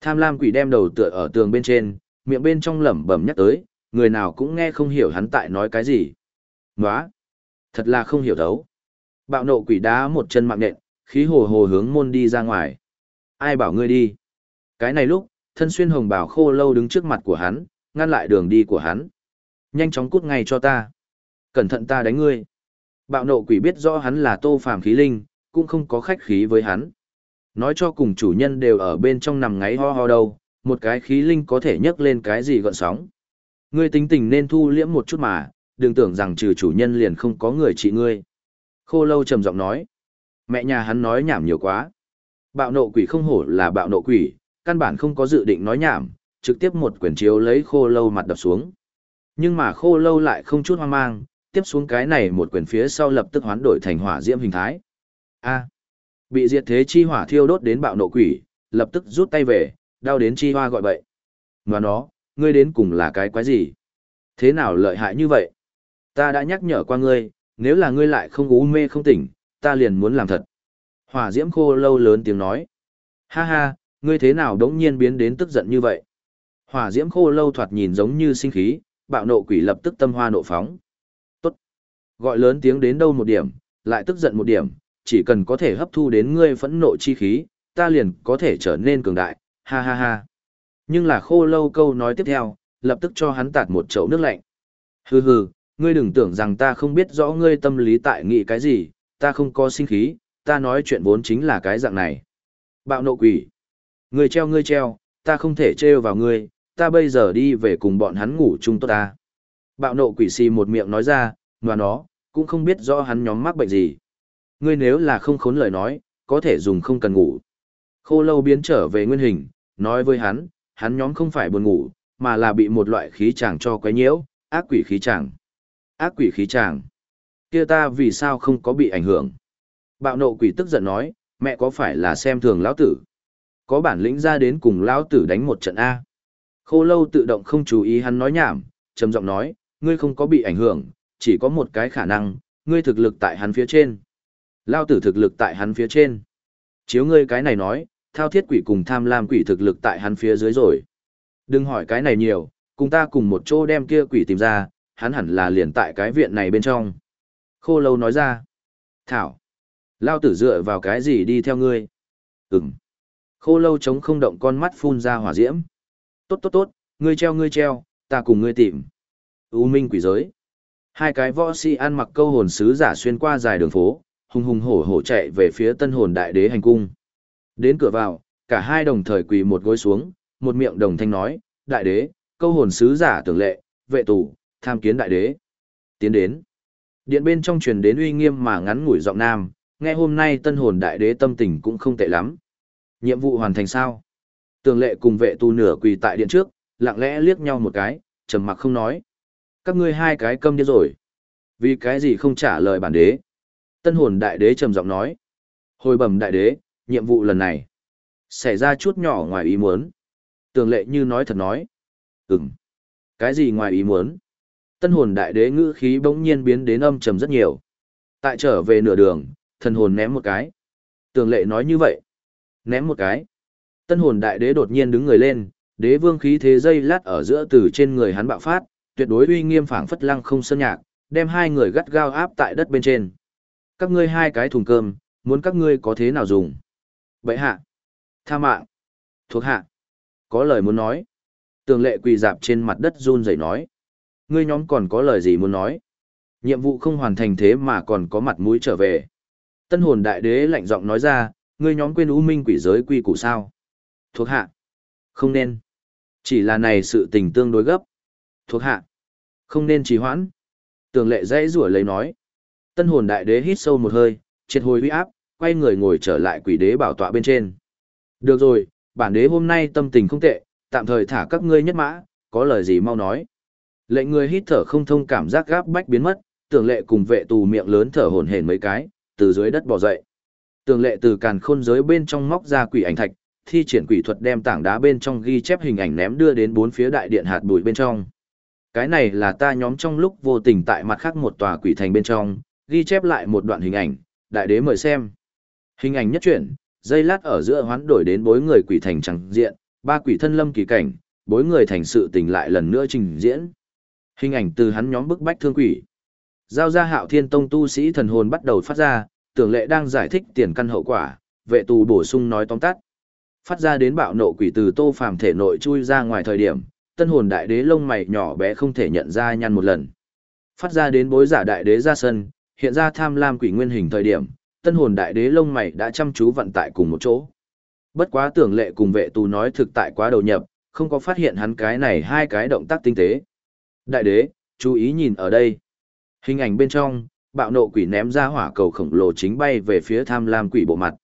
Tham lam quỷ đem đầu tựa ở tường bên trên, miệng bên trong lẩm bẩm nhắc tới, người nào cũng nghe không hiểu hắn tại nói cái gì. Nóa! Thật là không hiểu thấu. Bạo nộ quỷ đá một chân mạng nện, khí hồ hồ hướng môn đi ra ngoài. Ai bảo ngươi đi? Cái này lúc, thân xuyên hồng bảo khô lâu đứng trước mặt của hắn, ngăn lại đường đi của hắn. Nhanh chóng cút ngay cho ta. Cẩn thận ta đánh ngươi. Bạo nộ quỷ biết rõ hắn là tô phàm khí linh, cũng không có khách khí với hắn. Nói cho cùng chủ nhân đều ở bên trong nằm ngáy ho ho đâu, một cái khí linh có thể nhấc lên cái gì gọn sóng. Ngươi tính tình nên thu liễm một chút mà, đừng tưởng rằng trừ chủ nhân liền không có người trị ngươi. Khô lâu trầm giọng nói. Mẹ nhà hắn nói nhảm nhiều quá. Bạo nộ quỷ không hổ là bạo nộ quỷ, căn bản không có dự định nói nhảm, trực tiếp một quyển chiếu lấy khô lâu mặt đập xuống. Nhưng mà khô lâu lại không chút hoang mang, tiếp xuống cái này một quyển phía sau lập tức hoán đổi thành hỏa diễm hình thái. A bị diệt thế chi hỏa thiêu đốt đến bạo nộ quỷ, lập tức rút tay về, đau đến chi hoa gọi bậy. Và nó, ngươi đến cùng là cái quái gì? Thế nào lợi hại như vậy? Ta đã nhắc nhở qua ngươi, nếu là ngươi lại không ú mê không tỉnh, ta liền muốn làm thật. Hỏa diễm khô lâu lớn tiếng nói. Ha ha, ngươi thế nào đống nhiên biến đến tức giận như vậy? Hỏa diễm khô lâu thoạt nhìn giống như sinh khí, bạo nộ quỷ lập tức tâm hoa nộ phóng. Tốt. Gọi lớn tiếng đến đâu một điểm, lại tức giận một điểm, chỉ cần có thể hấp thu đến ngươi phẫn nộ chi khí, ta liền có thể trở nên cường đại, ha ha ha. Nhưng là khô lâu câu nói tiếp theo, lập tức cho hắn tạt một chậu nước lạnh. Hừ hừ, ngươi đừng tưởng rằng ta không biết rõ ngươi tâm lý tại nghị cái gì, ta không có sinh khí, ta nói chuyện vốn chính là cái dạng này. Bạo nộ quỷ. Ngươi treo ngươi treo, ta không thể treo vào ngươi, ta bây giờ đi về cùng bọn hắn ngủ chung tốt ta. Bạo nộ quỷ xì một miệng nói ra, mà nó, cũng không biết rõ hắn nhóm mắc bệnh gì. Ngươi nếu là không khốn lời nói, có thể dùng không cần ngủ. Khô lâu biến trở về nguyên hình, nói với hắn, hắn nhóm không phải buồn ngủ, mà là bị một loại khí chàng cho quấy nhiễu, ác quỷ khí chàng. Ác quỷ khí chàng. kia ta vì sao không có bị ảnh hưởng? Bạo nộ quỷ tức giận nói, mẹ có phải là xem thường lão tử? Có bản lĩnh ra đến cùng lão tử đánh một trận A. Khô lâu tự động không chú ý hắn nói nhảm, trầm giọng nói, ngươi không có bị ảnh hưởng, chỉ có một cái khả năng, ngươi thực lực tại hắn phía trên. Lao tử thực lực tại hắn phía trên. Chiếu ngươi cái này nói, thao thiết quỷ cùng tham lam quỷ thực lực tại hắn phía dưới rồi. Đừng hỏi cái này nhiều, cùng ta cùng một chỗ đem kia quỷ tìm ra, hắn hẳn là liền tại cái viện này bên trong. Khô lâu nói ra. Thảo. Lao tử dựa vào cái gì đi theo ngươi? Ừm. Khô lâu chống không động con mắt phun ra hỏa diễm. Tốt tốt tốt, ngươi treo ngươi treo, ta cùng ngươi tìm. U minh quỷ giới. Hai cái võ sĩ ăn mặc câu hồn sứ giả xuyên qua dài đường phố, hùng hùng hổ hổ chạy về phía tân hồn đại đế hành cung. Đến cửa vào, cả hai đồng thời quỳ một gối xuống, một miệng đồng thanh nói, đại đế, câu hồn sứ giả tưởng lệ, vệ tù, tham kiến đại đế. Tiến đến. Điện bên trong truyền đến uy nghiêm mà ngắn ngủi giọng nam, nghe hôm nay tân hồn đại đế tâm tình cũng không tệ lắm. Nhiệm vụ hoàn thành sao? Tường lệ cùng vệ tu nửa quỳ tại điện trước, lặng lẽ liếc nhau một cái, trầm mặc không nói. Các ngươi hai cái câm đi rồi. Vì cái gì không trả lời bản đế? Tân hồn đại đế trầm giọng nói. Hồi bẩm đại đế, nhiệm vụ lần này. Xảy ra chút nhỏ ngoài ý muốn. Tường lệ như nói thật nói. Ừm. Cái gì ngoài ý muốn? Tân hồn đại đế ngữ khí bỗng nhiên biến đến âm trầm rất nhiều. Tại trở về nửa đường, thần hồn ném một cái. Tường lệ nói như vậy. Ném một cái. Tân hồn đại đế đột nhiên đứng người lên, đế vương khí thế dây lát ở giữa từ trên người hắn bạo phát, tuyệt đối uy nghiêm phảng phất lăng không sơn nhạc, đem hai người gắt gao áp tại đất bên trên. Các ngươi hai cái thùng cơm, muốn các ngươi có thế nào dùng? Bậy hạ. Tha mạng. Thuộc hạ. Có lời muốn nói. Tường lệ quỳ dạp trên mặt đất run rẩy nói. Ngươi nhóm còn có lời gì muốn nói? Nhiệm vụ không hoàn thành thế mà còn có mặt mũi trở về. Tân hồn đại đế lạnh giọng nói ra, ngươi nhóm quên u minh quỷ giới quy củ sao? Thuộc hạ. Không nên. Chỉ là này sự tình tương đối gấp. Thuộc hạ. Không nên trì hoãn. Tường lệ dãy rủa lấy nói. Tân hồn đại đế hít sâu một hơi, triệt hồi uy áp, quay người ngồi trở lại quỷ đế bảo tọa bên trên. Được rồi, bản đế hôm nay tâm tình không tệ, tạm thời thả các ngươi nhất mã, có lời gì mau nói. Lệnh người hít thở không thông cảm giác gáp bách biến mất, tưởng lệ cùng vệ tù miệng lớn thở hổn hển mấy cái, từ dưới đất bò dậy. Tưởng lệ từ càn khôn giới bên trong móc ra quỷ ảnh thạch, thi triển quỷ thuật đem tảng đá bên trong ghi chép hình ảnh ném đưa đến bốn phía đại điện hạt bụi bên trong. Cái này là ta nhóm trong lúc vô tình tại mặt khác một tòa quỷ thành bên trong, ghi chép lại một đoạn hình ảnh, đại đế mời xem. Hình ảnh nhất chuyển, dây lát ở giữa hoán đổi đến bối người quỷ thành chẳng diện, ba quỷ thân lâm kỳ cảnh, bối người thành sự tình lại lần nữa trình diễn. Hình ảnh từ hắn nhóm bức bách thương quỷ. Giao ra hạo thiên tông tu sĩ thần hồn bắt đầu phát ra, tưởng lệ đang giải thích tiền căn hậu quả, vệ tù bổ sung nói tóm tắt. Phát ra đến bạo nộ quỷ từ tô phàm thể nội chui ra ngoài thời điểm, tân hồn đại đế lông mày nhỏ bé không thể nhận ra nhăn một lần. Phát ra đến bối giả đại đế ra sân, hiện ra tham lam quỷ nguyên hình thời điểm, tân hồn đại đế lông mày đã chăm chú vận tại cùng một chỗ. Bất quá tưởng lệ cùng vệ tù nói thực tại quá đầu nhập, không có phát hiện hắn cái này hai cái động tác tinh tế. Đại đế, chú ý nhìn ở đây. Hình ảnh bên trong, bạo nộ quỷ ném ra hỏa cầu khổng lồ chính bay về phía tham lam quỷ bộ mặt.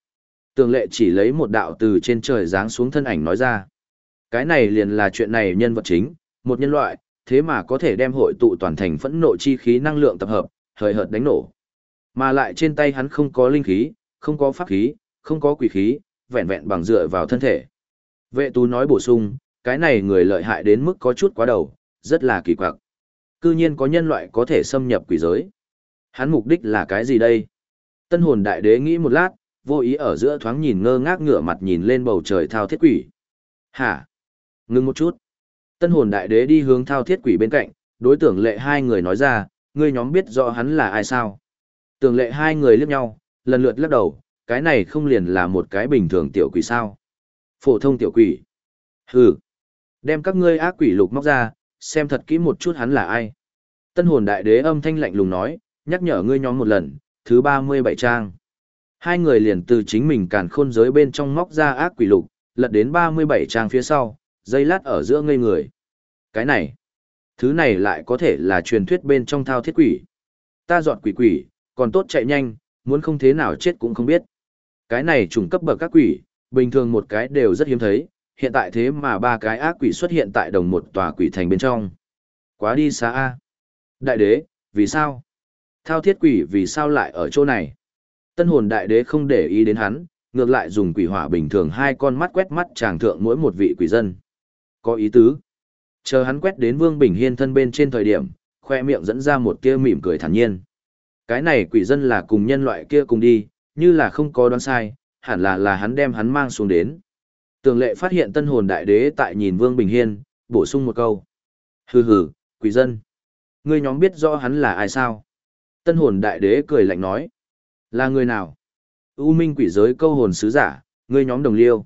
Tường lệ chỉ lấy một đạo từ trên trời giáng xuống thân ảnh nói ra. Cái này liền là chuyện này nhân vật chính, một nhân loại, thế mà có thể đem hội tụ toàn thành phẫn nộ chi khí năng lượng tập hợp, hời hợt đánh nổ. Mà lại trên tay hắn không có linh khí, không có pháp khí, không có quỷ khí, vẹn vẹn bằng dựa vào thân thể. Vệ tú nói bổ sung, cái này người lợi hại đến mức có chút quá đầu, rất là kỳ quặc. Cư nhiên có nhân loại có thể xâm nhập quỷ giới. Hắn mục đích là cái gì đây? Tân hồn đại đế nghĩ một lát, vô ý ở giữa thoáng nhìn ngơ ngác ngửa mặt nhìn lên bầu trời thao thiết quỷ. Hả? Ngưng một chút. Tân hồn đại đế đi hướng thao thiết quỷ bên cạnh, đối tượng lệ hai người nói ra, ngươi nhóm biết rõ hắn là ai sao? Tường lệ hai người liếc nhau, lần lượt lắc đầu, cái này không liền là một cái bình thường tiểu quỷ sao? Phổ thông tiểu quỷ. Hừ. Đem các ngươi ác quỷ lục móc ra, xem thật kỹ một chút hắn là ai. Tân hồn đại đế âm thanh lạnh lùng nói, nhắc nhở ngươi nhóm một lần, thứ 37 trang. Hai người liền từ chính mình càn khôn giới bên trong móc ra ác quỷ lục, lật đến 37 trang phía sau, dây lát ở giữa ngây người. Cái này, thứ này lại có thể là truyền thuyết bên trong thao thiết quỷ. Ta dọn quỷ quỷ, còn tốt chạy nhanh, muốn không thế nào chết cũng không biết. Cái này trùng cấp bậc các quỷ, bình thường một cái đều rất hiếm thấy, hiện tại thế mà ba cái ác quỷ xuất hiện tại đồng một tòa quỷ thành bên trong. Quá đi xa A. Đại đế, vì sao? Thao thiết quỷ vì sao lại ở chỗ này? Tân hồn đại đế không để ý đến hắn, ngược lại dùng quỷ hỏa bình thường hai con mắt quét mắt tràng thượng mỗi một vị quỷ dân. Có ý tứ. Chờ hắn quét đến Vương Bình Hiên thân bên trên thời điểm, khoe miệng dẫn ra một tia mỉm cười thản nhiên. Cái này quỷ dân là cùng nhân loại kia cùng đi, như là không có đoán sai, hẳn là là hắn đem hắn mang xuống đến. Tường lệ phát hiện tân hồn đại đế tại nhìn Vương Bình Hiên, bổ sung một câu. Hừ hừ, quỷ dân. Ngươi nhóm biết rõ hắn là ai sao? Tân hồn đại đế cười lạnh nói. Là người nào? U minh quỷ giới câu hồn sứ giả, ngươi nhóm đồng liêu.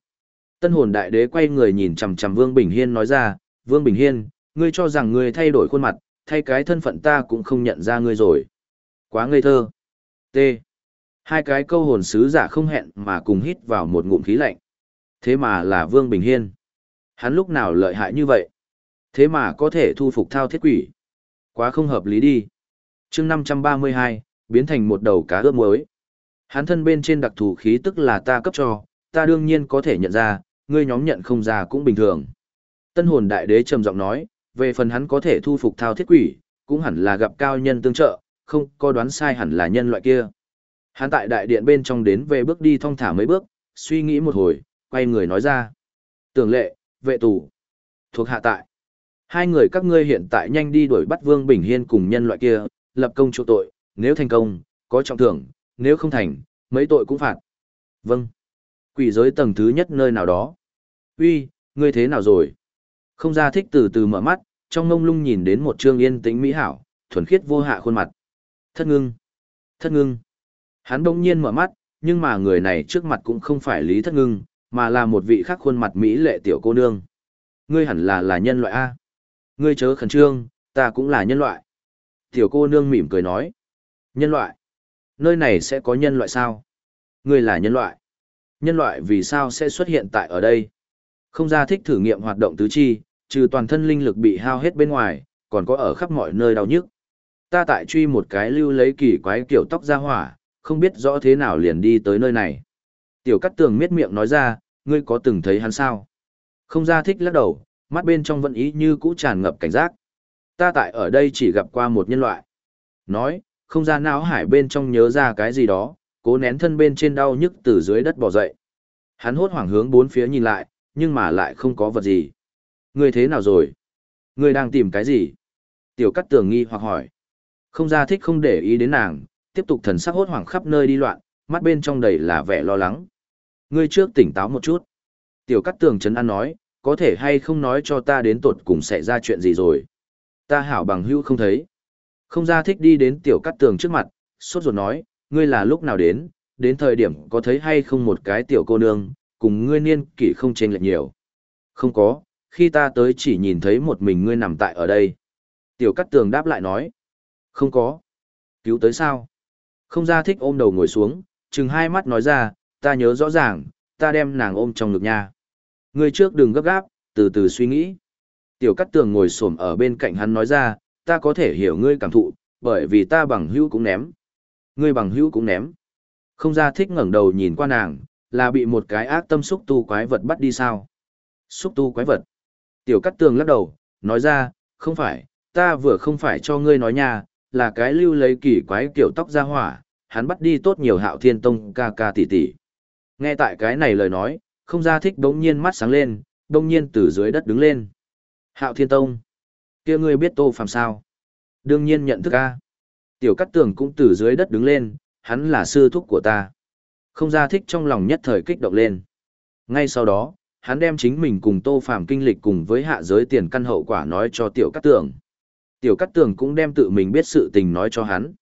Tân hồn đại đế quay người nhìn chằm chằm Vương Bình Hiên nói ra, Vương Bình Hiên, ngươi cho rằng ngươi thay đổi khuôn mặt, thay cái thân phận ta cũng không nhận ra ngươi rồi. Quá ngây thơ. T. Hai cái câu hồn sứ giả không hẹn mà cùng hít vào một ngụm khí lạnh. Thế mà là Vương Bình Hiên. Hắn lúc nào lợi hại như vậy? Thế mà có thể thu phục thao thiết quỷ. Quá không hợp lý đi. chương 532, biến thành một đầu cá ướp muối. Hắn thân bên trên đặc thù khí tức là ta cấp cho, ta đương nhiên có thể nhận ra, ngươi nhóm nhận không ra cũng bình thường. Tân hồn đại đế trầm giọng nói, về phần hắn có thể thu phục thao thiết quỷ, cũng hẳn là gặp cao nhân tương trợ, không có đoán sai hẳn là nhân loại kia. Hắn tại đại điện bên trong đến về bước đi thong thả mấy bước, suy nghĩ một hồi, quay người nói ra. Tưởng lệ, vệ tù, thuộc hạ tại. Hai người các ngươi hiện tại nhanh đi đuổi bắt Vương Bình Hiên cùng nhân loại kia, lập công chỗ tội, nếu thành công, có trọng thưởng, nếu không thành, mấy tội cũng phạt. Vâng. Quỷ giới tầng thứ nhất nơi nào đó. Uy, ngươi thế nào rồi? Không ra thích từ từ mở mắt, trong ngông lung nhìn đến một trương yên tĩnh mỹ hảo, thuần khiết vô hạ khuôn mặt. Thất ngưng. Thất ngưng. Hắn đông nhiên mở mắt, nhưng mà người này trước mặt cũng không phải Lý Thất ngưng, mà là một vị khác khuôn mặt mỹ lệ tiểu cô nương. Ngươi hẳn là là nhân loại A. Ngươi chớ khẩn trương, ta cũng là nhân loại. Tiểu cô nương mỉm cười nói. Nhân loại? Nơi này sẽ có nhân loại sao? Ngươi là nhân loại. Nhân loại vì sao sẽ xuất hiện tại ở đây? Không ra thích thử nghiệm hoạt động tứ chi, trừ toàn thân linh lực bị hao hết bên ngoài, còn có ở khắp mọi nơi đau nhức. Ta tại truy một cái lưu lấy kỳ quái kiểu tóc ra hỏa, không biết rõ thế nào liền đi tới nơi này. Tiểu cắt tường miết miệng nói ra, ngươi có từng thấy hắn sao? Không ra thích lắc đầu, mắt bên trong vẫn ý như cũ tràn ngập cảnh giác. Ta tại ở đây chỉ gặp qua một nhân loại. Nói, không ra não hải bên trong nhớ ra cái gì đó, cố nén thân bên trên đau nhức từ dưới đất bò dậy. Hắn hốt hoảng hướng bốn phía nhìn lại, nhưng mà lại không có vật gì. Ngươi thế nào rồi? Ngươi đang tìm cái gì? Tiểu cắt tường nghi hoặc hỏi. Không ra thích không để ý đến nàng, tiếp tục thần sắc hốt hoảng khắp nơi đi loạn, mắt bên trong đầy là vẻ lo lắng. Ngươi trước tỉnh táo một chút. Tiểu cắt tường chấn an nói, có thể hay không nói cho ta đến tột cùng xảy ra chuyện gì rồi. Ta hảo bằng hữu không thấy. Không ra thích đi đến tiểu cắt tường trước mặt, sốt ruột nói, ngươi là lúc nào đến, đến thời điểm có thấy hay không một cái tiểu cô nương, cùng ngươi niên kỷ không chênh lệch nhiều. Không có, khi ta tới chỉ nhìn thấy một mình ngươi nằm tại ở đây. Tiểu Cát tường đáp lại nói, không có. Cứu tới sao? Không ra thích ôm đầu ngồi xuống, chừng hai mắt nói ra, ta nhớ rõ ràng, ta đem nàng ôm trong ngực nha. Ngươi trước đừng gấp gáp, từ từ suy nghĩ. Tiểu Cát tường ngồi xổm ở bên cạnh hắn nói ra, ta có thể hiểu ngươi cảm thụ, bởi vì ta bằng hữu cũng ném. Ngươi bằng hữu cũng ném. Không ra thích ngẩng đầu nhìn qua nàng, là bị một cái ác tâm xúc tu quái vật bắt đi sao? Xúc tu quái vật. Tiểu Cát tường lắc đầu, nói ra, không phải, ta vừa không phải cho ngươi nói nha, là cái lưu lấy kỳ quái kiểu tóc ra hỏa, hắn bắt đi tốt nhiều hạo thiên tông ca ca tỷ tỷ. Nghe tại cái này lời nói, không ra thích đống nhiên mắt sáng lên, đống nhiên từ dưới đất đứng lên. Hạo thiên tông. kia ngươi biết tô phàm sao? Đương nhiên nhận thức ca. Tiểu Cát tường cũng từ dưới đất đứng lên, hắn là sư thúc của ta. Không ra thích trong lòng nhất thời kích động lên. Ngay sau đó, hắn đem chính mình cùng tô phàm kinh lịch cùng với hạ giới tiền căn hậu quả nói cho tiểu cắt tường. Tiểu cắt tường cũng đem tự mình biết sự tình nói cho hắn.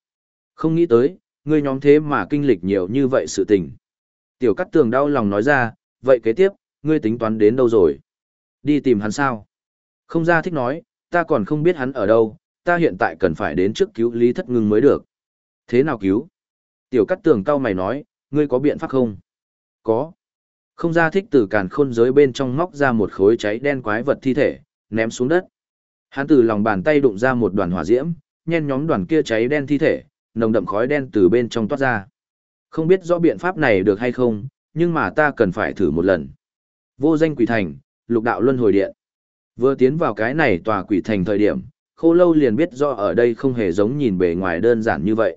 Không nghĩ tới, ngươi nhóm thế mà kinh lịch nhiều như vậy sự tình. Tiểu cắt tường đau lòng nói ra, vậy kế tiếp, ngươi tính toán đến đâu rồi? Đi tìm hắn sao? Không ra thích nói, ta còn không biết hắn ở đâu, ta hiện tại cần phải đến trước cứu Lý Thất Ngưng mới được. Thế nào cứu? Tiểu cắt tường cao mày nói, ngươi có biện pháp không? Có. Không ra thích từ càn khôn giới bên trong móc ra một khối cháy đen quái vật thi thể, ném xuống đất. Hắn từ lòng bàn tay đụng ra một đoàn hỏa diễm, nhen nhóm đoàn kia cháy đen thi thể, nồng đậm khói đen từ bên trong toát ra. Không biết rõ biện pháp này được hay không, nhưng mà ta cần phải thử một lần. Vô danh quỷ thành, lục đạo luân hồi điện. Vừa tiến vào cái này tòa quỷ thành thời điểm, khô lâu liền biết rõ ở đây không hề giống nhìn bề ngoài đơn giản như vậy.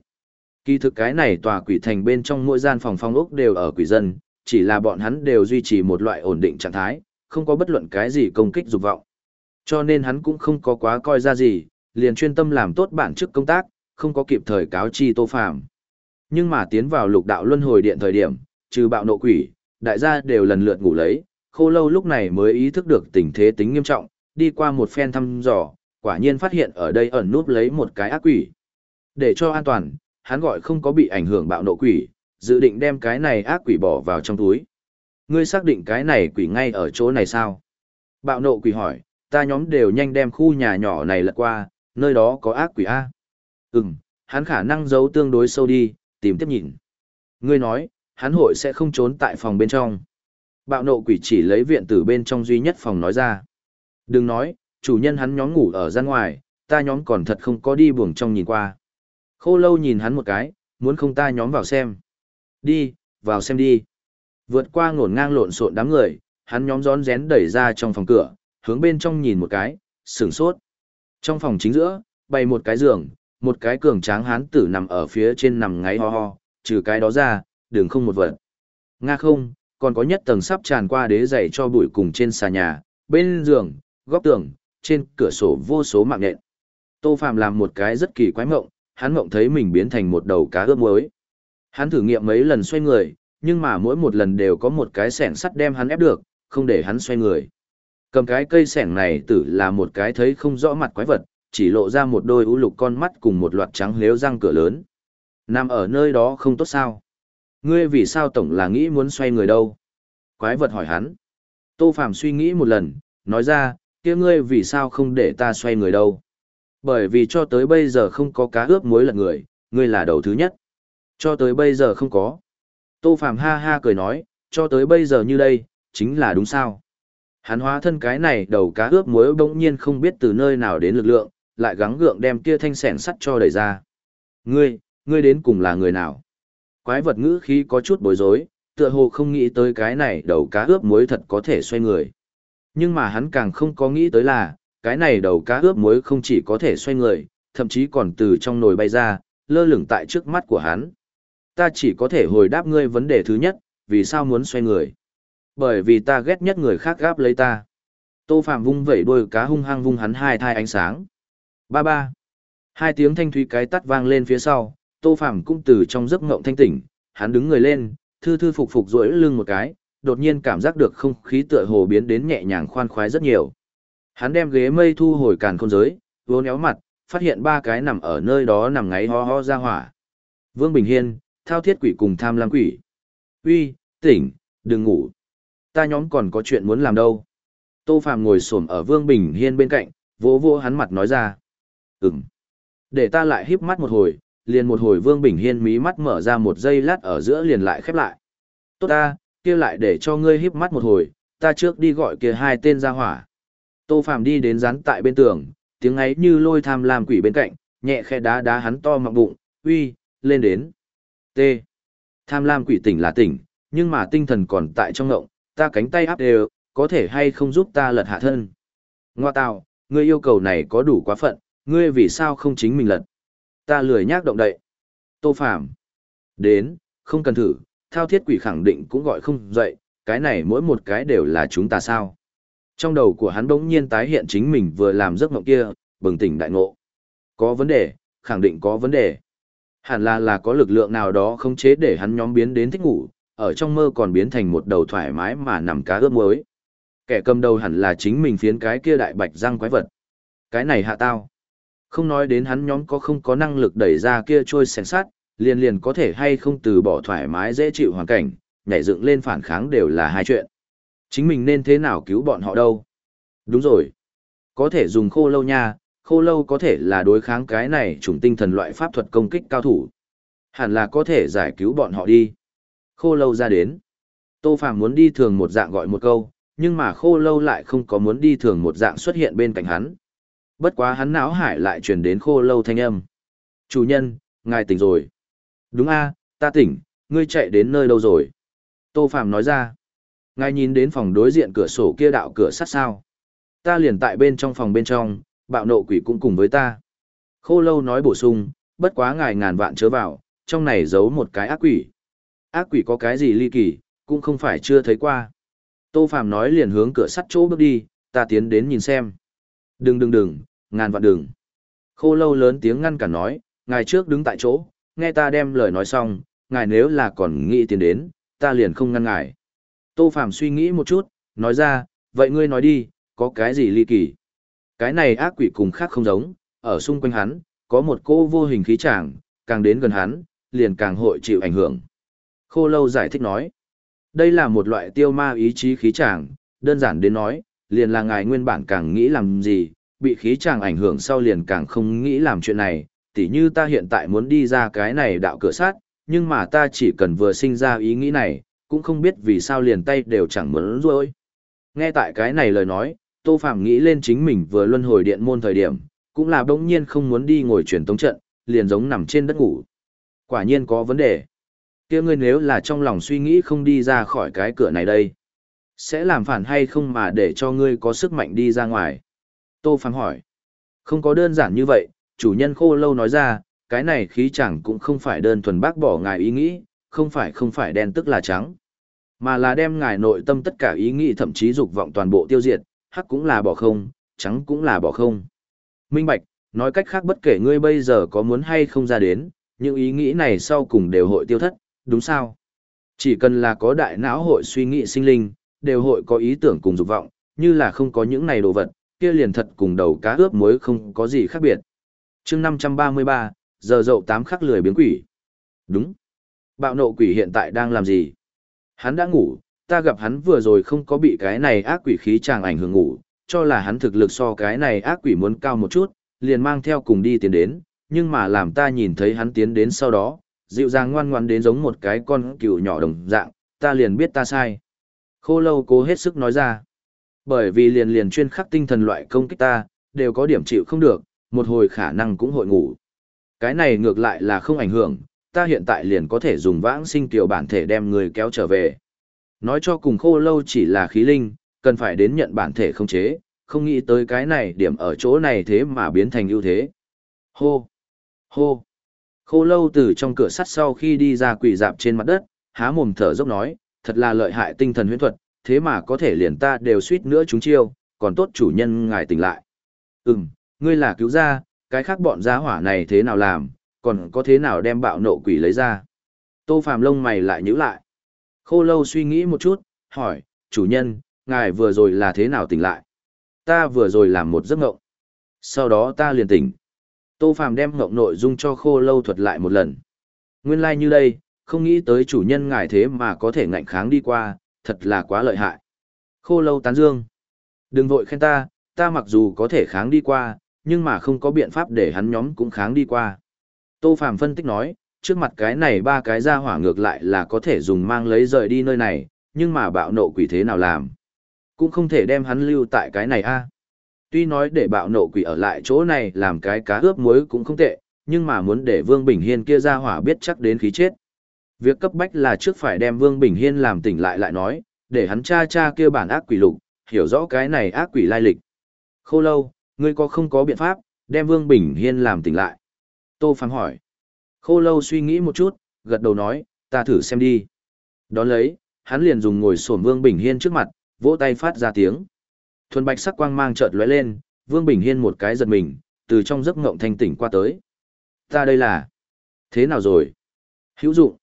Kỳ thực cái này tòa quỷ thành bên trong mỗi gian phòng phong ốc đều ở quỷ dân, chỉ là bọn hắn đều duy trì một loại ổn định trạng thái, không có bất luận cái gì công kích dục vọng. Cho nên hắn cũng không có quá coi ra gì, liền chuyên tâm làm tốt bản chức công tác, không có kịp thời cáo chi tô Phàm. Nhưng mà tiến vào lục đạo luân hồi điện thời điểm, trừ bạo nộ quỷ, đại gia đều lần lượt ngủ lấy, khô lâu lúc này mới ý thức được tình thế tính nghiêm trọng, đi qua một phen thăm dò, quả nhiên phát hiện ở đây ẩn núp lấy một cái ác quỷ. Để cho an toàn, hắn gọi không có bị ảnh hưởng bạo nộ quỷ, dự định đem cái này ác quỷ bỏ vào trong túi. Ngươi xác định cái này quỷ ngay ở chỗ này sao? Bạo nộ quỷ hỏi, ta nhóm đều nhanh đem khu nhà nhỏ này lật qua, nơi đó có ác quỷ A. Ừm, hắn khả năng giấu tương đối sâu đi, tìm tiếp nhìn. Ngươi nói, hắn hội sẽ không trốn tại phòng bên trong. Bạo nộ quỷ chỉ lấy viện tử bên trong duy nhất phòng nói ra. Đừng nói, chủ nhân hắn nhóm ngủ ở gian ngoài, ta nhóm còn thật không có đi buồng trong nhìn qua. Khô lâu nhìn hắn một cái, muốn không ta nhóm vào xem. Đi, vào xem đi. Vượt qua ngổn ngang lộn xộn đám người, hắn nhóm rón rén đẩy ra trong phòng cửa, hướng bên trong nhìn một cái, sửng sốt. Trong phòng chính giữa, bày một cái giường, một cái cường tráng hán tử nằm ở phía trên nằm ngáy ho ho, trừ cái đó ra, đường không một vật. Nga không, còn có nhất tầng sắp tràn qua đế dày cho bụi cùng trên xà nhà, bên giường, góc tường, trên cửa sổ vô số mạng nhện. Tô Phạm làm một cái rất kỳ quái mộng, hắn mộng thấy mình biến thành một đầu cá ướp muối. Hắn thử nghiệm mấy lần xoay người, nhưng mà mỗi một lần đều có một cái sẻng sắt đem hắn ép được, không để hắn xoay người. Cầm cái cây sẻng này tử là một cái thấy không rõ mặt quái vật, chỉ lộ ra một đôi u lục con mắt cùng một loạt trắng lếu răng cửa lớn. Nằm ở nơi đó không tốt sao? Ngươi vì sao tổng là nghĩ muốn xoay người đâu? Quái vật hỏi hắn. Tô Phạm suy nghĩ một lần, nói ra, kia ngươi vì sao không để ta xoay người đâu? Bởi vì cho tới bây giờ không có cá ướp muối lật người, ngươi là đầu thứ nhất. Cho tới bây giờ không có. Tô Phạm ha ha cười nói, cho tới bây giờ như đây, chính là đúng sao. Hắn hóa thân cái này đầu cá ướp muối bỗng nhiên không biết từ nơi nào đến lực lượng, lại gắng gượng đem kia thanh sẻn sắt cho đẩy ra. Ngươi, ngươi đến cùng là người nào? Quái vật ngữ khí có chút bối rối, tựa hồ không nghĩ tới cái này đầu cá ướp muối thật có thể xoay người. Nhưng mà hắn càng không có nghĩ tới là, cái này đầu cá ướp muối không chỉ có thể xoay người, thậm chí còn từ trong nồi bay ra, lơ lửng tại trước mắt của hắn. Ta chỉ có thể hồi đáp ngươi vấn đề thứ nhất, vì sao muốn xoay người? Bởi vì ta ghét nhất người khác gáp lấy ta. Tô Phạm vung vẩy đôi cá hung hăng vung hắn hai thai ánh sáng. Ba ba. Hai tiếng thanh thúy cái tắt vang lên phía sau, Tô Phạm cũng từ trong giấc ngộng thanh tỉnh, hắn đứng người lên, thư thư phục phục rỗi lưng một cái, đột nhiên cảm giác được không khí tựa hồ biến đến nhẹ nhàng khoan khoái rất nhiều. Hắn đem ghế mây thu hồi càn khôn giới, vô néo mặt, phát hiện ba cái nằm ở nơi đó nằm ngáy ho ho ra hỏa. Vương Bình Hiên, thao thiết quỷ cùng tham lam quỷ. Uy, tỉnh, đừng ngủ. Ta nhóm còn có chuyện muốn làm đâu. Tô Phạm ngồi xổm ở Vương Bình Hiên bên cạnh, vỗ vỗ hắn mặt nói ra. Ừm. Để ta lại híp mắt một hồi, liền một hồi Vương Bình Hiên mí mắt mở ra một giây lát ở giữa liền lại khép lại. Tốt ta, kia lại để cho ngươi híp mắt một hồi, ta trước đi gọi kia hai tên ra hỏa. Tô Phạm đi đến rắn tại bên tường, tiếng ấy như lôi tham lam quỷ bên cạnh, nhẹ khe đá đá hắn to mọng bụng, uy, lên đến. T. Tham lam quỷ tỉnh là tỉnh, nhưng mà tinh thần còn tại trong ngộng, ta cánh tay áp đều, có thể hay không giúp ta lật hạ thân. Ngoa tào, ngươi yêu cầu này có đủ quá phận, ngươi vì sao không chính mình lật. Ta lười nhác động đậy. Tô Phạm. Đến, không cần thử, thao thiết quỷ khẳng định cũng gọi không dậy, cái này mỗi một cái đều là chúng ta sao. Trong đầu của hắn bỗng nhiên tái hiện chính mình vừa làm giấc mộng kia, bừng tỉnh đại ngộ. Có vấn đề, khẳng định có vấn đề. Hẳn là là có lực lượng nào đó không chế để hắn nhóm biến đến thích ngủ, ở trong mơ còn biến thành một đầu thoải mái mà nằm cá ướp muối. Kẻ cầm đầu hẳn là chính mình phiến cái kia đại bạch răng quái vật. Cái này hạ tao. Không nói đến hắn nhóm có không có năng lực đẩy ra kia trôi sèn sát, liền liền có thể hay không từ bỏ thoải mái dễ chịu hoàn cảnh, nhảy dựng lên phản kháng đều là hai chuyện. Chính mình nên thế nào cứu bọn họ đâu? Đúng rồi. Có thể dùng khô lâu nha, khô lâu có thể là đối kháng cái này chủng tinh thần loại pháp thuật công kích cao thủ. Hẳn là có thể giải cứu bọn họ đi. Khô lâu ra đến. Tô Phạm muốn đi thường một dạng gọi một câu, nhưng mà khô lâu lại không có muốn đi thường một dạng xuất hiện bên cạnh hắn. Bất quá hắn não hải lại truyền đến khô lâu thanh âm. Chủ nhân, ngài tỉnh rồi. Đúng a, ta tỉnh, ngươi chạy đến nơi đâu rồi? Tô Phạm nói ra. Ngài nhìn đến phòng đối diện cửa sổ kia đạo cửa sắt sao. Ta liền tại bên trong phòng bên trong, bạo nộ quỷ cũng cùng với ta. Khô lâu nói bổ sung, bất quá ngài ngàn vạn chớ vào, trong này giấu một cái ác quỷ. Ác quỷ có cái gì ly kỳ, cũng không phải chưa thấy qua. Tô Phạm nói liền hướng cửa sắt chỗ bước đi, ta tiến đến nhìn xem. Đừng đừng đừng, ngàn vạn đừng. Khô lâu lớn tiếng ngăn cản nói, ngài trước đứng tại chỗ, nghe ta đem lời nói xong, ngài nếu là còn nghĩ tiến đến, ta liền không ngăn ngài. Tô Phạm suy nghĩ một chút, nói ra, vậy ngươi nói đi, có cái gì ly kỳ? Cái này ác quỷ cùng khác không giống, ở xung quanh hắn, có một cô vô hình khí tràng, càng đến gần hắn, liền càng hội chịu ảnh hưởng. Khô lâu giải thích nói, đây là một loại tiêu ma ý chí khí tràng, đơn giản đến nói, liền là ngài nguyên bản càng nghĩ làm gì, bị khí tràng ảnh hưởng sau liền càng không nghĩ làm chuyện này, tỉ như ta hiện tại muốn đi ra cái này đạo cửa sát, nhưng mà ta chỉ cần vừa sinh ra ý nghĩ này, cũng không biết vì sao liền tay đều chẳng muốn rồi. Nghe tại cái này lời nói, Tô Phạm nghĩ lên chính mình vừa luân hồi điện môn thời điểm, cũng là bỗng nhiên không muốn đi ngồi truyền tống trận, liền giống nằm trên đất ngủ. Quả nhiên có vấn đề. kia ngươi nếu là trong lòng suy nghĩ không đi ra khỏi cái cửa này đây, sẽ làm phản hay không mà để cho ngươi có sức mạnh đi ra ngoài? Tô Phạm hỏi. Không có đơn giản như vậy, chủ nhân khô lâu nói ra, cái này khí chẳng cũng không phải đơn thuần bác bỏ ngài ý nghĩ, không phải không phải đen tức là trắng, mà là đem ngài nội tâm tất cả ý nghĩ thậm chí dục vọng toàn bộ tiêu diệt, hắc cũng là bỏ không, trắng cũng là bỏ không. Minh Bạch, nói cách khác bất kể ngươi bây giờ có muốn hay không ra đến, những ý nghĩ này sau cùng đều hội tiêu thất, đúng sao? Chỉ cần là có đại não hội suy nghĩ sinh linh, đều hội có ý tưởng cùng dục vọng, như là không có những này đồ vật, kia liền thật cùng đầu cá ướp muối không có gì khác biệt. chương 533, giờ dậu tám khắc lười biến quỷ. Đúng. Bạo nộ quỷ hiện tại đang làm gì? Hắn đã ngủ, ta gặp hắn vừa rồi không có bị cái này ác quỷ khí chàng ảnh hưởng ngủ, cho là hắn thực lực so cái này ác quỷ muốn cao một chút, liền mang theo cùng đi tiến đến, nhưng mà làm ta nhìn thấy hắn tiến đến sau đó, dịu dàng ngoan ngoan đến giống một cái con cừu nhỏ đồng dạng, ta liền biết ta sai. Khô lâu cố hết sức nói ra, bởi vì liền liền chuyên khắc tinh thần loại công kích ta, đều có điểm chịu không được, một hồi khả năng cũng hội ngủ. Cái này ngược lại là không ảnh hưởng, ta hiện tại liền có thể dùng vãng sinh tiểu bản thể đem người kéo trở về. Nói cho cùng khô lâu chỉ là khí linh, cần phải đến nhận bản thể không chế, không nghĩ tới cái này điểm ở chỗ này thế mà biến thành ưu thế. Hô! Hô! Khô lâu từ trong cửa sắt sau khi đi ra quỷ dạp trên mặt đất, há mồm thở dốc nói, thật là lợi hại tinh thần huyễn thuật, thế mà có thể liền ta đều suýt nữa chúng chiêu, còn tốt chủ nhân ngài tỉnh lại. Ừm, ngươi là cứu gia, cái khác bọn gia hỏa này thế nào làm, còn có thế nào đem bạo nộ quỷ lấy ra. Tô Phàm lông mày lại nhíu lại. Khô lâu suy nghĩ một chút, hỏi, chủ nhân, ngài vừa rồi là thế nào tỉnh lại? Ta vừa rồi làm một giấc ngộng. Sau đó ta liền tỉnh. Tô Phàm đem ngộng nội dung cho khô lâu thuật lại một lần. Nguyên lai like như đây, không nghĩ tới chủ nhân ngài thế mà có thể ngạnh kháng đi qua, thật là quá lợi hại. Khô lâu tán dương. Đừng vội khen ta, ta mặc dù có thể kháng đi qua, nhưng mà không có biện pháp để hắn nhóm cũng kháng đi qua. Tô Phàm phân tích nói, trước mặt cái này ba cái ra hỏa ngược lại là có thể dùng mang lấy rời đi nơi này, nhưng mà bạo nộ quỷ thế nào làm? Cũng không thể đem hắn lưu tại cái này a. Tuy nói để bạo nộ quỷ ở lại chỗ này làm cái cá ướp muối cũng không tệ, nhưng mà muốn để Vương Bình Hiên kia ra hỏa biết chắc đến khí chết. Việc cấp bách là trước phải đem Vương Bình Hiên làm tỉnh lại lại nói, để hắn cha cha kia bản ác quỷ lục, hiểu rõ cái này ác quỷ lai lịch. Khô lâu, ngươi có không có biện pháp, đem Vương Bình Hiên làm tỉnh lại? Tô Phàm hỏi. Khô lâu suy nghĩ một chút, gật đầu nói, ta thử xem đi. Đón lấy, hắn liền dùng ngồi sổm Vương Bình Hiên trước mặt, vỗ tay phát ra tiếng. Thuần bạch sắc quang mang chợt lóe lên, Vương Bình Hiên một cái giật mình, từ trong giấc ngộng thanh tỉnh qua tới. Ta đây là... Thế nào rồi? Hữu dụng.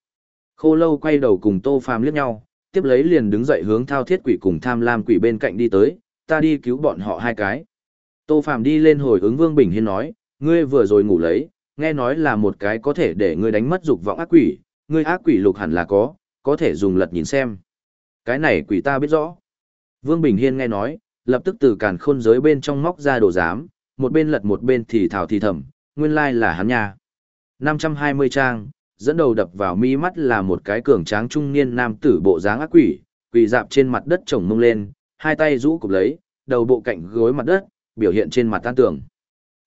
Khô lâu quay đầu cùng Tô Phàm liếc nhau, tiếp lấy liền đứng dậy hướng thao thiết quỷ cùng tham lam quỷ bên cạnh đi tới, ta đi cứu bọn họ hai cái. Tô Phàm đi lên hồi ứng Vương Bình Hiên nói, ngươi vừa rồi ngủ lấy, nghe nói là một cái có thể để ngươi đánh mất dục vọng ác quỷ, ngươi ác quỷ lục hẳn là có, có thể dùng lật nhìn xem. Cái này quỷ ta biết rõ. Vương Bình Hiên nghe nói, lập tức từ càn khôn giới bên trong móc ra đồ giám, một bên lật một bên thì thảo thì thầm, nguyên lai là hắn nha. 520 trang, dẫn đầu đập vào mi mắt là một cái cường tráng trung niên nam tử bộ dáng ác quỷ, quỳ dạp trên mặt đất chồng mông lên, hai tay rũ cụp lấy, đầu bộ cạnh gối mặt đất, biểu hiện trên mặt tan tường.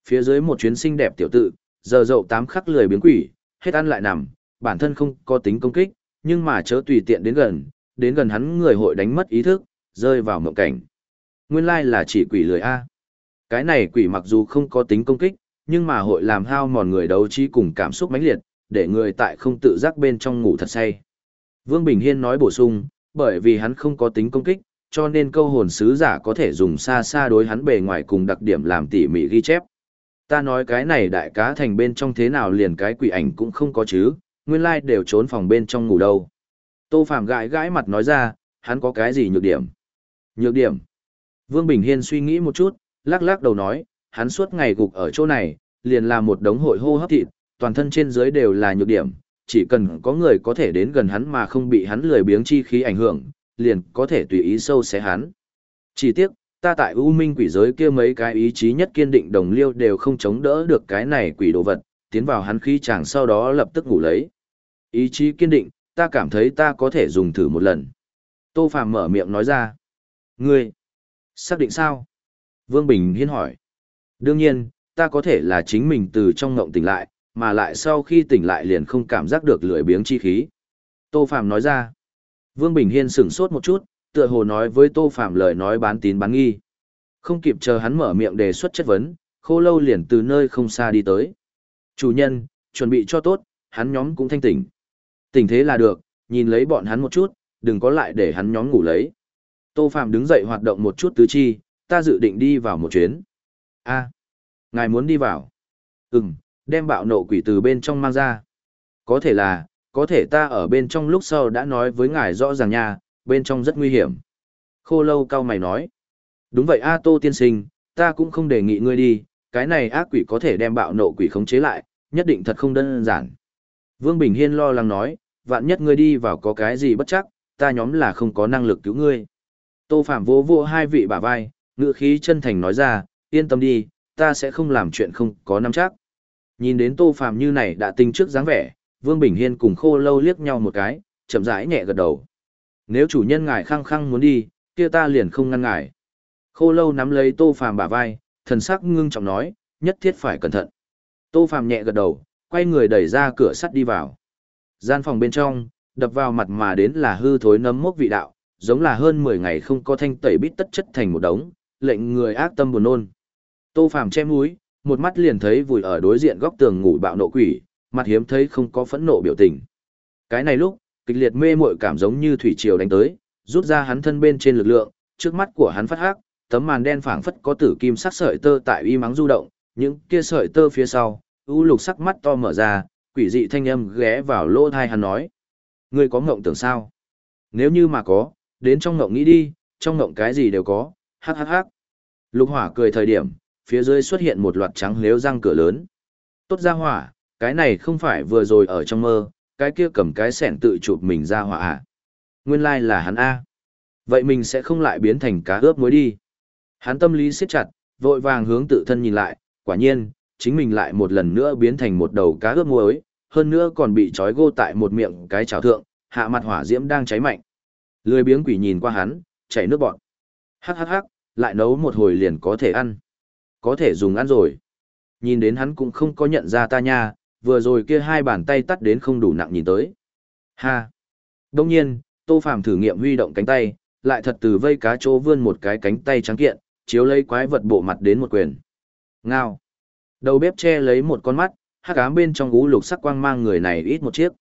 Phía dưới một chuyến xinh đẹp tiểu tự, giờ dậu tám khắc lười biến quỷ, hết ăn lại nằm, bản thân không có tính công kích, nhưng mà chớ tùy tiện đến gần, đến gần hắn người hội đánh mất ý thức, rơi vào mộng cảnh. Nguyên lai là chỉ quỷ lười A. Cái này quỷ mặc dù không có tính công kích, nhưng mà hội làm hao mòn người đấu trí cùng cảm xúc mãnh liệt, để người tại không tự giác bên trong ngủ thật say. Vương Bình Hiên nói bổ sung, bởi vì hắn không có tính công kích, cho nên câu hồn sứ giả có thể dùng xa xa đối hắn bề ngoài cùng đặc điểm làm tỉ mỉ ghi chép. Ta nói cái này đại cá thành bên trong thế nào liền cái quỷ ảnh cũng không có chứ, nguyên lai đều trốn phòng bên trong ngủ đâu. Tô Phạm gãi gãi mặt nói ra, hắn có cái gì nhược điểm? Nhược điểm? Vương Bình Hiên suy nghĩ một chút, lắc lắc đầu nói, hắn suốt ngày gục ở chỗ này, liền là một đống hội hô hấp thịt, toàn thân trên dưới đều là nhược điểm, chỉ cần có người có thể đến gần hắn mà không bị hắn lười biếng chi khí ảnh hưởng, liền có thể tùy ý sâu xé hắn. Chỉ tiếc, ta tại U Minh quỷ giới kia mấy cái ý chí nhất kiên định đồng liêu đều không chống đỡ được cái này quỷ đồ vật, tiến vào hắn khí chàng sau đó lập tức ngủ lấy. Ý chí kiên định, ta cảm thấy ta có thể dùng thử một lần. Tô Phàm mở miệng nói ra. Ngươi, xác định sao? Vương Bình Hiên hỏi. Đương nhiên, ta có thể là chính mình từ trong ngộng tỉnh lại, mà lại sau khi tỉnh lại liền không cảm giác được lười biếng chi khí. Tô Phàm nói ra. Vương Bình Hiên sửng sốt một chút, tựa hồ nói với Tô Phạm lời nói bán tín bán nghi. Không kịp chờ hắn mở miệng đề xuất chất vấn, khô lâu liền từ nơi không xa đi tới. Chủ nhân, chuẩn bị cho tốt, hắn nhóm cũng thanh tỉnh. Tỉnh thế là được, nhìn lấy bọn hắn một chút, đừng có lại để hắn nhóm ngủ lấy. Tô Phạm đứng dậy hoạt động một chút tứ chi, ta dự định đi vào một chuyến. a ngài muốn đi vào? Ừm, đem bạo nộ quỷ từ bên trong mang ra. Có thể là, có thể ta ở bên trong lúc sau đã nói với ngài rõ ràng nha, bên trong rất nguy hiểm. Khô lâu cao mày nói. Đúng vậy A Tô tiên sinh, ta cũng không đề nghị ngươi đi, cái này ác quỷ có thể đem bạo nộ quỷ khống chế lại, nhất định thật không đơn giản. Vương Bình Hiên lo lắng nói, vạn nhất ngươi đi vào có cái gì bất chắc, ta nhóm là không có năng lực cứu ngươi. Tô Phạm vô vô hai vị bả vai, ngựa khí chân thành nói ra, yên tâm đi, ta sẽ không làm chuyện không có nắm chắc. Nhìn đến Tô Phạm như này đã tinh trước dáng vẻ, Vương Bình Hiên cùng khô lâu liếc nhau một cái, chậm rãi nhẹ gật đầu. Nếu chủ nhân ngài khăng khăng muốn đi, kia ta liền không ngăn ngài. Khô lâu nắm lấy Tô Phàm bả vai, thần sắc ngưng trọng nói, nhất thiết phải cẩn thận. Tô Phàm nhẹ gật đầu, quay người đẩy ra cửa sắt đi vào. Gian phòng bên trong, đập vào mặt mà đến là hư thối nấm mốc vị đạo, giống là hơn 10 ngày không có thanh tẩy bít tất chất thành một đống, lệnh người ác tâm buồn nôn. Tô Phàm che mũi, một mắt liền thấy vùi ở đối diện góc tường ngủ bạo nộ quỷ, mặt hiếm thấy không có phẫn nộ biểu tình. Cái này lúc, kịch liệt mê muội cảm giống như thủy triều đánh tới, rút ra hắn thân bên trên lực lượng, trước mắt của hắn phát hắc, tấm màn đen phảng phất có tử kim sắc sợi tơ tại y mắng du động, những kia sợi tơ phía sau, u lục sắc mắt to mở ra, quỷ dị thanh âm ghé vào lỗ tai hắn nói: "Ngươi có ngộng tưởng sao? Nếu như mà có, đến trong ngộng nghĩ đi, trong ngộng cái gì đều có, hắc hắc hắc. Lục hỏa cười thời điểm, phía dưới xuất hiện một loạt trắng lếu răng cửa lớn. Tốt ra hỏa, cái này không phải vừa rồi ở trong mơ, cái kia cầm cái sẻn tự chụp mình ra hỏa à. Nguyên lai like là hắn A. Vậy mình sẽ không lại biến thành cá ướp muối đi. Hắn tâm lý siết chặt, vội vàng hướng tự thân nhìn lại, quả nhiên, chính mình lại một lần nữa biến thành một đầu cá ướp muối, hơn nữa còn bị trói gô tại một miệng cái chảo thượng, hạ mặt hỏa diễm đang cháy mạnh. Lười biếng quỷ nhìn qua hắn, chảy nước bọt. Hắc hắc hắc, lại nấu một hồi liền có thể ăn. Có thể dùng ăn rồi. Nhìn đến hắn cũng không có nhận ra ta nha, vừa rồi kia hai bàn tay tắt đến không đủ nặng nhìn tới. Ha! Đông nhiên, Tô Phàm thử nghiệm huy động cánh tay, lại thật từ vây cá chỗ vươn một cái cánh tay trắng kiện, chiếu lấy quái vật bộ mặt đến một quyền. Ngao! Đầu bếp che lấy một con mắt, hắc ám bên trong gú lục sắc quang mang người này ít một chiếc.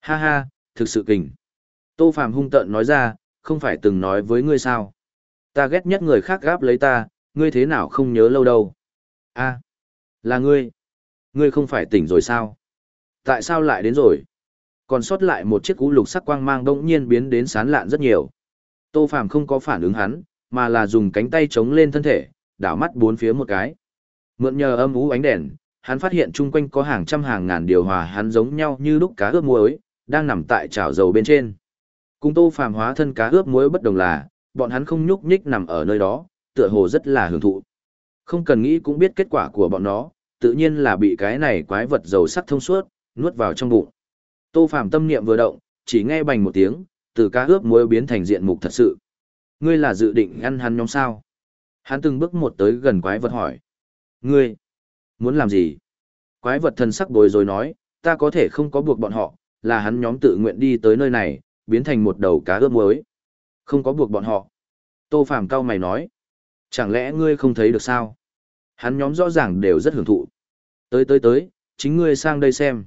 Ha ha, thực sự kình. Tô Phàm hung tợn nói ra, không phải từng nói với ngươi sao. Ta ghét nhất người khác gáp lấy ta, ngươi thế nào không nhớ lâu đâu. a là ngươi. Ngươi không phải tỉnh rồi sao? Tại sao lại đến rồi? Còn sót lại một chiếc cú lục sắc quang mang đông nhiên biến đến sán lạn rất nhiều. Tô Phàm không có phản ứng hắn, mà là dùng cánh tay chống lên thân thể, đảo mắt bốn phía một cái. Mượn nhờ âm ú ánh đèn, hắn phát hiện chung quanh có hàng trăm hàng ngàn điều hòa hắn giống nhau như lúc cá ướp muối, đang nằm tại chảo dầu bên trên. Cùng Tô Phàm hóa thân cá ướp muối bất đồng là, bọn hắn không nhúc nhích nằm ở nơi đó, tựa hồ rất là hưởng thụ. Không cần nghĩ cũng biết kết quả của bọn nó, tự nhiên là bị cái này quái vật dầu sắc thông suốt, nuốt vào trong bụng. Tô Phàm tâm niệm vừa động, chỉ nghe bành một tiếng, từ cá ướp muối biến thành diện mục thật sự. Ngươi là dự định ăn hắn nhóm sao? Hắn từng bước một tới gần quái vật hỏi. Ngươi, muốn làm gì? Quái vật thần sắc bồi rồi nói, ta có thể không có buộc bọn họ, là hắn nhóm tự nguyện đi tới nơi này, biến thành một đầu cá ướp muối. Không có buộc bọn họ. Tô Phàm cao mày nói. Chẳng lẽ ngươi không thấy được sao? Hắn nhóm rõ ràng đều rất hưởng thụ. Tới tới tới, chính ngươi sang đây xem.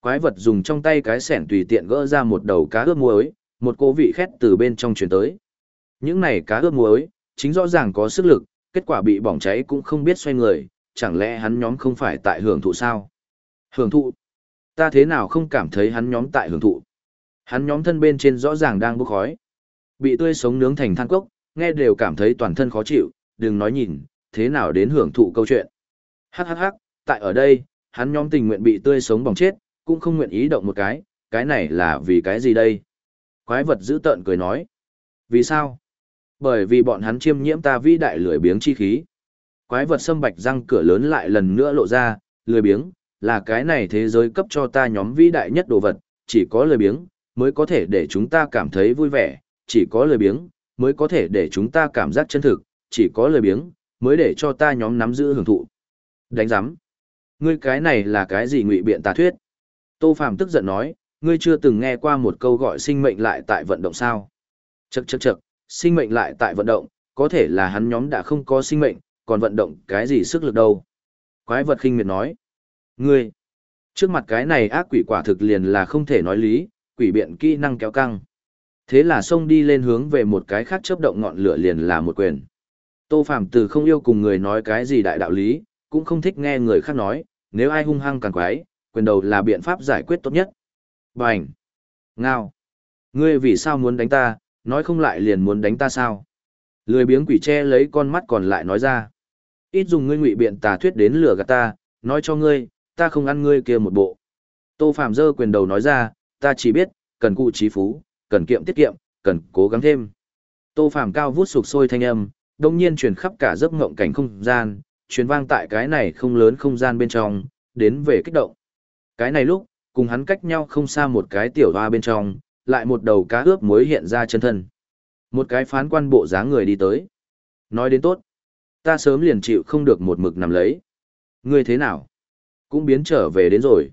Quái vật dùng trong tay cái sẻn tùy tiện gỡ ra một đầu cá ướp muối, một cỗ vị khét từ bên trong truyền tới. Những này cá ướp muối, chính rõ ràng có sức lực, kết quả bị bỏng cháy cũng không biết xoay người, chẳng lẽ hắn nhóm không phải tại hưởng thụ sao? Hưởng thụ? Ta thế nào không cảm thấy hắn nhóm tại hưởng thụ? Hắn nhóm thân bên trên rõ ràng đang bốc khói. Bị tươi sống nướng thành than cốc, nghe đều cảm thấy toàn thân khó chịu, đừng nói nhìn, thế nào đến hưởng thụ câu chuyện. Hắc hắc hắc, tại ở đây, hắn nhóm tình nguyện bị tươi sống bỏng chết, cũng không nguyện ý động một cái, cái này là vì cái gì đây? Quái vật giữ tợn cười nói. Vì sao? Bởi vì bọn hắn chiêm nhiễm ta vĩ đại lười biếng chi khí. Quái vật sâm bạch răng cửa lớn lại lần nữa lộ ra, lười biếng, là cái này thế giới cấp cho ta nhóm vĩ đại nhất đồ vật, chỉ có lười biếng, mới có thể để chúng ta cảm thấy vui vẻ, chỉ có lười biếng, mới có thể để chúng ta cảm giác chân thực, chỉ có lười biếng, mới để cho ta nhóm nắm giữ hưởng thụ. Đánh giám. Ngươi cái này là cái gì ngụy biện tà thuyết? Tô Phạm tức giận nói, ngươi chưa từng nghe qua một câu gọi sinh mệnh lại tại vận động sao? Chậc chậc chậc, sinh mệnh lại tại vận động, có thể là hắn nhóm đã không có sinh mệnh, còn vận động cái gì sức lực đâu? Quái vật khinh miệt nói, ngươi, trước mặt cái này ác quỷ quả thực liền là không thể nói lý, quỷ biện kỹ năng kéo căng. Thế là xông đi lên hướng về một cái khác chớp động ngọn lửa liền là một quyền. Tô Phàm từ không yêu cùng người nói cái gì đại đạo lý, cũng không thích nghe người khác nói, nếu ai hung hăng càng quái, quyền đầu là biện pháp giải quyết tốt nhất. Bành! Ngao! Ngươi vì sao muốn đánh ta, nói không lại liền muốn đánh ta sao? Lười biếng quỷ che lấy con mắt còn lại nói ra. Ít dùng ngươi ngụy biện tà thuyết đến lừa gạt ta, nói cho ngươi, ta không ăn ngươi kia một bộ. Tô Phạm giơ quyền đầu nói ra, ta chỉ biết, cần cụ trí phú, cần kiệm tiết kiệm, cần cố gắng thêm. Tô Phạm cao vút sục sôi thanh âm, đông nhiên truyền khắp cả giấc ngộng cảnh không gian, truyền vang tại cái này không lớn không gian bên trong, đến về kích động. Cái này lúc, cùng hắn cách nhau không xa một cái tiểu hoa bên trong, lại một đầu cá ướp muối hiện ra chân thân. Một cái phán quan bộ dáng người đi tới. Nói đến tốt. Ta sớm liền chịu không được một mực nằm lấy. Ngươi thế nào? Cũng biến trở về đến rồi.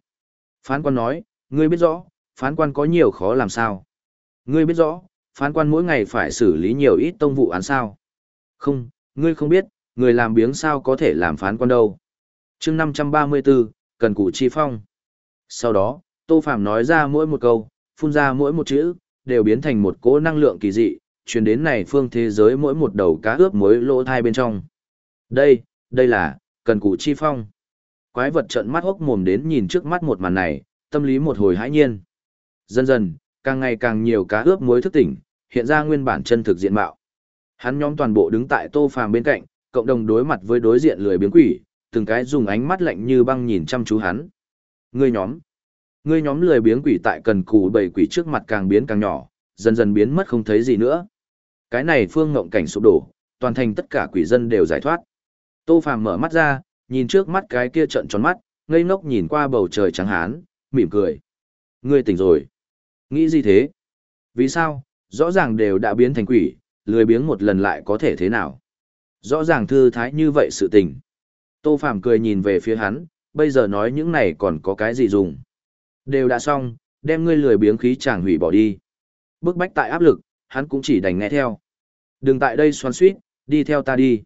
Phán quan nói, ngươi biết rõ, phán quan có nhiều khó làm sao. Ngươi biết rõ, phán quan mỗi ngày phải xử lý nhiều ít tông vụ án sao. Không, ngươi không biết, người làm biếng sao có thể làm phán quan đâu. chương 534, cần cụ chi phong. Sau đó, Tô Phạm nói ra mỗi một câu, phun ra mỗi một chữ, đều biến thành một cỗ năng lượng kỳ dị, truyền đến này phương thế giới mỗi một đầu cá ướp muối lỗ thai bên trong. Đây, đây là, cần cụ chi phong. Quái vật trận mắt hốc mồm đến nhìn trước mắt một màn này, tâm lý một hồi hãi nhiên. Dần dần, càng ngày càng nhiều cá ướp muối thức tỉnh, hiện ra nguyên bản chân thực diện mạo. Hắn nhóm toàn bộ đứng tại Tô Phàm bên cạnh, cộng đồng đối mặt với đối diện lười biếng quỷ, từng cái dùng ánh mắt lạnh như băng nhìn chăm chú hắn. Ngươi nhóm, ngươi nhóm lười biếng quỷ tại cần cù bảy quỷ trước mặt càng biến càng nhỏ, dần dần biến mất không thấy gì nữa. Cái này phương ngộng cảnh sụp đổ, toàn thành tất cả quỷ dân đều giải thoát. Tô Phàm mở mắt ra, nhìn trước mắt cái kia trận tròn mắt, ngây ngốc nhìn qua bầu trời trắng hán, mỉm cười. Ngươi tỉnh rồi. Nghĩ gì thế? Vì sao? Rõ ràng đều đã biến thành quỷ, lười biếng một lần lại có thể thế nào? Rõ ràng thư thái như vậy sự tình. Tô Phạm cười nhìn về phía hắn, bây giờ nói những này còn có cái gì dùng. Đều đã xong, đem ngươi lười biếng khí chàng hủy bỏ đi. Bức bách tại áp lực, hắn cũng chỉ đành nghe theo. Đừng tại đây xoắn suýt, đi theo ta đi.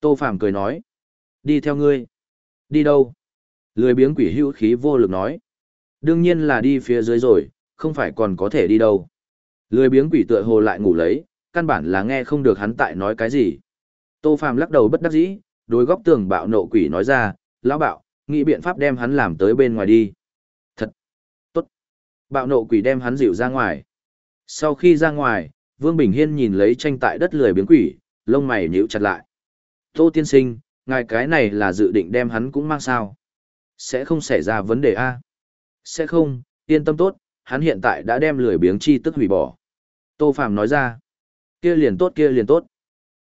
Tô Phạm cười nói. Đi theo ngươi. Đi đâu? Lười biếng quỷ hữu khí vô lực nói. Đương nhiên là đi phía dưới rồi, không phải còn có thể đi đâu. Lười biếng quỷ tựa hồ lại ngủ lấy, căn bản là nghe không được hắn tại nói cái gì. Tô Phàm lắc đầu bất đắc dĩ, đối góc tường bạo nộ quỷ nói ra, lão bạo, nghĩ biện pháp đem hắn làm tới bên ngoài đi. Thật! Tốt! Bạo nộ quỷ đem hắn dịu ra ngoài. Sau khi ra ngoài, Vương Bình Hiên nhìn lấy tranh tại đất lười biến quỷ, lông mày nhíu chặt lại. Tô tiên sinh, ngài cái này là dự định đem hắn cũng mang sao? Sẽ không xảy ra vấn đề A. Sẽ không, yên tâm tốt, hắn hiện tại đã đem lười biếng chi tức hủy bỏ. Tô Phạm nói ra. Kia liền tốt kia liền tốt.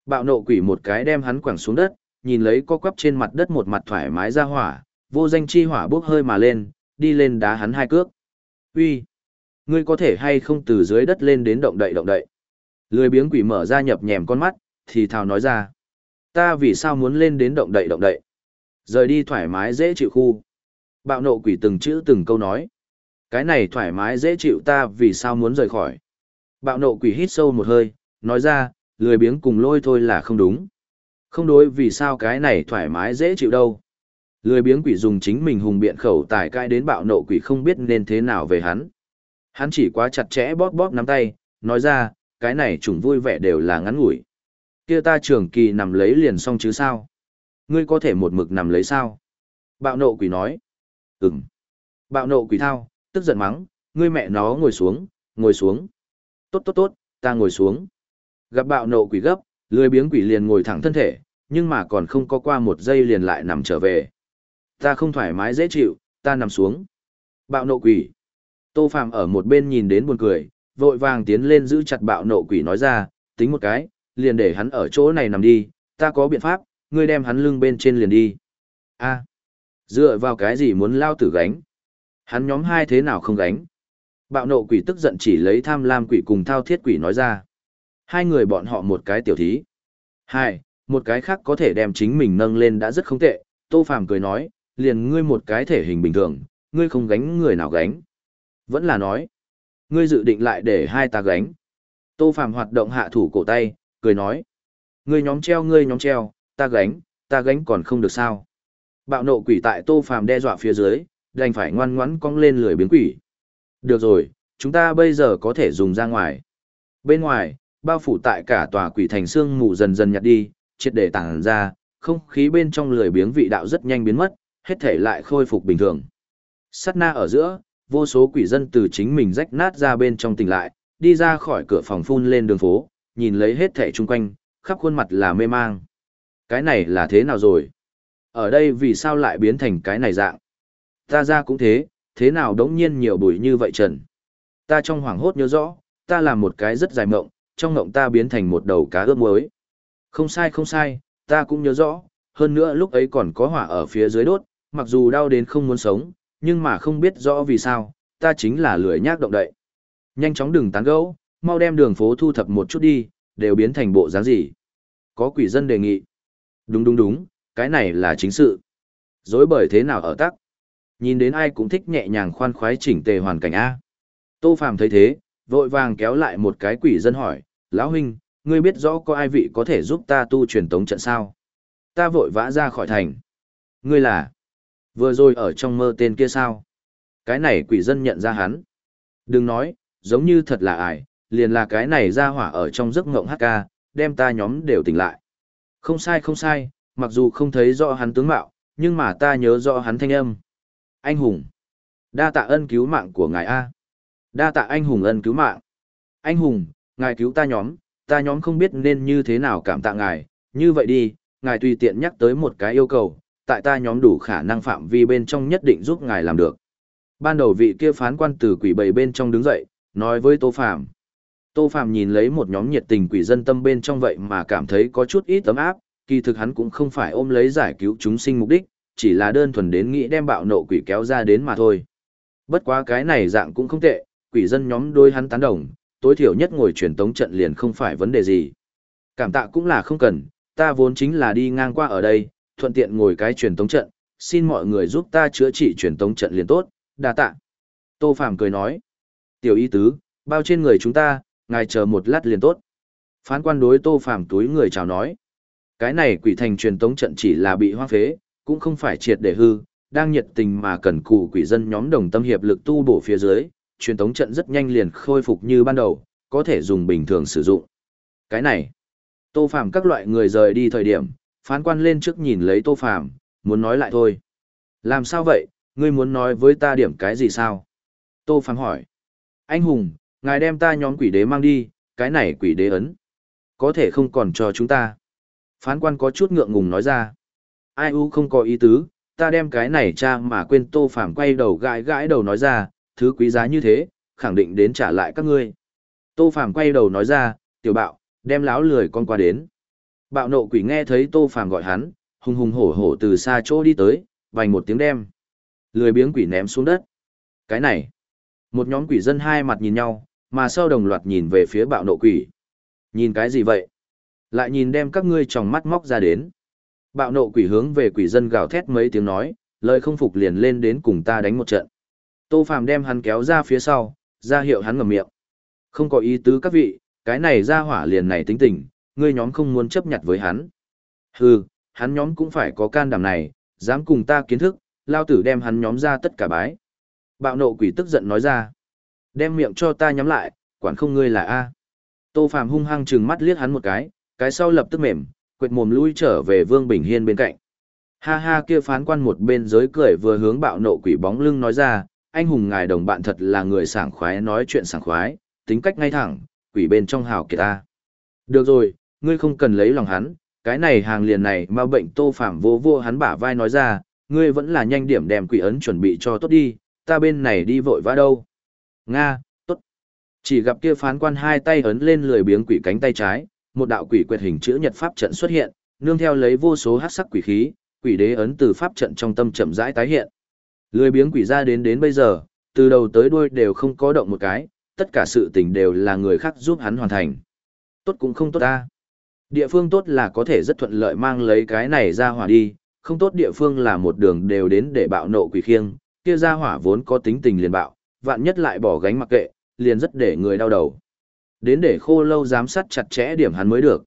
Bạo nộ quỷ một cái đem hắn quẳng xuống đất, nhìn lấy co quắp trên mặt đất một mặt thoải mái ra hỏa, vô danh chi hỏa bốc hơi mà lên, đi lên đá hắn hai cước. Uy, ngươi có thể hay không từ dưới đất lên đến động đậy động đậy. Lười biếng quỷ mở ra nhập nhèm con mắt, thì thào nói ra. Ta vì sao muốn lên đến động đậy động đậy? Rời đi thoải mái dễ chịu khu. Bạo nộ quỷ từng chữ từng câu nói. Cái này thoải mái dễ chịu ta vì sao muốn rời khỏi. Bạo nộ quỷ hít sâu một hơi, nói ra, lười biếng cùng lôi thôi là không đúng. Không đối vì sao cái này thoải mái dễ chịu đâu. Lười biếng quỷ dùng chính mình hùng biện khẩu tài cai đến bạo nộ quỷ không biết nên thế nào về hắn. Hắn chỉ quá chặt chẽ bóp bóp nắm tay, nói ra, cái này trùng vui vẻ đều là ngắn ngủi. Kia ta trường kỳ nằm lấy liền xong chứ sao? Ngươi có thể một mực nằm lấy sao? Bạo nộ quỷ nói. Ừm. Bạo nộ quỷ thao, tức giận mắng, ngươi mẹ nó ngồi xuống, ngồi xuống. Tốt tốt tốt, ta ngồi xuống. Gặp bạo nộ quỷ gấp, lười biếng quỷ liền ngồi thẳng thân thể, nhưng mà còn không có qua một giây liền lại nằm trở về. Ta không thoải mái dễ chịu, ta nằm xuống. Bạo nộ quỷ. Tô Phạm ở một bên nhìn đến buồn cười, vội vàng tiến lên giữ chặt bạo nộ quỷ nói ra, tính một cái, liền để hắn ở chỗ này nằm đi, ta có biện pháp, ngươi đem hắn lưng bên trên liền đi. A, dựa vào cái gì muốn lao tử gánh? Hắn nhóm hai thế nào không gánh? Bạo nộ quỷ tức giận chỉ lấy tham lam quỷ cùng thao thiết quỷ nói ra. Hai người bọn họ một cái tiểu thí. Hai, một cái khác có thể đem chính mình nâng lên đã rất không tệ. Tô Phàm cười nói, liền ngươi một cái thể hình bình thường, ngươi không gánh người nào gánh. Vẫn là nói, ngươi dự định lại để hai ta gánh. Tô Phàm hoạt động hạ thủ cổ tay, cười nói. Ngươi nhóm treo ngươi nhóm treo, ta gánh, ta gánh còn không được sao. Bạo nộ quỷ tại Tô Phàm đe dọa phía dưới, đành phải ngoan ngoãn cong lên lười biến quỷ. Được rồi, chúng ta bây giờ có thể dùng ra ngoài. Bên ngoài, bao phủ tại cả tòa quỷ thành xương mù dần dần nhạt đi, triệt để tản ra, không khí bên trong lười biếng vị đạo rất nhanh biến mất, hết thể lại khôi phục bình thường. Sát na ở giữa, vô số quỷ dân từ chính mình rách nát ra bên trong tỉnh lại, đi ra khỏi cửa phòng phun lên đường phố, nhìn lấy hết thể chung quanh, khắp khuôn mặt là mê mang. Cái này là thế nào rồi? Ở đây vì sao lại biến thành cái này dạng? Ta ra cũng thế, thế nào đống nhiên nhiều bụi như vậy trần? Ta trong hoảng hốt nhớ rõ, ta làm một cái rất dài mộng, trong ngộng ta biến thành một đầu cá ướp muối. Không sai không sai, ta cũng nhớ rõ, hơn nữa lúc ấy còn có hỏa ở phía dưới đốt, mặc dù đau đến không muốn sống, nhưng mà không biết rõ vì sao, ta chính là lười nhác động đậy. Nhanh chóng đừng tán gẫu, mau đem đường phố thu thập một chút đi, đều biến thành bộ dáng gì. Có quỷ dân đề nghị. Đúng đúng đúng, cái này là chính sự. Dối bởi thế nào ở tắc. Nhìn đến ai cũng thích nhẹ nhàng khoan khoái chỉnh tề hoàn cảnh A. Tô Phàm thấy thế, vội vàng kéo lại một cái quỷ dân hỏi, lão huynh, ngươi biết rõ có ai vị có thể giúp ta tu truyền tống trận sao? Ta vội vã ra khỏi thành. Ngươi là, vừa rồi ở trong mơ tên kia sao? Cái này quỷ dân nhận ra hắn. Đừng nói, giống như thật là ải, liền là cái này ra hỏa ở trong giấc ngộng HK, đem ta nhóm đều tỉnh lại. Không sai không sai, mặc dù không thấy rõ hắn tướng mạo, nhưng mà ta nhớ rõ hắn thanh âm. Anh hùng. Đa tạ ân cứu mạng của ngài A. Đa tạ anh hùng ân cứu mạng. Anh hùng, ngài cứu ta nhóm, ta nhóm không biết nên như thế nào cảm tạ ngài, như vậy đi, ngài tùy tiện nhắc tới một cái yêu cầu, tại ta nhóm đủ khả năng phạm vi bên trong nhất định giúp ngài làm được. Ban đầu vị kia phán quan từ quỷ bầy bên trong đứng dậy, nói với Tô Phạm. Tô Phạm nhìn lấy một nhóm nhiệt tình quỷ dân tâm bên trong vậy mà cảm thấy có chút ít tấm áp, kỳ thực hắn cũng không phải ôm lấy giải cứu chúng sinh mục đích, chỉ là đơn thuần đến nghĩ đem bạo nộ quỷ kéo ra đến mà thôi. Bất quá cái này dạng cũng không tệ, quỷ dân nhóm đôi hắn tán đồng, tối thiểu nhất ngồi truyền tống trận liền không phải vấn đề gì. Cảm tạ cũng là không cần, ta vốn chính là đi ngang qua ở đây, thuận tiện ngồi cái truyền tống trận, xin mọi người giúp ta chữa trị truyền tống trận liền tốt, đa tạ. Tô Phàm cười nói, tiểu y tứ, bao trên người chúng ta, ngài chờ một lát liền tốt. Phán quan đối Tô Phàm túi người chào nói, cái này quỷ thành truyền tống trận chỉ là bị hoang phế, cũng không phải triệt để hư, đang nhiệt tình mà cần cù quỷ dân nhóm đồng tâm hiệp lực tu bổ phía dưới, truyền tống trận rất nhanh liền khôi phục như ban đầu, có thể dùng bình thường sử dụng. Cái này, Tô Phàm các loại người rời đi thời điểm, phán quan lên trước nhìn lấy Tô Phàm, muốn nói lại thôi. Làm sao vậy, ngươi muốn nói với ta điểm cái gì sao? Tô Phàm hỏi. Anh Hùng, ngài đem ta nhóm quỷ đế mang đi, cái này quỷ đế ấn. Có thể không còn cho chúng ta. Phán quan có chút ngượng ngùng nói ra. Ai u không có ý tứ, ta đem cái này cha mà quên Tô Phàm quay đầu gãi gãi đầu nói ra, thứ quý giá như thế, khẳng định đến trả lại các ngươi. Tô Phàm quay đầu nói ra, tiểu bạo, đem láo lười con qua đến. Bạo nộ quỷ nghe thấy Tô Phàm gọi hắn, hùng hùng hổ hổ từ xa chỗ đi tới, vành một tiếng đem. Lười biếng quỷ ném xuống đất. Cái này, một nhóm quỷ dân hai mặt nhìn nhau, mà sau đồng loạt nhìn về phía bạo nộ quỷ. Nhìn cái gì vậy? Lại nhìn đem các ngươi tròng mắt móc ra đến. Bạo nộ quỷ hướng về quỷ dân gào thét mấy tiếng nói, lời không phục liền lên đến cùng ta đánh một trận. Tô Phàm đem hắn kéo ra phía sau, ra hiệu hắn ngậm miệng. Không có ý tứ các vị, cái này ra hỏa liền này tính tình, ngươi nhóm không muốn chấp nhận với hắn. Hừ, hắn nhóm cũng phải có can đảm này, dám cùng ta kiến thức, lao tử đem hắn nhóm ra tất cả bái. Bạo nộ quỷ tức giận nói ra. Đem miệng cho ta nhắm lại, quản không ngươi là A. Tô Phàm hung hăng trừng mắt liếc hắn một cái, cái sau lập tức mềm, quệt mồm lui trở về Vương Bình Hiên bên cạnh. Ha ha kia phán quan một bên giới cười vừa hướng bạo nộ quỷ bóng lưng nói ra, anh hùng ngài đồng bạn thật là người sảng khoái nói chuyện sảng khoái, tính cách ngay thẳng, quỷ bên trong hào kiệt ta. Được rồi, ngươi không cần lấy lòng hắn, cái này hàng liền này mà bệnh tô phạm vô vô hắn bả vai nói ra, ngươi vẫn là nhanh điểm đem quỷ ấn chuẩn bị cho tốt đi, ta bên này đi vội vã đâu. Nga, tốt. Chỉ gặp kia phán quan hai tay ấn lên lười biếng quỷ cánh tay trái, một đạo quỷ quyệt hình chữ nhật pháp trận xuất hiện, nương theo lấy vô số hắc sắc quỷ khí, quỷ đế ấn từ pháp trận trong tâm chậm rãi tái hiện. Lười biếng quỷ ra đến đến bây giờ, từ đầu tới đuôi đều không có động một cái, tất cả sự tình đều là người khác giúp hắn hoàn thành. Tốt cũng không tốt ta. Địa phương tốt là có thể rất thuận lợi mang lấy cái này ra hỏa đi, không tốt địa phương là một đường đều đến để bạo nộ quỷ khiêng, kia ra hỏa vốn có tính tình liền bạo, vạn nhất lại bỏ gánh mặc kệ, liền rất để người đau đầu. Đến để khô lâu giám sát chặt chẽ điểm hắn mới được.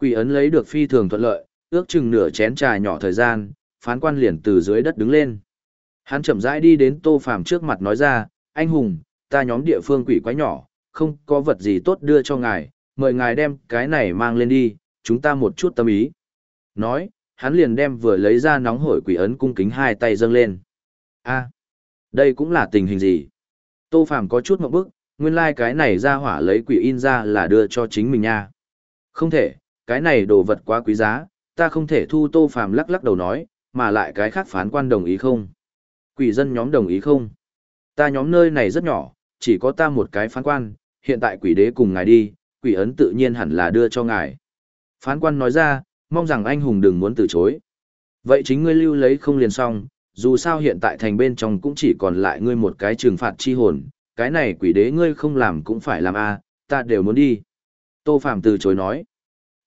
Quỷ ấn lấy được phi thường thuận lợi, ước chừng nửa chén trà nhỏ thời gian, phán quan liền từ dưới đất đứng lên. Hắn chậm rãi đi đến Tô Phàm trước mặt nói ra, anh hùng, ta nhóm địa phương quỷ quái nhỏ, không có vật gì tốt đưa cho ngài, mời ngài đem cái này mang lên đi, chúng ta một chút tâm ý. Nói, hắn liền đem vừa lấy ra nóng hổi quỷ ấn cung kính hai tay dâng lên. a đây cũng là tình hình gì? Tô Phàm có chút ngượng bức, nguyên lai like cái này ra hỏa lấy quỷ in ra là đưa cho chính mình nha. Không thể, cái này đồ vật quá quý giá, ta không thể thu Tô Phàm lắc lắc đầu nói, mà lại cái khác phán quan đồng ý không? Quỷ dân nhóm đồng ý không? Ta nhóm nơi này rất nhỏ, chỉ có ta một cái phán quan, hiện tại quỷ đế cùng ngài đi, quỷ ấn tự nhiên hẳn là đưa cho ngài. Phán quan nói ra, mong rằng anh hùng đừng muốn từ chối. Vậy chính ngươi lưu lấy không liền xong, dù sao hiện tại thành bên trong cũng chỉ còn lại ngươi một cái trừng phạt chi hồn, cái này quỷ đế ngươi không làm cũng phải làm a, ta đều muốn đi. Tô Phạm từ chối nói,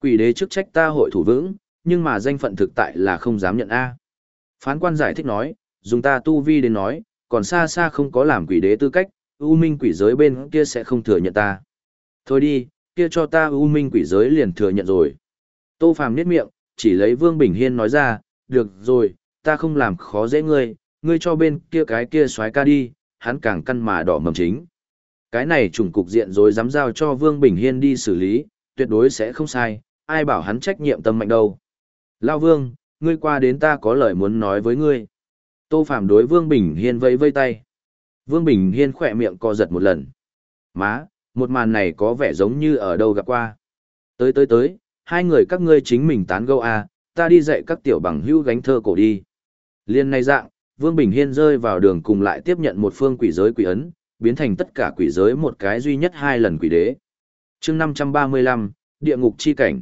quỷ đế chức trách ta hội thủ vững, nhưng mà danh phận thực tại là không dám nhận a. Phán quan giải thích nói, dùng ta tu vi đến nói, còn xa xa không có làm quỷ đế tư cách, U Minh quỷ giới bên kia sẽ không thừa nhận ta. Thôi đi, kia cho ta U Minh quỷ giới liền thừa nhận rồi. Tô Phàm niết miệng, chỉ lấy Vương Bình Hiên nói ra, được rồi, ta không làm khó dễ ngươi, ngươi cho bên kia cái kia xoái ca đi, hắn càng căn mà đỏ mầm chính. Cái này trùng cục diện rồi dám giao cho Vương Bình Hiên đi xử lý, tuyệt đối sẽ không sai, ai bảo hắn trách nhiệm tâm mạnh đâu. Lao Vương, ngươi qua đến ta có lời muốn nói với ngươi. Tô Phạm đối Vương Bình Hiên vẫy vây tay. Vương Bình Hiên khỏe miệng co giật một lần. Má, Một màn này có vẻ giống như ở đâu gặp qua. Tới tới tới, hai người các ngươi chính mình tán gẫu à, ta đi dạy các tiểu bằng hữu gánh thơ cổ đi. Liên này dạng, Vương Bình Hiên rơi vào đường cùng lại tiếp nhận một phương quỷ giới quỷ ấn, biến thành tất cả quỷ giới một cái duy nhất hai lần quỷ đế. chương 535, Địa ngục chi cảnh.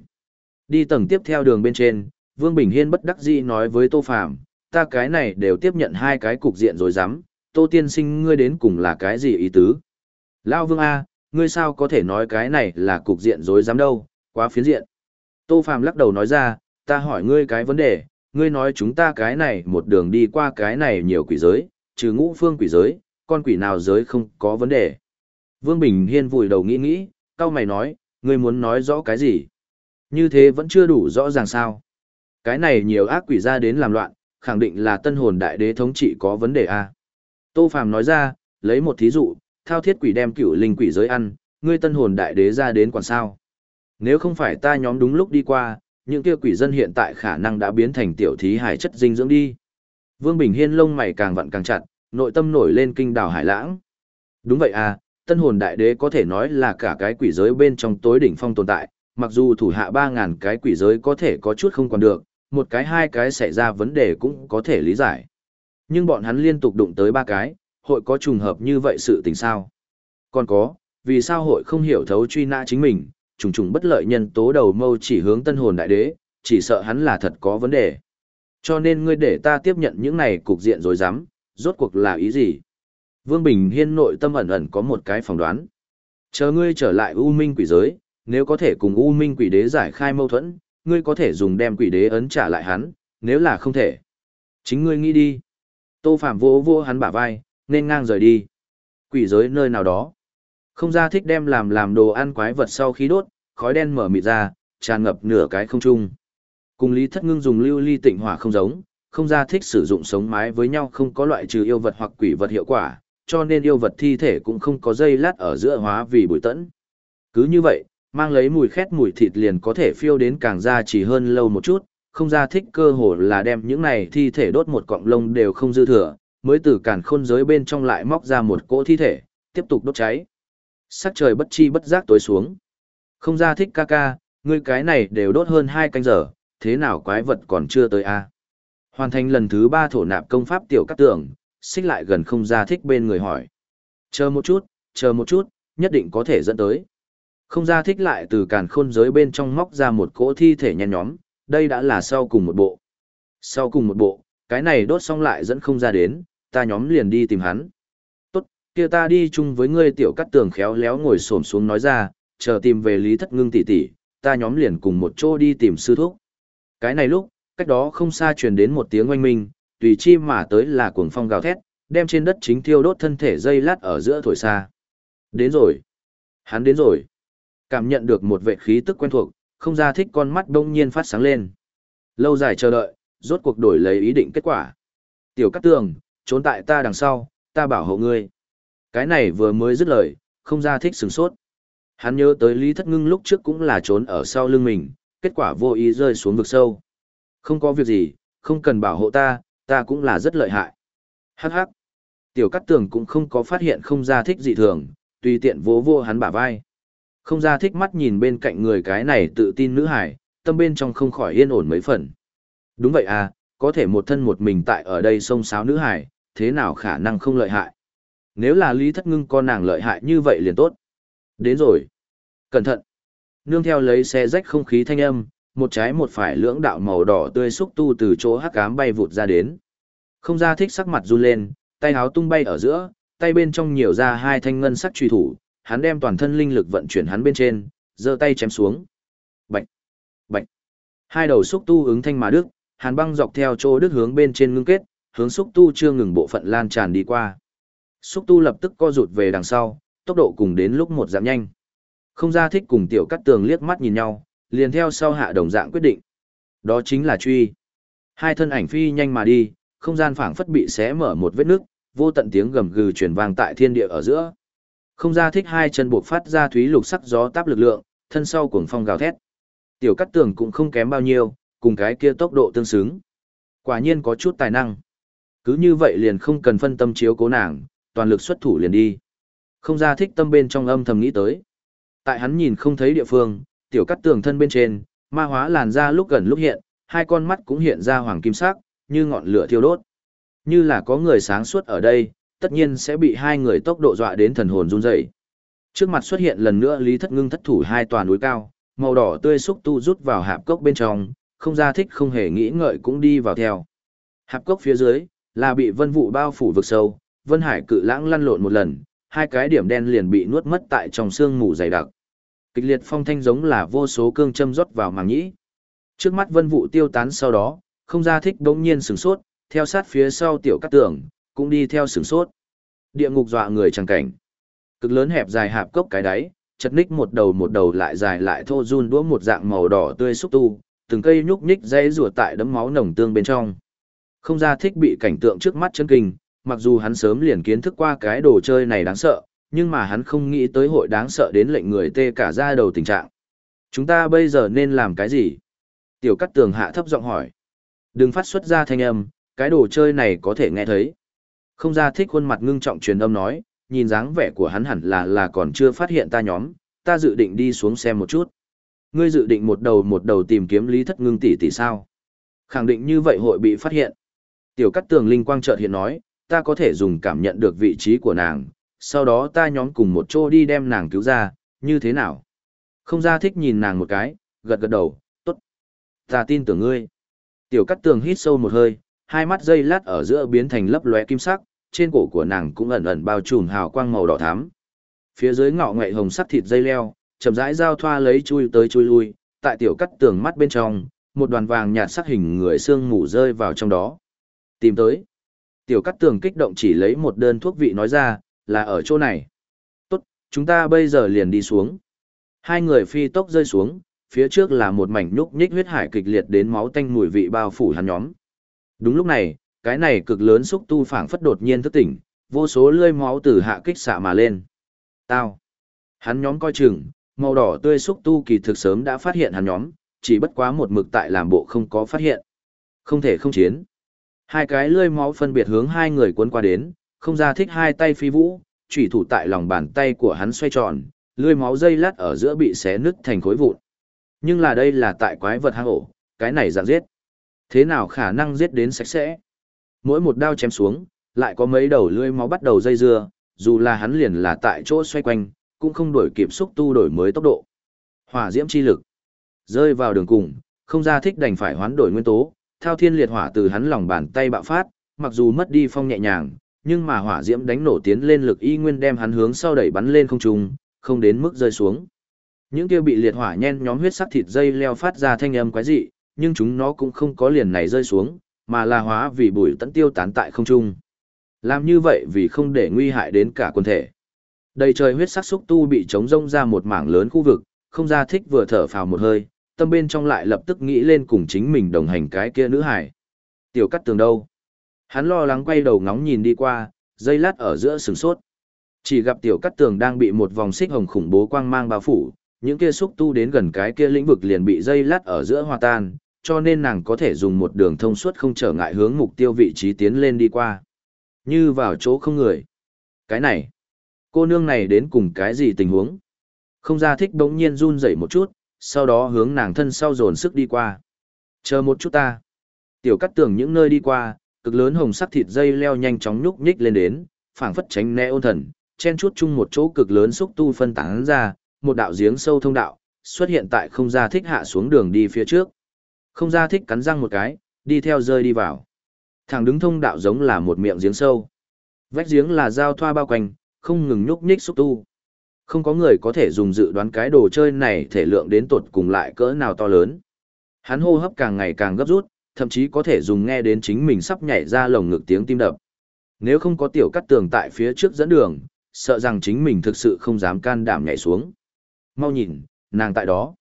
Đi tầng tiếp theo đường bên trên, Vương Bình Hiên bất đắc dĩ nói với Tô Phàm ta cái này đều tiếp nhận hai cái cục diện rồi dám, Tô Tiên Sinh ngươi đến cùng là cái gì ý tứ? Lao Vương A, ngươi sao có thể nói cái này là cục diện rồi dám đâu, quá phiến diện. Tô Phàm lắc đầu nói ra, ta hỏi ngươi cái vấn đề, ngươi nói chúng ta cái này một đường đi qua cái này nhiều quỷ giới, trừ ngũ phương quỷ giới, con quỷ nào giới không có vấn đề. Vương Bình Hiên vùi đầu nghĩ nghĩ, cao mày nói, ngươi muốn nói rõ cái gì? Như thế vẫn chưa đủ rõ ràng sao? Cái này nhiều ác quỷ ra đến làm loạn, khẳng định là tân hồn đại đế thống trị có vấn đề a. Tô Phàm nói ra, lấy một thí dụ, thao thiết quỷ đem cựu linh quỷ giới ăn, ngươi tân hồn đại đế ra đến quản sao? Nếu không phải ta nhóm đúng lúc đi qua, những kia quỷ dân hiện tại khả năng đã biến thành tiểu thí hải chất dinh dưỡng đi. Vương Bình Hiên lông mày càng vặn càng chặt, nội tâm nổi lên kinh đảo hải lãng. Đúng vậy à, tân hồn đại đế có thể nói là cả cái quỷ giới bên trong tối đỉnh phong tồn tại, mặc dù thủ hạ 3.000 cái quỷ giới có thể có chút không còn được, một cái hai cái xảy ra vấn đề cũng có thể lý giải. Nhưng bọn hắn liên tục đụng tới ba cái, hội có trùng hợp như vậy sự tình sao? Còn có, vì sao hội không hiểu thấu truy nã chính mình, trùng trùng bất lợi nhân tố đầu mâu chỉ hướng tân hồn đại đế, chỉ sợ hắn là thật có vấn đề. Cho nên ngươi để ta tiếp nhận những này cục diện rồi dám, rốt cuộc là ý gì? Vương Bình Hiên nội tâm ẩn ẩn có một cái phỏng đoán. Chờ ngươi trở lại U Minh quỷ giới, nếu có thể cùng U Minh quỷ đế giải khai mâu thuẫn, ngươi có thể dùng đem quỷ đế ấn trả lại hắn, nếu là không thể. Chính ngươi nghĩ đi. Tô Phạm vô vô hắn bả vai, nên ngang rời đi. Quỷ giới nơi nào đó. Không ra thích đem làm làm đồ ăn quái vật sau khi đốt, khói đen mở mịt ra, tràn ngập nửa cái không trung. Cùng Lý Thất Ngưng dùng lưu ly tịnh hỏa không giống, không ra thích sử dụng sống mái với nhau không có loại trừ yêu vật hoặc quỷ vật hiệu quả, cho nên yêu vật thi thể cũng không có dây lát ở giữa hóa vì bụi tẫn. Cứ như vậy, mang lấy mùi khét mùi thịt liền có thể phiêu đến càng ra chỉ hơn lâu một chút, không ra thích cơ hồ là đem những này thi thể đốt một cọng lông đều không dư thừa, mới từ càn khôn giới bên trong lại móc ra một cỗ thi thể, tiếp tục đốt cháy. Sắc trời bất chi bất giác tối xuống. Không ra thích ca ca, ngươi cái này đều đốt hơn hai canh giờ, thế nào quái vật còn chưa tới a? Hoàn thành lần thứ ba thổ nạp công pháp tiểu cắt tưởng, xích lại gần không ra thích bên người hỏi. Chờ một chút, chờ một chút, nhất định có thể dẫn tới. Không ra thích lại từ càn khôn giới bên trong móc ra một cỗ thi thể nhen nhóm, đây đã là sau cùng một bộ. Sau cùng một bộ, cái này đốt xong lại dẫn không ra đến, ta nhóm liền đi tìm hắn. Tốt, kia ta đi chung với ngươi tiểu cắt tường khéo léo ngồi xổm xuống nói ra, chờ tìm về lý thất ngưng tỷ tỷ, ta nhóm liền cùng một chỗ đi tìm sư thuốc. Cái này lúc, cách đó không xa truyền đến một tiếng oanh minh, tùy chi mà tới là cuồng phong gào thét, đem trên đất chính thiêu đốt thân thể dây lát ở giữa thổi xa. Đến rồi. Hắn đến rồi. Cảm nhận được một vệ khí tức quen thuộc, không ra thích con mắt đông nhiên phát sáng lên. Lâu dài chờ đợi, rốt cuộc đổi lấy ý định kết quả. Tiểu cát tường, trốn tại ta đằng sau, ta bảo hộ ngươi. Cái này vừa mới dứt lời, không ra thích sừng sốt. Hắn nhớ tới Lý Thất Ngưng lúc trước cũng là trốn ở sau lưng mình, kết quả vô ý rơi xuống vực sâu. Không có việc gì, không cần bảo hộ ta, ta cũng là rất lợi hại. Hắc hắc. Tiểu Cát Tường cũng không có phát hiện không ra thích dị thường, tùy tiện vỗ vô hắn bả vai. Không ra thích mắt nhìn bên cạnh người cái này tự tin nữ hải, tâm bên trong không khỏi yên ổn mấy phần. Đúng vậy à, có thể một thân một mình tại ở đây sông sáo nữ hải, thế nào khả năng không lợi hại. Nếu là Lý Thất Ngưng con nàng lợi hại như vậy liền tốt. Đến rồi. Cẩn thận. Nương theo lấy xe rách không khí thanh âm, một trái một phải lưỡng đạo màu đỏ tươi xúc tu từ chỗ hắc ám bay vụt ra đến. Không ra thích sắc mặt run lên, tay áo tung bay ở giữa, tay bên trong nhiều ra hai thanh ngân sắc truy thủ, hắn đem toàn thân linh lực vận chuyển hắn bên trên, giơ tay chém xuống. Bạch, bạch. Hai đầu xúc tu ứng thanh mà đức, hàn băng dọc theo chỗ đức hướng bên trên ngưng kết, hướng xúc tu chưa ngừng bộ phận lan tràn đi qua. Xúc tu lập tức co rụt về đằng sau, tốc độ cùng đến lúc một giảm nhanh. Không ra thích cùng tiểu cắt tường liếc mắt nhìn nhau, liền theo sau hạ đồng dạng quyết định. Đó chính là truy. Hai thân ảnh phi nhanh mà đi, không gian phảng phất bị xé mở một vết nước, vô tận tiếng gầm gừ truyền vang tại thiên địa ở giữa. Không ra thích hai chân buộc phát ra thúy lục sắc gió táp lực lượng, thân sau cuồng phong gào thét. Tiểu cắt tường cũng không kém bao nhiêu, cùng cái kia tốc độ tương xứng. Quả nhiên có chút tài năng. Cứ như vậy liền không cần phân tâm chiếu cố nàng, toàn lực xuất thủ liền đi. Không ra thích tâm bên trong âm thầm nghĩ tới. Tại hắn nhìn không thấy địa phương, tiểu cắt tường thân bên trên, ma hóa làn da lúc gần lúc hiện, hai con mắt cũng hiện ra hoàng kim sắc, như ngọn lửa thiêu đốt. Như là có người sáng suốt ở đây, tất nhiên sẽ bị hai người tốc độ dọa đến thần hồn run rẩy. Trước mặt xuất hiện lần nữa Lý Thất Ngưng thất thủ hai tòa núi cao, màu đỏ tươi xúc tu rút vào hạp cốc bên trong, không ra thích không hề nghĩ ngợi cũng đi vào theo. Hạp cốc phía dưới là bị vân vụ bao phủ vực sâu, vân hải cự lãng lăn lộn một lần, hai cái điểm đen liền bị nuốt mất tại trong xương mù dày đặc. Kịch liệt phong thanh giống là vô số cương châm rót vào màng nhĩ. Trước mắt vân vụ tiêu tán sau đó, không ra thích đống nhiên sửng sốt, theo sát phía sau tiểu cát tường, cũng đi theo sửng sốt. Địa ngục dọa người chẳng cảnh. Cực lớn hẹp dài hạp cốc cái đáy, chật ních một đầu một đầu lại dài lại thô run đũa một dạng màu đỏ tươi xúc tu, từng cây nhúc nhích dây rùa tại đấm máu nồng tương bên trong. Không ra thích bị cảnh tượng trước mắt chân kinh, mặc dù hắn sớm liền kiến thức qua cái đồ chơi này đáng sợ, nhưng mà hắn không nghĩ tới hội đáng sợ đến lệnh người tê cả da đầu tình trạng. Chúng ta bây giờ nên làm cái gì? Tiểu cắt tường hạ thấp giọng hỏi. Đừng phát xuất ra thanh âm, cái đồ chơi này có thể nghe thấy. Không ra thích khuôn mặt ngưng trọng truyền âm nói, nhìn dáng vẻ của hắn hẳn là là còn chưa phát hiện ta nhóm, ta dự định đi xuống xem một chút. Ngươi dự định một đầu một đầu tìm kiếm lý thất ngưng tỷ tỷ sao? Khẳng định như vậy hội bị phát hiện. Tiểu cắt tường linh quang chợt hiện nói, ta có thể dùng cảm nhận được vị trí của nàng, sau đó ta nhóm cùng một chỗ đi đem nàng cứu ra, như thế nào? Không ra thích nhìn nàng một cái, gật gật đầu, tốt. Ta tin tưởng ngươi. Tiểu cắt tường hít sâu một hơi, hai mắt dây lát ở giữa biến thành lấp lóe kim sắc, trên cổ của nàng cũng ẩn ẩn bao trùm hào quang màu đỏ thắm. Phía dưới ngọ ngậy hồng sắc thịt dây leo, chậm rãi giao thoa lấy chui tới chui lui, tại tiểu cắt tường mắt bên trong, một đoàn vàng nhạt sắc hình người xương mù rơi vào trong đó. Tìm tới. Tiểu cắt tường kích động chỉ lấy một đơn thuốc vị nói ra, là ở chỗ này. Tốt, chúng ta bây giờ liền đi xuống. Hai người phi tốc rơi xuống, phía trước là một mảnh nhúc nhích huyết hải kịch liệt đến máu tanh mùi vị bao phủ hắn nhóm. Đúng lúc này, cái này cực lớn xúc tu phảng phất đột nhiên thức tỉnh, vô số lươi máu từ hạ kích xạ mà lên. Tao. Hắn nhóm coi chừng, màu đỏ tươi xúc tu kỳ thực sớm đã phát hiện hắn nhóm, chỉ bất quá một mực tại làm bộ không có phát hiện. Không thể không chiến. Hai cái lươi máu phân biệt hướng hai người cuốn qua đến, không ra thích hai tay phi vũ, chủy thủ tại lòng bàn tay của hắn xoay tròn, lươi máu dây lát ở giữa bị xé nứt thành khối vụn. Nhưng là đây là tại quái vật hang ổ, cái này dạng giết. Thế nào khả năng giết đến sạch sẽ? Mỗi một đao chém xuống, lại có mấy đầu lưỡi máu bắt đầu dây dưa, dù là hắn liền là tại chỗ xoay quanh, cũng không đổi kịp xúc tu đổi mới tốc độ. Hỏa diễm chi lực rơi vào đường cùng, không ra thích đành phải hoán đổi nguyên tố, thao thiên liệt hỏa từ hắn lòng bàn tay bạo phát, mặc dù mất đi phong nhẹ nhàng, nhưng mà hỏa diễm đánh nổ tiến lên lực y nguyên đem hắn hướng sau đẩy bắn lên không trung, không đến mức rơi xuống. Những kia bị liệt hỏa nhen nhóm huyết sắc thịt dây leo phát ra thanh âm quái dị, nhưng chúng nó cũng không có liền này rơi xuống, mà là hóa vì bụi tận tiêu tán tại không trung. Làm như vậy vì không để nguy hại đến cả quân thể. Đầy trời huyết sắc xúc tu bị trống rông ra một mảng lớn khu vực, không ra thích vừa thở phào một hơi, tâm bên trong lại lập tức nghĩ lên cùng chính mình đồng hành cái kia nữ hải. Tiểu cắt tường đâu? Hắn lo lắng quay đầu ngóng nhìn đi qua, dây lát ở giữa sừng sốt. Chỉ gặp tiểu cắt tường đang bị một vòng xích hồng khủng bố quang mang bao phủ, những kia xúc tu đến gần cái kia lĩnh vực liền bị dây lát ở giữa hòa tan, cho nên nàng có thể dùng một đường thông suốt không trở ngại hướng mục tiêu vị trí tiến lên đi qua. Như vào chỗ không người. Cái này, cô nương này đến cùng cái gì tình huống? Không ra thích bỗng nhiên run dậy một chút, sau đó hướng nàng thân sau dồn sức đi qua. Chờ một chút ta. Tiểu cắt tường những nơi đi qua, cực lớn hồng sắc thịt dây leo nhanh chóng nhúc nhích lên đến, phảng phất tránh né ôn thần, chen chút chung một chỗ cực lớn xúc tu phân tán ra, một đạo giếng sâu thông đạo, xuất hiện tại không ra thích hạ xuống đường đi phía trước. Không ra thích cắn răng một cái, đi theo rơi đi vào. Thằng đứng thông đạo giống là một miệng giếng sâu. Vách giếng là dao thoa bao quanh, không ngừng nhúc nhích xúc tu. Không có người có thể dùng dự đoán cái đồ chơi này thể lượng đến tột cùng lại cỡ nào to lớn. Hắn hô hấp càng ngày càng gấp rút, thậm chí có thể dùng nghe đến chính mình sắp nhảy ra lồng ngực tiếng tim đập. Nếu không có tiểu cắt tường tại phía trước dẫn đường, sợ rằng chính mình thực sự không dám can đảm nhảy xuống. Mau nhìn, nàng tại đó.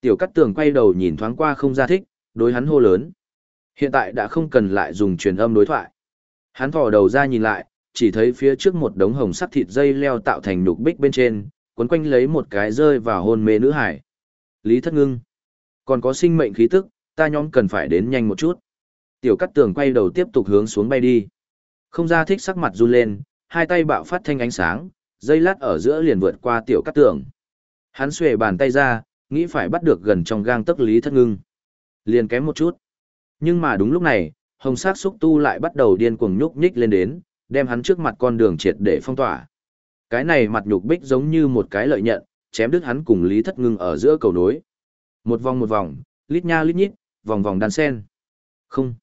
Tiểu cắt tường quay đầu nhìn thoáng qua không ra thích, đối hắn hô lớn. Hiện tại đã không cần lại dùng truyền âm đối thoại. Hắn thò đầu ra nhìn lại, chỉ thấy phía trước một đống hồng sắt thịt dây leo tạo thành nhục bích bên trên, quấn quanh lấy một cái rơi vào hôn mê nữ hải. Lý thất ngưng. Còn có sinh mệnh khí tức, ta nhóm cần phải đến nhanh một chút. Tiểu cắt tường quay đầu tiếp tục hướng xuống bay đi. Không ra thích sắc mặt run lên, hai tay bạo phát thanh ánh sáng, dây lát ở giữa liền vượt qua tiểu cắt tường. Hắn xuề bàn tay ra, nghĩ phải bắt được gần trong gang tấc lý thất ngưng. Liền kém một chút. Nhưng mà đúng lúc này, hồng sắc xúc tu lại bắt đầu điên cuồng nhúc nhích lên đến, đem hắn trước mặt con đường triệt để phong tỏa. Cái này mặt nhục bích giống như một cái lợi nhận, chém đứt hắn cùng lý thất ngưng ở giữa cầu nối. Một vòng một vòng, lít nha lít nhít, vòng vòng đan sen. Không.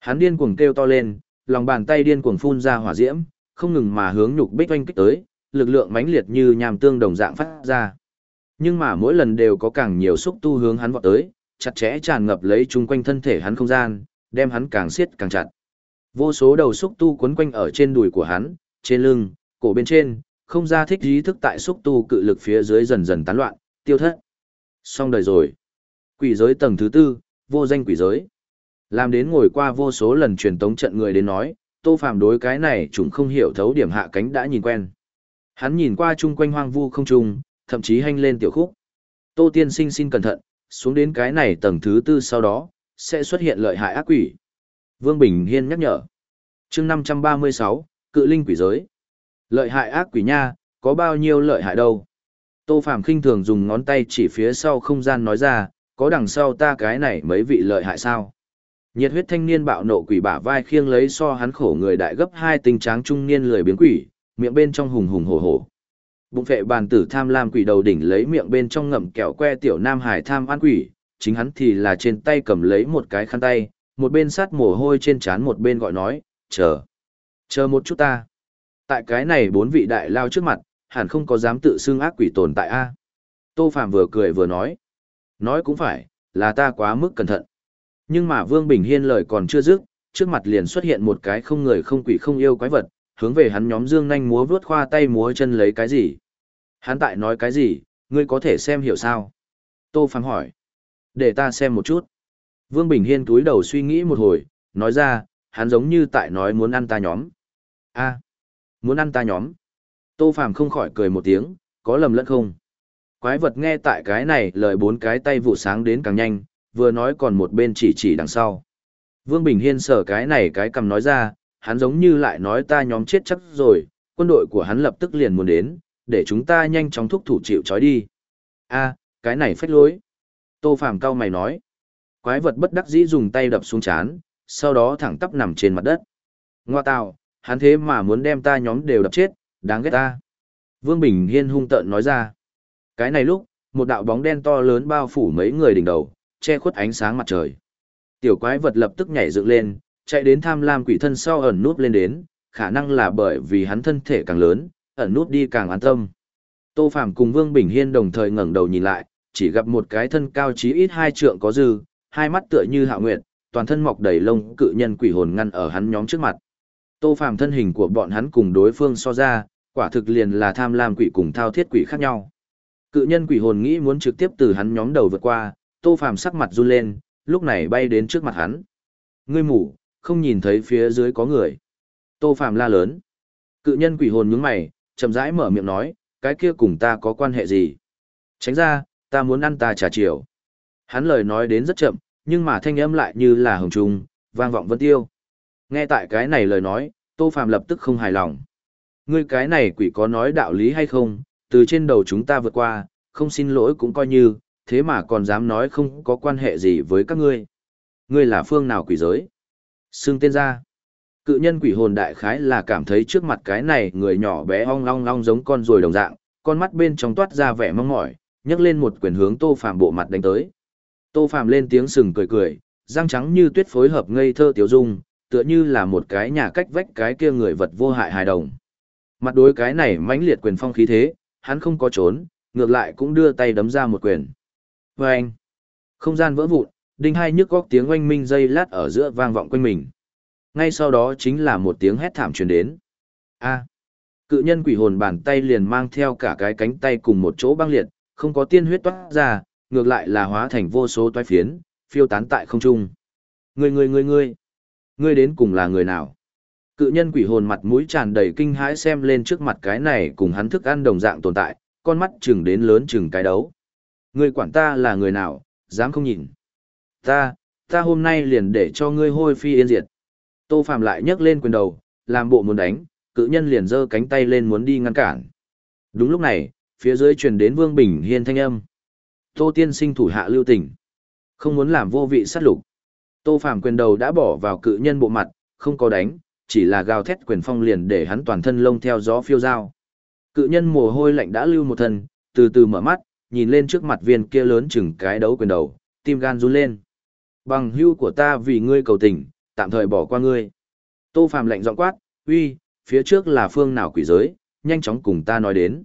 Hắn điên cuồng kêu to lên, lòng bàn tay điên cuồng phun ra hỏa diễm, không ngừng mà hướng nhục bích oanh kích tới, lực lượng mãnh liệt như nhàm tương đồng dạng phát ra. Nhưng mà mỗi lần đều có càng nhiều xúc tu hướng hắn vọt tới, chặt chẽ tràn ngập lấy chung quanh thân thể hắn không gian, đem hắn càng siết càng chặt. Vô số đầu xúc tu quấn quanh ở trên đùi của hắn, trên lưng, cổ bên trên, không ra thích ý thức tại xúc tu cự lực phía dưới dần dần tán loạn, tiêu thất. Xong đời rồi. Quỷ giới tầng thứ tư, vô danh quỷ giới. Làm đến ngồi qua vô số lần truyền tống trận người đến nói, Tô Phàm đối cái này chúng không hiểu thấu điểm hạ cánh đã nhìn quen. Hắn nhìn qua chung quanh hoang vu không trung, thậm chí hành lên tiểu khúc. Tô Tiên Sinh xin cẩn thận, xuống đến cái này tầng thứ tư sau đó, sẽ xuất hiện lợi hại ác quỷ. Vương Bình Hiên nhắc nhở. chương 536, cự linh quỷ giới. Lợi hại ác quỷ nha, có bao nhiêu lợi hại đâu. Tô Phàm khinh thường dùng ngón tay chỉ phía sau không gian nói ra, có đằng sau ta cái này mấy vị lợi hại sao. Nhiệt huyết thanh niên bạo nộ quỷ bả vai khiêng lấy so hắn khổ người đại gấp hai tình tráng trung niên lười biến quỷ, miệng bên trong hùng hùng hổ hổ. Bụng phệ bàn tử tham lam quỷ đầu đỉnh lấy miệng bên trong ngậm kẹo que tiểu nam hải tham ăn quỷ, chính hắn thì là trên tay cầm lấy một cái khăn tay, một bên sát mồ hôi trên trán một bên gọi nói, chờ, chờ một chút ta. Tại cái này bốn vị đại lao trước mặt, hẳn không có dám tự xưng ác quỷ tồn tại a. Tô Phạm vừa cười vừa nói, nói cũng phải, là ta quá mức cẩn thận. Nhưng mà Vương Bình Hiên lời còn chưa dứt, trước mặt liền xuất hiện một cái không người không quỷ không yêu quái vật, hướng về hắn nhóm dương nhanh múa vướt khoa tay múa chân lấy cái gì. Hắn tại nói cái gì, ngươi có thể xem hiểu sao? Tô Phàm hỏi. Để ta xem một chút. Vương Bình Hiên túi đầu suy nghĩ một hồi, nói ra, hắn giống như tại nói muốn ăn ta nhóm. a muốn ăn ta nhóm. Tô Phàm không khỏi cười một tiếng, có lầm lẫn không? Quái vật nghe tại cái này lời bốn cái tay vụ sáng đến càng nhanh, vừa nói còn một bên chỉ chỉ đằng sau. Vương Bình Hiên sở cái này cái cầm nói ra, hắn giống như lại nói ta nhóm chết chắc rồi, quân đội của hắn lập tức liền muốn đến, để chúng ta nhanh chóng thúc thủ chịu trói đi. a cái này phách lối. Tô Phàm cao mày nói. Quái vật bất đắc dĩ dùng tay đập xuống chán, sau đó thẳng tắp nằm trên mặt đất. Ngoa tạo, hắn thế mà muốn đem ta nhóm đều đập chết, đáng ghét ta. Vương Bình Hiên hung tợn nói ra. Cái này lúc, một đạo bóng đen to lớn bao phủ mấy người đỉnh đầu, che khuất ánh sáng mặt trời. Tiểu quái vật lập tức nhảy dựng lên, chạy đến tham lam quỷ thân sau ẩn nút lên đến, khả năng là bởi vì hắn thân thể càng lớn, ẩn nút đi càng an tâm. Tô Phàm cùng Vương Bình Hiên đồng thời ngẩng đầu nhìn lại, chỉ gặp một cái thân cao chí ít hai trượng có dư, hai mắt tựa như hạ nguyệt, toàn thân mọc đầy lông cự nhân quỷ hồn ngăn ở hắn nhóm trước mặt. Tô Phàm thân hình của bọn hắn cùng đối phương so ra, quả thực liền là tham lam quỷ cùng thao thiết quỷ khác nhau. Cự nhân quỷ hồn nghĩ muốn trực tiếp từ hắn nhóm đầu vượt qua, Tô Phàm sắc mặt run lên, lúc này bay đến trước mặt hắn. Ngươi mù, không nhìn thấy phía dưới có người. Tô phạm la lớn. Cự nhân quỷ hồn nhướng mày, chậm rãi mở miệng nói, cái kia cùng ta có quan hệ gì? Tránh ra, ta muốn ăn ta trà chiều. Hắn lời nói đến rất chậm, nhưng mà thanh âm lại như là hồng trung, vang vọng vân tiêu. Nghe tại cái này lời nói, Tô phạm lập tức không hài lòng. Ngươi cái này quỷ có nói đạo lý hay không, từ trên đầu chúng ta vượt qua, không xin lỗi cũng coi như, thế mà còn dám nói không có quan hệ gì với các ngươi. Ngươi là phương nào quỷ giới? Xưng tên ra. Cự nhân quỷ hồn đại khái là cảm thấy trước mặt cái này người nhỏ bé ong long long giống con ruồi đồng dạng, con mắt bên trong toát ra vẻ mong mỏi, nhấc lên một quyền hướng Tô Phàm bộ mặt đánh tới. Tô Phàm lên tiếng sừng cười cười, răng trắng như tuyết phối hợp ngây thơ tiểu dung, tựa như là một cái nhà cách vách cái kia người vật vô hại hài đồng. Mặt đối cái này mãnh liệt quyền phong khí thế, hắn không có trốn, ngược lại cũng đưa tay đấm ra một quyền. anh Không gian vỡ vụn, đinh hai nhức góc tiếng oanh minh dây lát ở giữa vang vọng quanh mình. Ngay sau đó chính là một tiếng hét thảm truyền đến. A! Cự nhân quỷ hồn bàn tay liền mang theo cả cái cánh tay cùng một chỗ băng liệt, không có tiên huyết toát ra, ngược lại là hóa thành vô số toái phiến, phiêu tán tại không trung. Người người người người! Ngươi đến cùng là người nào? Cự nhân quỷ hồn mặt mũi tràn đầy kinh hãi xem lên trước mặt cái này cùng hắn thức ăn đồng dạng tồn tại, con mắt chừng đến lớn chừng cái đấu. Ngươi quản ta là người nào, dám không nhìn. Ta, ta hôm nay liền để cho ngươi hôi phi yên diệt. Tô Phạm lại nhấc lên quyền đầu, làm bộ muốn đánh, cự nhân liền giơ cánh tay lên muốn đi ngăn cản. Đúng lúc này, phía dưới truyền đến Vương Bình Hiên thanh âm. Tô tiên sinh thủ hạ lưu tình. Không muốn làm vô vị sát lục. Tô Phạm quyền đầu đã bỏ vào cự nhân bộ mặt, không có đánh, chỉ là gào thét quyền phong liền để hắn toàn thân lông theo gió phiêu dao. Cự nhân mồ hôi lạnh đã lưu một thân, từ từ mở mắt, nhìn lên trước mặt viên kia lớn chừng cái đấu quyền đầu, tim gan run lên. Bằng hưu của ta vì ngươi cầu tình, tạm thời bỏ qua ngươi. Tô Phàm lạnh giọng quát, uy, phía trước là phương nào quỷ giới, nhanh chóng cùng ta nói đến.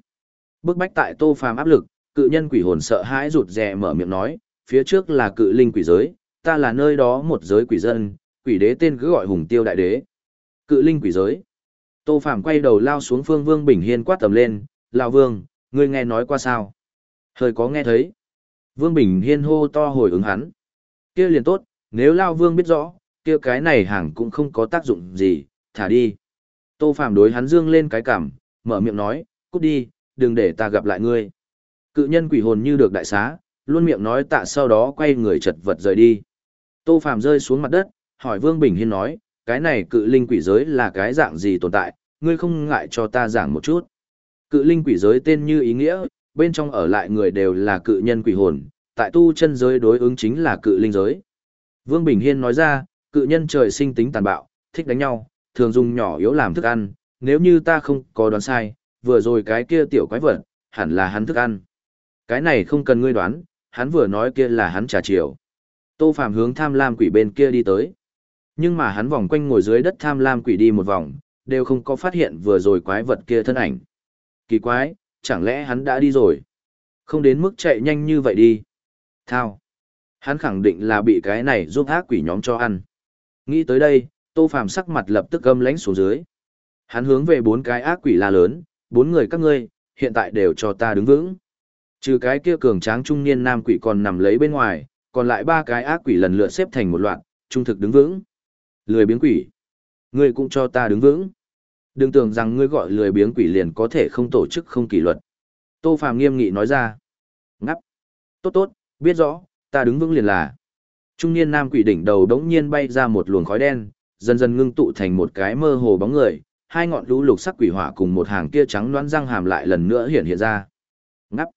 Bước bách tại Tô Phàm áp lực, cự nhân quỷ hồn sợ hãi rụt rè mở miệng nói, phía trước là cự linh quỷ giới, ta là nơi đó một giới quỷ dân, quỷ đế tên cứ gọi hùng tiêu đại đế. Cự linh quỷ giới. Tô Phàm quay đầu lao xuống phương Vương Bình Hiên quát tầm lên, lão Vương, ngươi nghe nói qua sao? Hơi có nghe thấy. Vương Bình Hiên hô to hồi ứng hắn. Kia liền tốt, nếu Lao Vương biết rõ, kia cái này hàng cũng không có tác dụng gì, thả đi. Tô Phạm đối hắn dương lên cái cảm, mở miệng nói, cút đi, đừng để ta gặp lại ngươi. Cự nhân quỷ hồn như được đại xá, luôn miệng nói tạ sau đó quay người chật vật rời đi. Tô Phạm rơi xuống mặt đất, hỏi Vương Bình Hiên nói, cái này cự linh quỷ giới là cái dạng gì tồn tại, ngươi không ngại cho ta giảng một chút. Cự linh quỷ giới tên như ý nghĩa, bên trong ở lại người đều là cự nhân quỷ hồn, tại tu chân giới đối ứng chính là cự linh giới. Vương Bình Hiên nói ra, cự nhân trời sinh tính tàn bạo, thích đánh nhau, thường dùng nhỏ yếu làm thức ăn, nếu như ta không có đoán sai, vừa rồi cái kia tiểu quái vật, hẳn là hắn thức ăn. Cái này không cần ngươi đoán, hắn vừa nói kia là hắn trà chiều. Tô Phạm hướng tham lam quỷ bên kia đi tới. Nhưng mà hắn vòng quanh ngồi dưới đất tham lam quỷ đi một vòng, đều không có phát hiện vừa rồi quái vật kia thân ảnh. Kỳ quái, chẳng lẽ hắn đã đi rồi? Không đến mức chạy nhanh như vậy đi. Thao. Hắn khẳng định là bị cái này giúp ác quỷ nhóm cho ăn. Nghĩ tới đây, Tô Phàm sắc mặt lập tức gâm lánh xuống dưới. Hắn hướng về bốn cái ác quỷ la lớn, bốn người các ngươi, hiện tại đều cho ta đứng vững. Trừ cái kia cường tráng trung niên nam quỷ còn nằm lấy bên ngoài, còn lại ba cái ác quỷ lần lượt xếp thành một loạt, trung thực đứng vững. Lười biếng quỷ. Ngươi cũng cho ta đứng vững. Đừng tưởng rằng ngươi gọi lười biếng quỷ liền có thể không tổ chức không kỷ luật. Tô Phàm nghiêm nghị nói ra. Ngắp. Tốt tốt, biết rõ, ta đứng vững liền là. Trung niên nam quỷ đỉnh đầu đống nhiên bay ra một luồng khói đen, dần dần ngưng tụ thành một cái mơ hồ bóng người, hai ngọn lũ lục sắc quỷ hỏa cùng một hàng kia trắng loãng răng hàm lại lần nữa hiện hiện ra. Ngắp.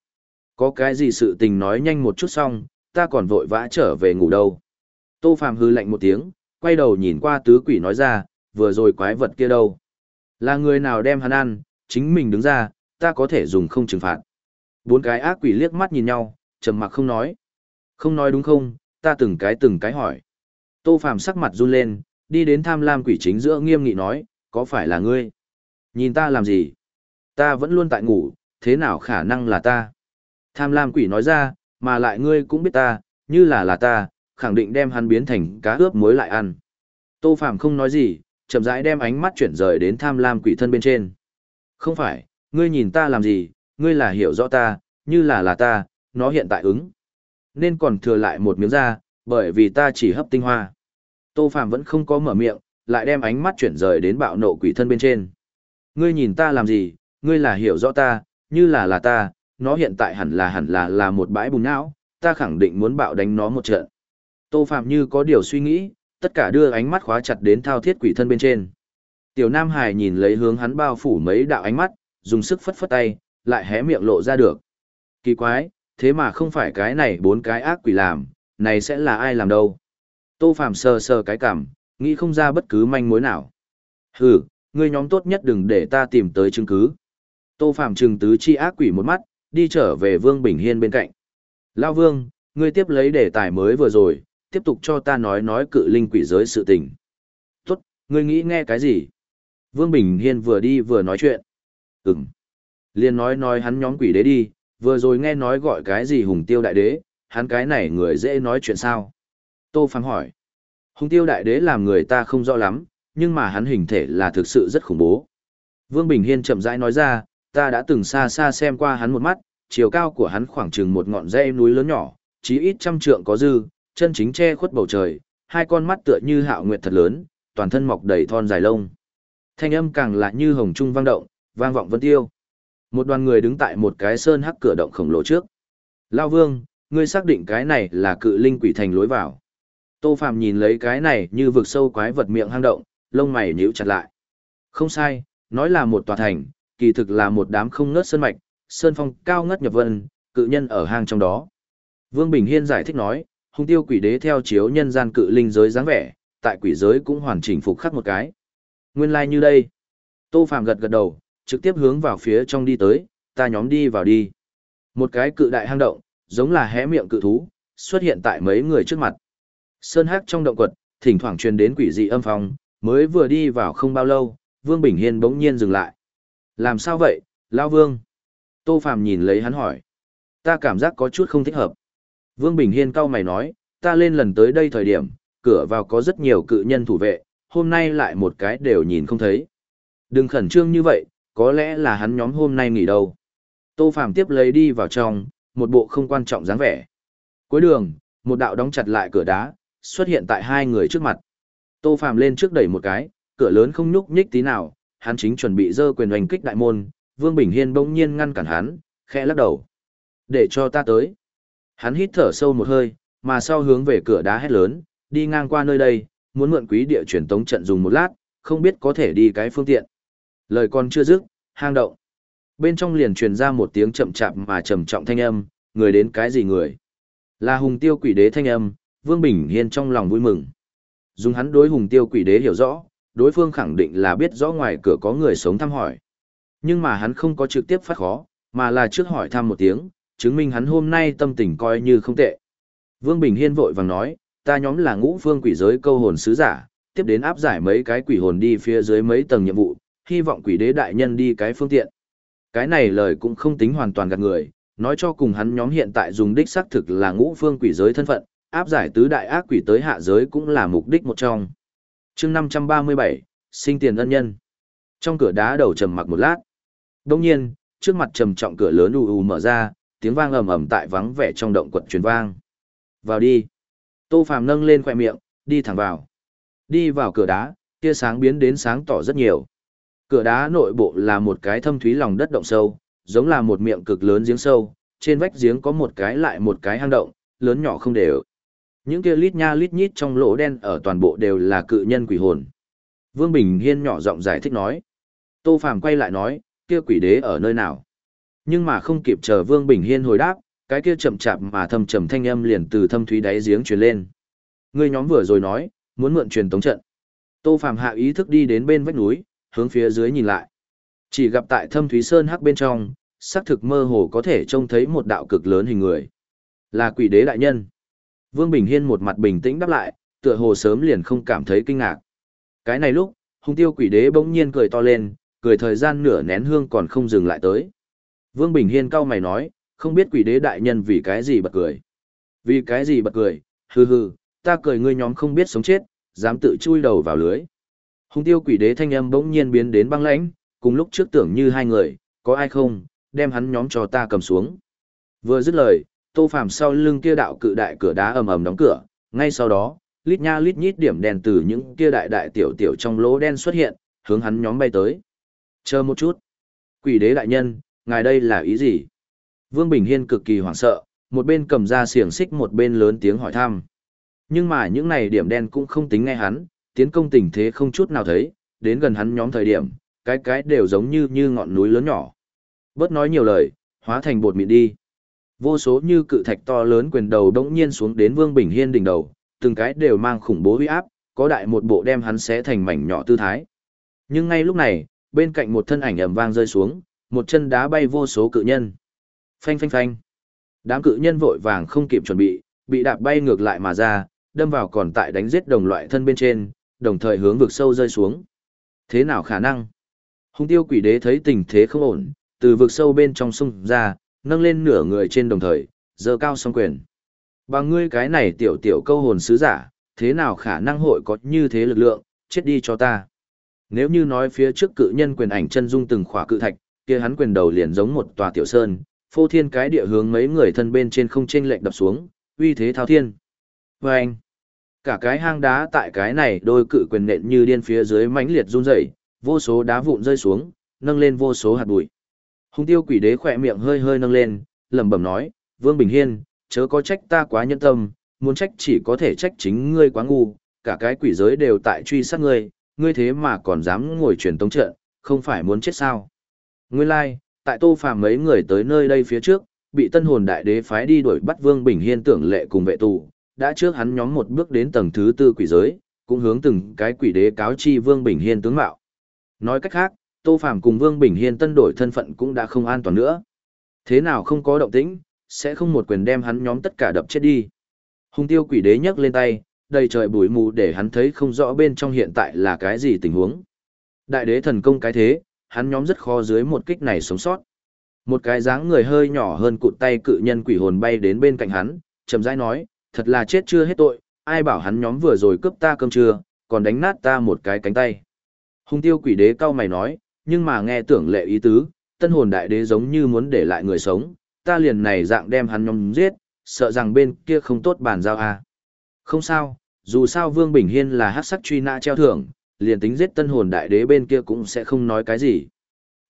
Có cái gì sự tình nói nhanh một chút xong, ta còn vội vã trở về ngủ đâu. Tô Phàm hư lạnh một tiếng, quay đầu nhìn qua tứ quỷ nói ra, vừa rồi quái vật kia đâu. Là người nào đem hắn ăn, chính mình đứng ra, ta có thể dùng không trừng phạt. Bốn cái ác quỷ liếc mắt nhìn nhau, trầm mặc không nói. Không nói đúng không, ta từng cái từng cái hỏi. Tô Phàm sắc mặt run lên, đi đến tham lam quỷ chính giữa nghiêm nghị nói, có phải là ngươi? Nhìn ta làm gì? Ta vẫn luôn tại ngủ, thế nào khả năng là ta? Tham lam quỷ nói ra, mà lại ngươi cũng biết ta, như là là ta, khẳng định đem hắn biến thành cá ướp muối lại ăn. Tô Phàm không nói gì, chậm rãi đem ánh mắt chuyển rời đến tham lam quỷ thân bên trên. Không phải, ngươi nhìn ta làm gì, ngươi là hiểu rõ ta, như là là ta, nó hiện tại ứng. Nên còn thừa lại một miếng da, bởi vì ta chỉ hấp tinh hoa. Tô Phàm vẫn không có mở miệng, lại đem ánh mắt chuyển rời đến bạo nộ quỷ thân bên trên. Ngươi nhìn ta làm gì, ngươi là hiểu rõ ta, như là là ta, nó hiện tại hẳn là hẳn là là một bãi bùn não, ta khẳng định muốn bạo đánh nó một trận. Tô Phạm như có điều suy nghĩ, tất cả đưa ánh mắt khóa chặt đến thao thiết quỷ thân bên trên. Tiểu Nam Hải nhìn lấy hướng hắn bao phủ mấy đạo ánh mắt, dùng sức phất phất tay, lại hé miệng lộ ra được. Kỳ quái, thế mà không phải cái này bốn cái ác quỷ làm, này sẽ là ai làm đâu. Tô Phạm sờ sờ cái cảm, nghĩ không ra bất cứ manh mối nào. Hừ, ngươi nhóm tốt nhất đừng để ta tìm tới chứng cứ. Tô Phạm trừng tứ chi ác quỷ một mắt, đi trở về Vương Bình Hiên bên cạnh. Lao Vương, ngươi tiếp lấy đề tài mới vừa rồi, tiếp tục cho ta nói nói cự linh quỷ giới sự tình. Tốt, ngươi nghĩ nghe cái gì? Vương Bình Hiên vừa đi vừa nói chuyện. Ừm. Liên nói nói hắn nhóm quỷ đế đi, vừa rồi nghe nói gọi cái gì hùng tiêu đại đế, hắn cái này người dễ nói chuyện sao? Tô Phàm hỏi. Hùng tiêu đại đế làm người ta không rõ lắm, nhưng mà hắn hình thể là thực sự rất khủng bố. Vương Bình Hiên chậm rãi nói ra, ta đã từng xa xa xem qua hắn một mắt, chiều cao của hắn khoảng chừng một ngọn dây núi lớn nhỏ, chí ít trăm trượng có dư, chân chính che khuất bầu trời, hai con mắt tựa như hạo nguyệt thật lớn, toàn thân mọc đầy thon dài lông. Thanh âm càng lạ như hồng trung vang động, vang vọng vân tiêu. Một đoàn người đứng tại một cái sơn hắc cửa động khổng lồ trước. Lao Vương, ngươi xác định cái này là cự linh quỷ thành lối vào. Tô Phạm nhìn lấy cái này như vực sâu quái vật miệng hang động, lông mày nhíu chặt lại. Không sai, nói là một tòa thành, kỳ thực là một đám không ngớt sơn mạch, sơn phong cao ngất nhập vân, cự nhân ở hang trong đó. Vương Bình Hiên giải thích nói, hung tiêu quỷ đế theo chiếu nhân gian cự linh giới dáng vẻ, tại quỷ giới cũng hoàn chỉnh phục khắc một cái. Nguyên lai like như đây. Tô Phạm gật gật đầu, trực tiếp hướng vào phía trong đi tới, ta nhóm đi vào đi. Một cái cự đại hang động, giống là hé miệng cự thú, xuất hiện tại mấy người trước mặt. Sơn hắc trong động quật, thỉnh thoảng truyền đến quỷ dị âm phong, mới vừa đi vào không bao lâu, Vương Bình Hiên bỗng nhiên dừng lại. Làm sao vậy, Lão Vương? Tô Phạm nhìn lấy hắn hỏi. Ta cảm giác có chút không thích hợp. Vương Bình Hiên cau mày nói, ta lên lần tới đây thời điểm, cửa vào có rất nhiều cự nhân thủ vệ, hôm nay lại một cái đều nhìn không thấy. Đừng khẩn trương như vậy, có lẽ là hắn nhóm hôm nay nghỉ đâu. Tô Phạm tiếp lấy đi vào trong, một bộ không quan trọng dáng vẻ. Cuối đường, một đạo đóng chặt lại cửa đá, xuất hiện tại hai người trước mặt. Tô Phạm lên trước đẩy một cái, cửa lớn không nhúc nhích tí nào, hắn chính chuẩn bị dơ quyền hành kích đại môn, Vương Bình Hiên bỗng nhiên ngăn cản hắn, khẽ lắc đầu. Để cho ta tới. Hắn hít thở sâu một hơi, mà sau hướng về cửa đá hét lớn, đi ngang qua nơi đây, muốn mượn quý địa truyền tống trận dùng một lát, không biết có thể đi cái phương tiện. Lời còn chưa dứt, hang động. Bên trong liền truyền ra một tiếng chậm chạp mà trầm trọng thanh âm, người đến cái gì người? Là hùng tiêu quỷ đế thanh âm, Vương Bình Hiên trong lòng vui mừng. Dùng hắn đối hùng tiêu quỷ đế hiểu rõ, đối phương khẳng định là biết rõ ngoài cửa có người sống thăm hỏi. Nhưng mà hắn không có trực tiếp phát khó, mà là trước hỏi thăm một tiếng, chứng minh hắn hôm nay tâm tình coi như không tệ. Vương Bình Hiên vội vàng nói, ta nhóm là ngũ phương quỷ giới câu hồn sứ giả, tiếp đến áp giải mấy cái quỷ hồn đi phía dưới mấy tầng nhiệm vụ, hy vọng quỷ đế đại nhân đi cái phương tiện. Cái này lời cũng không tính hoàn toàn gạt người, nói cho cùng hắn nhóm hiện tại dùng đích xác thực là ngũ phương quỷ giới thân phận, áp giải tứ đại ác quỷ tới hạ giới cũng là mục đích một trong. chương 537, sinh tiền ân nhân. Trong cửa đá đầu trầm mặc một lát. Đông nhiên, trước mặt trầm trọng cửa lớn u u mở ra, tiếng vang ầm ầm tại vắng vẻ trong động quật truyền vang. Vào đi. Tô Phàm nâng lên khóe miệng, đi thẳng vào. Đi vào cửa đá, tia sáng biến đến sáng tỏ rất nhiều. Cửa đá nội bộ là một cái thâm thúy lòng đất động sâu, giống là một miệng cực lớn giếng sâu, trên vách giếng có một cái lại một cái hang động, lớn nhỏ không đều. Những kia lít nha lít nhít trong lỗ đen ở toàn bộ đều là cự nhân quỷ hồn. Vương Bình Hiên nhỏ giọng giải thích nói. Tô Phàm quay lại nói, kia quỷ đế ở nơi nào? Nhưng mà không kịp chờ Vương Bình Hiên hồi đáp, cái kia chậm chạp mà thâm trầm thanh âm liền từ thâm thúy đáy giếng truyền lên. Người nhóm vừa rồi nói, muốn mượn truyền tống trận. Tô Phàm hạ ý thức đi đến bên vách núi, hướng phía dưới nhìn lại. Chỉ gặp tại thâm thúy sơn hắc bên trong, xác thực mơ hồ có thể trông thấy một đạo cực lớn hình người. Là quỷ đế đại nhân. Vương Bình Hiên một mặt bình tĩnh đáp lại, tựa hồ sớm liền không cảm thấy kinh ngạc. Cái này lúc, hung tiêu quỷ đế bỗng nhiên cười to lên, cười thời gian nửa nén hương còn không dừng lại tới. Vương Bình Hiên cau mày nói, không biết quỷ đế đại nhân vì cái gì bật cười. Vì cái gì bật cười, hừ hừ, ta cười ngươi nhóm không biết sống chết, dám tự chui đầu vào lưới. Hùng tiêu quỷ đế thanh âm bỗng nhiên biến đến băng lãnh, cùng lúc trước tưởng như hai người, có ai không, đem hắn nhóm cho ta cầm xuống. Vừa dứt lời, tô phàm sau lưng kia đạo cự đại cửa đá ầm ầm đóng cửa, ngay sau đó, lít nha lít nhít điểm đèn từ những kia đại đại tiểu tiểu trong lỗ đen xuất hiện, hướng hắn nhóm bay tới. Chờ một chút. Quỷ đế đại nhân, ngài đây là ý gì? Vương Bình Hiên cực kỳ hoảng sợ, một bên cầm ra xiềng xích một bên lớn tiếng hỏi thăm. Nhưng mà những này điểm đen cũng không tính nghe hắn, tiến công tình thế không chút nào thấy, đến gần hắn nhóm thời điểm, cái cái đều giống như như ngọn núi lớn nhỏ. Bớt nói nhiều lời, hóa thành bột mịn đi. Vô số như cự thạch to lớn quyền đầu đống nhiên xuống đến Vương Bình Hiên đỉnh đầu, từng cái đều mang khủng bố uy áp, có đại một bộ đem hắn xé thành mảnh nhỏ tư thái. Nhưng ngay lúc này, bên cạnh một thân ảnh ầm vang rơi xuống, một chân đá bay vô số cự nhân. Phanh phanh phanh. Đám cự nhân vội vàng không kịp chuẩn bị, bị đạp bay ngược lại mà ra, đâm vào còn tại đánh giết đồng loại thân bên trên, đồng thời hướng vực sâu rơi xuống. Thế nào khả năng? Hung tiêu quỷ đế thấy tình thế không ổn, từ vực sâu bên trong sông ra, nâng lên nửa người trên đồng thời, giơ cao song quyền. Bằng ngươi cái này tiểu tiểu câu hồn sứ giả, thế nào khả năng hội có như thế lực lượng, chết đi cho ta. Nếu như nói phía trước cự nhân quyền ảnh chân dung từng khỏa cự thạch, kia hắn quyền đầu liền giống một tòa tiểu sơn, phô thiên cái địa hướng mấy người thân bên trên không chênh lệch đập xuống, uy thế thao thiên. Và anh, cả cái hang đá tại cái này đôi cự quyền nện như điên phía dưới mãnh liệt run rẩy, vô số đá vụn rơi xuống, nâng lên vô số hạt bụi. Hung tiêu quỷ đế khỏe miệng hơi hơi nâng lên, lẩm bẩm nói, Vương Bình Hiên, chớ có trách ta quá nhân tâm, muốn trách chỉ có thể trách chính ngươi quá ngu, cả cái quỷ giới đều tại truy sát ngươi, ngươi thế mà còn dám ngồi truyền tống trận, không phải muốn chết sao. Nguyên lai, like, tại Tô Phàm mấy người tới nơi đây phía trước, bị Tân Hồn Đại Đế phái đi đuổi bắt Vương Bình Hiên tưởng lệ cùng vệ tù, đã trước hắn nhóm một bước đến tầng thứ tư quỷ giới, cũng hướng từng cái quỷ đế cáo chi Vương Bình Hiên tướng mạo. Nói cách khác, Tô Phàm cùng Vương Bình Hiên tân đổi thân phận cũng đã không an toàn nữa. Thế nào không có động tĩnh, sẽ không một quyền đem hắn nhóm tất cả đập chết đi. Hung tiêu quỷ đế nhấc lên tay, đầy trời bụi mù để hắn thấy không rõ bên trong hiện tại là cái gì tình huống. Đại đế thần công cái thế, hắn nhóm rất khó dưới một kích này sống sót. Một cái dáng người hơi nhỏ hơn cụt tay cự nhân quỷ hồn bay đến bên cạnh hắn, chậm rãi nói, thật là chết chưa hết tội, ai bảo hắn nhóm vừa rồi cướp ta cơm trưa, còn đánh nát ta một cái cánh tay. Hung tiêu quỷ đế cao mày nói, nhưng mà nghe tưởng lệ ý tứ, tân hồn đại đế giống như muốn để lại người sống, ta liền này dạng đem hắn nhóm giết, sợ rằng bên kia không tốt bàn giao à. Không sao, dù sao Vương Bình Hiên là hát sắc truy nã treo thưởng, liền tính giết tân hồn đại đế bên kia cũng sẽ không nói cái gì.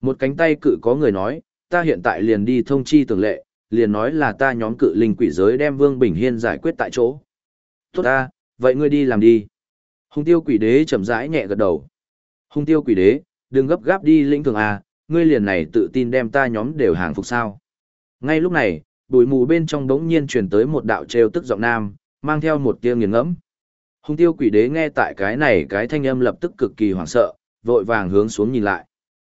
Một cánh tay cự có người nói, ta hiện tại liền đi thông chi tưởng lệ, liền nói là ta nhóm cự linh quỷ giới đem Vương Bình Hiên giải quyết tại chỗ. Tốt ta, vậy ngươi đi làm đi. Hung tiêu quỷ đế chậm rãi nhẹ gật đầu. Hung tiêu quỷ đế, đừng gấp gáp đi lĩnh thường à, ngươi liền này tự tin đem ta nhóm đều hàng phục sao. Ngay lúc này, bụi mù bên trong đống nhiên truyền tới một đạo trêu tức giọng nam, mang theo một tia nghiền ngẫm. Hung tiêu quỷ đế nghe tại cái này cái thanh âm lập tức cực kỳ hoảng sợ, vội vàng hướng xuống nhìn lại.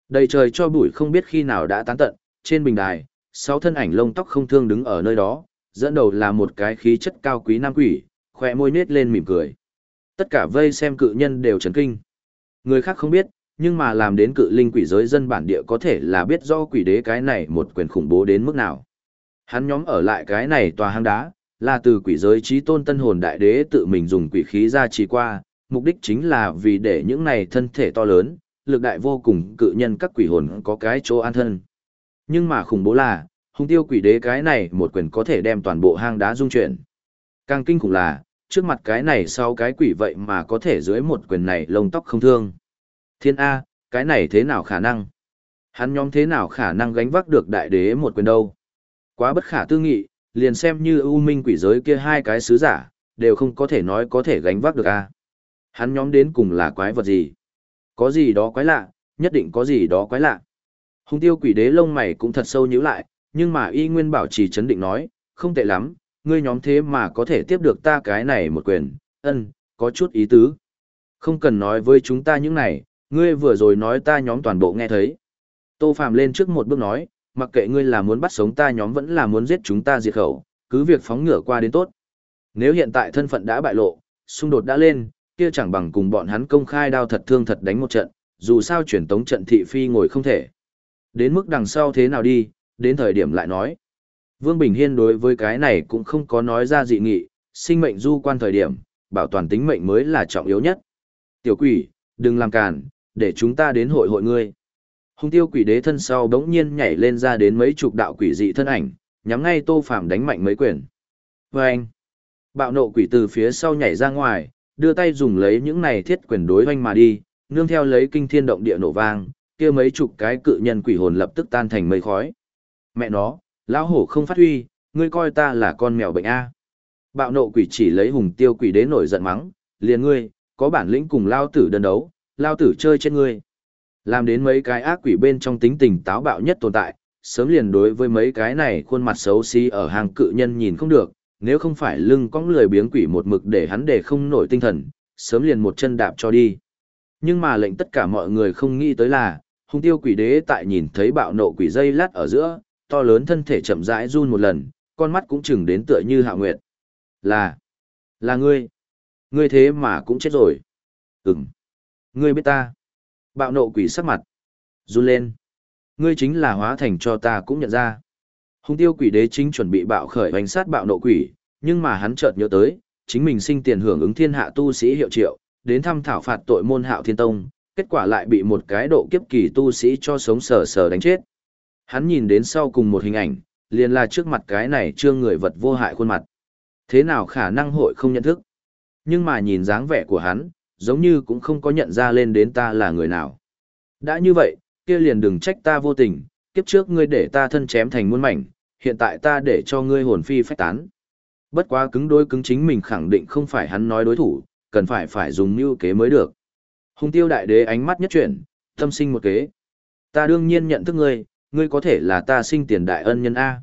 Đầy trời cho bụi không biết khi nào đã tán tận, trên bình đài, sáu thân ảnh lông tóc không thương đứng ở nơi đó, dẫn đầu là một cái khí chất cao quý nam quỷ, khỏe môi nết lên mỉm cười. Tất cả vây xem cự nhân đều chấn kinh. Người khác không biết, nhưng mà làm đến cự linh quỷ giới dân bản địa có thể là biết do quỷ đế cái này một quyền khủng bố đến mức nào. Hắn nhóm ở lại cái này tòa hang đá, là từ quỷ giới trí tôn tân hồn đại đế tự mình dùng quỷ khí ra trì qua, mục đích chính là vì để những này thân thể to lớn, lực đại vô cùng cự nhân các quỷ hồn có cái chỗ an thân. Nhưng mà khủng bố là, hung tiêu quỷ đế cái này một quyền có thể đem toàn bộ hang đá dung chuyển. Càng kinh khủng là, trước mặt cái này sau cái quỷ vậy mà có thể dưới một quyền này lông tóc không thương. Thiên A, cái này thế nào khả năng? Hắn nhóm thế nào khả năng gánh vác được đại đế một quyền đâu? Quá bất khả tư nghị, liền xem như ưu minh quỷ giới kia hai cái sứ giả, đều không có thể nói có thể gánh vác được A. Hắn nhóm đến cùng là quái vật gì? Có gì đó quái lạ, nhất định có gì đó quái lạ. Hùng tiêu quỷ đế lông mày cũng thật sâu nhíu lại, nhưng mà y nguyên bảo trì chấn định nói, không tệ lắm, ngươi nhóm thế mà có thể tiếp được ta cái này một quyền, ân, có chút ý tứ. Không cần nói với chúng ta những này, ngươi vừa rồi nói ta nhóm toàn bộ nghe thấy. Tô Phạm lên trước một bước nói, mặc kệ ngươi là muốn bắt sống ta nhóm vẫn là muốn giết chúng ta diệt khẩu, cứ việc phóng ngựa qua đến tốt. Nếu hiện tại thân phận đã bại lộ, xung đột đã lên, kia chẳng bằng cùng bọn hắn công khai đao thật thương thật đánh một trận, dù sao chuyển tống trận thị phi ngồi không thể. Đến mức đằng sau thế nào đi, đến thời điểm lại nói. Vương Bình Hiên đối với cái này cũng không có nói ra dị nghị, sinh mệnh du quan thời điểm, bảo toàn tính mệnh mới là trọng yếu nhất. Tiểu quỷ, đừng làm cản, để chúng ta đến hội hội ngươi. Hung tiêu quỷ đế thân sau đống nhiên nhảy lên ra đến mấy chục đạo quỷ dị thân ảnh, nhắm ngay tô phạm đánh mạnh mấy quyền. Và anh, bạo nộ quỷ từ phía sau nhảy ra ngoài, đưa tay dùng lấy những này thiết quyền đối hoanh mà đi, nương theo lấy kinh thiên động địa nổ vang, kia mấy chục cái cự nhân quỷ hồn lập tức tan thành mây khói. Mẹ nó, lão hổ không phát huy, ngươi coi ta là con mèo bệnh A. Bạo nộ quỷ chỉ lấy hùng tiêu quỷ đế nổi giận mắng, liền ngươi, có bản lĩnh cùng lao tử đơn đấu, lao tử chơi trên ngươi. Làm đến mấy cái ác quỷ bên trong tính tình táo bạo nhất tồn tại, sớm liền đối với mấy cái này khuôn mặt xấu xí ở hàng cự nhân nhìn không được, nếu không phải lưng cong lười biếng quỷ một mực để hắn để không nổi tinh thần, sớm liền một chân đạp cho đi. Nhưng mà lệnh tất cả mọi người không nghĩ tới là, hung tiêu quỷ đế tại nhìn thấy bạo nộ quỷ dây lát ở giữa, to lớn thân thể chậm rãi run một lần, con mắt cũng chừng đến tựa như hạ nguyệt. Là, là ngươi. Ngươi thế mà cũng chết rồi. Ừm. Ngươi biết ta. Bạo nộ quỷ sắc mặt. Run lên. Ngươi chính là hóa thành cho ta cũng nhận ra. Hung tiêu quỷ đế chính chuẩn bị bạo khởi hành sát bạo nộ quỷ, nhưng mà hắn chợt nhớ tới, chính mình sinh tiền hưởng ứng thiên hạ tu sĩ hiệu triệu, đến thăm thảo phạt tội môn hạo thiên tông, kết quả lại bị một cái độ kiếp kỳ tu sĩ cho sống sờ sờ đánh chết. Hắn nhìn đến sau cùng một hình ảnh, liền là trước mặt cái này trương người vật vô hại khuôn mặt. Thế nào khả năng hội không nhận thức? Nhưng mà nhìn dáng vẻ của hắn, giống như cũng không có nhận ra lên đến ta là người nào. Đã như vậy, kia liền đừng trách ta vô tình, kiếp trước ngươi để ta thân chém thành muôn mảnh, hiện tại ta để cho ngươi hồn phi phách tán. Bất quá cứng đối cứng chính mình khẳng định không phải hắn nói đối thủ, cần phải phải dùng mưu kế mới được. Hùng tiêu đại đế ánh mắt nhất chuyển, tâm sinh một kế. Ta đương nhiên nhận thức ngươi, ngươi có thể là ta sinh tiền đại ân nhân A.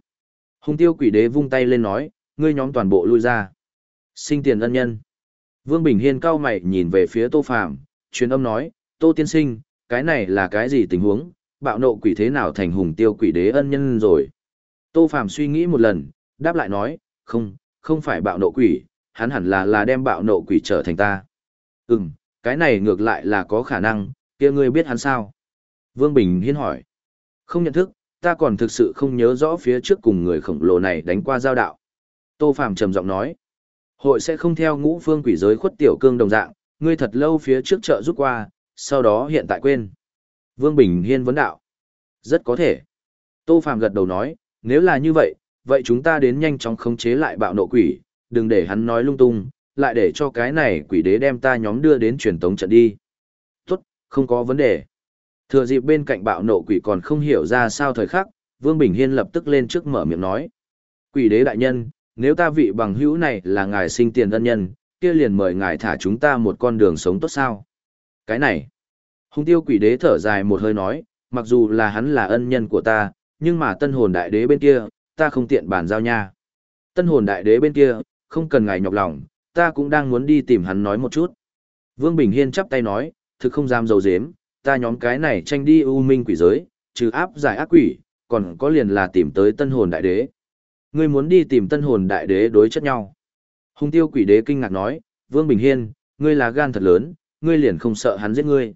Hùng tiêu quỷ đế vung tay lên nói, ngươi nhóm toàn bộ lui ra. Sinh tiền ân nhân. Vương Bình Hiên cao mày nhìn về phía Tô Phàm, truyền âm nói, Tô Tiên Sinh, cái này là cái gì tình huống, bạo nộ quỷ thế nào thành hùng tiêu quỷ đế ân nhân rồi. Tô Phàm suy nghĩ một lần, đáp lại nói, không, không phải bạo nộ quỷ, hắn hẳn là là đem bạo nộ quỷ trở thành ta. Ừm, cái này ngược lại là có khả năng, kia ngươi biết hắn sao? Vương Bình Hiên hỏi. Không nhận thức, ta còn thực sự không nhớ rõ phía trước cùng người khổng lồ này đánh qua giao đạo. Tô Phạm trầm giọng nói. Hội sẽ không theo ngũ phương quỷ giới khuất tiểu cương đồng dạng, ngươi thật lâu phía trước chợ rút qua, sau đó hiện tại quên. Vương Bình Hiên vấn đạo. Rất có thể. Tô Phạm gật đầu nói, nếu là như vậy, vậy chúng ta đến nhanh chóng khống chế lại bạo nộ quỷ, đừng để hắn nói lung tung, lại để cho cái này quỷ đế đem ta nhóm đưa đến truyền tống trận đi. Tốt, không có vấn đề. Thừa dịp bên cạnh bạo nộ quỷ còn không hiểu ra sao thời khắc, Vương Bình Hiên lập tức lên trước mở miệng nói. Quỷ đế đại nhân, nếu ta vị bằng hữu này là ngài sinh tiền ân nhân, kia liền mời ngài thả chúng ta một con đường sống tốt sao. Cái này, hung tiêu quỷ đế thở dài một hơi nói, mặc dù là hắn là ân nhân của ta, nhưng mà tân hồn đại đế bên kia, ta không tiện bàn giao nha. Tân hồn đại đế bên kia, không cần ngài nhọc lòng, ta cũng đang muốn đi tìm hắn nói một chút. Vương Bình Hiên chắp tay nói, thực không dám dầu dếm, ta nhóm cái này tranh đi ưu minh quỷ giới, trừ áp giải ác quỷ, còn có liền là tìm tới tân hồn đại đế. Ngươi muốn đi tìm tân hồn đại đế đối chất nhau. Hùng tiêu quỷ đế kinh ngạc nói, Vương Bình Hiên, ngươi là gan thật lớn, ngươi liền không sợ hắn giết ngươi.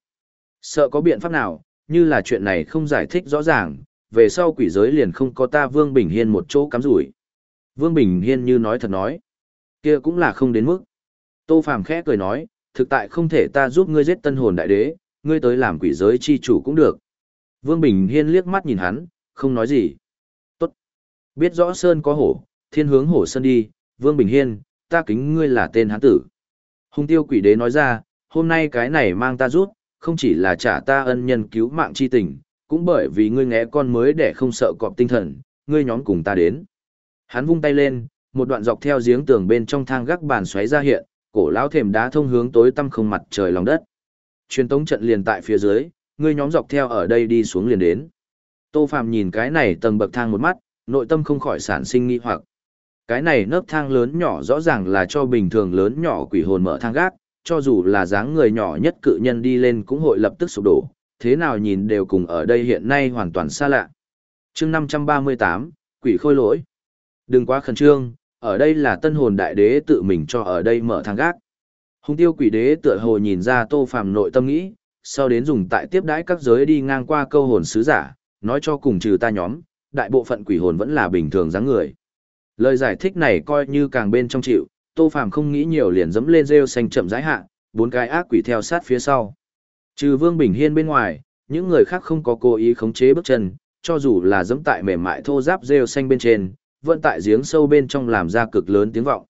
Sợ có biện pháp nào, như là chuyện này không giải thích rõ ràng, về sau quỷ giới liền không có ta Vương Bình Hiên một chỗ cắm rủi. Vương Bình Hiên như nói thật nói, kia cũng là không đến mức. Tô Phàm khẽ cười nói, thực tại không thể ta giúp ngươi giết tân hồn đại đế, ngươi tới làm quỷ giới chi chủ cũng được. Vương Bình Hiên liếc mắt nhìn hắn, không nói gì. Tốt. Biết rõ Sơn có hổ, thiên hướng hổ Sơn đi, Vương Bình Hiên, ta kính ngươi là tên hán tử. Hùng tiêu quỷ đế nói ra, hôm nay cái này mang ta rút, không chỉ là trả ta ân nhân cứu mạng chi tình, cũng bởi vì ngươi ngẽ con mới để không sợ cọp tinh thần, ngươi nhóm cùng ta đến. Hắn vung tay lên, một đoạn dọc theo giếng tường bên trong thang gác bàn xoáy ra hiện, cổ lão thềm đá thông hướng tối tăm không mặt trời lòng đất. Truyền tống trận liền tại phía dưới, ngươi nhóm dọc theo ở đây đi xuống liền đến. Tô Phàm nhìn cái này tầng bậc thang một mắt, nội tâm không khỏi sản sinh nghi hoặc. Cái này nấc thang lớn nhỏ rõ ràng là cho bình thường lớn nhỏ quỷ hồn mở thang gác, cho dù là dáng người nhỏ nhất cự nhân đi lên cũng hội lập tức sụp đổ, thế nào nhìn đều cùng ở đây hiện nay hoàn toàn xa lạ. chương 538, quỷ khôi lỗi. Đừng quá khẩn trương, ở đây là tân hồn đại đế tự mình cho ở đây mở thang gác. Hùng tiêu quỷ đế tựa hồ nhìn ra tô phàm nội tâm nghĩ, sau đến dùng tại tiếp đãi các giới đi ngang qua câu hồn sứ giả, nói cho cùng trừ ta nhóm, đại bộ phận quỷ hồn vẫn là bình thường dáng người. Lời giải thích này coi như càng bên trong chịu, tô phàm không nghĩ nhiều liền dẫm lên rêu xanh chậm rãi hạ, bốn cái ác quỷ theo sát phía sau. Trừ Vương Bình Hiên bên ngoài, những người khác không có cố ý khống chế bước chân, cho dù là dẫm tại mềm mại thô giáp rêu xanh bên trên, vẫn tại giếng sâu bên trong làm ra cực lớn tiếng vọng.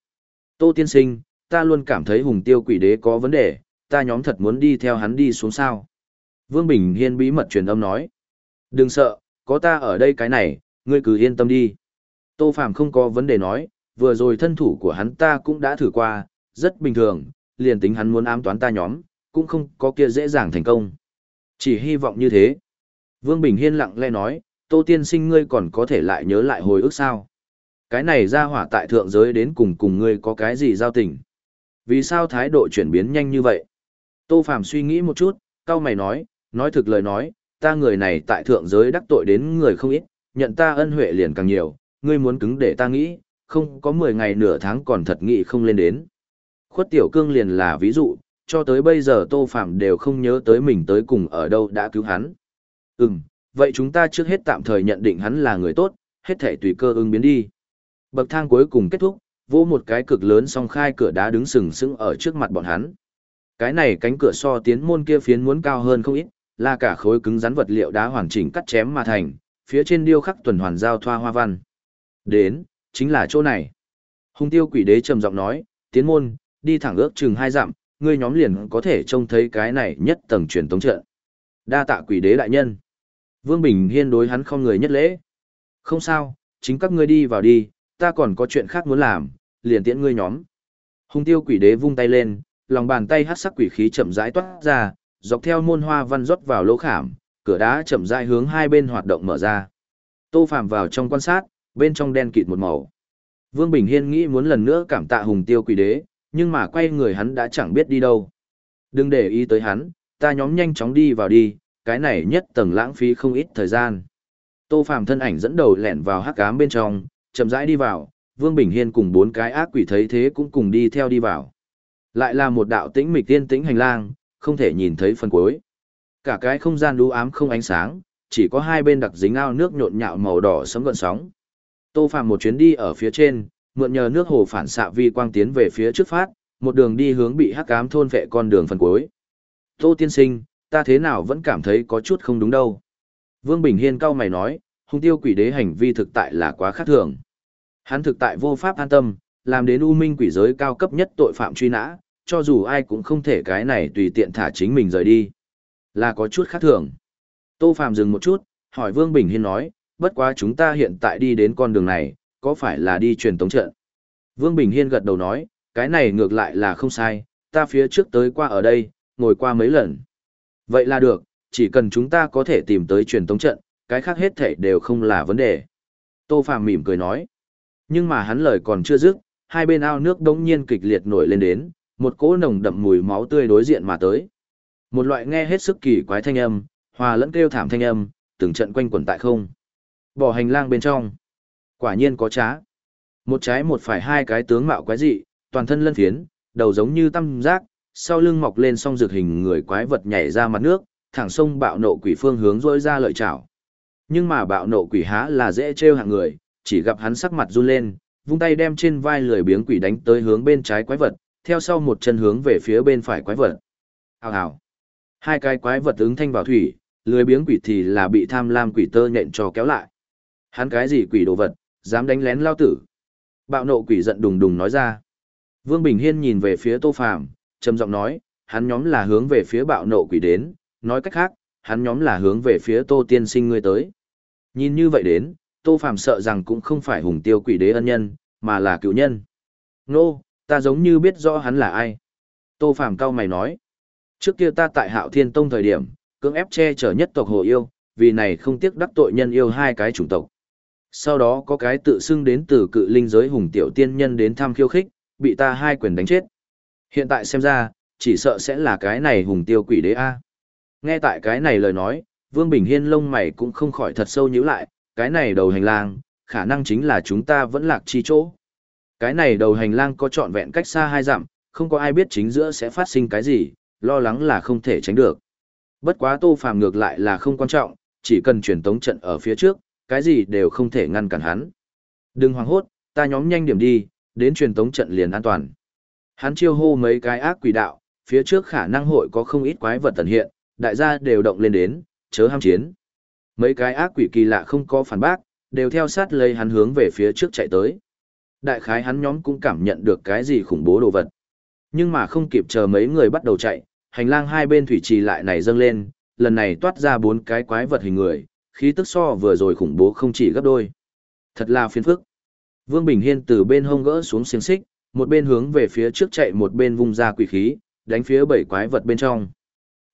Tô tiên sinh, ta luôn cảm thấy hùng tiêu quỷ đế có vấn đề, ta nhóm thật muốn đi theo hắn đi xuống sao. Vương Bình Hiên bí mật truyền âm nói. Đừng sợ, có ta ở đây cái này, ngươi cứ yên tâm đi. Tô Phàm không có vấn đề nói, vừa rồi thân thủ của hắn ta cũng đã thử qua, rất bình thường, liền tính hắn muốn ám toán ta nhóm, cũng không có kia dễ dàng thành công. Chỉ hy vọng như thế. Vương Bình Hiên lặng lẽ nói, Tô Tiên Sinh ngươi còn có thể lại nhớ lại hồi ức sao. Cái này ra hỏa tại thượng giới đến cùng cùng ngươi có cái gì giao tình. Vì sao thái độ chuyển biến nhanh như vậy? Tô Phàm suy nghĩ một chút, cao mày nói, nói thực lời nói, ta người này tại thượng giới đắc tội đến người không ít, nhận ta ân huệ liền càng nhiều, ngươi muốn cứng để ta nghĩ, không có 10 ngày nửa tháng còn thật nghĩ không lên đến. Khuất Tiểu Cương liền là ví dụ, cho tới bây giờ Tô Phạm đều không nhớ tới mình tới cùng ở đâu đã cứu hắn. Ừm, vậy chúng ta trước hết tạm thời nhận định hắn là người tốt, hết thể tùy cơ ứng biến đi. Bậc thang cuối cùng kết thúc, vô một cái cực lớn song khai cửa đá đứng sừng sững ở trước mặt bọn hắn. Cái này cánh cửa so tiến môn kia phiến muốn cao hơn không ít, là cả khối cứng rắn vật liệu đá hoàn chỉnh cắt chém mà thành, phía trên điêu khắc tuần hoàn giao thoa hoa văn. Đến, chính là chỗ này. Hùng tiêu quỷ đế trầm giọng nói, tiến môn, đi thẳng ước chừng hai dặm, ngươi nhóm liền có thể trông thấy cái này nhất tầng truyền tống trận. Đa tạ quỷ đế đại nhân. Vương Bình Hiên đối hắn không người nhất lễ. Không sao, chính các ngươi đi vào đi, ta còn có chuyện khác muốn làm, liền tiễn ngươi nhóm. Hùng tiêu quỷ đế vung tay lên, lòng bàn tay hát sắc quỷ khí chậm rãi toát ra, dọc theo môn hoa văn rót vào lỗ khảm, cửa đá chậm rãi hướng hai bên hoạt động mở ra. Tô Phạm vào trong quan sát, bên trong đen kịt một màu. Vương Bình Hiên nghĩ muốn lần nữa cảm tạ hùng tiêu quỷ đế, nhưng mà quay người hắn đã chẳng biết đi đâu. Đừng để ý tới hắn, ta nhóm nhanh chóng đi vào đi, cái này nhất tầng lãng phí không ít thời gian. Tô Phạm thân ảnh dẫn đầu lẻn vào hắc ám bên trong, chậm rãi đi vào, Vương Bình Hiên cùng bốn cái ác quỷ thấy thế cũng cùng đi theo đi vào. Lại là một đạo tĩnh mịch tiên tĩnh hành lang, không thể nhìn thấy phần cuối. Cả cái không gian đu ám không ánh sáng, chỉ có hai bên đặc dính ao nước nhộn nhạo màu đỏ sấm gợn sóng. Tô Phạm một chuyến đi ở phía trên, mượn nhờ nước hồ phản xạ vi quang tiến về phía trước phát, một đường đi hướng bị hắc ám thôn vệ con đường phần cuối. Tô tiên sinh, ta thế nào vẫn cảm thấy có chút không đúng đâu. Vương Bình Hiên cao mày nói, hung tiêu quỷ đế hành vi thực tại là quá khác thường. Hắn thực tại vô pháp an tâm, làm đến u minh quỷ giới cao cấp nhất tội phạm truy nã, cho dù ai cũng không thể cái này tùy tiện thả chính mình rời đi. Là có chút khác thường. Tô Phạm dừng một chút, hỏi Vương Bình Hiên nói, bất quá chúng ta hiện tại đi đến con đường này, có phải là đi truyền tống trận? Vương Bình Hiên gật đầu nói, cái này ngược lại là không sai, ta phía trước tới qua ở đây, ngồi qua mấy lần. Vậy là được, chỉ cần chúng ta có thể tìm tới truyền tống trận, cái khác hết thảy đều không là vấn đề. Tô phàm mỉm cười nói. Nhưng mà hắn lời còn chưa dứt, hai bên ao nước đống nhiên kịch liệt nổi lên đến, một cỗ nồng đậm mùi máu tươi đối diện mà tới. Một loại nghe hết sức kỳ quái thanh âm, hòa lẫn kêu thảm thanh âm, từng trận quanh quẩn tại không. Bỏ hành lang bên trong. Quả nhiên có trá. Một trái một phải hai cái tướng mạo quái dị, toàn thân lân phiến, đầu giống như tăm giác, sau lưng mọc lên song dược hình người quái vật nhảy ra mặt nước, thẳng sông bạo nộ quỷ phương hướng rỗi ra lợi chảo. Nhưng mà bạo nộ quỷ há là dễ trêu hạng người, chỉ gặp hắn sắc mặt run lên, vung tay đem trên vai lười biếng quỷ đánh tới hướng bên trái quái vật, theo sau một chân hướng về phía bên phải quái vật. Hào hào. Hai cái quái vật ứng thanh vào thủy, lười biếng quỷ thì là bị tham lam quỷ tơ nhện cho kéo lại. Hắn cái gì quỷ đồ vật, dám đánh lén lao tử. Bạo nộ quỷ giận đùng đùng nói ra. Vương Bình Hiên nhìn về phía Tô Phàm, trầm giọng nói, hắn nhóm là hướng về phía bạo nộ quỷ đến, nói cách khác, hắn nhóm là hướng về phía Tô Tiên Sinh ngươi tới. Nhìn như vậy đến, Tô Phàm sợ rằng cũng không phải hùng tiêu quỷ đế ân nhân, mà là cựu nhân. Nô, ta giống như biết rõ hắn là ai. Tô Phàm cao mày nói. Trước kia ta tại Hạo Thiên Tông thời điểm, cưỡng ép che chở nhất tộc Hồ Yêu, vì này không tiếc đắc tội nhân yêu hai cái chủng tộc. Sau đó có cái tự xưng đến từ cự linh giới hùng tiểu tiên nhân đến thăm khiêu khích, bị ta hai quyền đánh chết. Hiện tại xem ra, chỉ sợ sẽ là cái này hùng tiêu quỷ đế A. Nghe tại cái này lời nói, Vương Bình Hiên lông mày cũng không khỏi thật sâu nhíu lại, cái này đầu hành lang, khả năng chính là chúng ta vẫn lạc chi chỗ. Cái này đầu hành lang có trọn vẹn cách xa hai dặm, không có ai biết chính giữa sẽ phát sinh cái gì, lo lắng là không thể tránh được. Bất quá Tô Phàm ngược lại là không quan trọng, chỉ cần truyền tống trận ở phía trước, cái gì đều không thể ngăn cản hắn. Đừng hoảng hốt, ta nhóm nhanh điểm đi, đến truyền tống trận liền an toàn. Hắn chiêu hô mấy cái ác quỷ đạo, phía trước khả năng hội có không ít quái vật tần hiện, đại gia đều động lên đến, chớ ham chiến. Mấy cái ác quỷ kỳ lạ không có phản bác, đều theo sát lấy hắn hướng về phía trước chạy tới. Đại khái hắn nhóm cũng cảm nhận được cái gì khủng bố đồ vật. Nhưng mà không kịp chờ mấy người bắt đầu chạy, hành lang hai bên thủy trì lại này dâng lên, lần này toát ra bốn cái quái vật hình người, khí tức so vừa rồi khủng bố không chỉ gấp đôi. Thật là phiền phức. Vương Bình Hiên từ bên hông gỡ xuống xiềng xích, một bên hướng về phía trước chạy một bên vung ra quỷ khí, đánh phía bảy quái vật bên trong.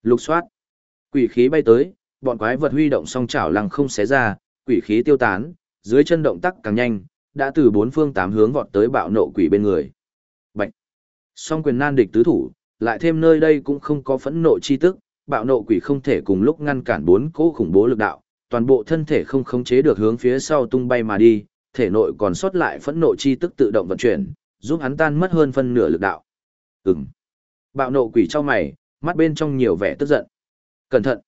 Lục soát. Quỷ khí bay tới, bọn quái vật huy động song chảo lăng không xé ra, quỷ khí tiêu tán, dưới chân động tác càng nhanh, đã từ bốn phương tám hướng vọt tới bạo nộ quỷ bên người. Bạch. Song quyền nan địch tứ thủ, lại thêm nơi đây cũng không có phẫn nộ chi tức, bạo nộ quỷ không thể cùng lúc ngăn cản bốn cỗ khủng bố lực đạo, toàn bộ thân thể không khống chế được hướng phía sau tung bay mà đi, thể nội còn sót lại phẫn nộ chi tức tự động vận chuyển, giúp hắn tan mất hơn phân nửa lực đạo. Ừm. Bạo nộ quỷ trong mày, mắt bên trong nhiều vẻ tức giận. Cẩn thận.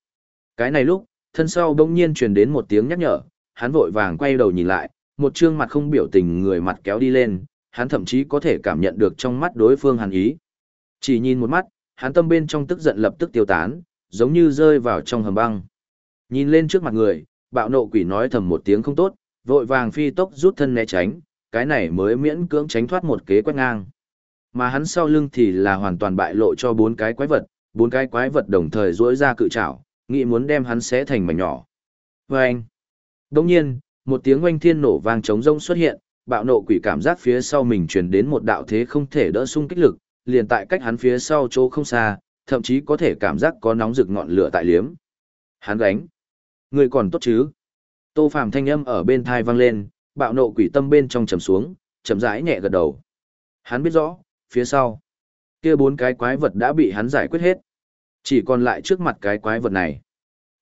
Cái này lúc, thân sau bỗng nhiên truyền đến một tiếng nhắc nhở, hắn vội vàng quay đầu nhìn lại, một trương mặt không biểu tình người mặt kéo đi lên, hắn thậm chí có thể cảm nhận được trong mắt đối phương hàn ý. Chỉ nhìn một mắt, hắn tâm bên trong tức giận lập tức tiêu tán, giống như rơi vào trong hầm băng. Nhìn lên trước mặt người, bạo nộ quỷ nói thầm một tiếng không tốt, vội vàng phi tốc rút thân né tránh, cái này mới miễn cưỡng tránh thoát một kế quét ngang. Mà hắn sau lưng thì là hoàn toàn bại lộ cho bốn cái quái vật, bốn cái quái vật đồng thời dỗi ra cự trảo, nghĩ muốn đem hắn xé thành mảnh nhỏ. Và anh, đồng nhiên, một tiếng oanh thiên nổ vang trống rông xuất hiện, bạo nộ quỷ cảm giác phía sau mình truyền đến một đạo thế không thể đỡ sung kích lực, liền tại cách hắn phía sau chỗ không xa, thậm chí có thể cảm giác có nóng rực ngọn lửa tại liếm. Hắn gánh, Người còn tốt chứ? Tô Phàm thanh âm ở bên thai vang lên, bạo nộ quỷ tâm bên trong trầm xuống, chậm rãi nhẹ gật đầu. Hắn biết rõ, phía sau, kia bốn cái quái vật đã bị hắn giải quyết hết. Chỉ còn lại trước mặt cái quái vật này.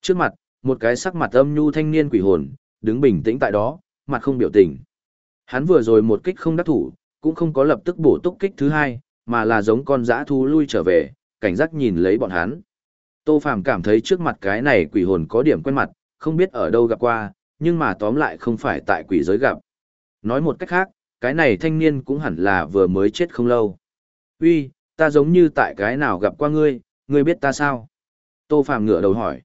Trước mặt, một cái sắc mặt âm nhu thanh niên quỷ hồn, đứng bình tĩnh tại đó, mặt không biểu tình. Hắn vừa rồi một kích không đắc thủ, cũng không có lập tức bổ túc kích thứ hai, mà là giống con dã thu lui trở về, cảnh giác nhìn lấy bọn hắn. Tô Phàm cảm thấy trước mặt cái này quỷ hồn có điểm quen mặt, không biết ở đâu gặp qua, nhưng mà tóm lại không phải tại quỷ giới gặp. Nói một cách khác, cái này thanh niên cũng hẳn là vừa mới chết không lâu. Uy, ta giống như tại cái nào gặp qua ngươi, ngươi biết ta sao? Tô Phàm ngửa đầu hỏi.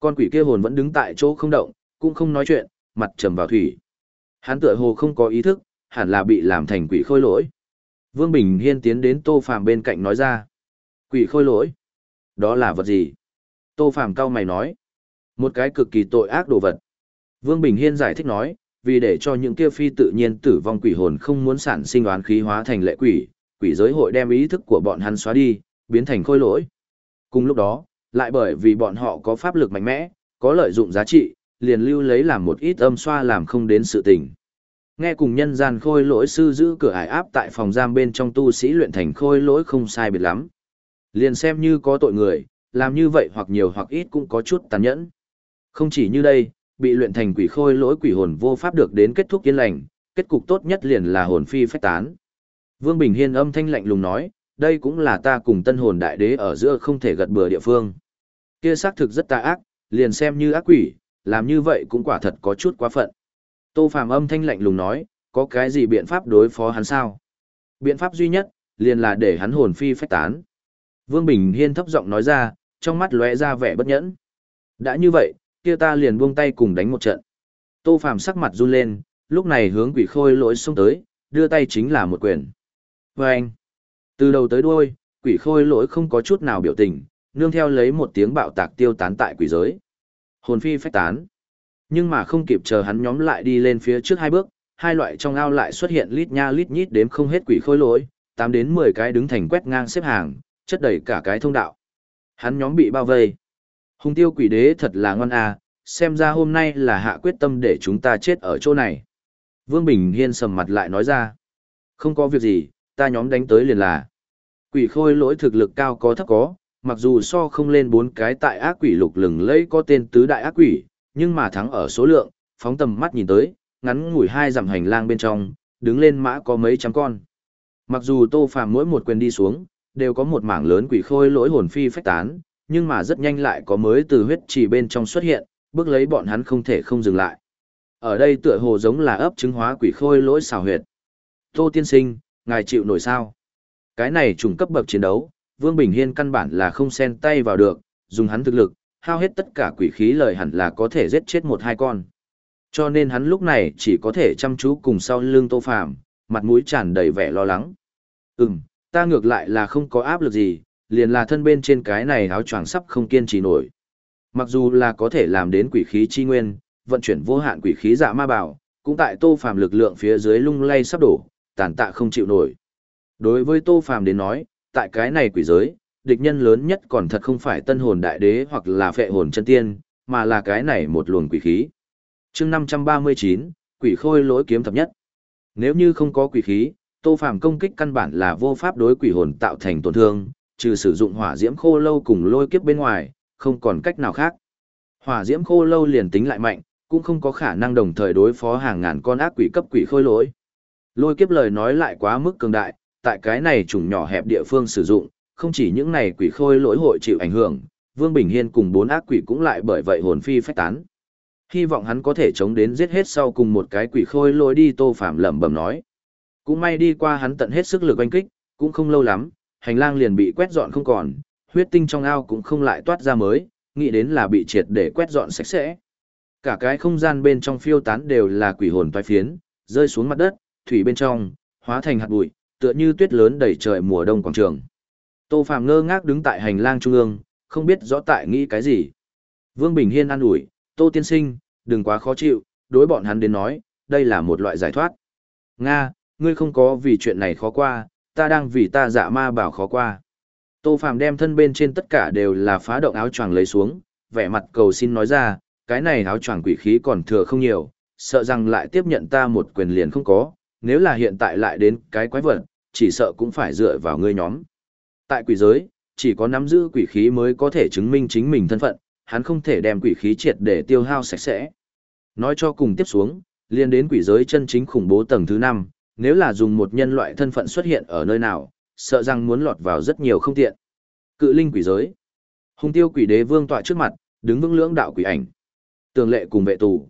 Con quỷ kia hồn vẫn đứng tại chỗ không động, cũng không nói chuyện, mặt trầm vào thủy. Hắn tựa hồ không có ý thức, hẳn là bị làm thành quỷ khôi lỗi. Vương Bình Hiên tiến đến Tô Phàm bên cạnh nói ra. Quỷ khôi lỗi? Đó là vật gì? Tô Phàm cau mày nói. Một cái cực kỳ tội ác đồ vật. Vương Bình Hiên giải thích nói, vì để cho những kia phi tự nhiên tử vong quỷ hồn không muốn sản sinh oán khí hóa thành lệ quỷ, quỷ giới hội đem ý thức của bọn hắn xóa đi, biến thành khôi lỗi. Cùng lúc đó, lại bởi vì bọn họ có pháp lực mạnh mẽ, có lợi dụng giá trị, liền lưu lấy làm một ít âm xoa làm không đến sự tình. Nghe cùng nhân gian khôi lỗi sư giữ cửa ải áp tại phòng giam bên trong tu sĩ luyện thành khôi lỗi không sai biệt lắm. Liền xem như có tội người, làm như vậy hoặc nhiều hoặc ít cũng có chút tàn nhẫn. Không chỉ như đây, bị luyện thành quỷ khôi lỗi quỷ hồn vô pháp được đến kết thúc yên lành, kết cục tốt nhất liền là hồn phi phách tán. Vương Bình Hiên âm thanh lạnh lùng nói, đây cũng là ta cùng tân hồn đại đế ở giữa không thể gật bừa địa phương. Kia xác thực rất tà ác, liền xem như ác quỷ, làm như vậy cũng quả thật có chút quá phận. Tô Phàm âm thanh lạnh lùng nói, có cái gì biện pháp đối phó hắn sao? Biện pháp duy nhất, liền là để hắn hồn phi phách tán. Vương Bình Hiên thấp giọng nói ra, trong mắt lóe ra vẻ bất nhẫn. Đã như vậy, kia ta liền buông tay cùng đánh một trận. Tô Phàm sắc mặt run lên, lúc này hướng quỷ khôi lỗi xông tới, đưa tay chính là một quyền. Và anh, từ đầu tới đuôi, quỷ khôi lỗi không có chút nào biểu tình, nương theo lấy một tiếng bạo tạc tiêu tán tại quỷ giới. Hồn phi phách tán. Nhưng mà không kịp chờ hắn nhóm lại đi lên phía trước hai bước, hai loại trong ao lại xuất hiện lít nha lít nhít đếm không hết quỷ khôi lỗi, tám đến 10 cái đứng thành quét ngang xếp hàng, chất đầy cả cái thông đạo. Hắn nhóm bị bao vây. Hùng tiêu quỷ đế thật là ngon à, xem ra hôm nay là hạ quyết tâm để chúng ta chết ở chỗ này. Vương Bình Hiên sầm mặt lại nói ra. Không có việc gì, ta nhóm đánh tới liền là. Quỷ khôi lỗi thực lực cao có thấp có, mặc dù so không lên bốn cái tại ác quỷ lục lừng lẫy có tên tứ đại ác quỷ, nhưng mà thắng ở số lượng, phóng tầm mắt nhìn tới, ngắn ngủi hai dặm hành lang bên trong, đứng lên mã có mấy trăm con. Mặc dù Tô Phàm mỗi một quyền đi xuống, đều có một mảng lớn quỷ khôi lỗi hồn phi phách tán, nhưng mà rất nhanh lại có mới từ huyết trì bên trong xuất hiện, bước lấy bọn hắn không thể không dừng lại. Ở đây tựa hồ giống là ấp trứng hóa quỷ khôi lỗi xào huyệt. Tô tiên sinh, ngài chịu nổi sao? Cái này trùng cấp bậc chiến đấu, Vương Bình Hiên căn bản là không xen tay vào được, dùng hắn thực lực, hao hết tất cả quỷ khí lời hẳn là có thể giết chết một hai con. Cho nên hắn lúc này chỉ có thể chăm chú cùng sau lưng Tô Phàm, mặt mũi tràn đầy vẻ lo lắng. Ừm, ta ngược lại là không có áp lực gì, liền là thân bên trên cái này áo choàng sắp không kiên trì nổi. Mặc dù là có thể làm đến quỷ khí chi nguyên, vận chuyển vô hạn quỷ khí dạ ma bảo, cũng tại Tô Phàm lực lượng phía dưới lung lay sắp đổ, tàn tạ không chịu nổi. Đối với Tô Phàm đến nói, tại cái này quỷ giới, địch nhân lớn nhất còn thật không phải tân hồn đại đế hoặc là phệ hồn chân tiên, mà là cái này một luồng quỷ khí. chương 539, quỷ khôi lỗi kiếm thập nhất. Nếu như không có quỷ khí, Tô Phàm công kích căn bản là vô pháp đối quỷ hồn tạo thành tổn thương, trừ sử dụng hỏa diễm khô lâu cùng lôi kiếp bên ngoài, không còn cách nào khác. Hỏa diễm khô lâu liền tính lại mạnh, cũng không có khả năng đồng thời đối phó hàng ngàn con ác quỷ cấp quỷ khôi lỗi. Lôi kiếp lời nói lại quá mức cường đại, tại cái này trùng nhỏ hẹp địa phương sử dụng, không chỉ những này quỷ khôi lỗi hội chịu ảnh hưởng, Vương Bình Hiên cùng bốn ác quỷ cũng lại bởi vậy hồn phi phách tán. Hy vọng hắn có thể chống đến giết hết sau cùng một cái quỷ khôi lỗi đi Tô Phạm lẩm bẩm nói. Cũng may đi qua hắn tận hết sức lực oanh kích, cũng không lâu lắm, hành lang liền bị quét dọn không còn, huyết tinh trong ao cũng không lại toát ra mới, nghĩ đến là bị triệt để quét dọn sạch sẽ. Cả cái không gian bên trong phiêu tán đều là quỷ hồn toái phiến, rơi xuống mặt đất, thủy bên trong, hóa thành hạt bụi, tựa như tuyết lớn đầy trời mùa đông quảng trường. Tô Phạm ngơ ngác đứng tại hành lang trung ương, không biết rõ tại nghĩ cái gì. Vương Bình Hiên an ủi, Tô Tiên Sinh, đừng quá khó chịu, đối bọn hắn đến nói, đây là một loại giải thoát. Nga, ngươi không có vì chuyện này khó qua, ta đang vì ta dạ ma bảo khó qua. Tô Phạm đem thân bên trên tất cả đều là phá động áo choàng lấy xuống, vẻ mặt cầu xin nói ra, cái này áo choàng quỷ khí còn thừa không nhiều, sợ rằng lại tiếp nhận ta một quyền liền không có, nếu là hiện tại lại đến cái quái vật, chỉ sợ cũng phải dựa vào ngươi nhóm. Tại quỷ giới, chỉ có nắm giữ quỷ khí mới có thể chứng minh chính mình thân phận, hắn không thể đem quỷ khí triệt để tiêu hao sạch sẽ. Nói cho cùng tiếp xuống, liên đến quỷ giới chân chính khủng bố tầng thứ 5, nếu là dùng một nhân loại thân phận xuất hiện ở nơi nào, sợ rằng muốn lọt vào rất nhiều không tiện. Cự linh quỷ giới. hung tiêu quỷ đế vương tọa trước mặt, đứng vững lưỡng đạo quỷ ảnh. Tường lệ cùng vệ tù.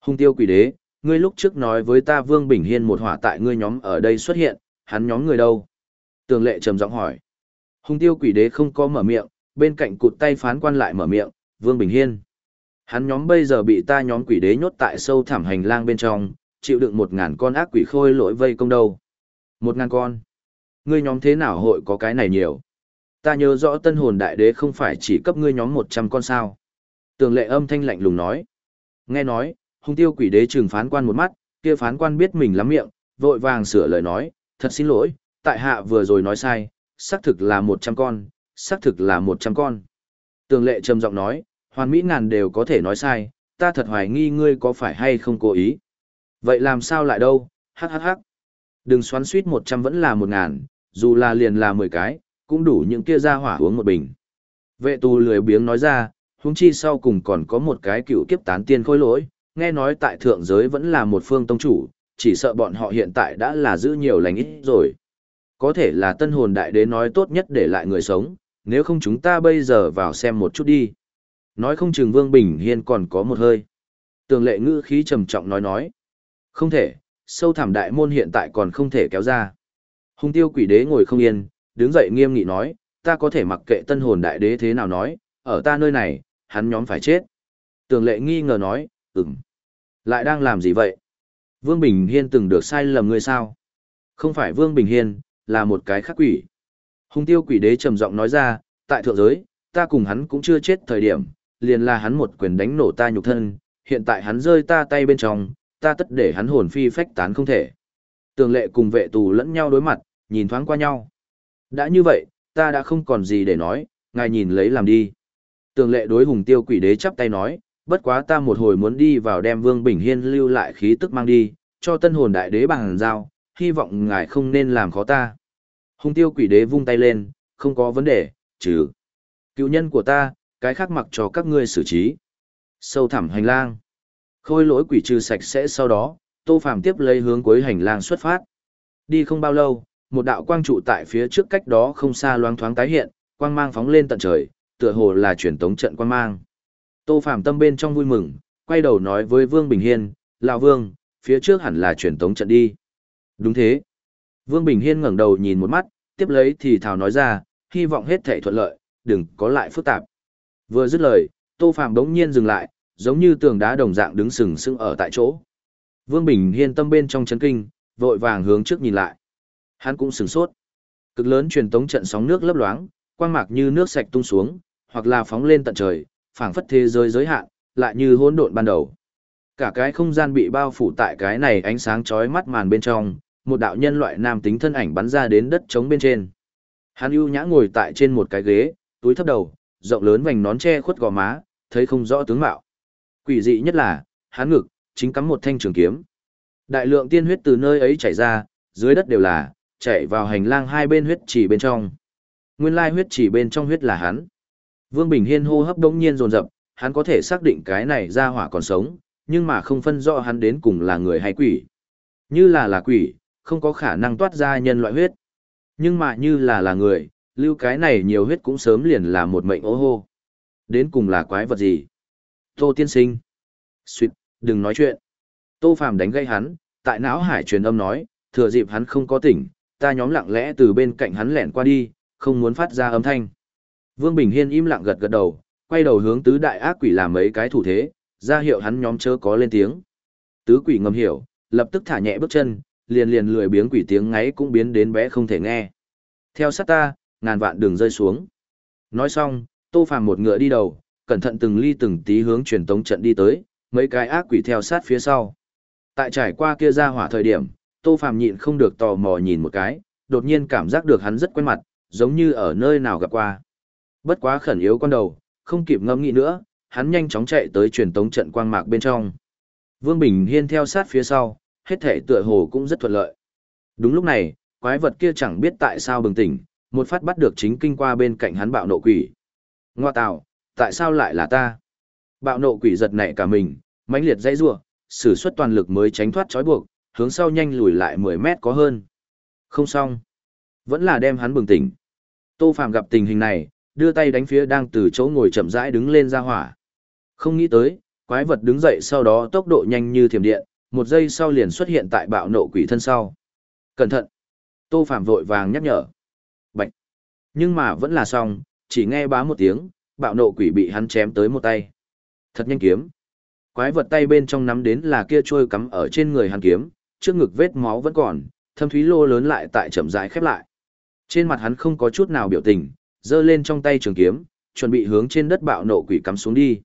hung tiêu quỷ đế, ngươi lúc trước nói với ta Vương Bình Hiên một hỏa tại ngươi nhóm ở đây xuất hiện, hắn nhóm người đâu? Tường lệ trầm giọng hỏi. Hùng tiêu quỷ đế không có mở miệng, bên cạnh cụt tay phán quan lại mở miệng, Vương Bình Hiên. Hắn nhóm bây giờ bị ta nhóm quỷ đế nhốt tại sâu thẳm hành lang bên trong, chịu đựng một ngàn con ác quỷ khôi lỗi vây công đâu. Một ngàn con. Ngươi nhóm thế nào hội có cái này nhiều? Ta nhớ rõ tân hồn đại đế không phải chỉ cấp ngươi nhóm một trăm con sao. Tường lệ âm thanh lạnh lùng nói. Nghe nói, hung tiêu quỷ đế trừng phán quan một mắt, kia phán quan biết mình lắm miệng, vội vàng sửa lời nói, thật xin lỗi, tại hạ vừa rồi nói sai, xác thực là một trăm con, xác thực là một trăm con. Tường lệ trầm giọng nói, hoàn mỹ ngàn đều có thể nói sai, ta thật hoài nghi ngươi có phải hay không cố ý. Vậy làm sao lại đâu, hắc hắc hắc. Đừng xoắn suýt một trăm vẫn là một ngàn, dù là liền là mười cái, cũng đủ những kia ra hỏa uống một bình. Vệ tù lười biếng nói ra, huống chi sau cùng còn có một cái cựu kiếp tán tiên khôi lỗi, nghe nói tại thượng giới vẫn là một phương tông chủ, chỉ sợ bọn họ hiện tại đã là giữ nhiều lành ít rồi. Có thể là tân hồn đại đế nói tốt nhất để lại người sống, nếu không chúng ta bây giờ vào xem một chút đi. Nói không chừng Vương Bình Hiên còn có một hơi. Tường lệ ngữ khí trầm trọng nói nói. Không thể, sâu thẳm đại môn hiện tại còn không thể kéo ra. Hùng tiêu quỷ đế ngồi không yên, đứng dậy nghiêm nghị nói, ta có thể mặc kệ tân hồn đại đế thế nào nói, ở ta nơi này, hắn nhóm phải chết. Tường lệ nghi ngờ nói, ừm. Lại đang làm gì vậy? Vương Bình Hiên từng được sai lầm người sao? Không phải Vương Bình Hiên, là một cái khắc quỷ. Hùng tiêu quỷ đế trầm giọng nói ra, tại thượng giới, ta cùng hắn cũng chưa chết thời điểm, liền là hắn một quyền đánh nổ ta nhục thân, hiện tại hắn rơi ta tay bên trong, ta tất để hắn hồn phi phách tán không thể. Tường lệ cùng vệ tù lẫn nhau đối mặt, nhìn thoáng qua nhau. Đã như vậy, ta đã không còn gì để nói, ngài nhìn lấy làm đi. Tường lệ đối hùng tiêu quỷ đế chắp tay nói, bất quá ta một hồi muốn đi vào đem Vương Bình Hiên lưu lại khí tức mang đi, cho tân hồn đại đế bằng giao, hy vọng ngài không nên làm khó ta. Hùng tiêu quỷ đế vung tay lên, không có vấn đề, trừ. Cựu nhân của ta, cái khác mặc cho các ngươi xử trí. Sâu thẳm hành lang. Khôi lỗi quỷ trừ sạch sẽ sau đó, Tô Phàm tiếp lấy hướng cuối hành lang xuất phát. Đi không bao lâu, một đạo quang trụ tại phía trước cách đó không xa loáng thoáng tái hiện, quang mang phóng lên tận trời, tựa hồ là truyền tống trận quang mang. Tô Phàm tâm bên trong vui mừng, quay đầu nói với Vương Bình Hiên, "Lão Vương, phía trước hẳn là truyền tống trận đi." "Đúng thế." Vương Bình Hiên ngẩng đầu nhìn một mắt, tiếp lấy thì thào nói ra, hy vọng hết thảy thuận lợi, đừng có lại phức tạp. Vừa dứt lời, Tô Phàm đống nhiên dừng lại, giống như tường đá đồng dạng đứng sừng sững ở tại chỗ. Vương Bình Hiên tâm bên trong chấn kinh, vội vàng hướng trước nhìn lại. Hắn cũng sửng sốt. Cực lớn truyền tống trận sóng nước lấp loáng, quang mạc như nước sạch tung xuống, hoặc là phóng lên tận trời, phảng phất thế giới giới hạn, lại như hỗn độn ban đầu. Cả cái không gian bị bao phủ tại cái này ánh sáng chói mắt màn bên trong, một đạo nhân loại nam tính thân ảnh bắn ra đến đất trống bên trên. Hắn ưu nhã ngồi tại trên một cái ghế, túi thấp đầu, rộng lớn vành nón che khuất gò má, thấy không rõ tướng mạo. Quỷ dị nhất là, hắn ngực, chính cắm một thanh trường kiếm. Đại lượng tiên huyết từ nơi ấy chảy ra, dưới đất đều là, chảy vào hành lang hai bên huyết chỉ bên trong. Nguyên lai huyết chỉ bên trong huyết là hắn. Vương Bình Hiên hô hấp đống nhiên rồn rập, hắn có thể xác định cái này ra hỏa còn sống, nhưng mà không phân rõ hắn đến cùng là người hay quỷ. Như là là quỷ, không có khả năng toát ra nhân loại huyết. Nhưng mà như là là người, lưu cái này nhiều huyết cũng sớm liền là một mệnh ô hô. Đến cùng là quái vật gì? Tô tiên sinh. Xuyệt, đừng nói chuyện. Tô Phàm đánh gây hắn, tại não hải truyền âm nói, thừa dịp hắn không có tỉnh, ta nhóm lặng lẽ từ bên cạnh hắn lẻn qua đi, không muốn phát ra âm thanh. Vương Bình Hiên im lặng gật gật đầu, quay đầu hướng tứ đại ác quỷ làm mấy cái thủ thế, ra hiệu hắn nhóm chớ có lên tiếng. Tứ quỷ ngầm hiểu, lập tức thả nhẹ bước chân, liền liền lười biếng quỷ tiếng ngáy cũng biến đến bé không thể nghe. Theo sát ta, ngàn vạn đường rơi xuống. Nói xong, Tô Phàm một ngựa đi đầu, cẩn thận từng ly từng tí hướng truyền tống trận đi tới, mấy cái ác quỷ theo sát phía sau. Tại trải qua kia ra hỏa thời điểm, Tô Phàm nhịn không được tò mò nhìn một cái, đột nhiên cảm giác được hắn rất quen mặt, giống như ở nơi nào gặp qua. Bất quá khẩn yếu con đầu, không kịp ngẫm nghĩ nữa, hắn nhanh chóng chạy tới truyền tống trận quang mạc bên trong. Vương Bình Hiên theo sát phía sau, hết thể tựa hồ cũng rất thuận lợi. Đúng lúc này, quái vật kia chẳng biết tại sao bừng tỉnh, một phát bắt được chính kinh qua bên cạnh hắn bạo nộ quỷ. Ngoa tạo, tại sao lại là ta? Bạo nộ quỷ giật nảy cả mình, mãnh liệt dãy rủa, sử xuất toàn lực mới tránh thoát trói buộc, hướng sau nhanh lùi lại 10 mét có hơn. Không xong, vẫn là đem hắn bừng tỉnh. Tô Phạm gặp tình hình này, đưa tay đánh phía đang từ chỗ ngồi chậm rãi đứng lên ra hỏa. Không nghĩ tới, quái vật đứng dậy sau đó tốc độ nhanh như thiểm điện, một giây sau liền xuất hiện tại bạo nộ quỷ thân sau. Cẩn thận! Tô Phạm vội vàng nhắc nhở. Bạch! Nhưng mà vẫn là xong, chỉ nghe bá một tiếng, bạo nộ quỷ bị hắn chém tới một tay. Thật nhanh kiếm. Quái vật tay bên trong nắm đến là kia trôi cắm ở trên người hắn kiếm, trước ngực vết máu vẫn còn, thâm thúy lô lớn lại tại chậm rãi khép lại. Trên mặt hắn không có chút nào biểu tình, giơ lên trong tay trường kiếm, chuẩn bị hướng trên đất bạo nộ quỷ cắm xuống đi.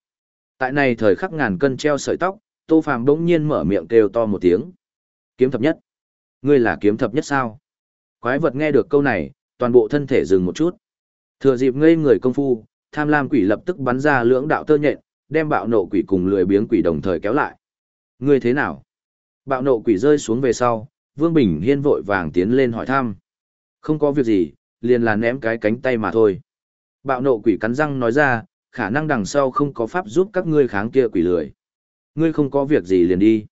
Tại này thời khắc ngàn cân treo sợi tóc, Tô Phàm bỗng nhiên mở miệng kêu to một tiếng. Kiếm thập nhất. Ngươi là kiếm thập nhất sao? Quái vật nghe được câu này, toàn bộ thân thể dừng một chút. Thừa dịp ngây người công phu, tham lam quỷ lập tức bắn ra lưỡng đạo tơ nhện, đem bạo nộ quỷ cùng lười biếng quỷ đồng thời kéo lại. Ngươi thế nào? Bạo nộ quỷ rơi xuống về sau, Vương Bình Hiên vội vàng tiến lên hỏi thăm. Không có việc gì, liền là ném cái cánh tay mà thôi. Bạo nộ quỷ cắn răng nói ra, khả năng đằng sau không có pháp giúp các ngươi kháng kia quỷ lười. Ngươi không có việc gì liền đi.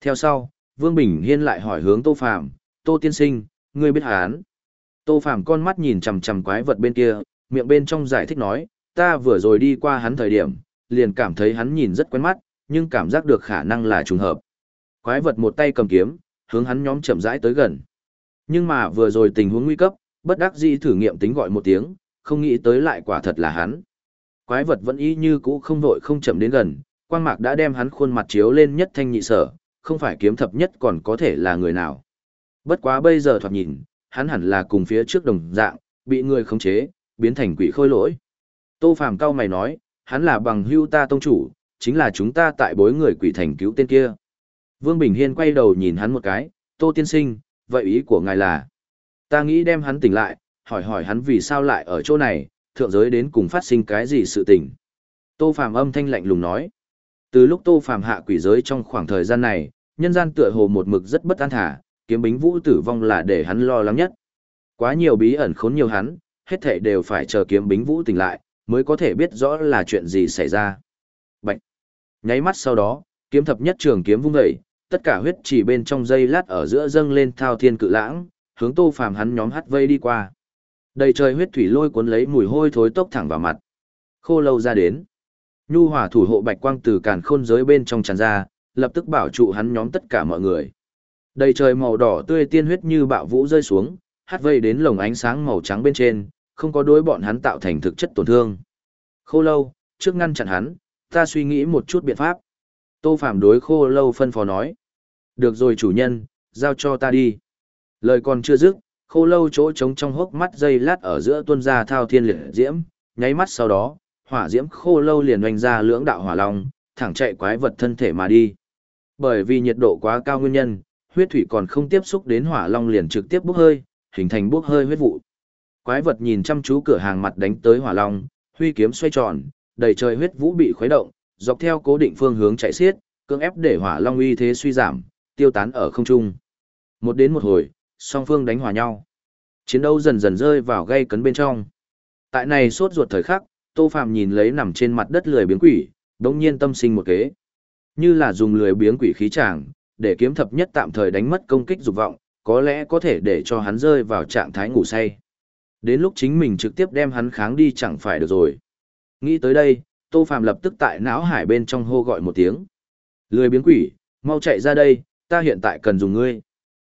Theo sau, Vương Bình Hiên lại hỏi hướng Tô Phàm, Tô Tiên Sinh, ngươi biết hán. Tô Phàm con mắt nhìn chằm chằm quái vật bên kia, miệng bên trong giải thích nói, ta vừa rồi đi qua hắn thời điểm, liền cảm thấy hắn nhìn rất quen mắt, nhưng cảm giác được khả năng là trùng hợp. Quái vật một tay cầm kiếm, hướng hắn nhóm chậm rãi tới gần. Nhưng mà vừa rồi tình huống nguy cấp, bất đắc dĩ thử nghiệm tính gọi một tiếng, không nghĩ tới lại quả thật là hắn. Quái vật vẫn y như cũ không vội không chậm đến gần, quang mạc đã đem hắn khuôn mặt chiếu lên nhất thanh nhị sở, không phải kiếm thập nhất còn có thể là người nào. Bất quá bây giờ thoạt nhìn, hắn hẳn là cùng phía trước đồng dạng, bị người khống chế, biến thành quỷ khôi lỗi. Tô Phàm cao mày nói, hắn là bằng hưu ta tông chủ, chính là chúng ta tại bối người quỷ thành cứu tên kia. Vương Bình Hiên quay đầu nhìn hắn một cái, Tô Tiên Sinh, vậy ý của ngài là, ta nghĩ đem hắn tỉnh lại, hỏi hỏi hắn vì sao lại ở chỗ này, thượng giới đến cùng phát sinh cái gì sự tình. Tô Phàm âm thanh lạnh lùng nói, từ lúc Tô Phàm hạ quỷ giới trong khoảng thời gian này, nhân gian tựa hồ một mực rất bất an thả, kiếm bính vũ tử vong là để hắn lo lắng nhất. Quá nhiều bí ẩn khốn nhiều hắn, hết thảy đều phải chờ kiếm bính vũ tỉnh lại, mới có thể biết rõ là chuyện gì xảy ra. Bạch! Nháy mắt sau đó, kiếm thập nhất trường kiếm vung dậy, tất cả huyết chỉ bên trong dây lát ở giữa dâng lên thao thiên cự lãng, hướng tô phàm hắn nhóm hắt vây đi qua. Đầy trời huyết thủy lôi cuốn lấy mùi hôi thối tốc thẳng vào mặt. Khô lâu ra đến. Nhu hỏa thủ hộ bạch quang từ càn khôn giới bên trong tràn ra, lập tức bảo trụ hắn nhóm tất cả mọi người. Đầy trời màu đỏ tươi tiên huyết như bạo vũ rơi xuống, hắt vây đến lồng ánh sáng màu trắng bên trên, không có đối bọn hắn tạo thành thực chất tổn thương. Khô lâu, trước ngăn chặn hắn, ta suy nghĩ một chút biện pháp. Tô Phạm đối khô lâu phân phó nói. Được rồi chủ nhân, giao cho ta đi. Lời còn chưa dứt, khô lâu chỗ trống trong hốc mắt dây lát ở giữa tuôn ra thao thiên liệt diễm, nháy mắt sau đó, hỏa diễm khô lâu liền oanh ra lưỡng đạo hỏa long, thẳng chạy quái vật thân thể mà đi. Bởi vì nhiệt độ quá cao nguyên nhân, huyết thủy còn không tiếp xúc đến hỏa long liền trực tiếp bốc hơi, hình thành bốc hơi huyết vụ. Quái vật nhìn chăm chú cửa hàng mặt đánh tới hỏa long, huy kiếm xoay tròn, đầy trời huyết vũ bị khuấy động, dọc theo cố định phương hướng chạy xiết, cưỡng ép để hỏa long uy thế suy giảm, tiêu tán ở không trung. Một đến một hồi, song phương đánh hòa nhau. Chiến đấu dần dần rơi vào gây cấn bên trong. Tại này sốt ruột thời khắc, Tô Phạm nhìn lấy nằm trên mặt đất lười biếng quỷ, đống nhiên tâm sinh một kế. Như là dùng lười biếng quỷ khí tràng, để kiếm thập nhất tạm thời đánh mất công kích dục vọng, có lẽ có thể để cho hắn rơi vào trạng thái ngủ say. Đến lúc chính mình trực tiếp đem hắn kháng đi chẳng phải được rồi. Nghĩ tới đây, Tô Phạm lập tức tại não hải bên trong hô gọi một tiếng. Lười biếng quỷ, mau chạy ra đây, ta hiện tại cần dùng ngươi.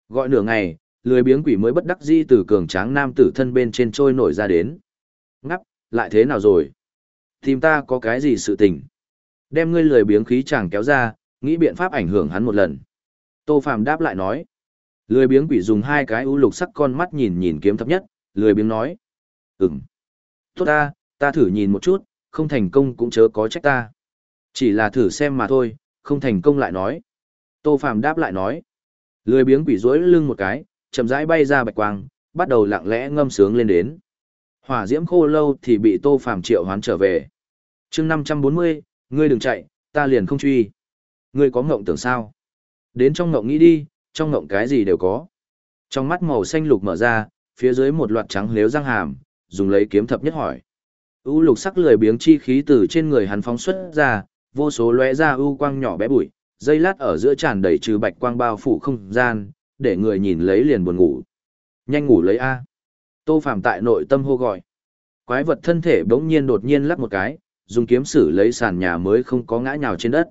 Gọi nửa ngày, lười biếng quỷ mới bất đắc dĩ từ cường tráng nam tử thân bên trên trôi nổi ra đến. Ngắp, lại thế nào rồi? Tìm ta có cái gì sự tình? Đem ngươi lười biếng khí chàng kéo ra, nghĩ biện pháp ảnh hưởng hắn một lần. Tô phạm đáp lại nói. Lười biếng quỷ dùng hai cái ưu lục sắc con mắt nhìn nhìn kiếm thấp nhất, lười biếng nói. Ừm. Tốt ta, ta thử nhìn một chút, không thành công cũng chớ có trách ta. Chỉ là thử xem mà thôi, không thành công lại nói. Tô phạm đáp lại nói. Lười biếng quỷ rối lưng một cái, chậm rãi bay ra bạch quang, bắt đầu lặng lẽ ngâm sướng lên đến. Hỏa diễm khô lâu thì bị Tô Phàm triệu hoán trở về. chương 540, Ngươi đừng chạy, ta liền không truy. Ngươi có ngộng tưởng sao? Đến trong ngộng nghĩ đi, trong ngộng cái gì đều có. Trong mắt màu xanh lục mở ra, phía dưới một loạt trắng liếu răng hàm, dùng lấy kiếm thập nhất hỏi. U lục sắc lười biếng chi khí từ trên người hắn phóng xuất ra, vô số lóe ra u quang nhỏ bé bụi, dây lát ở giữa tràn đầy trừ bạch quang bao phủ không gian, để người nhìn lấy liền buồn ngủ. Nhanh ngủ lấy a. Tô phạm tại nội tâm hô gọi. Quái vật thân thể bỗng nhiên đột nhiên lắc một cái, dùng kiếm sử lấy sàn nhà mới không có ngã nhào trên đất.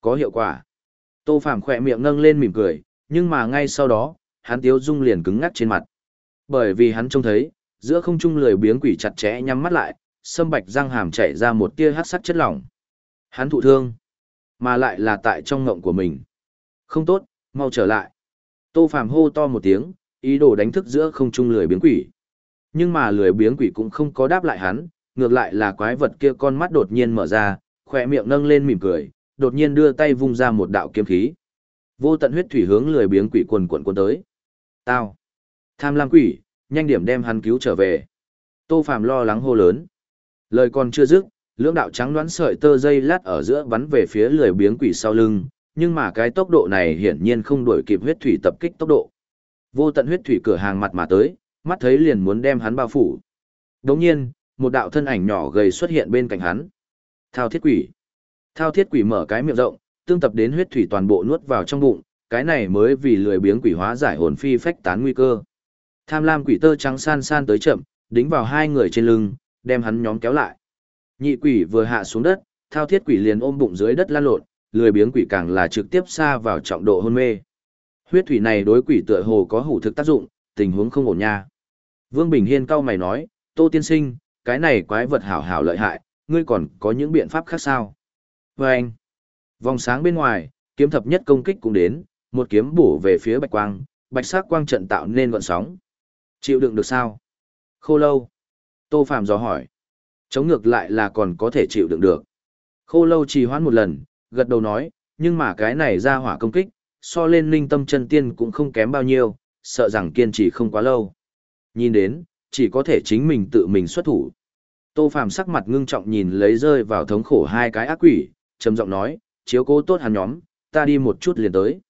Có hiệu quả. Tô phạm khỏe miệng nâng lên mỉm cười, nhưng mà ngay sau đó, hắn tiếu dung liền cứng ngắc trên mặt. Bởi vì hắn trông thấy, giữa không trung lười biếng quỷ chặt chẽ nhắm mắt lại, sâm bạch răng hàm chảy ra một tia hắc sắc chất lỏng. Hắn thụ thương, mà lại là tại trong ngộng của mình. Không tốt, mau trở lại. Tô Phàm hô to một tiếng, ý đồ đánh thức giữa không trung lười biếng quỷ. Nhưng mà lười biếng quỷ cũng không có đáp lại hắn, ngược lại là quái vật kia con mắt đột nhiên mở ra, khỏe miệng nâng lên mỉm cười, đột nhiên đưa tay vung ra một đạo kiếm khí. Vô tận huyết thủy hướng lười biếng quỷ quần quần quần tới. Tao! Tham lam quỷ, nhanh điểm đem hắn cứu trở về. Tô Phàm lo lắng hô lớn. Lời còn chưa dứt, lưỡng đạo trắng đoán sợi tơ dây lát ở giữa bắn về phía lười biếng quỷ sau lưng, nhưng mà cái tốc độ này hiển nhiên không đuổi kịp huyết thủy tập kích tốc độ. Vô tận huyết thủy cửa hàng mặt mà tới, mắt thấy liền muốn đem hắn bao phủ. Đồng nhiên, một đạo thân ảnh nhỏ gầy xuất hiện bên cạnh hắn. Thao thiết quỷ. Thao thiết quỷ mở cái miệng rộng, tương tập đến huyết thủy toàn bộ nuốt vào trong bụng, cái này mới vì lười biếng quỷ hóa giải hồn phi phách tán nguy cơ. Tham lam quỷ tơ trắng san san tới chậm, đính vào hai người trên lưng, đem hắn nhóm kéo lại. Nhị quỷ vừa hạ xuống đất, thao thiết quỷ liền ôm bụng dưới đất lăn lộn, lười biếng quỷ càng là trực tiếp xa vào trọng độ hôn mê. Huyết thủy này đối quỷ tựa hồ có hủ thực tác dụng, tình huống không ổn nha. Vương Bình Hiên cau mày nói, Tô Tiên Sinh, cái này quái vật hảo hảo lợi hại, ngươi còn có những biện pháp khác sao? Và anh, vòng sáng bên ngoài, kiếm thập nhất công kích cũng đến, một kiếm bổ về phía bạch quang, bạch sắc quang trận tạo nên gọn sóng. Chịu đựng được sao? Khô lâu. Tô Phạm dò hỏi. Chống ngược lại là còn có thể chịu đựng được. Khô lâu trì hoãn một lần, gật đầu nói, nhưng mà cái này ra hỏa công kích, so lên linh tâm chân tiên cũng không kém bao nhiêu, sợ rằng kiên trì không quá lâu. Nhìn đến, chỉ có thể chính mình tự mình xuất thủ. Tô Phàm sắc mặt ngưng trọng nhìn lấy rơi vào thống khổ hai cái ác quỷ, trầm giọng nói, chiếu cố tốt hắn nhóm, ta đi một chút liền tới.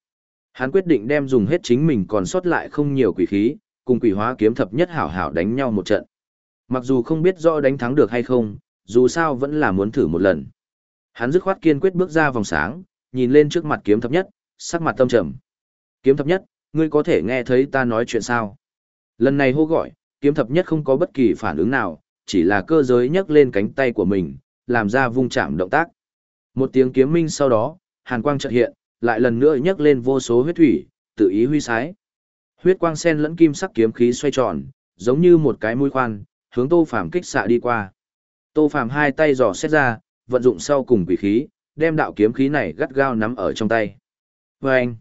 Hắn quyết định đem dùng hết chính mình còn sót lại không nhiều quỷ khí, cùng quỷ hóa kiếm thập nhất hảo hảo đánh nhau một trận. Mặc dù không biết rõ đánh thắng được hay không, dù sao vẫn là muốn thử một lần. Hắn dứt khoát kiên quyết bước ra vòng sáng, nhìn lên trước mặt kiếm thập nhất, sắc mặt tâm trầm. Kiếm thập nhất, ngươi có thể nghe thấy ta nói chuyện sao? Lần này hô gọi, kiếm thập nhất không có bất kỳ phản ứng nào, chỉ là cơ giới nhấc lên cánh tay của mình, làm ra vung chạm động tác. Một tiếng kiếm minh sau đó, hàn quang chợt hiện, lại lần nữa nhấc lên vô số huyết thủy, tự ý huy sái. Huyết quang sen lẫn kim sắc kiếm khí xoay tròn, giống như một cái mũi khoan, hướng Tô Phàm kích xạ đi qua. Tô Phàm hai tay giỏ xét ra, vận dụng sau cùng quỷ khí, đem đạo kiếm khí này gắt gao nắm ở trong tay. Và anh,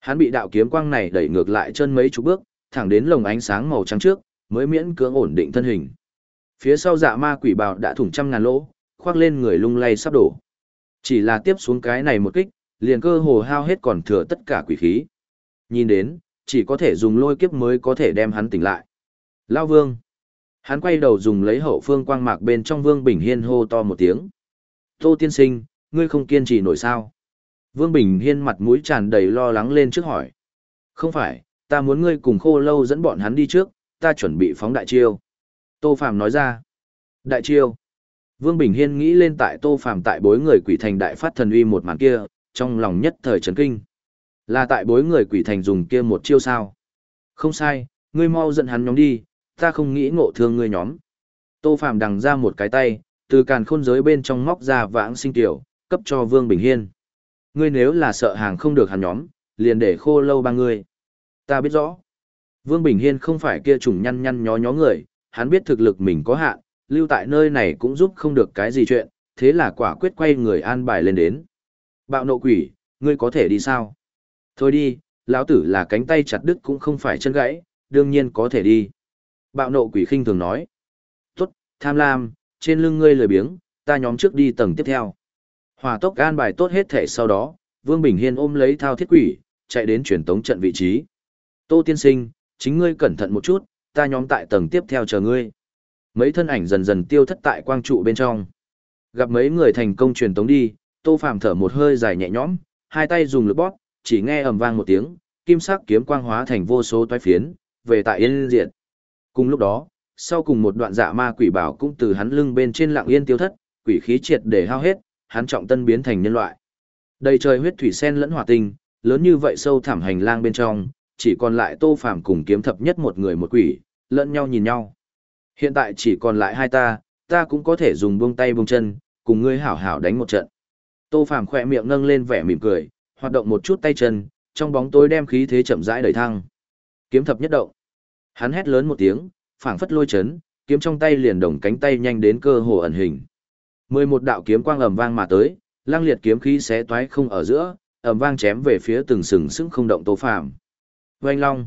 hắn bị đạo kiếm quang này đẩy ngược lại chân mấy chục bước, thẳng đến lồng ánh sáng màu trắng trước, mới miễn cưỡng ổn định thân hình. Phía sau dạ ma quỷ bào đã thủng trăm ngàn lỗ, khoác lên người lung lay sắp đổ. Chỉ là tiếp xuống cái này một kích, liền cơ hồ hao hết còn thừa tất cả quỷ khí. Nhìn đến, chỉ có thể dùng lôi kiếp mới có thể đem hắn tỉnh lại. Lao vương. Hắn quay đầu dùng lấy hậu phương quang mạc bên trong vương bình hiên hô to một tiếng. Tô tiên sinh, ngươi không kiên trì nổi sao? Vương Bình Hiên mặt mũi tràn đầy lo lắng lên trước hỏi. Không phải, ta muốn ngươi cùng khô lâu dẫn bọn hắn đi trước, ta chuẩn bị phóng đại chiêu. Tô Phạm nói ra. Đại chiêu. Vương Bình Hiên nghĩ lên tại Tô Phạm tại bối người quỷ thành đại phát thần uy một màn kia, trong lòng nhất thời chấn kinh. Là tại bối người quỷ thành dùng kia một chiêu sao? Không sai, ngươi mau dẫn hắn nhóm đi, ta không nghĩ ngộ thương ngươi nhóm. Tô Phạm đằng ra một cái tay, từ càn khôn giới bên trong móc ra vãng sinh tiểu, cấp cho Vương Bình Hiên. Ngươi nếu là sợ hàng không được hắn nhóm, liền để khô lâu ba ngươi. Ta biết rõ. Vương Bình Hiên không phải kia trùng nhăn nhăn nhó nhó người, hắn biết thực lực mình có hạn, lưu tại nơi này cũng giúp không được cái gì chuyện, thế là quả quyết quay người an bài lên đến. Bạo nộ quỷ, ngươi có thể đi sao? Thôi đi, lão tử là cánh tay chặt đứt cũng không phải chân gãy, đương nhiên có thể đi. Bạo nộ quỷ khinh thường nói. Tốt, tham lam, trên lưng ngươi lười biếng, ta nhóm trước đi tầng tiếp theo. Hòa tốc gan bài tốt hết thể sau đó, Vương Bình Hiên ôm lấy thao thiết quỷ, chạy đến truyền tống trận vị trí. Tô tiên sinh, chính ngươi cẩn thận một chút, ta nhóm tại tầng tiếp theo chờ ngươi. Mấy thân ảnh dần dần tiêu thất tại quang trụ bên trong. Gặp mấy người thành công truyền tống đi, Tô Phàm thở một hơi dài nhẹ nhõm, hai tay dùng lực bóp, chỉ nghe ầm vang một tiếng, kim sắc kiếm quang hóa thành vô số toái phiến, về tại yên diện. Cùng lúc đó, sau cùng một đoạn dạ ma quỷ bảo cũng từ hắn lưng bên trên lặng yên tiêu thất, quỷ khí triệt để hao hết, hắn trọng tân biến thành nhân loại. Đầy trời huyết thủy sen lẫn hỏa tinh, lớn như vậy sâu thẳm hành lang bên trong, chỉ còn lại Tô Phàm cùng kiếm thập nhất một người một quỷ, lẫn nhau nhìn nhau. Hiện tại chỉ còn lại hai ta, ta cũng có thể dùng buông tay buông chân, cùng ngươi hảo hảo đánh một trận. Tô Phàm khẽ miệng nâng lên vẻ mỉm cười, hoạt động một chút tay chân, trong bóng tối đem khí thế chậm rãi đẩy thăng. Kiếm thập nhất động. Hắn hét lớn một tiếng, phảng phất lôi chấn, kiếm trong tay liền đồng cánh tay nhanh đến cơ hồ ẩn hình. Mười một đạo kiếm quang ầm vang mà tới, lang liệt kiếm khí xé toái không ở giữa, ầm vang chém về phía từng sừng sững không động Tô Phàm. Oanh long.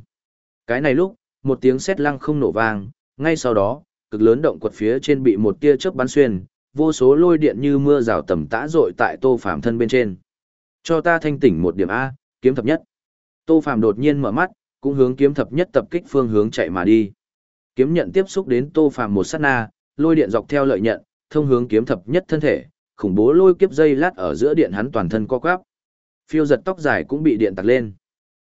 Cái này lúc, một tiếng sét lăng không nổ vang, ngay sau đó, cực lớn động quật phía trên bị một tia chớp bắn xuyên, vô số lôi điện như mưa rào tầm tã rội tại Tô Phàm thân bên trên. Cho ta thanh tỉnh một điểm a, kiếm thập nhất. Tô Phàm đột nhiên mở mắt, cũng hướng kiếm thập nhất tập kích phương hướng chạy mà đi. Kiếm nhận tiếp xúc đến Tô Phàm một sát na, lôi điện dọc theo lợi nhận, thông hướng kiếm thập nhất thân thể, khủng bố lôi kiếp dây lát ở giữa điện hắn toàn thân co quắp. Phiêu giật tóc dài cũng bị điện tạc lên.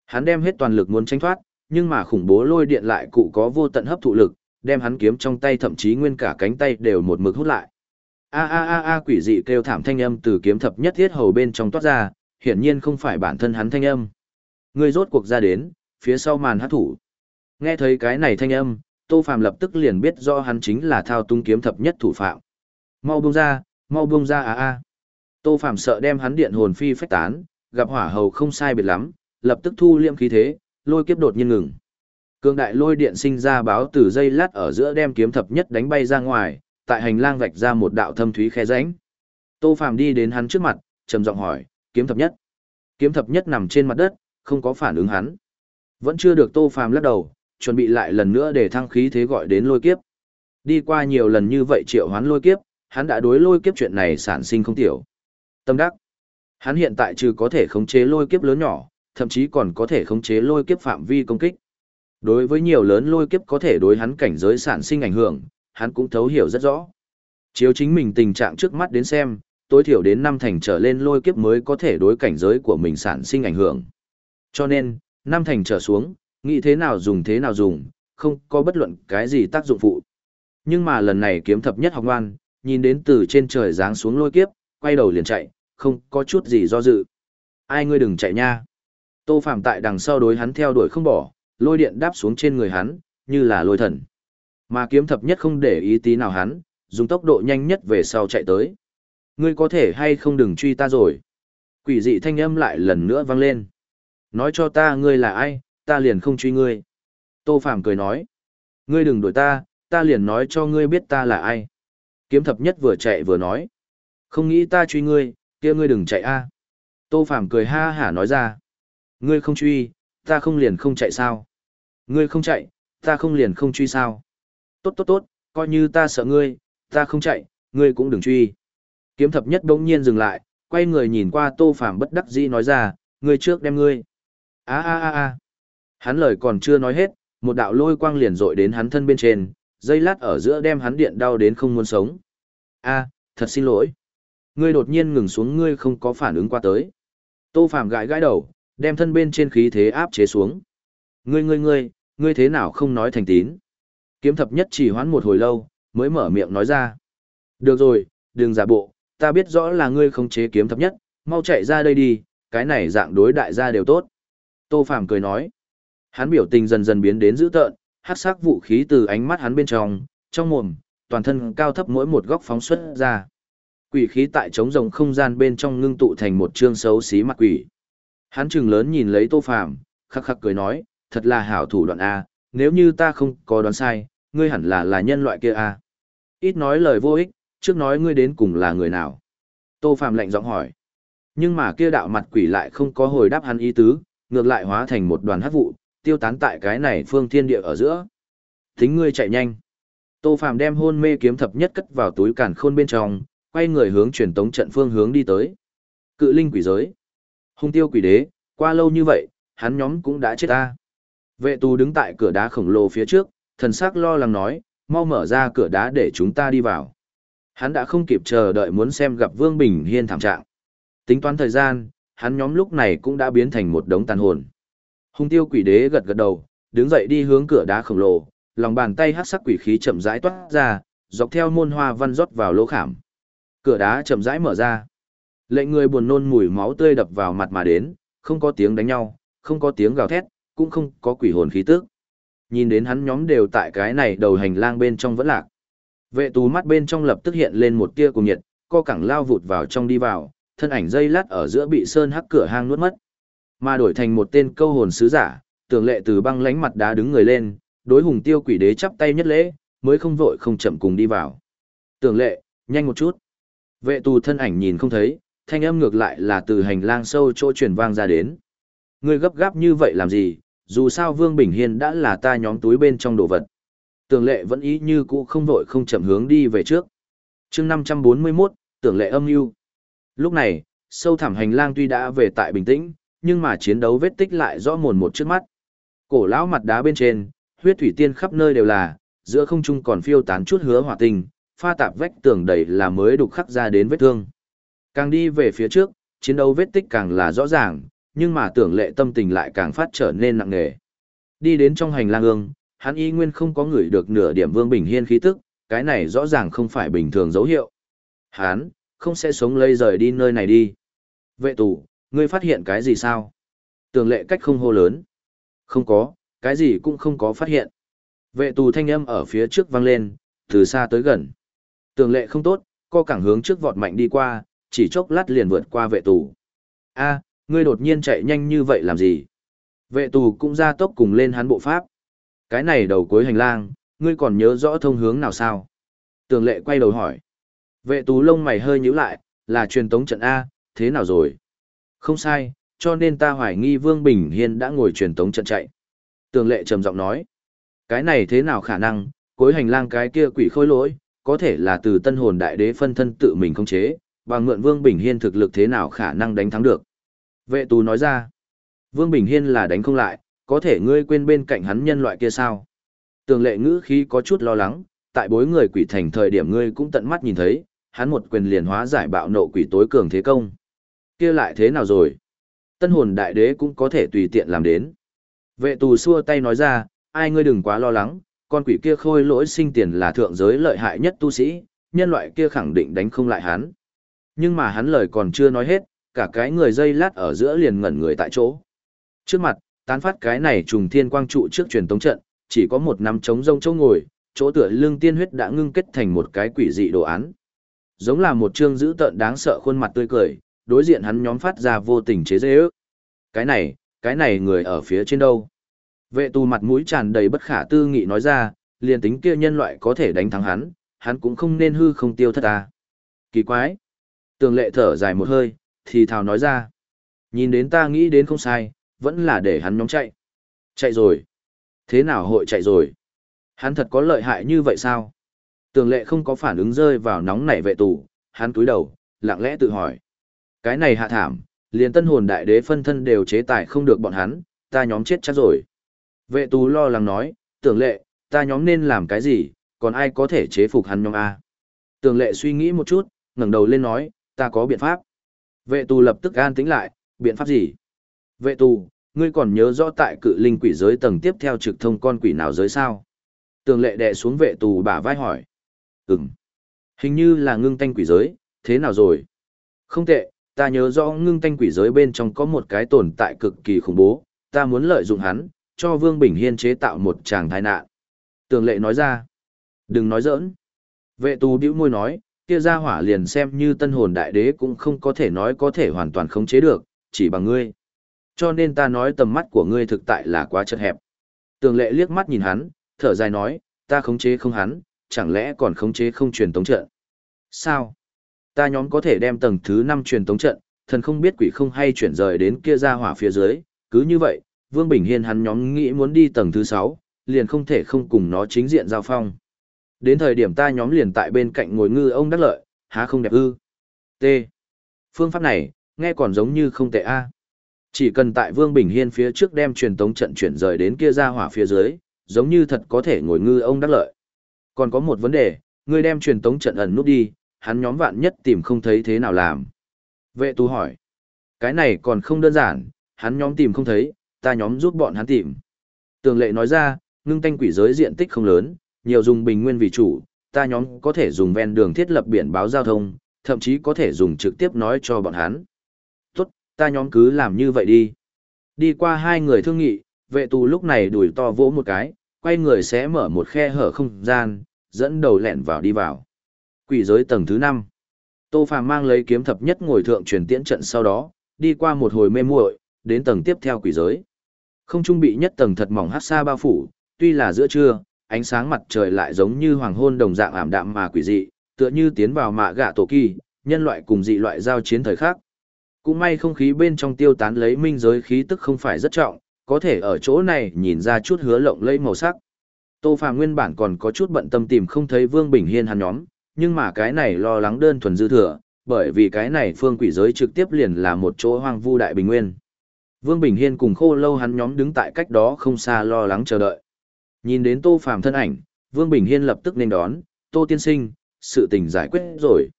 Hắn đem hết toàn lực muốn tránh thoát, nhưng mà khủng bố lôi điện lại cụ có vô tận hấp thụ lực, đem hắn kiếm trong tay thậm chí nguyên cả cánh tay đều một mực hút lại. A a a a quỷ dị kêu thảm thanh âm từ kiếm thập nhất thiết hầu bên trong toát ra, hiển nhiên không phải bản thân hắn thanh âm. Người rốt cuộc ra đến, phía sau màn hát thủ. Nghe thấy cái này thanh âm, Tô Phàm lập tức liền biết rõ hắn chính là thao tung kiếm thập nhất thủ phạm. Mau buông ra, mau buông ra a a. Tô Phàm sợ đem hắn điện hồn phi phách tán, gặp hỏa hầu không sai biệt lắm, lập tức thu liêm khí thế, lôi kiếp đột nhiên ngừng. Cương đại lôi điện sinh ra báo từ dây lát ở giữa đem kiếm thập nhất đánh bay ra ngoài, tại hành lang vạch ra một đạo thâm thúy khe rãnh. Tô Phàm đi đến hắn trước mặt, trầm giọng hỏi, "Kiếm thập nhất?" Kiếm thập nhất nằm trên mặt đất, không có phản ứng hắn. Vẫn chưa được Tô Phàm lắc đầu, chuẩn bị lại lần nữa để thăng khí thế gọi đến lôi kiếp. Đi qua nhiều lần như vậy triệu hoán lôi kiếp, hắn đã đối lôi kiếp chuyện này sản sinh không tiểu. Tâm đắc. Hắn hiện tại trừ có thể khống chế lôi kiếp lớn nhỏ, thậm chí còn có thể khống chế lôi kiếp phạm vi công kích. Đối với nhiều lớn lôi kiếp có thể đối hắn cảnh giới sản sinh ảnh hưởng, hắn cũng thấu hiểu rất rõ. Chiếu chính mình tình trạng trước mắt đến xem, tối thiểu đến năm thành trở lên lôi kiếp mới có thể đối cảnh giới của mình sản sinh ảnh hưởng. Cho nên, năm thành trở xuống, nghĩ thế nào dùng thế nào dùng, không có bất luận cái gì tác dụng phụ. Nhưng mà lần này kiếm thập nhất học ngoan, nhìn đến từ trên trời giáng xuống lôi kiếp, quay đầu liền chạy, không có chút gì do dự. Ai ngươi đừng chạy nha. Tô Phạm tại đằng sau đối hắn theo đuổi không bỏ, lôi điện đáp xuống trên người hắn, như là lôi thần. Mà kiếm thập nhất không để ý tí nào hắn, dùng tốc độ nhanh nhất về sau chạy tới. Ngươi có thể hay không đừng truy ta rồi. Quỷ dị thanh âm lại lần nữa vang lên. Nói cho ta ngươi là ai, ta liền không truy ngươi. Tô Phạm cười nói. Ngươi đừng đuổi ta, ta liền nói cho ngươi biết ta là ai. Kiếm thập nhất vừa chạy vừa nói. Không nghĩ ta truy ngươi, kia ngươi đừng chạy a. Tô Phạm cười ha hả nói ra. Ngươi không truy, ta không liền không chạy sao? Ngươi không chạy, ta không liền không truy sao? Tốt tốt tốt, coi như ta sợ ngươi, ta không chạy, ngươi cũng đừng truy. Kiếm thập nhất bỗng nhiên dừng lại, quay người nhìn qua Tô Phàm bất đắc dĩ nói ra, ngươi trước đem ngươi. A a a a. Hắn lời còn chưa nói hết, một đạo lôi quang liền dội đến hắn thân bên trên, dây lát ở giữa đem hắn điện đau đến không muốn sống. A, thật xin lỗi. Ngươi đột nhiên ngừng xuống ngươi không có phản ứng qua tới. Tô Phạm gãi gãi đầu, đem thân bên trên khí thế áp chế xuống. Ngươi ngươi ngươi, ngươi thế nào không nói thành tín? Kiếm thập nhất chỉ hoãn một hồi lâu, mới mở miệng nói ra. Được rồi, đừng giả bộ, ta biết rõ là ngươi không chế kiếm thập nhất, mau chạy ra đây đi, cái này dạng đối đại gia đều tốt. Tô Phạm cười nói. Hắn biểu tình dần dần biến đến dữ tợn, hắc sắc vũ khí từ ánh mắt hắn bên trong, trong mồm, toàn thân cao thấp mỗi một góc phóng xuất ra. Quỷ khí tại trống rồng không gian bên trong ngưng tụ thành một trương xấu xí mặt quỷ. Hắn trừng lớn nhìn lấy Tô Phàm, khắc khắc cười nói, thật là hảo thủ đoạn a, nếu như ta không có đoán sai, ngươi hẳn là là nhân loại kia a. Ít nói lời vô ích, trước nói ngươi đến cùng là người nào. Tô Phàm lạnh giọng hỏi. Nhưng mà kia đạo mặt quỷ lại không có hồi đáp hắn ý tứ, ngược lại hóa thành một đoàn hắc vụ, tiêu tán tại cái này phương thiên địa ở giữa. Thính ngươi chạy nhanh. Tô Phàm đem hôn mê kiếm thập nhất cất vào túi càn khôn bên trong, quay người hướng truyền tống trận phương hướng đi tới. Cự linh quỷ giới. Hung tiêu quỷ đế, qua lâu như vậy, hắn nhóm cũng đã chết ta. Vệ tù đứng tại cửa đá khổng lồ phía trước, thần sắc lo lắng nói, mau mở ra cửa đá để chúng ta đi vào. Hắn đã không kịp chờ đợi muốn xem gặp Vương Bình Hiên thảm trạng. Tính toán thời gian, hắn nhóm lúc này cũng đã biến thành một đống tàn hồn. Hung tiêu quỷ đế gật gật đầu, đứng dậy đi hướng cửa đá khổng lồ, lòng bàn tay hát sắc quỷ khí chậm rãi toát ra, dọc theo môn hoa văn rót vào lỗ khảm. Cửa đá chậm rãi mở ra. Lệnh người buồn nôn mùi máu tươi đập vào mặt mà đến, không có tiếng đánh nhau, không có tiếng gào thét, cũng không có quỷ hồn khí tức. Nhìn đến hắn nhóm đều tại cái này đầu hành lang bên trong vẫn lạc. Vệ tú mắt bên trong lập tức hiện lên một tia cùng nhiệt, co cẳng lao vụt vào trong đi vào, thân ảnh dây lát ở giữa bị sơn hắc cửa hang nuốt mất. Mà đổi thành một tên câu hồn sứ giả, tưởng lệ từ băng lánh mặt đá đứng người lên, đối hùng tiêu quỷ đế chắp tay nhất lễ, mới không vội không chậm cùng đi vào. Tưởng lệ, nhanh một chút. Vệ tù thân ảnh nhìn không thấy, thanh âm ngược lại là từ hành lang sâu chỗ truyền vang ra đến. Ngươi gấp gáp như vậy làm gì, dù sao Vương Bình Hiên đã là ta nhóm túi bên trong đồ vật. Tưởng lệ vẫn ý như cũ không vội không chậm hướng đi về trước. chương 541, tưởng lệ âm mưu Lúc này, sâu thẳm hành lang tuy đã về tại bình tĩnh, nhưng mà chiến đấu vết tích lại rõ mồn một trước mắt. Cổ lão mặt đá bên trên, huyết thủy tiên khắp nơi đều là, giữa không trung còn phiêu tán chút hứa hỏa tinh, pha tạp vách tường đầy là mới đục khắc ra đến vết thương. Càng đi về phía trước, chiến đấu vết tích càng là rõ ràng, nhưng mà tưởng lệ tâm tình lại càng phát trở nên nặng nề. Đi đến trong hành lang ương, hắn y nguyên không có người được nửa điểm Vương Bình Hiên khí tức, cái này rõ ràng không phải bình thường dấu hiệu. Hắn, không sẽ sống lây rời đi nơi này đi. Vệ tù, ngươi phát hiện cái gì sao? Tường lệ cách không hô lớn. Không có, cái gì cũng không có phát hiện. Vệ tù thanh âm ở phía trước vang lên, từ xa tới gần. Tường lệ không tốt, co cẳng hướng trước vọt mạnh đi qua, chỉ chốc lát liền vượt qua vệ tù. a ngươi đột nhiên chạy nhanh như vậy làm gì? Vệ tù cũng ra tốc cùng lên hắn bộ pháp. Cái này đầu cuối hành lang, ngươi còn nhớ rõ thông hướng nào sao? Tường lệ quay đầu hỏi. Vệ tù lông mày hơi nhíu lại, là truyền tống trận A, thế nào rồi? Không sai, cho nên ta hoài nghi Vương Bình Hiên đã ngồi truyền tống trận chạy. Tường lệ trầm giọng nói. Cái này thế nào khả năng, cuối hành lang cái kia quỷ khôi lỗi, có thể là từ tân hồn đại đế phân thân tự mình không chế, và mượn Vương Bình Hiên thực lực thế nào khả năng đánh thắng được. Vệ tù nói ra, Vương Bình Hiên là đánh không lại, có thể ngươi quên bên cạnh hắn nhân loại kia sao? Tường lệ ngữ khí có chút lo lắng, tại bối người quỷ thành thời điểm ngươi cũng tận mắt nhìn thấy, hắn một quyền liền hóa giải bạo nộ quỷ tối cường thế công. Kia lại thế nào rồi? Tân hồn đại đế cũng có thể tùy tiện làm đến. Vệ tù xua tay nói ra, ai ngươi đừng quá lo lắng, con quỷ kia khôi lỗi sinh tiền là thượng giới lợi hại nhất tu sĩ, nhân loại kia khẳng định đánh không lại hắn. Nhưng mà hắn lời còn chưa nói hết, cả cái người dây lát ở giữa liền ngẩn người tại chỗ. Trước mặt, tán phát cái này trùng thiên quang trụ trước truyền tống trận, chỉ có một nắm trống rông chỗ ngồi, chỗ tựa lưng tiên huyết đã ngưng kết thành một cái quỷ dị đồ án. Giống là một trương dữ tợn đáng sợ khuôn mặt tươi cười, đối diện hắn nhóm phát ra vô tình chế dễ ước. Cái này, cái này người ở phía trên đâu? Vệ tù mặt mũi tràn đầy bất khả tư nghị nói ra, liền tính kia nhân loại có thể đánh thắng hắn, hắn cũng không nên hư không tiêu thất ta. Kỳ quái. Tường lệ thở dài một hơi, thì thào nói ra. Nhìn đến ta nghĩ đến không sai, vẫn là để hắn nhóm chạy. Chạy rồi. Thế nào hội chạy rồi? Hắn thật có lợi hại như vậy sao? Tường lệ không có phản ứng rơi vào nóng nảy vệ tù, hắn túi đầu, lặng lẽ tự hỏi. Cái này hạ thảm, liền tân hồn đại đế phân thân đều chế tài không được bọn hắn, ta nhóm chết chắc rồi. Vệ tù lo lắng nói, tưởng lệ, ta nhóm nên làm cái gì, còn ai có thể chế phục hắn nhóm A. Tường lệ suy nghĩ một chút, ngẩng đầu lên nói, ta có biện pháp. Vệ tù lập tức an tĩnh lại, biện pháp gì? Vệ tù, ngươi còn nhớ rõ tại cự linh quỷ giới tầng tiếp theo trực thông con quỷ nào giới sao? Tường lệ đè xuống vệ tù bả vai hỏi. Ừm. Hình như là ngưng tanh quỷ giới, thế nào rồi? Không tệ, ta nhớ rõ ngưng tanh quỷ giới bên trong có một cái tồn tại cực kỳ khủng bố, ta muốn lợi dụng hắn, cho Vương Bình Hiên chế tạo một tràng tai nạn. Tường lệ nói ra. Đừng nói giỡn. Vệ tù bĩu môi nói, kia ra hỏa liền xem như tân hồn đại đế cũng không có thể nói có thể hoàn toàn khống chế được, chỉ bằng ngươi. Cho nên ta nói tầm mắt của ngươi thực tại là quá chật hẹp. Tường lệ liếc mắt nhìn hắn, thở dài nói, ta khống chế không hắn, chẳng lẽ còn khống chế không truyền tống trận? Sao? Ta nhóm có thể đem tầng thứ 5 truyền tống trận, thần không biết quỷ không hay chuyển rời đến kia ra hỏa phía dưới, cứ như vậy, Vương Bình Hiên hắn nhóm nghĩ muốn đi tầng thứ 6, liền không thể không cùng nó chính diện giao phong. Đến thời điểm ta nhóm liền tại bên cạnh ngồi ngư ông đắc lợi, há không đẹp ư. T. Phương pháp này, nghe còn giống như không tệ a. Chỉ cần tại Vương Bình Hiên phía trước đem truyền tống trận chuyển rời đến kia ra hỏa phía dưới, giống như thật có thể ngồi ngư ông đắc lợi. Còn có một vấn đề, ngươi đem truyền tống trận ẩn nút đi, hắn nhóm vạn nhất tìm không thấy thế nào làm. Vệ tu hỏi, cái này còn không đơn giản, hắn nhóm tìm không thấy, ta nhóm giúp bọn hắn tìm. Tường lệ nói ra, ngưng tanh quỷ giới diện tích không lớn, nhiều dùng bình nguyên vì chủ, ta nhóm có thể dùng ven đường thiết lập biển báo giao thông, thậm chí có thể dùng trực tiếp nói cho bọn hắn. Tốt, ta nhóm cứ làm như vậy đi. Đi qua hai người thương nghị, vệ tù lúc này đuổi to vỗ một cái, quay người sẽ mở một khe hở không gian, dẫn đầu lẹn vào đi vào. Quỷ giới tầng thứ 5. Tô Phàm mang lấy kiếm thập nhất ngồi thượng truyền tiễn trận sau đó, đi qua một hồi mê muội, đến tầng tiếp theo quỷ giới. Không trung bị nhất tầng thật mỏng hắc sa bao phủ, tuy là giữa trưa, ánh sáng mặt trời lại giống như hoàng hôn đồng dạng ảm đạm mà quỷ dị, tựa như tiến vào mạ gạ tổ kỳ, nhân loại cùng dị loại giao chiến thời khác. Cũng may không khí bên trong tiêu tán lấy minh giới khí tức không phải rất trọng, có thể ở chỗ này nhìn ra chút hứa lộng lẫy màu sắc. Tô Phàm nguyên bản còn có chút bận tâm tìm không thấy Vương Bình Hiên hắn nhóm, nhưng mà cái này lo lắng đơn thuần dư thừa, bởi vì cái này phương quỷ giới trực tiếp liền là một chỗ hoang vu đại bình nguyên. Vương Bình Hiên cùng khô lâu hắn nhóm đứng tại cách đó không xa lo lắng chờ đợi. Nhìn đến Tô Phàm thân ảnh, Vương Bình Hiên lập tức nên đón, Tô Tiên Sinh, sự tình giải quyết rồi.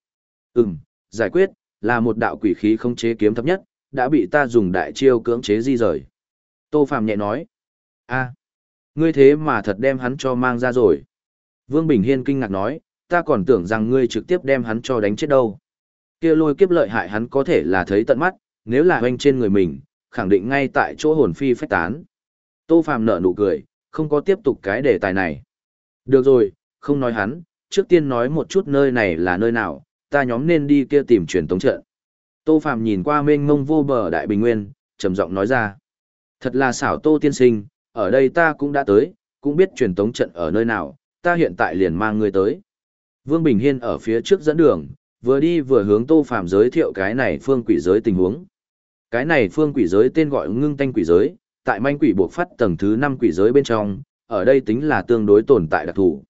Ừm, giải quyết, là một đạo quỷ khí không chế kiếm thấp nhất, đã bị ta dùng đại chiêu cưỡng chế di rời. Tô Phàm nhẹ nói, a, ngươi thế mà thật đem hắn cho mang ra rồi. Vương Bình Hiên kinh ngạc nói, ta còn tưởng rằng ngươi trực tiếp đem hắn cho đánh chết đâu. Kia lôi kiếp lợi hại hắn có thể là thấy tận mắt, nếu là hoanh trên người mình, khẳng định ngay tại chỗ hồn phi phách tán. Tô Phàm nở nụ cười, không có tiếp tục cái đề tài này. Được rồi, không nói hắn, trước tiên nói một chút nơi này là nơi nào, ta nhóm nên đi kia tìm truyền tống trận. Tô Phàm nhìn qua mênh mông vô bờ đại bình nguyên, trầm giọng nói ra. Thật là xảo Tô tiên sinh, ở đây ta cũng đã tới, cũng biết truyền tống trận ở nơi nào, ta hiện tại liền mang người tới. Vương Bình Hiên ở phía trước dẫn đường, vừa đi vừa hướng Tô Phàm giới thiệu cái này phương quỷ giới tình huống. Cái này phương quỷ giới tên gọi ngưng tanh quỷ giới, tại manh quỷ buộc phát tầng thứ 5 quỷ giới bên trong, ở đây tính là tương đối tồn tại đặc thù.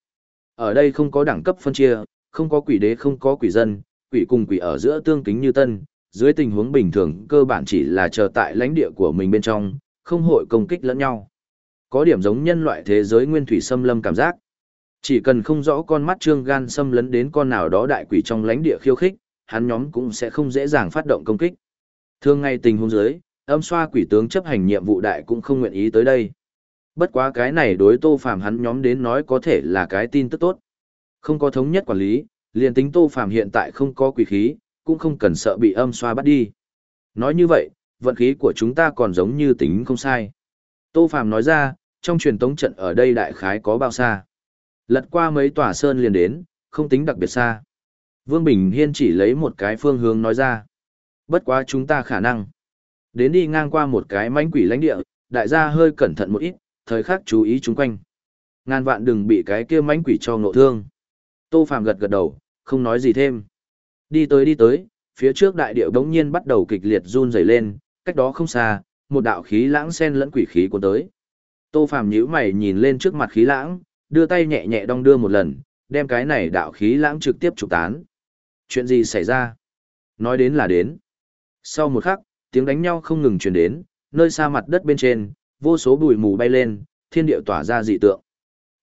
Ở đây không có đẳng cấp phân chia, không có quỷ đế không có quỷ dân, quỷ cùng quỷ ở giữa tương kính như tân, dưới tình huống bình thường cơ bản chỉ là chờ tại lãnh địa của mình bên trong, không hội công kích lẫn nhau. Có điểm giống nhân loại thế giới nguyên thủy xâm lâm cảm giác. Chỉ cần không rõ con mắt trương gan xâm lấn đến con nào đó đại quỷ trong lãnh địa khiêu khích, hắn nhóm cũng sẽ không dễ dàng phát động công kích. Thường ngày tình huống dưới, âm xoa quỷ tướng chấp hành nhiệm vụ đại cũng không nguyện ý tới đây. Bất quá cái này đối tô phàm hắn nhóm đến nói có thể là cái tin tức tốt. Không có thống nhất quản lý, liền tính tô phàm hiện tại không có quỷ khí, cũng không cần sợ bị âm xoa bắt đi. Nói như vậy, vận khí của chúng ta còn giống như tính không sai. Tô phàm nói ra, trong truyền tống trận ở đây đại khái có bao xa. Lật qua mấy tòa sơn liền đến, không tính đặc biệt xa. Vương Bình Hiên chỉ lấy một cái phương hướng nói ra. Bất quá chúng ta khả năng. Đến đi ngang qua một cái mánh quỷ lãnh địa, đại gia hơi cẩn thận một ít, thời khắc chú ý chung quanh. Ngàn vạn đừng bị cái kia mánh quỷ cho ngộ thương. Tô Phạm gật gật đầu, không nói gì thêm. Đi tới đi tới, phía trước đại địa đống nhiên bắt đầu kịch liệt run rẩy lên, cách đó không xa, một đạo khí lãng sen lẫn quỷ khí cuốn tới. Tô Phạm nhíu mày nhìn lên trước mặt khí lãng, đưa tay nhẹ nhẹ đong đưa một lần, đem cái này đạo khí lãng trực tiếp trục tán. Chuyện gì xảy ra? Nói đến là đến. Sau một khắc, tiếng đánh nhau không ngừng truyền đến, nơi xa mặt đất bên trên, vô số bụi mù bay lên, thiên địa tỏa ra dị tượng.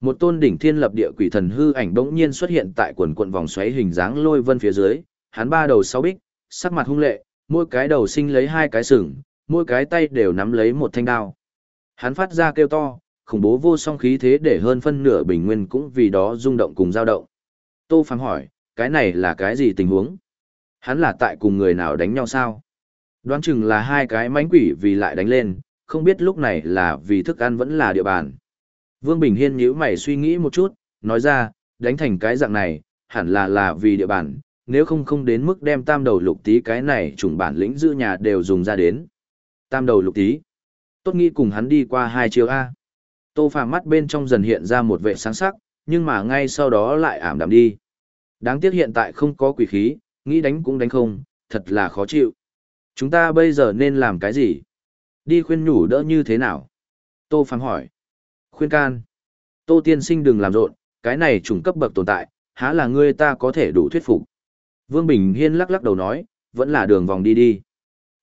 Một tôn đỉnh thiên lập địa quỷ thần hư ảnh bỗng nhiên xuất hiện tại quần quần vòng xoáy hình dáng lôi vân phía dưới, hắn ba đầu sáu bích, sắc mặt hung lệ, mỗi cái đầu sinh lấy hai cái sừng, mỗi cái tay đều nắm lấy một thanh đao. Hắn phát ra kêu to, khủng bố vô song khí thế để hơn phân nửa bình nguyên cũng vì đó rung động cùng dao động. Tô Phàm hỏi, cái này là cái gì tình huống? Hắn là tại cùng người nào đánh nhau sao? Đoán chừng là hai cái mánh quỷ vì lại đánh lên, không biết lúc này là vì thức ăn vẫn là địa bàn. Vương Bình Hiên nhíu mày suy nghĩ một chút, nói ra, đánh thành cái dạng này, hẳn là là vì địa bàn, nếu không không đến mức đem tam đầu lục tí cái này trùng bản lĩnh giữ nhà đều dùng ra đến. Tam đầu lục tí. Tốt nghĩ cùng hắn đi qua hai chiều A. Tô Phàm mắt bên trong dần hiện ra một vẻ sáng sắc, nhưng mà ngay sau đó lại ảm đạm đi. Đáng tiếc hiện tại không có quỷ khí, nghĩ đánh cũng đánh không, thật là khó chịu. Chúng ta bây giờ nên làm cái gì? Đi khuyên nhủ đỡ như thế nào? Tô Phàm hỏi. Khuyên can. Tô tiên sinh đừng làm rộn, cái này trùng cấp bậc tồn tại, há là ngươi ta có thể đủ thuyết phục. Vương Bình Hiên lắc lắc đầu nói, vẫn là đường vòng đi đi.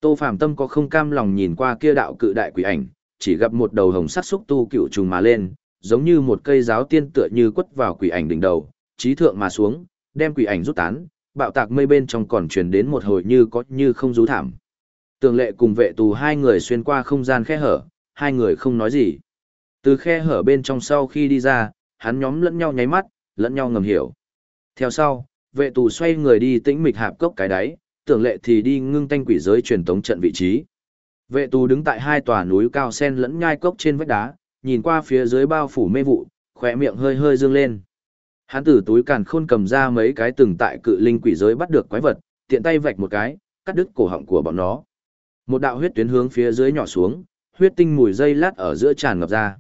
Tô Phàm tâm có không cam lòng nhìn qua kia đạo cự đại quỷ ảnh, chỉ gặp một đầu hồng sắc xúc tu cựu trùng mà lên, giống như một cây giáo tiên tựa như quất vào quỷ ảnh đỉnh đầu, trí thượng mà xuống, đem quỷ ảnh rút tán, bạo tạc mây bên trong còn truyền đến một hồi như có như không rú thảm. Tường lệ cùng vệ tù hai người xuyên qua không gian khe hở, hai người không nói gì. Từ khe hở bên trong sau khi đi ra, hắn nhóm lẫn nhau nháy mắt, lẫn nhau ngầm hiểu. Theo sau, vệ tù xoay người đi tĩnh mịch hạp cốc cái đáy, tưởng lệ thì đi ngưng tanh quỷ giới truyền tống trận vị trí. Vệ tù đứng tại hai tòa núi cao sen lẫn nhai cốc trên vách đá, nhìn qua phía dưới bao phủ mê vụ, khỏe miệng hơi hơi dương lên. Hắn từ túi càn khôn cầm ra mấy cái từng tại cự linh quỷ giới bắt được quái vật, tiện tay vạch một cái, cắt đứt cổ họng của bọn nó. Một đạo huyết tuyến hướng phía dưới nhỏ xuống, huyết tinh mùi dây lát ở giữa tràn ngập ra.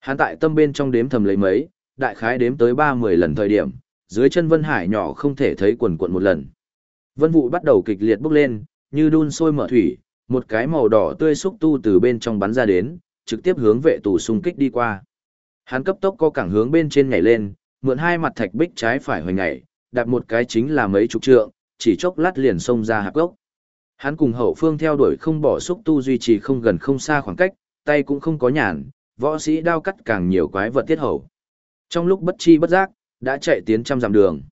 Hắn tại tâm bên trong đếm thầm lấy mấy, đại khái đếm tới ba mười lần thời điểm, dưới chân Vân Hải nhỏ không thể thấy quần quần một lần. Vân vụ bắt đầu kịch liệt bốc lên, như đun sôi mở thủy, một cái màu đỏ tươi xúc tu từ bên trong bắn ra đến, trực tiếp hướng vệ tù xung kích đi qua. Hắn cấp tốc co cẳng hướng bên trên nhảy lên, mượn hai mặt thạch bích trái phải hoành nhảy, đạp một cái chính là mấy chục trượng, chỉ chốc lát liền xông ra hạp gốc. Hắn cùng hậu phương theo đuổi không bỏ xúc tu duy trì không gần không xa khoảng cách, tay cũng không có nhàn, võ sĩ đao cắt càng nhiều quái vật tiết hậu. Trong lúc bất chi bất giác, đã chạy tiến trăm dặm đường.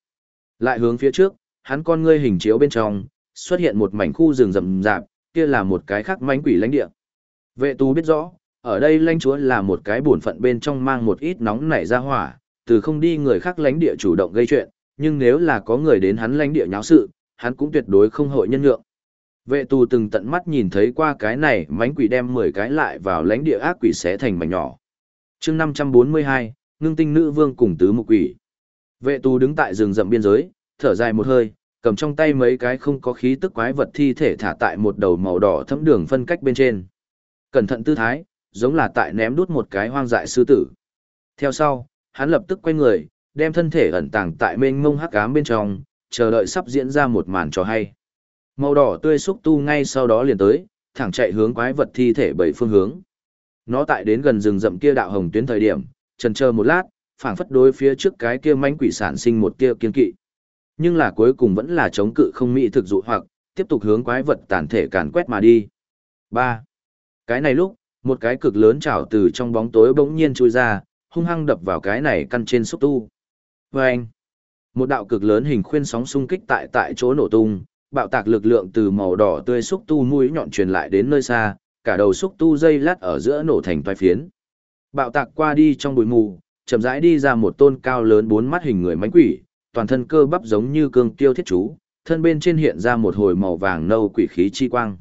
Lại hướng phía trước, hắn con ngươi hình chiếu bên trong, xuất hiện một mảnh khu rừng rậm rạp, kia là một cái khác mánh quỷ lãnh địa. Vệ tú biết rõ, ở đây lãnh chúa là một cái bổn phận bên trong mang một ít nóng nảy ra hỏa, từ không đi người khác lãnh địa chủ động gây chuyện, nhưng nếu là có người đến hắn lãnh địa nháo sự, hắn cũng tuyệt đối không hội nhân nhượng. Vệ tù từng tận mắt nhìn thấy qua cái này mánh quỷ đem 10 cái lại vào lãnh địa ác quỷ xé thành mảnh nhỏ. chương 542, ngưng tinh nữ vương cùng tứ mục quỷ. Vệ tù đứng tại rừng rậm biên giới, thở dài một hơi, cầm trong tay mấy cái không có khí tức quái vật thi thể thả tại một đầu màu đỏ thấm đường phân cách bên trên. Cẩn thận tư thái, giống là tại ném đút một cái hoang dại sư tử. Theo sau, hắn lập tức quay người, đem thân thể ẩn tàng tại mênh mông hắc ám bên trong, chờ đợi sắp diễn ra một màn trò hay. Màu đỏ tươi xúc tu ngay sau đó liền tới, thẳng chạy hướng quái vật thi thể bảy phương hướng. Nó tại đến gần rừng rậm kia đạo hồng tuyến thời điểm, chần chờ một lát, phảng phất đối phía trước cái kia manh quỷ sản sinh một tia kiên kỵ. Nhưng là cuối cùng vẫn là chống cự không mỹ thực dụ hoặc, tiếp tục hướng quái vật tàn thể càn quét mà đi. 3. Cái này lúc, một cái cực lớn chảo từ trong bóng tối bỗng nhiên chui ra, hung hăng đập vào cái này căn trên xúc tu. Vâng! Một đạo cực lớn hình khuyên sóng xung kích tại tại chỗ nổ tung, bạo tạc lực lượng từ màu đỏ tươi xúc tu mũi nhọn truyền lại đến nơi xa, cả đầu xúc tu dây lát ở giữa nổ thành toái phiến. Bạo tạc qua đi trong bụi mù, chậm rãi đi ra một tôn cao lớn bốn mắt hình người mánh quỷ, toàn thân cơ bắp giống như cương tiêu thiết chú, thân bên trên hiện ra một hồi màu vàng nâu quỷ khí chi quang.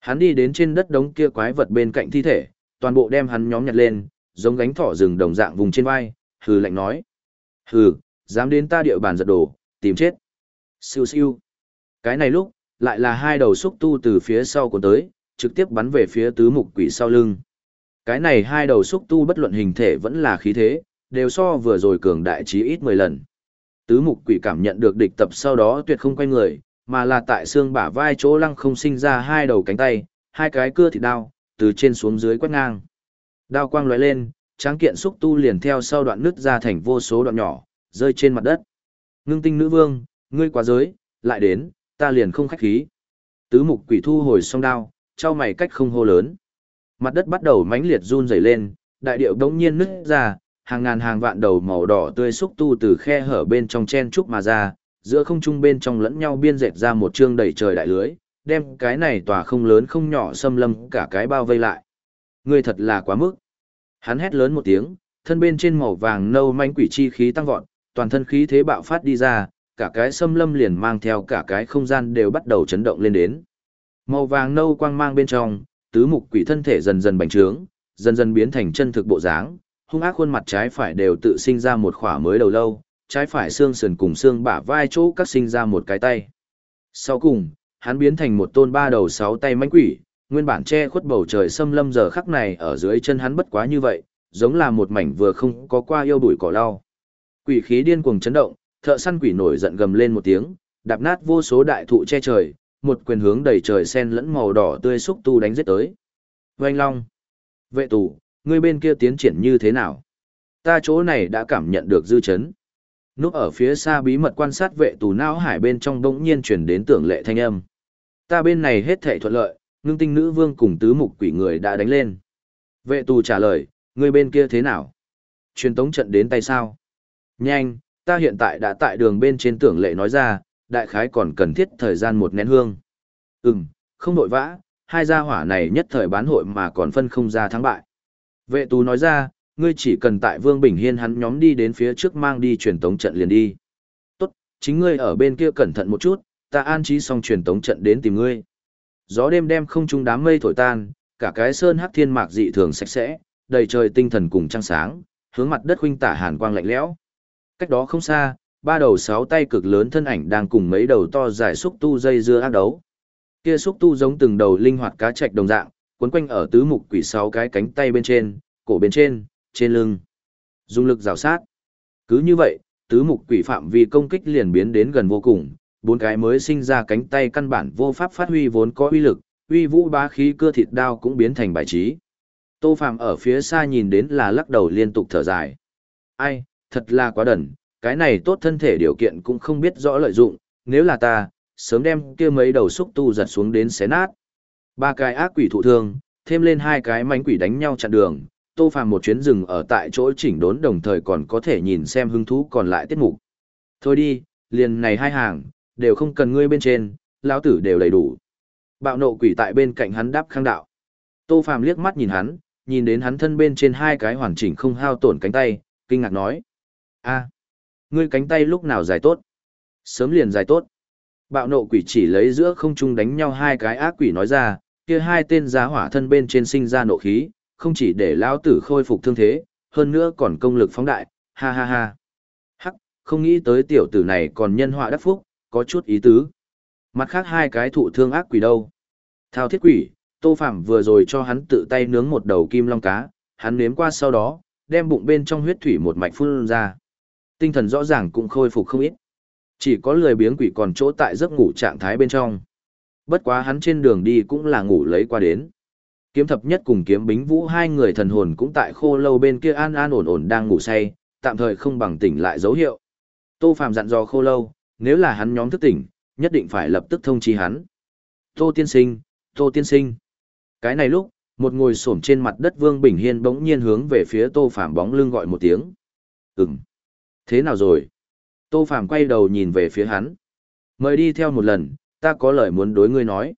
Hắn đi đến trên đất đống kia quái vật bên cạnh thi thể, toàn bộ đem hắn nhóm nhặt lên, giống gánh thỏ rừng đồng dạng vùng trên vai, hừ lạnh nói. Hừ, dám đến ta địa bàn giật đồ, tìm chết. Siêu siêu. Cái này lúc, lại là hai đầu xúc tu từ phía sau của tới, trực tiếp bắn về phía tứ mục quỷ sau lưng. Cái này hai đầu xúc tu bất luận hình thể vẫn là khí thế, đều so vừa rồi cường đại chí ít 10 lần. Tứ mục quỷ cảm nhận được địch tập sau đó tuyệt không quay người, mà là tại xương bả vai chỗ lăng không sinh ra hai đầu cánh tay, hai cái cưa thịt đao, từ trên xuống dưới quét ngang. Đao quang lóe lên, tráng kiện xúc tu liền theo sau đoạn nứt ra thành vô số đoạn nhỏ, rơi trên mặt đất. Ngưng tinh nữ vương, ngươi quá giới, lại đến, ta liền không khách khí. Tứ mục quỷ thu hồi song đao, trao mày cách không hô lớn. Mặt đất bắt đầu mãnh liệt run rẩy lên, đại điệu đống nhiên nứt ra, hàng ngàn hàng vạn đầu màu đỏ tươi xúc tu từ khe hở bên trong chen trúc mà ra, giữa không trung bên trong lẫn nhau biên dệt ra một chương đầy trời đại lưới, đem cái này tòa không lớn không nhỏ xâm lâm cả cái bao vây lại. Ngươi thật là quá mức. Hắn hét lớn một tiếng, thân bên trên màu vàng nâu manh quỷ chi khí tăng vọt, toàn thân khí thế bạo phát đi ra, cả cái xâm lâm liền mang theo cả cái không gian đều bắt đầu chấn động lên đến. Màu vàng nâu quang mang bên trong, tứ mục quỷ thân thể dần dần bành trướng, dần dần biến thành chân thực bộ dáng, hung ác khuôn mặt trái phải đều tự sinh ra một khỏa mới đầu lâu, trái phải xương sườn cùng xương bả vai chỗ cắt sinh ra một cái tay. Sau cùng, hắn biến thành một tôn ba đầu sáu tay mãnh quỷ, nguyên bản che khuất bầu trời xâm lâm giờ khắc này ở dưới chân hắn bất quá như vậy, giống là một mảnh vừa không có qua yêu bụi cỏ lau. Quỷ khí điên cuồng chấn động, thợ săn quỷ nổi giận gầm lên một tiếng, đạp nát vô số đại thụ che trời, một quyền hướng đầy trời sen lẫn màu đỏ tươi xúc tu đánh giết tới. Oanh Long, vệ tù, ngươi bên kia tiến triển như thế nào? Ta chỗ này đã cảm nhận được dư chấn. Núp ở phía xa bí mật quan sát vệ tù não hải bên trong đống nhiên chuyển đến tưởng lệ thanh âm. Ta bên này hết thể thuận lợi, ngưng tinh nữ vương cùng tứ mục quỷ người đã đánh lên. Vệ tù trả lời, ngươi bên kia thế nào? Truyền tống trận đến tay sao? Nhanh, ta hiện tại đã tại đường bên trên tưởng lệ nói ra, đại khái còn cần thiết thời gian một nén hương. Ừm, không nội vã, hai gia hỏa này nhất thời bán hội mà còn phân không ra thắng bại. Vệ tú nói ra, ngươi chỉ cần tại Vương Bình Hiên hắn nhóm đi đến phía trước mang đi truyền tống trận liền đi. Tốt, chính ngươi ở bên kia cẩn thận một chút, ta an trí xong truyền tống trận đến tìm ngươi. Gió đêm đem không trung đám mây thổi tan, cả cái sơn hắc thiên mạc dị thường sạch sẽ, đầy trời tinh thần cùng trăng sáng, hướng mặt đất huynh tả hàn quang lạnh lẽo. Cách đó không xa, ba đầu sáu tay cực lớn thân ảnh đang cùng mấy đầu to dài xúc tu dây dưa ác đấu. Kia xúc tu giống từng đầu linh hoạt cá trạch đồng dạng, quấn quanh ở tứ mục quỷ sáu cái cánh tay bên trên, cổ bên trên, trên lưng. Dùng lực rào sát. Cứ như vậy, tứ mục quỷ phạm vi công kích liền biến đến gần vô cùng, bốn cái mới sinh ra cánh tay căn bản vô pháp phát huy vốn có uy lực, uy vũ bá khí cưa thịt đao cũng biến thành bài trí. Tô Phạm ở phía xa nhìn đến là lắc đầu liên tục thở dài. Ai, thật là quá đần, cái này tốt thân thể điều kiện cũng không biết rõ lợi dụng, nếu là ta, sớm đem kia mấy đầu xúc tu giật xuống đến xé nát. Ba cái ác quỷ thụ thương, thêm lên hai cái mánh quỷ đánh nhau chặn đường, Tô Phàm một chuyến rừng ở tại chỗ chỉnh đốn đồng thời còn có thể nhìn xem hứng thú còn lại tiết mục. Thôi đi, liền này hai hàng, đều không cần ngươi bên trên, lão tử đều đầy đủ. Bạo nộ quỷ tại bên cạnh hắn đáp khang đạo. Tô Phàm liếc mắt nhìn hắn, nhìn đến hắn thân bên trên hai cái hoàn chỉnh không hao tổn cánh tay, kinh ngạc nói. a ngươi cánh tay lúc nào dài tốt? Sớm liền dài tốt. Bạo nộ quỷ chỉ lấy giữa không trung đánh nhau hai cái ác quỷ nói ra, kia hai tên giá hỏa thân bên trên sinh ra nộ khí, không chỉ để lão tử khôi phục thương thế, hơn nữa còn công lực phóng đại, ha ha ha. Hắc, không nghĩ tới tiểu tử này còn nhân họa đắc phúc, có chút ý tứ. Mặt khác hai cái thụ thương ác quỷ đâu? Thao thiết quỷ, Tô Phạm vừa rồi cho hắn tự tay nướng một đầu kim long cá, hắn nếm qua sau đó, đem bụng bên trong huyết thủy một mạch phun ra. Tinh thần rõ ràng cũng khôi phục không ít. Chỉ có lười biếng quỷ còn chỗ tại giấc ngủ trạng thái bên trong. Bất quá hắn trên đường đi cũng là ngủ lấy qua đến. Kiếm thập nhất cùng kiếm bính vũ hai người thần hồn cũng tại khô lâu bên kia an an ổn ổn đang ngủ say, tạm thời không bằng tỉnh lại dấu hiệu. Tô Phạm dặn dò khô lâu, nếu là hắn nhóm thức tỉnh, nhất định phải lập tức thông chi hắn. Tô tiên sinh, Tô tiên sinh. Cái này lúc, một ngồi xổm trên mặt đất Vương Bình Hiên bỗng nhiên hướng về phía Tô Phạm bóng lưng gọi một tiếng. Ừm. Thế nào rồi? Tô Phạm quay đầu nhìn về phía hắn. Mời đi theo một lần, ta có lời muốn đối ngươi nói.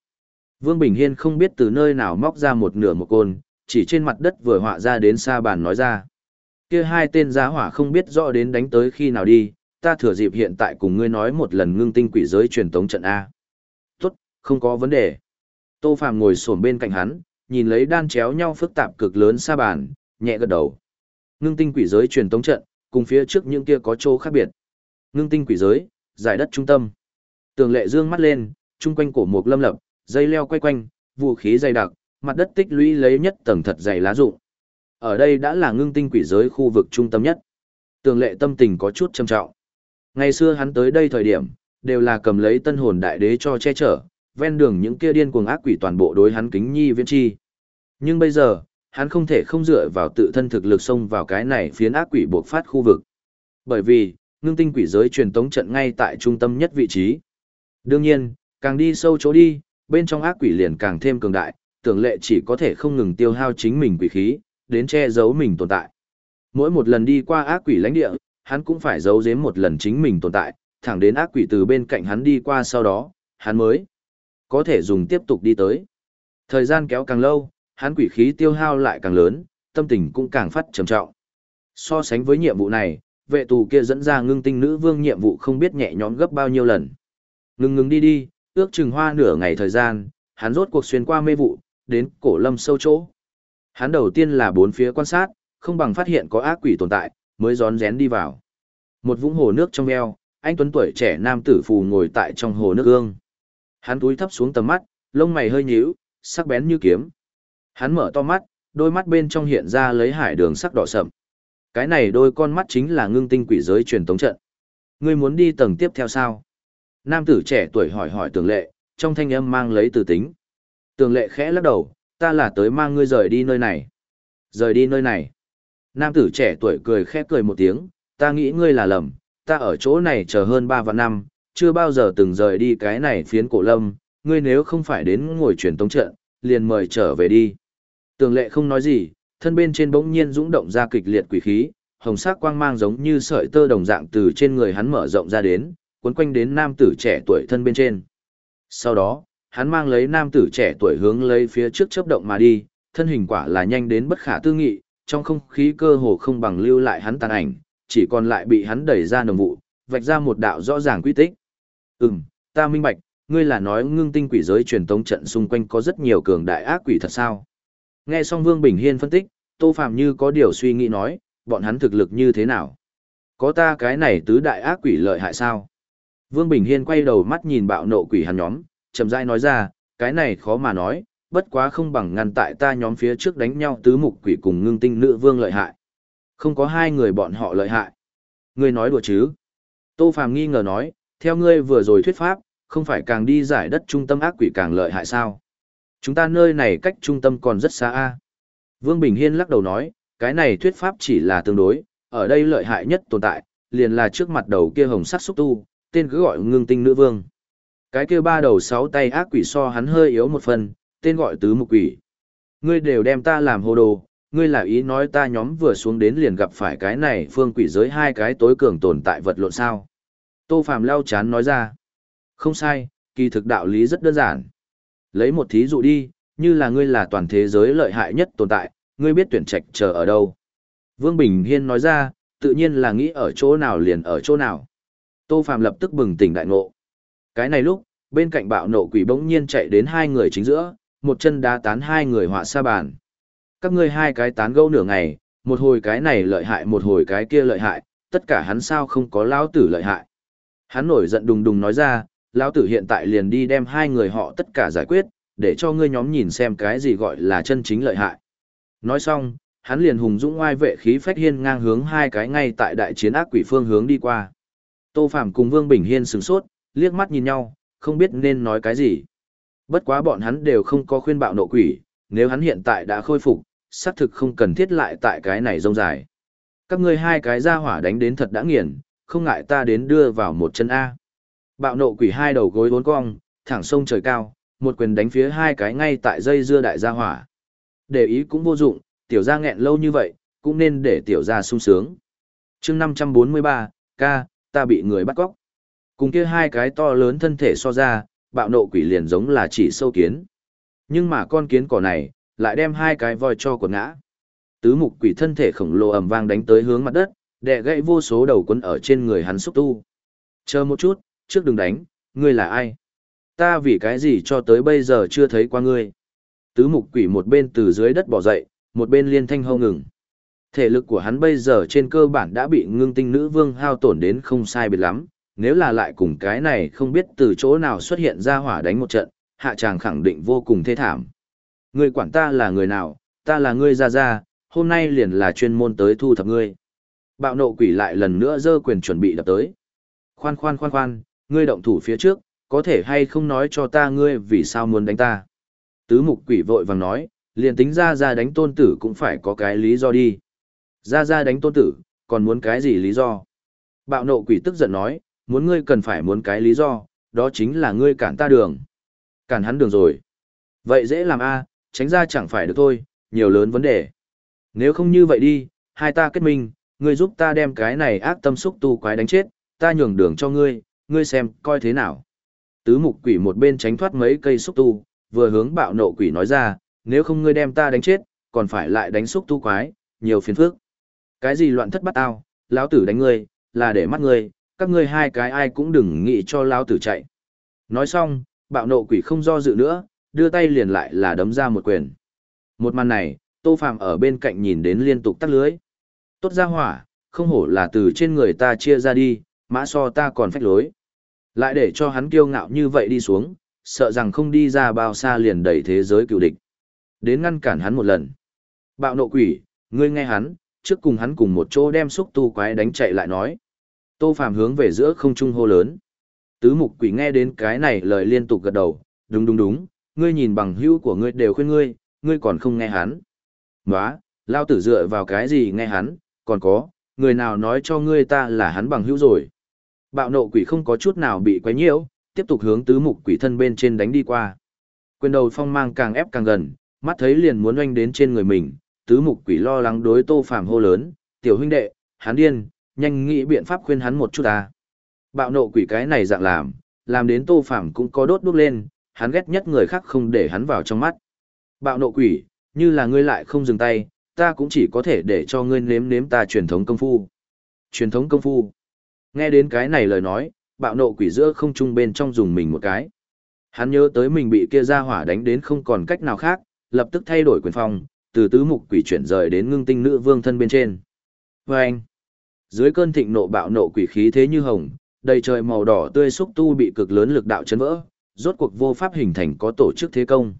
Vương Bình Hiên không biết từ nơi nào móc ra một nửa một côn, chỉ trên mặt đất vừa họa ra đến xa bàn nói ra. Kia hai tên giá hỏa không biết rõ đến đánh tới khi nào đi, ta thừa dịp hiện tại cùng ngươi nói một lần ngưng tinh quỷ giới truyền tống trận A. Tốt, không có vấn đề. Tô Phạm ngồi xổm bên cạnh hắn, nhìn lấy đan chéo nhau phức tạp cực lớn xa bàn, nhẹ gật đầu. Ngưng tinh quỷ giới truyền tống trận, cùng phía trước những kia có chỗ khác biệt. Ngưng tinh quỷ giới, giải đất trung tâm. Tường lệ dương mắt lên, chung quanh cổ mục lâm lập, dây leo quay quanh, vũ khí dày đặc, mặt đất tích lũy lấy nhất tầng thật dày lá rụng. Ở đây đã là ngưng tinh quỷ giới khu vực trung tâm nhất. Tường lệ tâm tình có chút trầm trọng. Ngày xưa hắn tới đây thời điểm, đều là cầm lấy tân hồn đại đế cho che chở, ven đường những kia điên cuồng ác quỷ toàn bộ đối hắn kính nhi viễn chi. Nhưng bây giờ, hắn không thể không dựa vào tự thân thực lực xông vào cái này phiến ác quỷ buộc phát khu vực. Bởi vì, ngưng tinh quỷ giới truyền tống trận ngay tại trung tâm nhất vị trí. Đương nhiên, càng đi sâu chỗ đi, bên trong ác quỷ liền càng thêm cường đại, tưởng lệ chỉ có thể không ngừng tiêu hao chính mình quỷ khí, đến che giấu mình tồn tại. Mỗi một lần đi qua ác quỷ lãnh địa, hắn cũng phải giấu giếm một lần chính mình tồn tại, thẳng đến ác quỷ từ bên cạnh hắn đi qua sau đó, hắn mới có thể dùng tiếp tục đi tới. Thời gian kéo càng lâu, hắn quỷ khí tiêu hao lại càng lớn, tâm tình cũng càng phát trầm trọng. So sánh với nhiệm vụ này, vệ tù kia dẫn ra ngưng tinh nữ vương nhiệm vụ không biết nhẹ nhõm gấp bao nhiêu lần. Ngưng ngừng đi đi, ước chừng hoa nửa ngày thời gian, hắn rốt cuộc xuyên qua mê vụ, đến cổ lâm sâu chỗ. Hắn đầu tiên là bốn phía quan sát, không bằng phát hiện có ác quỷ tồn tại, mới rón rén đi vào. Một vũng hồ nước trong veo, anh tuấn tuổi trẻ nam tử phù ngồi tại trong hồ nước ương. Hắn túi thấp xuống tầm mắt, lông mày hơi nhíu, sắc bén như kiếm. Hắn mở to mắt, đôi mắt bên trong hiện ra lấy hải đường sắc đỏ sậm. Cái này đôi con mắt chính là ngưng tinh quỷ giới truyền tống trận. Ngươi muốn đi tầng tiếp theo sao? Nam tử trẻ tuổi hỏi hỏi tường lệ, trong thanh âm mang lấy từ tính. Tường lệ khẽ lắc đầu, ta là tới mang ngươi rời đi nơi này. Rời đi nơi này. Nam tử trẻ tuổi cười khẽ cười một tiếng, ta nghĩ ngươi là lầm, ta ở chỗ này chờ hơn ba vạn năm, chưa bao giờ từng rời đi cái này phiến cổ lâm, ngươi nếu không phải đến ngồi truyền tống trận, liền mời trở về đi. Tường lệ không nói gì, thân bên trên bỗng nhiên dũng động ra kịch liệt quỷ khí, hồng sắc quang mang giống như sợi tơ đồng dạng từ trên người hắn mở rộng ra đến, cuốn quanh đến nam tử trẻ tuổi thân bên trên. Sau đó, hắn mang lấy nam tử trẻ tuổi hướng lấy phía trước chớp động mà đi, thân hình quả là nhanh đến bất khả tư nghị, trong không khí cơ hồ không bằng lưu lại hắn tàn ảnh, chỉ còn lại bị hắn đẩy ra nồng vụ, vạch ra một đạo rõ ràng quy tích. Ừm, ta minh bạch, ngươi là nói ngưng tinh quỷ giới truyền tống trận xung quanh có rất nhiều cường đại ác quỷ thật sao? Nghe xong Vương Bình Hiên phân tích, Tô Phạm như có điều suy nghĩ nói, bọn hắn thực lực như thế nào? Có ta cái này tứ đại ác quỷ lợi hại sao? Vương Bình Hiên quay đầu mắt nhìn bạo nộ quỷ hắn nhóm, chậm rãi nói ra, cái này khó mà nói, bất quá không bằng ngăn tại ta nhóm phía trước đánh nhau tứ mục quỷ cùng ngưng tinh nữ vương lợi hại. Không có hai người bọn họ lợi hại. Ngươi nói đùa chứ? Tô Phàm nghi ngờ nói, theo ngươi vừa rồi thuyết pháp, không phải càng đi giải đất trung tâm ác quỷ càng lợi hại sao? Chúng ta nơi này cách trung tâm còn rất xa a. Vương Bình Hiên lắc đầu nói, cái này thuyết pháp chỉ là tương đối, ở đây lợi hại nhất tồn tại, liền là trước mặt đầu kia hồng sắc xúc tu, tên cứ gọi ngưng tinh nữ vương. Cái kia ba đầu sáu tay ác quỷ so hắn hơi yếu một phần, tên gọi tứ mục quỷ. Ngươi đều đem ta làm hồ đồ, ngươi là ý nói ta nhóm vừa xuống đến liền gặp phải cái này phương quỷ giới hai cái tối cường tồn tại vật lộn sao. Tô Phàm lau chán nói ra. Không sai, kỳ thực đạo lý rất đơn giản. Lấy một thí dụ đi, như là ngươi là toàn thế giới lợi hại nhất tồn tại, ngươi biết tuyển trạch chờ ở đâu. Vương Bình Hiên nói ra, tự nhiên là nghĩ ở chỗ nào liền ở chỗ nào. Tô Phàm lập tức bừng tỉnh đại ngộ. Cái này lúc, bên cạnh bạo nộ quỷ bỗng nhiên chạy đến hai người chính giữa, một chân đá tán hai người họa sa bàn. Các ngươi hai cái tán gẫu nửa ngày, một hồi cái này lợi hại một hồi cái kia lợi hại, tất cả hắn sao không có lão tử lợi hại. Hắn nổi giận đùng đùng nói ra, lão tử hiện tại liền đi đem hai người họ tất cả giải quyết, để cho ngươi nhóm nhìn xem cái gì gọi là chân chính lợi hại. Nói xong, hắn liền hùng dũng oai vệ khí phách hiên ngang hướng hai cái ngay tại đại chiến ác quỷ phương hướng đi qua. Tô Phàm cùng Vương Bình Hiên sửng sốt, liếc mắt nhìn nhau, không biết nên nói cái gì. Bất quá bọn hắn đều không có khuyên bạo nộ quỷ, nếu hắn hiện tại đã khôi phục, xác thực không cần thiết lại tại cái này rông dài. Các ngươi hai cái ra hỏa đánh đến thật đã nghiền, không ngại ta đến đưa vào một chân A. Bạo nộ quỷ hai đầu gối bốn cong, thẳng sông trời cao, một quyền đánh phía hai cái ngay tại dây dưa đại gia hỏa. Để ý cũng vô dụng, tiểu gia nghẹn lâu như vậy, cũng nên để tiểu gia sung sướng. chương 543, ca, ta bị người bắt cóc. Cùng kia hai cái to lớn thân thể so ra, bạo nộ quỷ liền giống là chỉ sâu kiến. Nhưng mà con kiến cỏ này, lại đem hai cái voi cho quần ngã. Tứ mục quỷ thân thể khổng lồ ầm vang đánh tới hướng mặt đất, đè gãy vô số đầu quấn ở trên người hắn xúc tu. Chờ một chút, trước đừng đánh, ngươi là ai? Ta vì cái gì cho tới bây giờ chưa thấy qua ngươi? Tứ mục quỷ một bên từ dưới đất bỏ dậy, một bên liên thanh hô ngừng. Thể lực của hắn bây giờ trên cơ bản đã bị ngưng tinh nữ vương hao tổn đến không sai biệt lắm, nếu là lại cùng cái này không biết từ chỗ nào xuất hiện ra hỏa đánh một trận, hạ tràng khẳng định vô cùng thê thảm. Ngươi quản ta là người nào, ta là ngươi ra ra, hôm nay liền là chuyên môn tới thu thập ngươi. Bạo nộ quỷ lại lần nữa dơ quyền chuẩn bị đập tới. Khoan khoan khoan khoan, ngươi động thủ phía trước, có thể hay không nói cho ta ngươi vì sao muốn đánh ta. Tứ mục quỷ vội vàng nói, liền tính ra ra đánh tôn tử cũng phải có cái lý do đi. Ra ra đánh tôn tử, còn muốn cái gì lý do? Bạo nộ quỷ tức giận nói, muốn ngươi cần phải muốn cái lý do, đó chính là ngươi cản ta đường. Cản hắn đường rồi. Vậy dễ làm a, tránh ra chẳng phải được thôi, nhiều lớn vấn đề. Nếu không như vậy đi, hai ta kết minh, ngươi giúp ta đem cái này ác tâm xúc tu quái đánh chết, ta nhường đường cho ngươi, ngươi xem, coi thế nào. Tứ mục quỷ một bên tránh thoát mấy cây xúc tu, vừa hướng bạo nộ quỷ nói ra, nếu không ngươi đem ta đánh chết, còn phải lại đánh xúc tu quái, nhiều phiền phức. Cái gì loạn thất bắt tao, lão tử đánh ngươi, là để mắt ngươi, các ngươi hai cái ai cũng đừng nghĩ cho lão tử chạy. Nói xong, bạo nộ quỷ không do dự nữa, đưa tay liền lại là đấm ra một quyền. Một màn này, Tô Phạm ở bên cạnh nhìn đến liên tục tắt lưới. Tốt ra hỏa, không hổ là từ trên người ta chia ra đi, mã so ta còn phách lối. Lại để cho hắn kiêu ngạo như vậy đi xuống, sợ rằng không đi ra bao xa liền đẩy thế giới cựu địch. Đến ngăn cản hắn một lần. Bạo nộ quỷ, ngươi nghe hắn, trước cùng hắn cùng một chỗ đem xúc tu quái đánh chạy lại nói. Tô Phạm hướng về giữa không trung hô lớn. Tứ mục quỷ nghe đến cái này lời liên tục gật đầu, đúng đúng đúng, ngươi nhìn bằng hữu của ngươi đều khuyên ngươi, ngươi còn không nghe hắn. Nóa, lao tử dựa vào cái gì nghe hắn, còn có, người nào nói cho ngươi ta là hắn bằng hữu rồi. Bạo nộ quỷ không có chút nào bị quấy nhiễu, tiếp tục hướng tứ mục quỷ thân bên trên đánh đi qua. Quyền đầu phong mang càng ép càng gần, mắt thấy liền muốn oanh đến trên người mình, tứ mục quỷ lo lắng đối tô phàm hô lớn, tiểu huynh đệ, hắn điên, nhanh nghĩ biện pháp khuyên hắn một chút ta. Bạo nộ quỷ cái này dạng làm, làm đến Tô Phàm cũng có đốt đuốc lên, hắn ghét nhất người khác không để hắn vào trong mắt. Bạo nộ quỷ, như là ngươi lại không dừng tay, ta cũng chỉ có thể để cho ngươi nếm nếm ta truyền thống công phu. Truyền thống công phu. Nghe đến cái này lời nói, bạo nộ quỷ giữa không trung bên trong dùng mình một cái. Hắn nhớ tới mình bị kia ra hỏa đánh đến không còn cách nào khác, lập tức thay đổi quyền phòng từ tứ mục quỷ chuyển rời đến ngưng tinh nữ vương thân bên trên. Và anh, dưới cơn thịnh nộ bạo nộ quỷ khí thế như hồng, đầy trời màu đỏ tươi xúc tu bị cực lớn lực đạo chấn vỡ, rốt cuộc vô pháp hình thành có tổ chức thế công.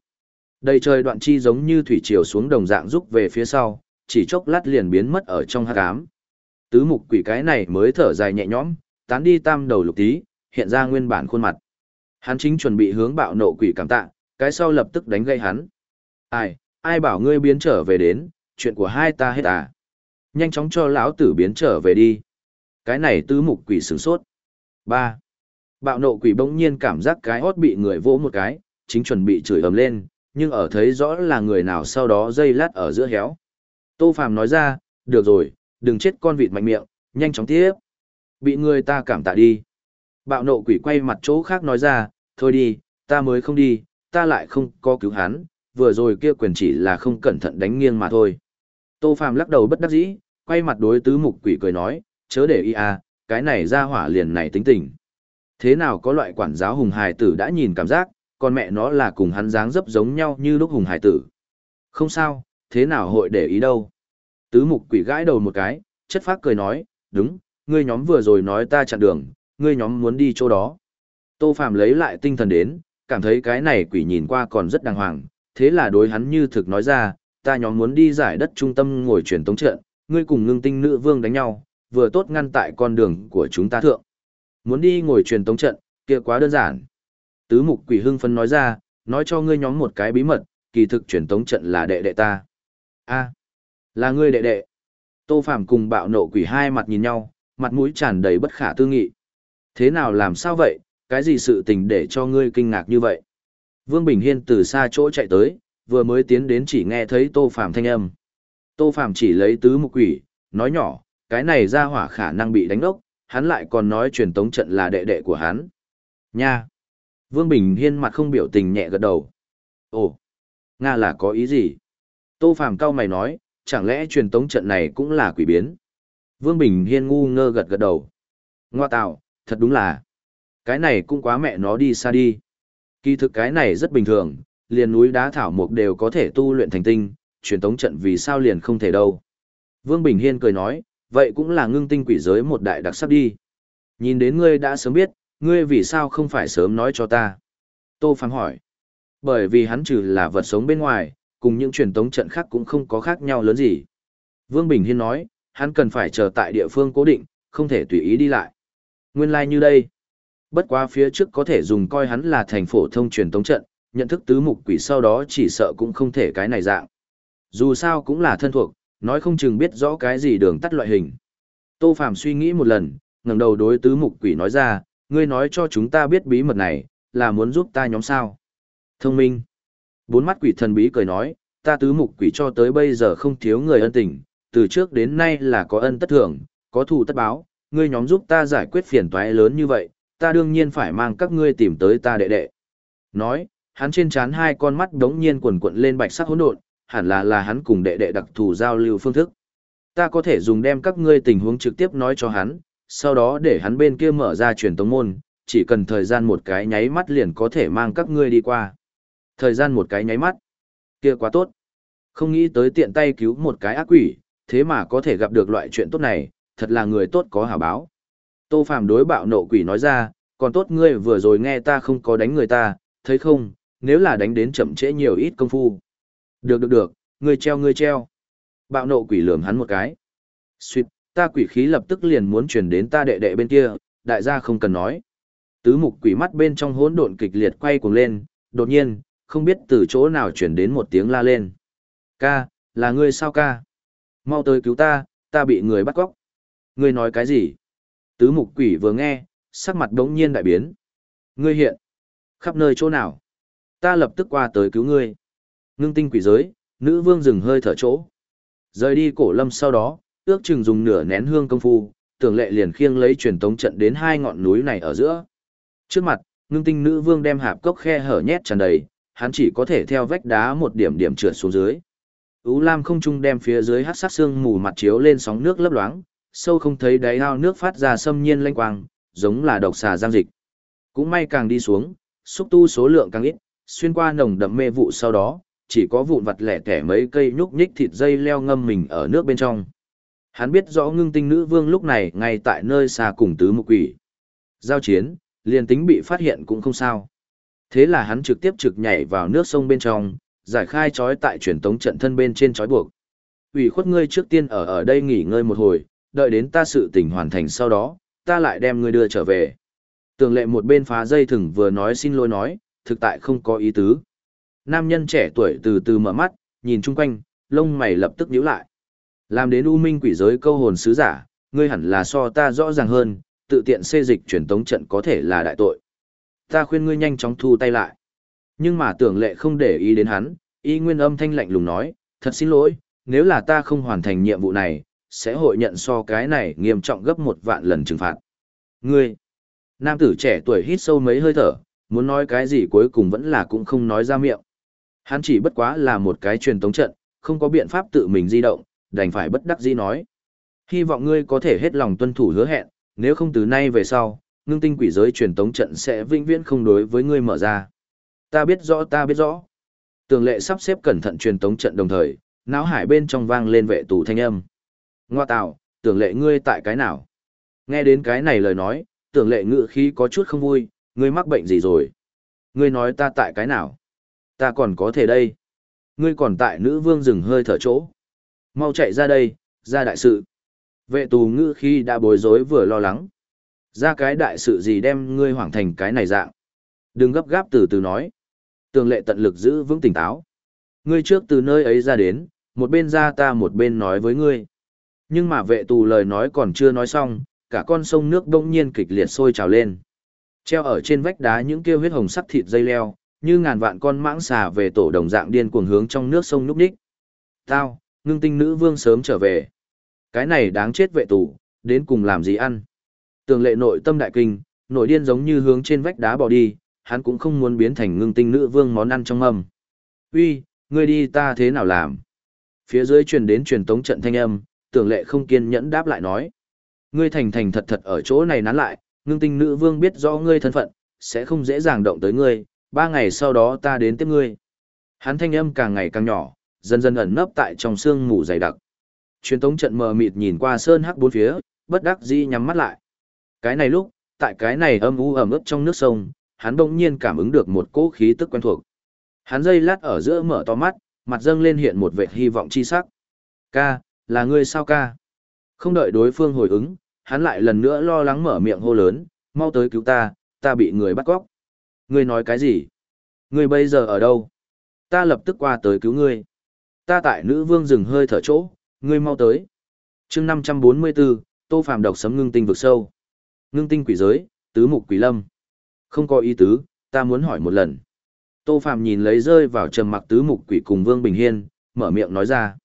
Đầy trời đoạn chi giống như thủy triều xuống đồng dạng rúc về phía sau, chỉ chốc lát liền biến mất ở trong hắc ám. Tứ mục quỷ cái này mới thở dài nhẹ nhõm, tán đi tam đầu lục tí, hiện ra nguyên bản khuôn mặt. Hắn chính chuẩn bị hướng bạo nộ quỷ cảm tạ, cái sau lập tức đánh gây hắn. Ai, ai bảo ngươi biến trở về đến, chuyện của hai ta hết à. Nhanh chóng cho lão tử biến trở về đi. Cái này tứ mục quỷ sửng sốt. ba Bạo nộ quỷ bỗng nhiên cảm giác cái hót bị người vỗ một cái, chính chuẩn bị chửi ầm lên, nhưng ở thấy rõ là người nào sau đó dây lát ở giữa héo. Tô Phàm nói ra, được rồi, đừng chết con vịt mạnh miệng, nhanh chóng tiếp. Bị người ta cảm tạ đi. Bạo nộ quỷ quay mặt chỗ khác nói ra, thôi đi, ta mới không đi, ta lại không có cứu hắn, vừa rồi kia quyền chỉ là không cẩn thận đánh nghiêng mà thôi. Tô Phàm lắc đầu bất đắc dĩ, quay mặt đối tứ mục quỷ cười nói, chớ để ý à, cái này ra hỏa liền này tính tình. Thế nào có loại quản giáo hùng hài tử đã nhìn cảm giác, còn mẹ nó là cùng hắn dáng dấp giống nhau như lúc hùng hài tử. Không sao, thế nào hội để ý đâu. Tứ mục quỷ gãi đầu một cái, chất phác cười nói, đúng, ngươi nhóm vừa rồi nói ta chặn đường, ngươi nhóm muốn đi chỗ đó. Tô Phạm lấy lại tinh thần đến, cảm thấy cái này quỷ nhìn qua còn rất đàng hoàng, thế là đối hắn như thực nói ra, ta nhóm muốn đi giải đất trung tâm ngồi truyền tống trận, ngươi cùng ngưng tinh nữ vương đánh nhau, vừa tốt ngăn tại con đường của chúng ta thượng. Muốn đi ngồi truyền tống trận, kia quá đơn giản. Tứ mục quỷ hưng phân nói ra, nói cho ngươi nhóm một cái bí mật, kỳ thực truyền tống trận là đệ đệ ta. a là ngươi đệ đệ. Tô Phạm cùng bạo nộ quỷ hai mặt nhìn nhau, mặt mũi tràn đầy bất khả tư nghị. Thế nào làm sao vậy, cái gì sự tình để cho ngươi kinh ngạc như vậy? Vương Bình Hiên từ xa chỗ chạy tới, vừa mới tiến đến chỉ nghe thấy Tô phàm thanh âm. Tô phàm chỉ lấy tứ mục quỷ, nói nhỏ, cái này ra hỏa khả năng bị đánh ốc, hắn lại còn nói truyền tống trận là đệ đệ của hắn. Nha! Vương Bình Hiên mặt không biểu tình nhẹ gật đầu. Ồ! Nga là có ý gì? Tô phàm cao mày nói, chẳng lẽ truyền tống trận này cũng là quỷ biến? Vương Bình Hiên ngu ngơ gật gật đầu. Ngoa tạo, thật đúng là. Cái này cũng quá mẹ nó đi xa đi. Kỳ thực cái này rất bình thường, liền núi đá thảo mộc đều có thể tu luyện thành tinh, truyền tống trận vì sao liền không thể đâu. Vương Bình Hiên cười nói, vậy cũng là ngưng tinh quỷ giới một đại đặc sắc đi. Nhìn đến ngươi đã sớm biết, ngươi vì sao không phải sớm nói cho ta. Tô Phạm hỏi. Bởi vì hắn trừ là vật sống bên ngoài, cùng những truyền tống trận khác cũng không có khác nhau lớn gì. Vương Bình Hiên nói, hắn cần phải chờ tại địa phương cố định, không thể tùy ý đi lại. Nguyên lai like như đây. Bất quá phía trước có thể dùng coi hắn là thành phổ thông truyền tống trận, nhận thức tứ mục quỷ sau đó chỉ sợ cũng không thể cái này dạng. Dù sao cũng là thân thuộc, nói không chừng biết rõ cái gì đường tắt loại hình. Tô Phàm suy nghĩ một lần, ngẩng đầu đối tứ mục quỷ nói ra, ngươi nói cho chúng ta biết bí mật này, là muốn giúp ta nhóm sao. Thông minh. Bốn mắt quỷ thần bí cười nói, ta tứ mục quỷ cho tới bây giờ không thiếu người ân tình, từ trước đến nay là có ân tất thưởng, có thù tất báo, ngươi nhóm giúp ta giải quyết phiền toái lớn như vậy, ta đương nhiên phải mang các ngươi tìm tới ta đệ đệ. Nói, hắn trên trán hai con mắt đống nhiên quần quận lên bạch sắc hỗn độn, hẳn là là hắn cùng đệ đệ đặc thù giao lưu phương thức. Ta có thể dùng đem các ngươi tình huống trực tiếp nói cho hắn, sau đó để hắn bên kia mở ra truyền tống môn, chỉ cần thời gian một cái nháy mắt liền có thể mang các ngươi đi qua. Thời gian một cái nháy mắt. Kia quá tốt. Không nghĩ tới tiện tay cứu một cái ác quỷ, thế mà có thể gặp được loại chuyện tốt này, thật là người tốt có hảo báo. Tô Phạm đối bạo nộ quỷ nói ra, còn tốt ngươi vừa rồi nghe ta không có đánh người ta, thấy không, nếu là đánh đến chậm trễ nhiều ít công phu. Được được được, ngươi treo ngươi treo. Bạo nộ quỷ lườm hắn một cái. Xuyệt, ta quỷ khí lập tức liền muốn chuyển đến ta đệ đệ bên kia, đại gia không cần nói. Tứ mục quỷ mắt bên trong hỗn độn kịch liệt quay cuồng lên, đột nhiên, không biết từ chỗ nào chuyển đến một tiếng la lên. Ca, là ngươi sao ca? Mau tới cứu ta, ta bị người bắt cóc. Ngươi nói cái gì? Tứ mục quỷ vừa nghe, sắc mặt đống nhiên đại biến. Ngươi hiện, khắp nơi chỗ nào? Ta lập tức qua tới cứu ngươi. Ngưng tinh quỷ giới, nữ vương dừng hơi thở chỗ. Rời đi cổ lâm sau đó, ước chừng dùng nửa nén hương công phu, tưởng lệ liền khiêng lấy truyền tống trận đến hai ngọn núi này ở giữa. Trước mặt, ngưng tinh nữ vương đem hạp cốc khe hở nhét tràn đầy, hắn chỉ có thể theo vách đá một điểm điểm trượt xuống dưới. Ú Lam không trung đem phía dưới hát sát xương mù mặt chiếu lên sóng nước lấp loáng, sâu không thấy đáy ao nước phát ra xâm nhiên lanh quang, giống là độc xà giang dịch. Cũng may càng đi xuống, xúc tu số lượng càng ít, xuyên qua nồng đậm mê vụ sau đó, chỉ có vụn vặt lẻ tẻ mấy cây nhúc nhích thịt dây leo ngâm mình ở nước bên trong. Hắn biết rõ ngưng tinh nữ vương lúc này ngay tại nơi xa cùng tứ mục quỷ. Giao chiến, liền tính bị phát hiện cũng không sao. Thế là hắn trực tiếp trực nhảy vào nước sông bên trong, giải khai trói tại truyền tống trận thân bên trên trói buộc. Ủy khuất ngươi trước tiên ở ở đây nghỉ ngơi một hồi, đợi đến ta sự tình hoàn thành sau đó, ta lại đem ngươi đưa trở về. Tường lệ một bên phá dây thừng vừa nói xin lỗi nói, thực tại không có ý tứ. Nam nhân trẻ tuổi từ từ mở mắt, nhìn chung quanh, lông mày lập tức nhíu lại. Làm đến u minh quỷ giới câu hồn sứ giả, ngươi hẳn là so ta rõ ràng hơn, tự tiện xê dịch truyền tống trận có thể là đại tội. Ta khuyên ngươi nhanh chóng thu tay lại. Nhưng mà tưởng lệ không để ý đến hắn, y nguyên âm thanh lạnh lùng nói, thật xin lỗi, nếu là ta không hoàn thành nhiệm vụ này, sẽ hội nhận so cái này nghiêm trọng gấp một vạn lần trừng phạt. Ngươi, nam tử trẻ tuổi hít sâu mấy hơi thở, muốn nói cái gì cuối cùng vẫn là cũng không nói ra miệng. Hắn chỉ bất quá là một cái truyền tống trận, không có biện pháp tự mình di động, đành phải bất đắc dĩ nói. Hy vọng ngươi có thể hết lòng tuân thủ hứa hẹn, nếu không từ nay về sau, ngưng tinh quỷ giới truyền tống trận sẽ vĩnh viễn không đối với ngươi mở ra. Ta biết rõ ta biết rõ. Tường lệ sắp xếp cẩn thận truyền tống trận đồng thời, não hải bên trong vang lên vệ tù thanh âm. Ngoa tạo, tưởng lệ ngươi tại cái nào? Nghe đến cái này lời nói, tưởng lệ ngự khí có chút không vui, ngươi mắc bệnh gì rồi? Ngươi nói ta tại cái nào? Ta còn có thể đây. Ngươi còn tại nữ vương rừng hơi thở chỗ. Mau chạy ra đây, ra đại sự. Vệ tù ngự khi đã bối rối vừa lo lắng. Ra cái đại sự gì đem ngươi hoảng thành cái này dạng. Đừng gấp gáp từ từ nói. Tường lệ tận lực giữ vững tỉnh táo. Ngươi trước từ nơi ấy ra đến, một bên ra ta một bên nói với ngươi. Nhưng mà vệ tù lời nói còn chưa nói xong, cả con sông nước bỗng nhiên kịch liệt sôi trào lên. Treo ở trên vách đá những kêu huyết hồng sắc thịt dây leo, như ngàn vạn con mãng xà về tổ đồng dạng điên cuồng hướng trong nước sông núp đích. Tao, ngưng tinh nữ vương sớm trở về. Cái này đáng chết vệ tù, đến cùng làm gì ăn. Tường lệ nội tâm đại kinh, nội điên giống như hướng trên vách đá bỏ đi, hắn cũng không muốn biến thành ngưng tinh nữ vương món ăn trong mâm. Uy, ngươi đi ta thế nào làm? Phía dưới truyền đến truyền tống trận thanh âm, tưởng lệ không kiên nhẫn đáp lại nói. Ngươi thành thành thật thật ở chỗ này nán lại, ngưng tinh nữ vương biết rõ ngươi thân phận, sẽ không dễ dàng động tới ngươi, ba ngày sau đó ta đến tiếp ngươi. Hắn thanh âm càng ngày càng nhỏ, dần dần ẩn nấp tại trong sương mù dày đặc. Truyền tống trận mờ mịt nhìn qua sơn hắc bốn phía, bất đắc dĩ nhắm mắt lại. Cái này lúc, tại cái này âm u ẩm ướt trong nước sông, hắn bỗng nhiên cảm ứng được một cỗ khí tức quen thuộc. Hắn dây lát ở giữa mở to mắt, mặt dâng lên hiện một vệt hy vọng chi sắc. Ca, là ngươi sao ca? Không đợi đối phương hồi ứng, hắn lại lần nữa lo lắng mở miệng hô lớn, mau tới cứu ta, ta bị người bắt cóc. Ngươi nói cái gì? Ngươi bây giờ ở đâu? Ta lập tức qua tới cứu ngươi. Ta tại nữ vương rừng hơi thở chỗ, ngươi mau tới. chương 544, Tô Phàm độc sấm ngưng tinh vực sâu. Ngưng tinh quỷ giới, tứ mục quỷ lâm. Không có ý tứ, ta muốn hỏi một lần. Tô Phàm nhìn lấy rơi vào trầm mặc tứ mục quỷ cùng Vương Bình Hiên, mở miệng nói ra.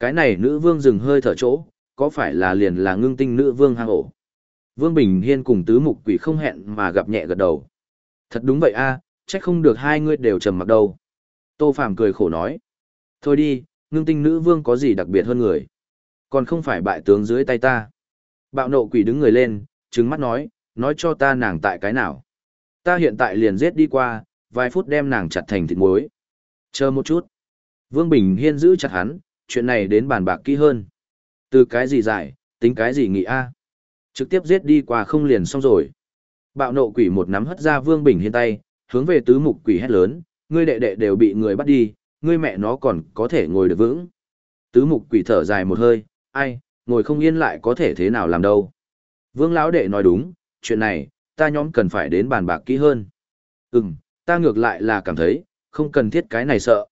Cái này nữ vương dừng hơi thở chỗ, có phải là liền là ngưng tinh nữ vương hang ổ? Vương Bình Hiên cùng tứ mục quỷ không hẹn mà gặp nhẹ gật đầu. Thật đúng vậy a, à, trách không được hai người đều trầm mặc đâu. Tô Phàm cười khổ nói. Thôi đi, ngưng tinh nữ vương có gì đặc biệt hơn người. Còn không phải bại tướng dưới tay ta. Bạo nộ quỷ đứng người lên, trừng mắt nói, nói cho ta nàng tại cái nào. Ta hiện tại liền giết đi qua, vài phút đem nàng chặt thành thịt muối. Chờ một chút. Vương Bình Hiên giữ chặt hắn, chuyện này đến bàn bạc kỹ hơn. Từ cái gì giải, tính cái gì nghị a Trực tiếp giết đi qua không liền xong rồi. Bạo nộ quỷ một nắm hất ra Vương Bình Hiên tay, hướng về tứ mục quỷ hét lớn, ngươi đệ đệ đều bị người bắt đi, ngươi mẹ nó còn có thể ngồi được vững. Tứ mục quỷ thở dài một hơi, ai, ngồi không yên lại có thể thế nào làm đâu. Vương lão đệ nói đúng, chuyện này, ta nhóm cần phải đến bàn bạc kỹ hơn. Ừm, ta ngược lại là cảm thấy, không cần thiết cái này sợ.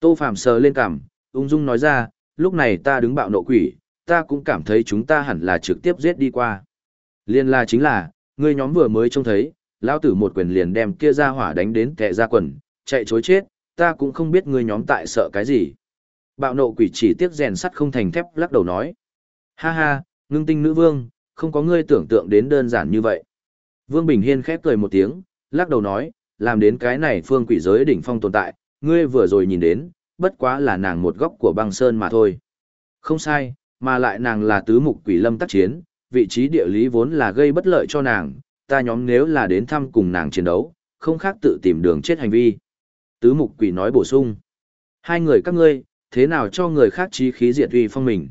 Tô Phạm sờ lên cảm, ung dung nói ra, lúc này ta đứng bạo nộ quỷ, ta cũng cảm thấy chúng ta hẳn là trực tiếp giết đi qua. Liên la chính là, ngươi nhóm vừa mới trông thấy, lão tử một quyền liền đem kia ra hỏa đánh đến tệ ra quần, chạy chối chết, ta cũng không biết ngươi nhóm tại sợ cái gì. Bạo nộ quỷ chỉ tiếc rèn sắt không thành thép lắc đầu nói. Ha ha, ngưng tinh nữ vương, không có ngươi tưởng tượng đến đơn giản như vậy. Vương Bình Hiên khép cười một tiếng, lắc đầu nói, làm đến cái này phương quỷ giới đỉnh phong tồn tại, ngươi vừa rồi nhìn đến, bất quá là nàng một góc của băng sơn mà thôi. Không sai, mà lại nàng là tứ mục quỷ lâm tác chiến, vị trí địa lý vốn là gây bất lợi cho nàng, ta nhóm nếu là đến thăm cùng nàng chiến đấu, không khác tự tìm đường chết hành vi. Tứ mục quỷ nói bổ sung. Hai người các ngươi, thế nào cho người khác trí khí diệt uy phong mình.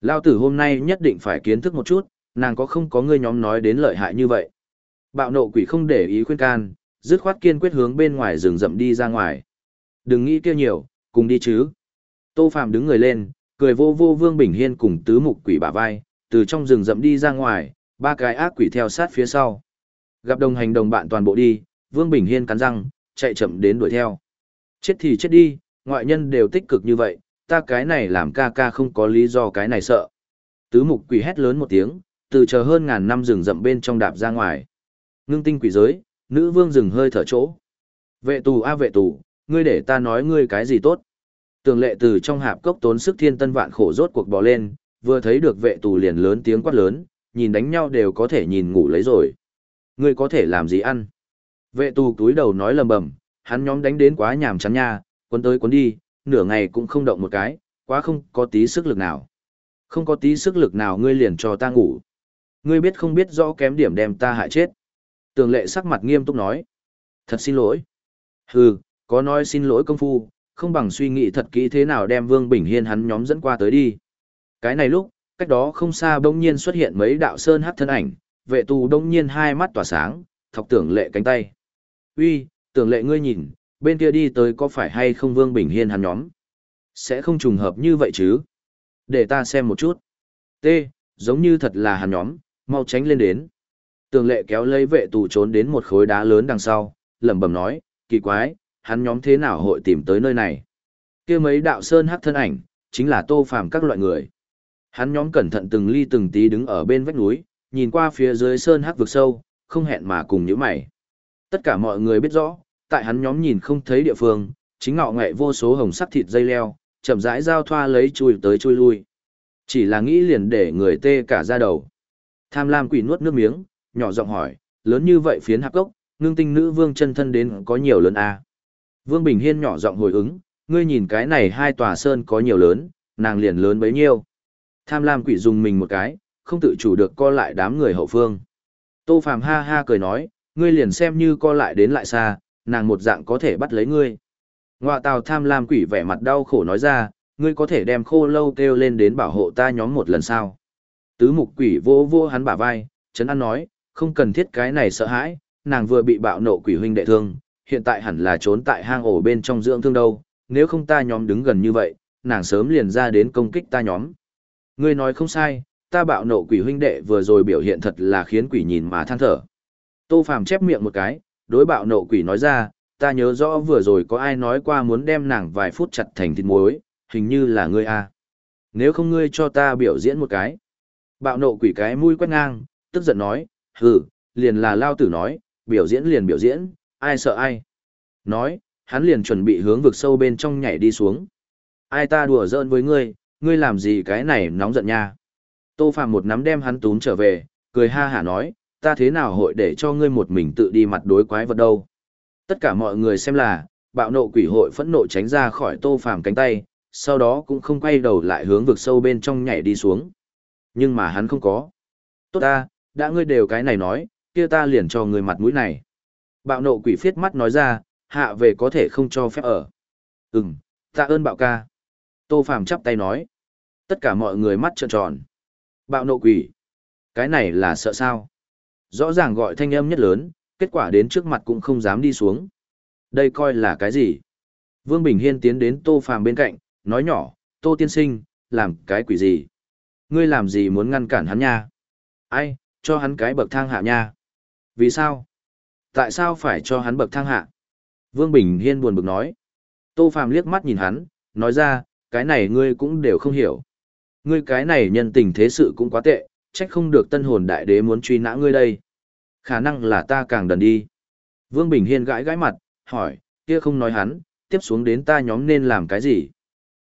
Lao tử hôm nay nhất định phải kiến thức một chút, nàng có không có ngươi nhóm nói đến lợi hại như vậy. Bạo nộ quỷ không để ý khuyên can, dứt khoát kiên quyết hướng bên ngoài rừng rậm đi ra ngoài. Đừng nghĩ kia nhiều, cùng đi chứ. Tô Phạm đứng người lên, cười vô vô Vương Bình Hiên cùng tứ mục quỷ bả vai, từ trong rừng rậm đi ra ngoài, ba cái ác quỷ theo sát phía sau. Gặp đồng hành đồng bạn toàn bộ đi, Vương Bình Hiên cắn răng, chạy chậm đến đuổi theo. Chết thì chết đi, ngoại nhân đều tích cực như vậy, ta cái này làm ca ca không có lý do cái này sợ. Tứ mục quỷ hét lớn một tiếng, từ chờ hơn ngàn năm rừng rậm bên trong đạp ra ngoài. Ngưng tinh quỷ giới, nữ vương rừng hơi thở chỗ. Vệ tù a vệ tù, ngươi để ta nói ngươi cái gì tốt. Tường lệ từ trong hạp cốc tốn sức thiên tân vạn khổ rốt cuộc bò lên, vừa thấy được vệ tù liền lớn tiếng quát lớn, nhìn đánh nhau đều có thể nhìn ngủ lấy rồi. Ngươi có thể làm gì ăn? Vệ tù túi đầu nói lầm bầm, hắn nhóm đánh đến quá nhàm chán nha, quấn tới quấn đi, nửa ngày cũng không động một cái, quá không có tí sức lực nào. Không có tí sức lực nào ngươi liền cho ta ngủ. Ngươi biết không biết rõ kém điểm đem ta hại chết. Tường lệ sắc mặt nghiêm túc nói. Thật xin lỗi. Hừ, có nói xin lỗi công phu, không bằng suy nghĩ thật kỹ thế nào đem Vương Bình Hiên hắn nhóm dẫn qua tới đi. Cái này lúc, cách đó không xa bỗng nhiên xuất hiện mấy đạo sơn hát thân ảnh, vệ tù đông nhiên hai mắt tỏa sáng, thọc tưởng lệ cánh tay. Uy, tưởng lệ ngươi nhìn, bên kia đi tới có phải hay không Vương Bình Hiên hắn nhóm? Sẽ không trùng hợp như vậy chứ? Để ta xem một chút. T, giống như thật là hắn nhóm, mau tránh lên đến. Tường lệ kéo lấy vệ tù trốn đến một khối đá lớn đằng sau, lẩm bẩm nói, kỳ quái, hắn nhóm thế nào hội tìm tới nơi này? kia mấy đạo sơn hắc thân ảnh, chính là tô phàm các loại người. Hắn nhóm cẩn thận từng ly từng tí đứng ở bên vách núi, nhìn qua phía dưới sơn hắc vực sâu, không hẹn mà cùng nhíu mày. Tất cả mọi người biết rõ, tại hắn nhóm nhìn không thấy địa phương, chính ngọ nghệ vô số hồng sắc thịt dây leo, chậm rãi giao thoa lấy chui tới chui lui. Chỉ là nghĩ liền để người tê cả ra đầu. Tham lam quỷ nuốt nước miếng, nhỏ giọng hỏi, lớn như vậy phiến hạc gốc, ngưng tinh nữ vương chân thân đến có nhiều lớn à? Vương Bình Hiên nhỏ giọng hồi ứng, ngươi nhìn cái này hai tòa sơn có nhiều lớn, nàng liền lớn bấy nhiêu. Tham lam quỷ dùng mình một cái, không tự chủ được co lại đám người hậu phương. Tô Phàm ha ha cười nói, ngươi liền xem như co lại đến lại xa, nàng một dạng có thể bắt lấy ngươi. Ngoạ tào tham lam quỷ vẻ mặt đau khổ nói ra, ngươi có thể đem khô lâu kêu lên đến bảo hộ ta nhóm một lần sao. Tứ mục quỷ vô vô hắn bả vai, chấn an nói, không cần thiết cái này sợ hãi, nàng vừa bị bạo nộ quỷ huynh đệ thương, hiện tại hẳn là trốn tại hang ổ bên trong dưỡng thương đâu, nếu không ta nhóm đứng gần như vậy, nàng sớm liền ra đến công kích ta nhóm. Ngươi nói không sai, ta bạo nộ quỷ huynh đệ vừa rồi biểu hiện thật là khiến quỷ nhìn mà than thở. Tô Phàm chép miệng một cái, đối bạo nộ quỷ nói ra, ta nhớ rõ vừa rồi có ai nói qua muốn đem nàng vài phút chặt thành thịt muối, hình như là ngươi a. Nếu không ngươi cho ta biểu diễn một cái. Bạo nộ quỷ cái mũi quét ngang, tức giận nói, hừ, liền là lao tử nói, biểu diễn liền biểu diễn, ai sợ ai. Nói, hắn liền chuẩn bị hướng vực sâu bên trong nhảy đi xuống. Ai ta đùa giỡn với ngươi, ngươi làm gì cái này nóng giận nha. Tô Phạm một nắm đem hắn túm trở về, cười ha hả nói, ta thế nào hội để cho ngươi một mình tự đi mặt đối quái vật đâu. Tất cả mọi người xem là, bạo nộ quỷ hội phẫn nộ tránh ra khỏi Tô Phạm cánh tay, sau đó cũng không quay đầu lại hướng vực sâu bên trong nhảy đi xuống. Nhưng mà hắn không có. Tốt ta, đã ngươi đều cái này nói, kia ta liền cho ngươi mặt mũi này. Bạo nộ quỷ phiết mắt nói ra, hạ về có thể không cho phép ở. Ừm, tạ ơn bạo ca. Tô Phàm chắp tay nói. Tất cả mọi người mắt trợn tròn. Bạo nộ quỷ. Cái này là sợ sao? Rõ ràng gọi thanh âm nhất lớn, kết quả đến trước mặt cũng không dám đi xuống. Đây coi là cái gì? Vương Bình Hiên tiến đến Tô Phàm bên cạnh, nói nhỏ, Tô Tiên Sinh, làm cái quỷ gì? Ngươi làm gì muốn ngăn cản hắn nha? Ai, cho hắn cái bậc thang hạ nha? Vì sao? Tại sao phải cho hắn bậc thang hạ? Vương Bình Hiên buồn bực nói. Tô Phàm liếc mắt nhìn hắn, nói ra, cái này ngươi cũng đều không hiểu. Ngươi cái này nhân tình thế sự cũng quá tệ, trách không được tân hồn đại đế muốn truy nã ngươi đây. Khả năng là ta càng đần đi. Vương Bình Hiên gãi gãi mặt, hỏi, kia không nói hắn, tiếp xuống đến ta nhóm nên làm cái gì?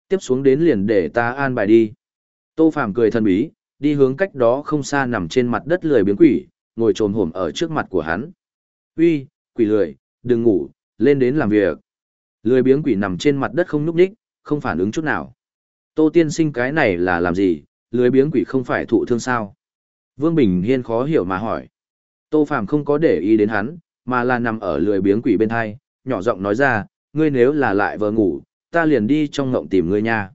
Tiếp xuống đến liền để ta an bài đi. Tô Phàm cười thân bí, đi hướng cách đó không xa nằm trên mặt đất lười biếng quỷ, ngồi trồm hổm ở trước mặt của hắn. Uy, quỷ lười, đừng ngủ, lên đến làm việc. Lười biếng quỷ nằm trên mặt đất không nhúc nhích, không phản ứng chút nào. Tô tiên sinh cái này là làm gì, lười biếng quỷ không phải thụ thương sao? Vương Bình Hiên khó hiểu mà hỏi. Tô Phàm không có để ý đến hắn, mà là nằm ở lười biếng quỷ bên thai, nhỏ giọng nói ra, ngươi nếu là lại vờ ngủ, ta liền đi trong ngộng tìm ngươi nha.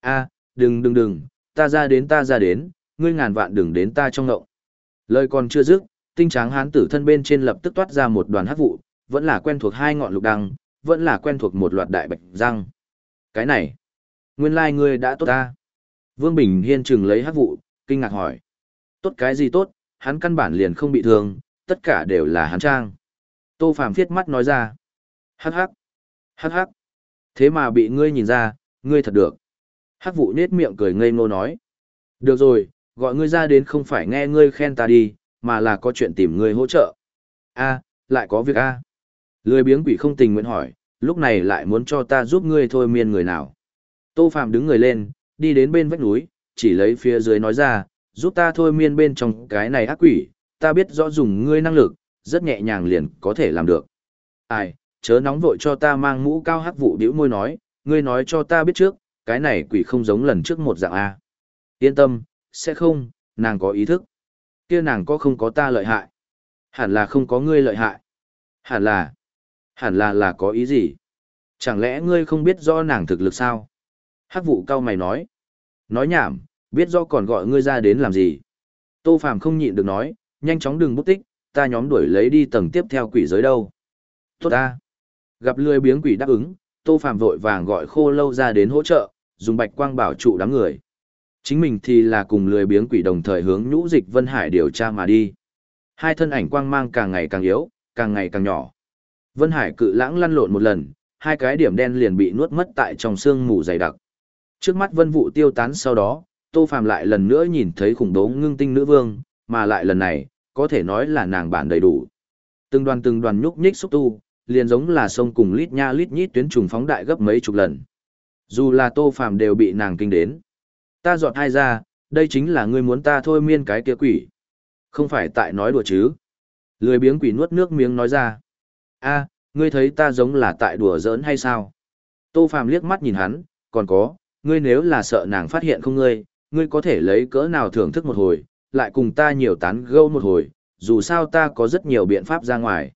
A, đừng đừng đừng, ta ra đến ta ra đến, ngươi ngàn vạn đừng đến ta trong ngộng. Lời còn chưa dứt, tinh tráng hán tử thân bên trên lập tức toát ra một đoàn hắc vụ, vẫn là quen thuộc hai ngọn lục đăng, vẫn là quen thuộc một loạt đại bạch răng. Cái này, nguyên lai like ngươi đã tốt ta. Vương Bình Hiên chừng lấy hắc vụ, kinh ngạc hỏi. Tốt cái gì tốt, hắn căn bản liền không bị thương, tất cả đều là hắn trang. Tô Phàm viết mắt nói ra. Hắc hắc, hắc hắc. Thế mà bị ngươi nhìn ra, ngươi thật được. Hắc vụ nết miệng cười ngây ngô nói. Được rồi, gọi ngươi ra đến không phải nghe ngươi khen ta đi, mà là có chuyện tìm người hỗ trợ. A, lại có việc a. Lười biếng quỷ không tình nguyện hỏi, lúc này lại muốn cho ta giúp ngươi thôi miên người nào. Tô Phạm đứng người lên, đi đến bên vách núi, chỉ lấy phía dưới nói ra, giúp ta thôi miên bên trong cái này ác quỷ, ta biết rõ dùng ngươi năng lực, rất nhẹ nhàng liền có thể làm được. Ai, chớ nóng vội cho ta mang mũ cao hắc vụ biểu môi nói, ngươi nói cho ta biết trước, cái này quỷ không giống lần trước một dạng A. Yên tâm, sẽ không, nàng có ý thức kia nàng có không có ta lợi hại? Hẳn là không có ngươi lợi hại. Hẳn là, hẳn là là có ý gì? Chẳng lẽ ngươi không biết rõ nàng thực lực sao? Hắc vụ cao mày nói. Nói nhảm, biết do còn gọi ngươi ra đến làm gì? Tô Phàm không nhịn được nói, nhanh chóng đừng bút tích, ta nhóm đuổi lấy đi tầng tiếp theo quỷ giới đâu. Tốt ta. Gặp lười biếng quỷ đáp ứng, Tô Phàm vội vàng gọi khô lâu ra đến hỗ trợ, dùng bạch quang bảo trụ đám người. Chính mình thì là cùng lười biếng quỷ đồng thời hướng nhũ dịch Vân Hải điều tra mà đi. Hai thân ảnh quang mang càng ngày càng yếu, càng ngày càng nhỏ. Vân Hải cự lãng lăn lộn một lần, hai cái điểm đen liền bị nuốt mất tại trong sương mù dày đặc. Trước mắt vân vụ tiêu tán sau đó, Tô Phàm lại lần nữa nhìn thấy khủng bố ngưng tinh nữ vương, mà lại lần này, có thể nói là nàng bản đầy đủ. Từng đoàn từng đoàn nhúc nhích xúc tu, liền giống là sông cùng lít nha lít nhít tuyến trùng phóng đại gấp mấy chục lần. Dù là Tô Phàm đều bị nàng kinh đến. Ta dọn hai ra, đây chính là ngươi muốn ta thôi miên cái kia quỷ. Không phải tại nói đùa chứ. Lười biếng quỷ nuốt nước miếng nói ra. a ngươi thấy ta giống là tại đùa giỡn hay sao? Tô Phàm liếc mắt nhìn hắn, còn có, ngươi nếu là sợ nàng phát hiện không ngươi, ngươi có thể lấy cỡ nào thưởng thức một hồi, lại cùng ta nhiều tán gẫu một hồi, dù sao ta có rất nhiều biện pháp ra ngoài.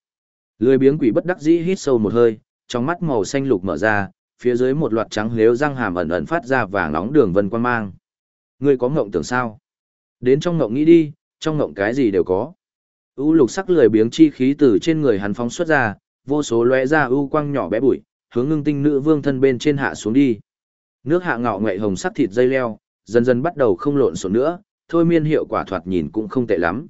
Lười biếng quỷ bất đắc dĩ hít sâu một hơi, trong mắt màu xanh lục mở ra, phía dưới một loạt trắng lếu răng hàm ẩn ẩn phát ra vàng nóng đường vân quan mang. Ngươi có ngộng tưởng sao? Đến trong ngộng nghĩ đi, trong ngộng cái gì đều có. U lục sắc lười biếng chi khí từ trên người hắn phóng xuất ra, vô số lóe ra u quang nhỏ bé bụi, hướng ngưng tinh nữ vương thân bên trên hạ xuống đi. Nước hạ ngọ ngậy hồng sắc thịt dây leo, dần dần bắt đầu không lộn xộn nữa, thôi miên hiệu quả thoạt nhìn cũng không tệ lắm.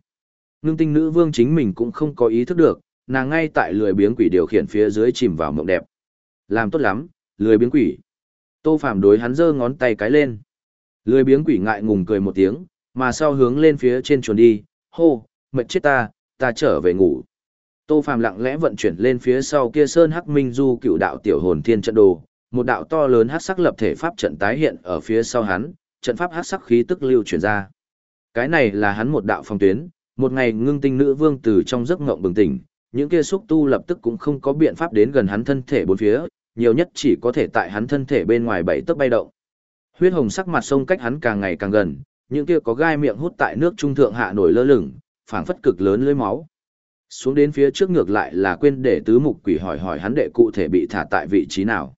Ngưng tinh nữ vương chính mình cũng không có ý thức được, nàng ngay tại lười biếng quỷ điều khiển phía dưới chìm vào mộng đẹp. Làm tốt lắm, lười biếng quỷ. Tô Phạm đối hắn giơ ngón tay cái lên. Lười biếng quỷ ngại ngùng cười một tiếng, mà sau hướng lên phía trên chuồn đi, hô, mệt chết ta, ta trở về ngủ. Tô Phạm lặng lẽ vận chuyển lên phía sau kia sơn hắc minh du cựu đạo tiểu hồn thiên trận đồ, một đạo to lớn hắc sắc lập thể pháp trận tái hiện ở phía sau hắn, trận pháp hắc sắc khí tức lưu chuyển ra. Cái này là hắn một đạo phong tuyến, một ngày ngưng tinh nữ vương từ trong giấc ngộng bừng tỉnh, những kia xúc tu lập tức cũng không có biện pháp đến gần hắn thân thể bốn phía, nhiều nhất chỉ có thể tại hắn thân thể bên ngoài bảy tấc bay động. Huyết hồng sắc mặt sông cách hắn càng ngày càng gần, những kia có gai miệng hút tại nước trung thượng hạ nổi lơ lửng, phảng phất cực lớn lưới máu. Xuống đến phía trước ngược lại là quên để tứ mục quỷ hỏi hỏi hắn đệ cụ thể bị thả tại vị trí nào.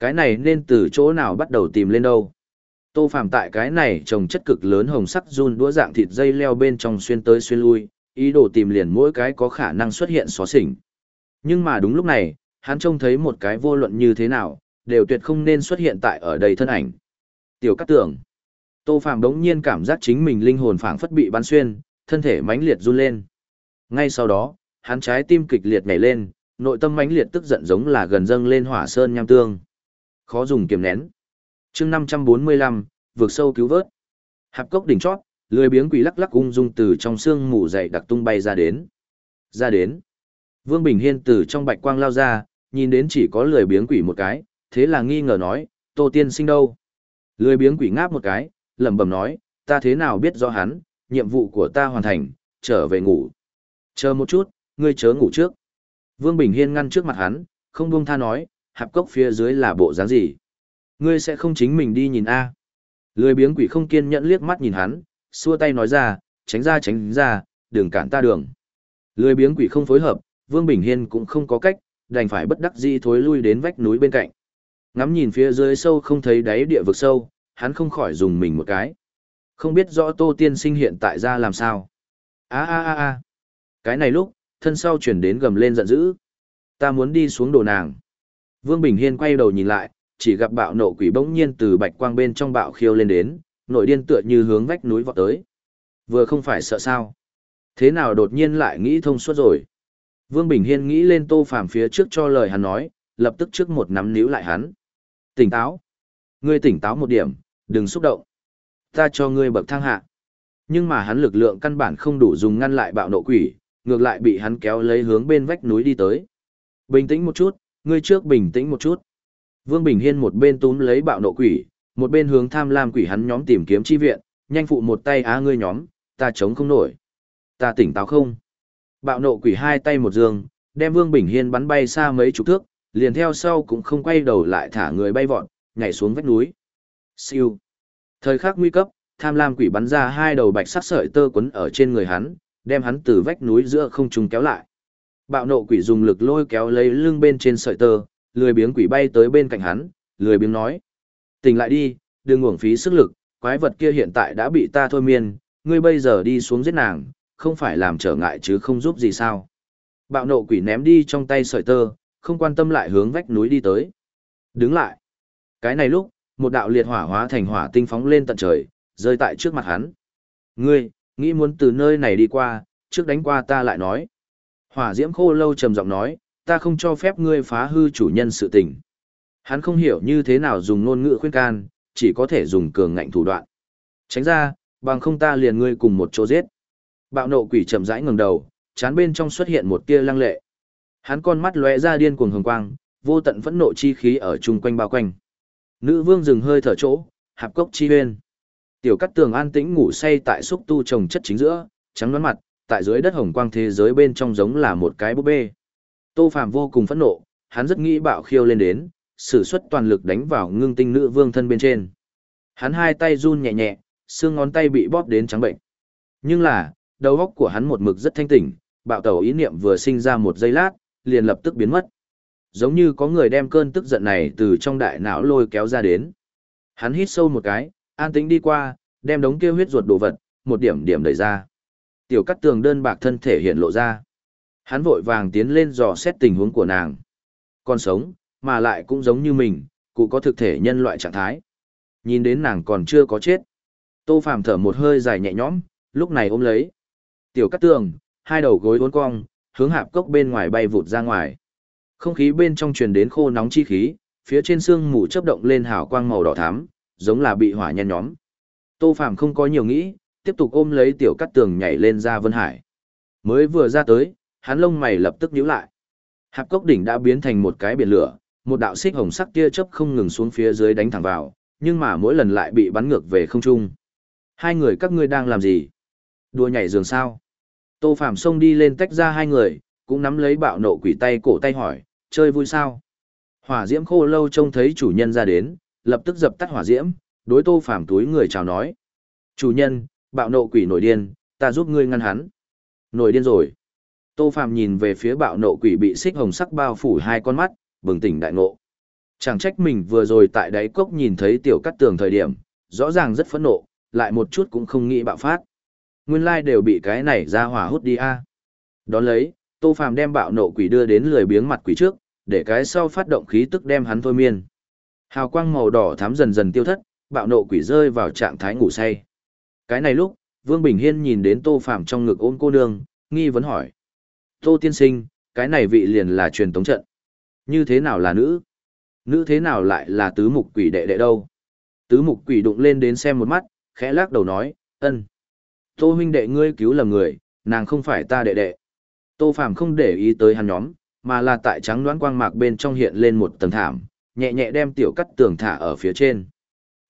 Cái này nên từ chỗ nào bắt đầu tìm lên đâu. Tô Phàm tại cái này trồng chất cực lớn hồng sắc run đũa dạng thịt dây leo bên trong xuyên tới xuyên lui, ý đồ tìm liền mỗi cái có khả năng xuất hiện xóa xỉnh. Nhưng mà đúng lúc này, hắn trông thấy một cái vô luận như thế nào, đều tuyệt không nên xuất hiện tại ở đây thân ảnh. Tiểu Cát Tường. Tô Phàm đống nhiên cảm giác chính mình linh hồn phảng phất bị bắn xuyên, thân thể mãnh liệt run lên. Ngay sau đó, hắn trái tim kịch liệt nhảy lên, nội tâm mãnh liệt tức giận giống là gần dâng lên hỏa sơn nham tương. Khó dùng kiềm nén. Chương 545, vượt sâu cứu vớt. Hạp cốc đỉnh chót, lười biếng quỷ lắc lắc ung dung từ trong xương mù dày đặc tung bay ra đến. Ra đến. Vương Bình Hiên từ trong bạch quang lao ra, nhìn đến chỉ có lười biếng quỷ một cái, thế là nghi ngờ nói, Tô Tiên sinh đâu? Lười biếng quỷ ngáp một cái, lẩm bẩm nói, ta thế nào biết rõ hắn, nhiệm vụ của ta hoàn thành, trở về ngủ. Chờ một chút, ngươi chớ ngủ trước. Vương Bình Hiên ngăn trước mặt hắn, không buông tha nói, hạp cốc phía dưới là bộ dáng gì. Ngươi sẽ không chính mình đi nhìn a Lười biếng quỷ không kiên nhẫn liếc mắt nhìn hắn, xua tay nói ra, tránh ra tránh ra, đừng cản ta đường. Lười biếng quỷ không phối hợp, Vương Bình Hiên cũng không có cách, đành phải bất đắc dĩ thối lui đến vách núi bên cạnh. Ngắm nhìn phía dưới sâu không thấy đáy địa vực sâu, hắn không khỏi dùng mình một cái. Không biết rõ Tô Tiên Sinh hiện tại ra làm sao. A a a a. Cái này lúc, thân sau chuyển đến gầm lên giận dữ. Ta muốn đi xuống đồ nàng. Vương Bình Hiên quay đầu nhìn lại, chỉ gặp bạo nộ quỷ bỗng nhiên từ bạch quang bên trong bạo khiêu lên đến, nội điên tựa như hướng vách núi vọt tới. Vừa không phải sợ sao. Thế nào đột nhiên lại nghĩ thông suốt rồi. Vương Bình Hiên nghĩ lên tô phàm phía trước cho lời hắn nói, lập tức trước một nắm níu lại hắn. Tỉnh táo. Ngươi tỉnh táo một điểm, đừng xúc động. Ta cho ngươi bậc thang hạ. Nhưng mà hắn lực lượng căn bản không đủ dùng ngăn lại bạo nộ quỷ, ngược lại bị hắn kéo lấy hướng bên vách núi đi tới. Bình tĩnh một chút, ngươi trước bình tĩnh một chút. Vương Bình Hiên một bên túm lấy bạo nộ quỷ, một bên hướng tham lam quỷ hắn nhóm tìm kiếm chi viện, nhanh phụ một tay á ngươi nhóm, ta chống không nổi. Ta tỉnh táo không? Bạo nộ quỷ hai tay một dương, đem Vương Bình Hiên bắn bay xa mấy chục thước, liền theo sau cũng không quay đầu lại thả người bay vọt, nhảy xuống vách núi. Siêu. Thời khắc nguy cấp, tham lam quỷ bắn ra hai đầu bạch sắc sợi tơ quấn ở trên người hắn, đem hắn từ vách núi giữa không trung kéo lại. Bạo nộ quỷ dùng lực lôi kéo lấy lưng bên trên sợi tơ, lười biếng quỷ bay tới bên cạnh hắn, lười biếng nói. Tỉnh lại đi, đừng uổng phí sức lực, quái vật kia hiện tại đã bị ta thôi miên, ngươi bây giờ đi xuống giết nàng, không phải làm trở ngại chứ không giúp gì sao. Bạo nộ quỷ ném đi trong tay sợi tơ, không quan tâm lại hướng vách núi đi tới. Đứng lại. Cái này lúc, một đạo liệt hỏa hóa thành hỏa tinh phóng lên tận trời, rơi tại trước mặt hắn. Ngươi, nghĩ muốn từ nơi này đi qua, trước đánh qua ta lại nói. Hỏa diễm khô lâu trầm giọng nói, ta không cho phép ngươi phá hư chủ nhân sự tình. Hắn không hiểu như thế nào dùng ngôn ngữ khuyên can, chỉ có thể dùng cường ngạnh thủ đoạn. Tránh ra, bằng không ta liền ngươi cùng một chỗ giết. Bạo nộ quỷ chậm rãi ngẩng đầu, chán bên trong xuất hiện một tia lăng lệ. Hắn con mắt lóe ra điên cuồng hồng quang, vô tận phẫn nộ chi khí ở chung quanh bao quanh. Nữ vương dừng hơi thở chỗ, hạp cốc chi huyên. Tiểu cắt tường an tĩnh ngủ say tại xúc tu trồng chất chính giữa, trắng đoán mặt, tại dưới đất hồng quang thế giới bên trong giống là một cái búp bê. Tô Phạm vô cùng phẫn nộ, hắn rất nghĩ bạo khiêu lên đến, sử xuất toàn lực đánh vào ngưng tinh nữ vương thân bên trên. Hắn hai tay run nhẹ nhẹ, xương ngón tay bị bóp đến trắng bệnh. Nhưng là, đầu óc của hắn một mực rất thanh tỉnh, bạo tẩu ý niệm vừa sinh ra một giây lát, liền lập tức biến mất. Giống như có người đem cơn tức giận này từ trong đại não lôi kéo ra đến. Hắn hít sâu một cái, an tĩnh đi qua, đem đống kia huyết ruột đồ vật, một điểm điểm đẩy ra. Tiểu cắt tường đơn bạc thân thể hiện lộ ra. Hắn vội vàng tiến lên dò xét tình huống của nàng. Còn sống, mà lại cũng giống như mình, cụ có thực thể nhân loại trạng thái. Nhìn đến nàng còn chưa có chết. Tô Phàm thở một hơi dài nhẹ nhõm, lúc này ôm lấy. Tiểu cắt tường, hai đầu gối uốn cong, hướng hạp cốc bên ngoài bay vụt ra ngoài. Không khí bên trong truyền đến khô nóng chi khí, phía trên xương mù chớp động lên hào quang màu đỏ thắm, giống là bị hỏa nhen nhóm. Tô Phàm không có nhiều nghĩ, tiếp tục ôm lấy tiểu cắt tường nhảy lên ra Vân Hải. Mới vừa ra tới, hắn lông mày lập tức nhíu lại. Hạp cốc đỉnh đã biến thành một cái biển lửa, một đạo xích hồng sắc tia chớp không ngừng xuống phía dưới đánh thẳng vào, nhưng mà mỗi lần lại bị bắn ngược về không trung. Hai người các ngươi đang làm gì? Đua nhảy giường sao? Tô Phạm xông đi lên tách ra hai người, cũng nắm lấy bạo nộ quỷ tay cổ tay hỏi, chơi vui sao? Hỏa diễm khô lâu trông thấy chủ nhân ra đến, lập tức dập tắt hỏa diễm, đối Tô Phạm túi người chào nói. Chủ nhân, bạo nộ quỷ nổi điên, ta giúp ngươi ngăn hắn. Nổi điên rồi. Tô Phạm nhìn về phía bạo nộ quỷ bị xích hồng sắc bao phủ hai con mắt, bừng tỉnh đại ngộ. Chẳng trách mình vừa rồi tại đáy cốc nhìn thấy tiểu cắt tường thời điểm, rõ ràng rất phẫn nộ, lại một chút cũng không nghĩ bạo phát. Nguyên lai đều bị cái này ra hỏa hút đi a. Đón lấy, Tô Phàm đem bạo nộ quỷ đưa đến lười biếng mặt quỷ trước, để cái sau phát động khí tức đem hắn thôi miên. Hào quang màu đỏ thắm dần dần tiêu thất, bạo nộ quỷ rơi vào trạng thái ngủ say. Cái này lúc, Vương Bình Hiên nhìn đến Tô Phàm trong ngực ôm cô nương, nghi vấn hỏi: "Tô tiên sinh, cái này vị liền là truyền tống trận. Như thế nào là nữ? Nữ thế nào lại là tứ mục quỷ đệ đệ đâu?" Tứ mục quỷ đụng lên đến xem một mắt, khẽ lắc đầu nói: "Ân." Tô huynh đệ ngươi cứu lầm người, nàng không phải ta đệ đệ. Tô Phàm không để ý tới hắn nhóm, mà là tại trắng đoán quang mạc bên trong hiện lên một tầng thảm, nhẹ nhẹ đem tiểu cắt tường thả ở phía trên.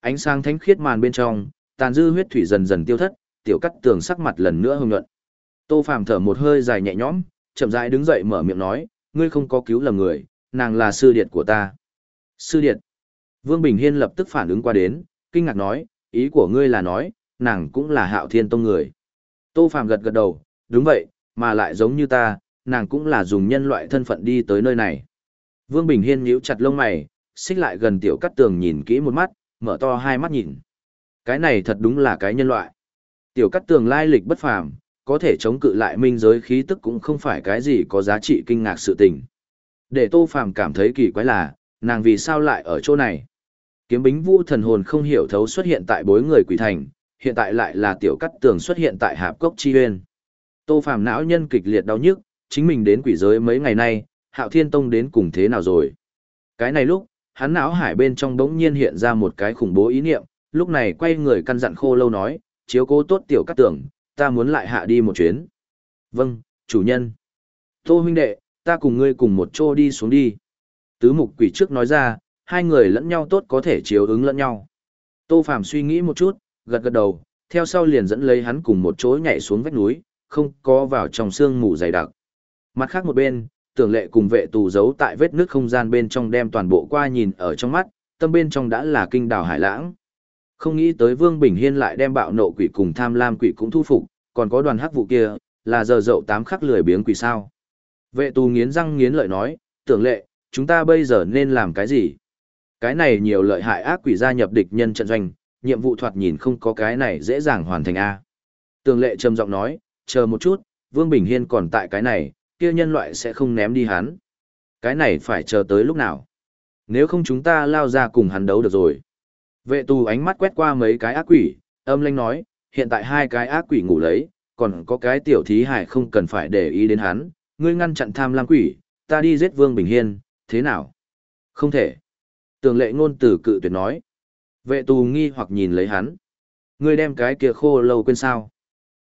Ánh sáng thánh khiết màn bên trong, tàn dư huyết thủy dần dần tiêu thất, tiểu cắt tường sắc mặt lần nữa hưng nhuận. Tô Phàm thở một hơi dài nhẹ nhõm, chậm rãi đứng dậy mở miệng nói, ngươi không có cứu lầm người, nàng là sư điệt của ta. Sư điệt. Vương Bình Hiên lập tức phản ứng qua đến, kinh ngạc nói, ý của ngươi là nói, nàng cũng là hạo thiên tông người. Tô Phàm gật gật đầu, đúng vậy, mà lại giống như ta, nàng cũng là dùng nhân loại thân phận đi tới nơi này. Vương Bình Hiên nhíu chặt lông mày, xích lại gần tiểu cắt tường nhìn kỹ một mắt, mở to hai mắt nhìn. Cái này thật đúng là cái nhân loại. Tiểu cắt tường lai lịch bất phàm, có thể chống cự lại minh giới khí tức cũng không phải cái gì có giá trị kinh ngạc sự tình. Để Tô Phàm cảm thấy kỳ quái là, nàng vì sao lại ở chỗ này? Kiếm bính vũ thần hồn không hiểu thấu xuất hiện tại bối người quỷ thành, hiện tại lại là tiểu cắt tường xuất hiện tại hạp cốc chi huyên. Tô Phàm não nhân kịch liệt đau nhức, chính mình đến quỷ giới mấy ngày nay, Hạo Thiên Tông đến cùng thế nào rồi? Cái này lúc, hắn não hải bên trong đống nhiên hiện ra một cái khủng bố ý niệm, lúc này quay người căn dặn khô lâu nói, chiếu cố tốt tiểu cắt tường, ta muốn lại hạ đi một chuyến. Vâng, chủ nhân. Tô huynh đệ, ta cùng ngươi cùng một chỗ đi xuống đi. Tứ mục quỷ trước nói ra, hai người lẫn nhau tốt có thể chiếu ứng lẫn nhau. Tô Phàm suy nghĩ một chút, gật gật đầu, theo sau liền dẫn lấy hắn cùng một chỗ nhảy xuống vách núi, không có vào trong sương mù dày đặc. Mặt khác một bên, tưởng lệ cùng vệ tù giấu tại vết nước không gian bên trong đem toàn bộ qua nhìn ở trong mắt, tâm bên trong đã là kinh đảo hải lãng. Không nghĩ tới Vương Bình Hiên lại đem bạo nộ quỷ cùng tham lam quỷ cũng thu phục, còn có đoàn hắc vụ kia, là giờ dậu tám khắc lười biếng quỷ sao. Vệ tù nghiến răng nghiến lợi nói, tưởng lệ, chúng ta bây giờ nên làm cái gì? Cái này nhiều lợi hại ác quỷ gia nhập địch nhân trận doanh, nhiệm vụ thoạt nhìn không có cái này dễ dàng hoàn thành A. Tường lệ trầm giọng nói, chờ một chút, Vương Bình Hiên còn tại cái này, kia nhân loại sẽ không ném đi hắn. Cái này phải chờ tới lúc nào? Nếu không chúng ta lao ra cùng hắn đấu được rồi. Vệ tù ánh mắt quét qua mấy cái ác quỷ, âm lanh nói, hiện tại hai cái ác quỷ ngủ lấy, còn có cái tiểu thí hải không cần phải để ý đến hắn, ngươi ngăn chặn tham lam quỷ, ta đi giết Vương Bình Hiên, thế nào? Không thể. Tường lệ ngôn từ cự tuyệt nói. Vệ tù nghi hoặc nhìn lấy hắn. Ngươi đem cái kia khô lâu quên sao?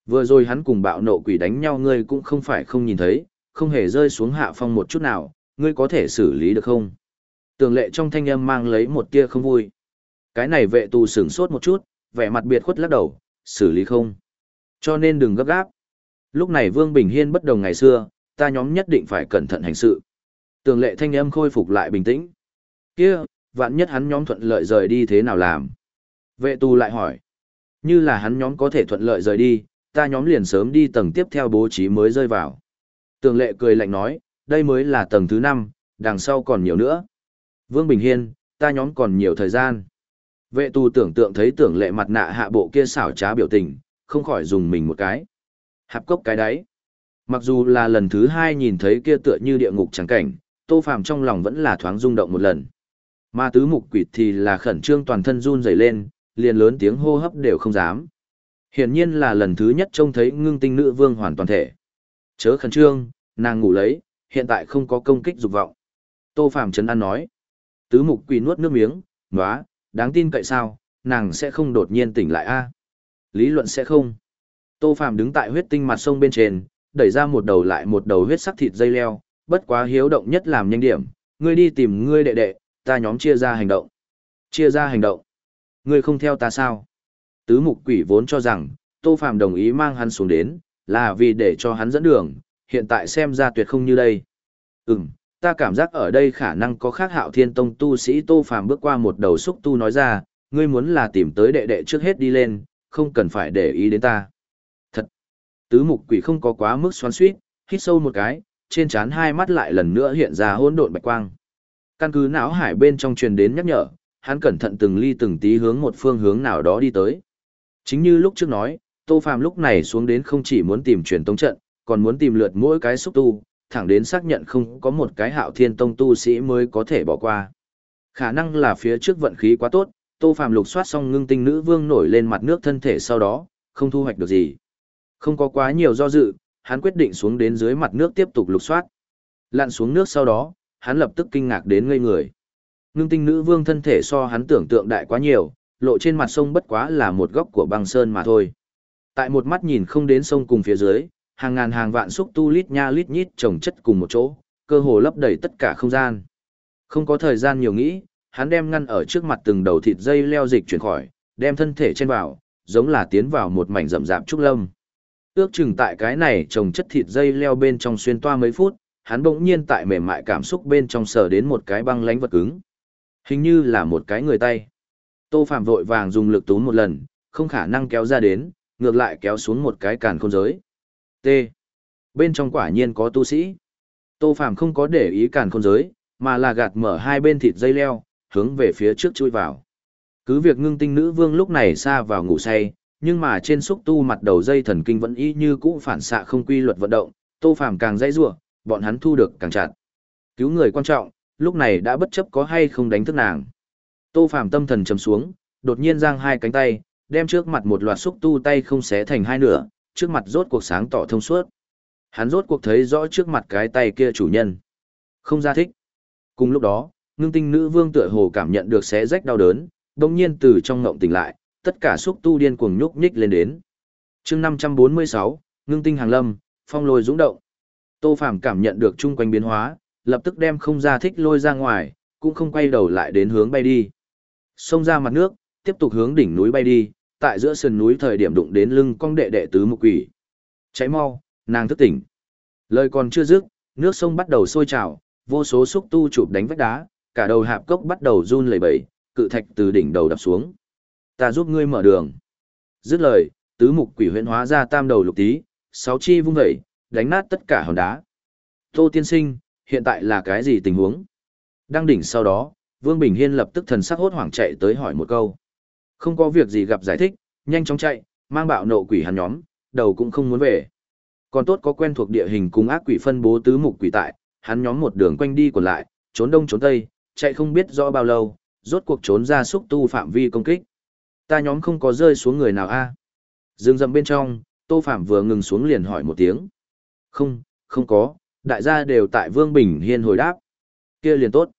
Vừa rồi hắn cùng bạo nộ quỷ đánh nhau ngươi cũng không phải không nhìn thấy, không hề rơi xuống hạ phong một chút nào, ngươi có thể xử lý được không? Tường lệ trong thanh âm mang lấy một tia không vui. Cái này vệ tù sửng sốt một chút, vẻ mặt biệt khuất lắc đầu, xử lý không? Cho nên đừng gấp gáp. Lúc này Vương Bình Hiên bất đồng ngày xưa, ta nhóm nhất định phải cẩn thận hành sự. Tường lệ thanh âm khôi phục lại bình tĩnh. Kia, vạn nhất hắn nhóm thuận lợi rời đi thế nào làm? Vệ tù lại hỏi. Như là hắn nhóm có thể thuận lợi rời đi, ta nhóm liền sớm đi tầng tiếp theo bố trí mới rơi vào. Tường lệ cười lạnh nói, đây mới là tầng thứ 5, đằng sau còn nhiều nữa. Vương Bình Hiên, ta nhóm còn nhiều thời gian. Vệ tù tưởng tượng thấy tưởng lệ mặt nạ hạ bộ kia xảo trá biểu tình, không khỏi dùng mình một cái. Hạp cốc cái đấy. Mặc dù là lần thứ hai nhìn thấy kia tựa như địa ngục trắng cảnh, tô phàm trong lòng vẫn là thoáng rung động một lần. Mà tứ mục quỷ thì là khẩn trương toàn thân run rẩy lên, liền lớn tiếng hô hấp đều không dám. Hiển nhiên là lần thứ nhất trông thấy ngưng tinh nữ vương hoàn toàn thể. Chớ khẩn trương, nàng ngủ lấy, hiện tại không có công kích dục vọng. Tô Phạm Trấn An nói. Tứ mục quỷ nuốt nước miếng, nóa, đáng tin cậy sao, nàng sẽ không đột nhiên tỉnh lại a Lý luận sẽ không. Tô Phạm đứng tại huyết tinh mặt sông bên trên, đẩy ra một đầu lại một đầu huyết sắc thịt dây leo, bất quá hiếu động nhất làm nhanh điểm, ngươi đi tìm ngươi đệ đệ, ta nhóm chia ra hành động. Chia ra hành động. Ngươi không theo ta sao? Tứ mục quỷ vốn cho rằng, Tô Phạm đồng ý mang hắn xuống đến, là vì để cho hắn dẫn đường, hiện tại xem ra tuyệt không như đây. Ừm, ta cảm giác ở đây khả năng có khác hạo thiên tông tu sĩ Tô Phạm bước qua một đầu xúc tu nói ra, ngươi muốn là tìm tới đệ đệ trước hết đi lên, không cần phải để ý đến ta. Thật! Tứ mục quỷ không có quá mức xoắn suýt, hít sâu một cái, trên trán hai mắt lại lần nữa hiện ra hỗn độn bạch quang. Căn cứ não hải bên trong truyền đến nhắc nhở, hắn cẩn thận từng ly từng tí hướng một phương hướng nào đó đi tới. Chính như lúc trước nói, Tô Phàm lúc này xuống đến không chỉ muốn tìm truyền tống trận, còn muốn tìm lượt mỗi cái xúc tu, thẳng đến xác nhận không có một cái hạo thiên tông tu sĩ mới có thể bỏ qua. Khả năng là phía trước vận khí quá tốt, Tô Phàm lục soát xong ngưng tinh nữ vương nổi lên mặt nước thân thể sau đó, không thu hoạch được gì. Không có quá nhiều do dự, hắn quyết định xuống đến dưới mặt nước tiếp tục lục soát. Lặn xuống nước sau đó, hắn lập tức kinh ngạc đến ngây người. Ngưng tinh nữ vương thân thể so hắn tưởng tượng đại quá nhiều, lộ trên mặt sông bất quá là một góc của băng sơn mà thôi. Tại một mắt nhìn không đến sông cùng phía dưới, hàng ngàn hàng vạn xúc tu lít nha lít nhít trồng chất cùng một chỗ, cơ hồ lấp đầy tất cả không gian. Không có thời gian nhiều nghĩ, hắn đem ngăn ở trước mặt từng đầu thịt dây leo dịch chuyển khỏi, đem thân thể trên vào, giống là tiến vào một mảnh rậm rạp trúc lâm. Ước chừng tại cái này trồng chất thịt dây leo bên trong xuyên toa mấy phút, hắn bỗng nhiên tại mềm mại cảm xúc bên trong sờ đến một cái băng lánh vật cứng. Hình như là một cái người tay. Tô Phạm vội vàng dùng lực túm một lần, không khả năng kéo ra đến, ngược lại kéo xuống một cái càn khôn giới. T. Bên trong quả nhiên có tu sĩ. Tô Phạm không có để ý càn khôn giới, mà là gạt mở hai bên thịt dây leo, hướng về phía trước chui vào. Cứ việc ngưng tinh nữ vương lúc này xa vào ngủ say, nhưng mà trên xúc tu mặt đầu dây thần kinh vẫn y như cũ phản xạ không quy luật vận động, Tô Phàm càng dãy rủa, bọn hắn thu được càng chặt. Cứu người quan trọng, lúc này đã bất chấp có hay không đánh thức nàng. Tô Phàm tâm thần trầm xuống, đột nhiên giang hai cánh tay, đem trước mặt một loạt xúc tu tay không xé thành hai nửa, trước mặt rốt cuộc sáng tỏ thông suốt. Hắn rốt cuộc thấy rõ trước mặt cái tay kia chủ nhân. Không ra thích. Cùng lúc đó, ngưng tinh nữ vương tựa hồ cảm nhận được xé rách đau đớn, đồng nhiên từ trong ngộng tỉnh lại, tất cả xúc tu điên cuồng nhúc nhích lên đến. chương 546, ngưng tinh hàng lâm, phong lôi dũng động. Tô Phàm cảm nhận được chung quanh biến hóa, lập tức đem không ra thích lôi ra ngoài, cũng không quay đầu lại đến hướng bay đi. Xông ra mặt nước, tiếp tục hướng đỉnh núi bay đi, tại giữa sườn núi thời điểm đụng đến lưng cong đệ đệ tứ mục quỷ. Cháy mau, nàng thức tỉnh. Lời còn chưa dứt, nước sông bắt đầu sôi trào, vô số xúc tu chụp đánh vách đá, cả đầu hạp cốc bắt đầu run lẩy bẩy, cự thạch từ đỉnh đầu đập xuống. Ta giúp ngươi mở đường. Dứt lời, tứ mục quỷ huyễn hóa ra tam đầu lục tí, sáu chi vung vẩy, đánh nát tất cả hòn đá. Tô tiên sinh, hiện tại là cái gì tình huống? Đăng đỉnh sau đó, Vương Bình Hiên lập tức thần sắc hốt hoảng chạy tới hỏi một câu. Không có việc gì gặp giải thích, nhanh chóng chạy, mang bạo nộ quỷ hắn nhóm, đầu cũng không muốn về. Còn tốt có quen thuộc địa hình cùng ác quỷ phân bố tứ mục quỷ tại, hắn nhóm một đường quanh đi còn lại, trốn đông trốn tây, chạy không biết rõ bao lâu, rốt cuộc trốn ra xúc tu phạm vi công kích. Ta nhóm không có rơi xuống người nào a à? Dương dầm bên trong, Tô Phạm vừa ngừng xuống liền hỏi một tiếng. Không, không có, đại gia đều tại Vương Bình Hiên hồi đáp. kia liền tốt.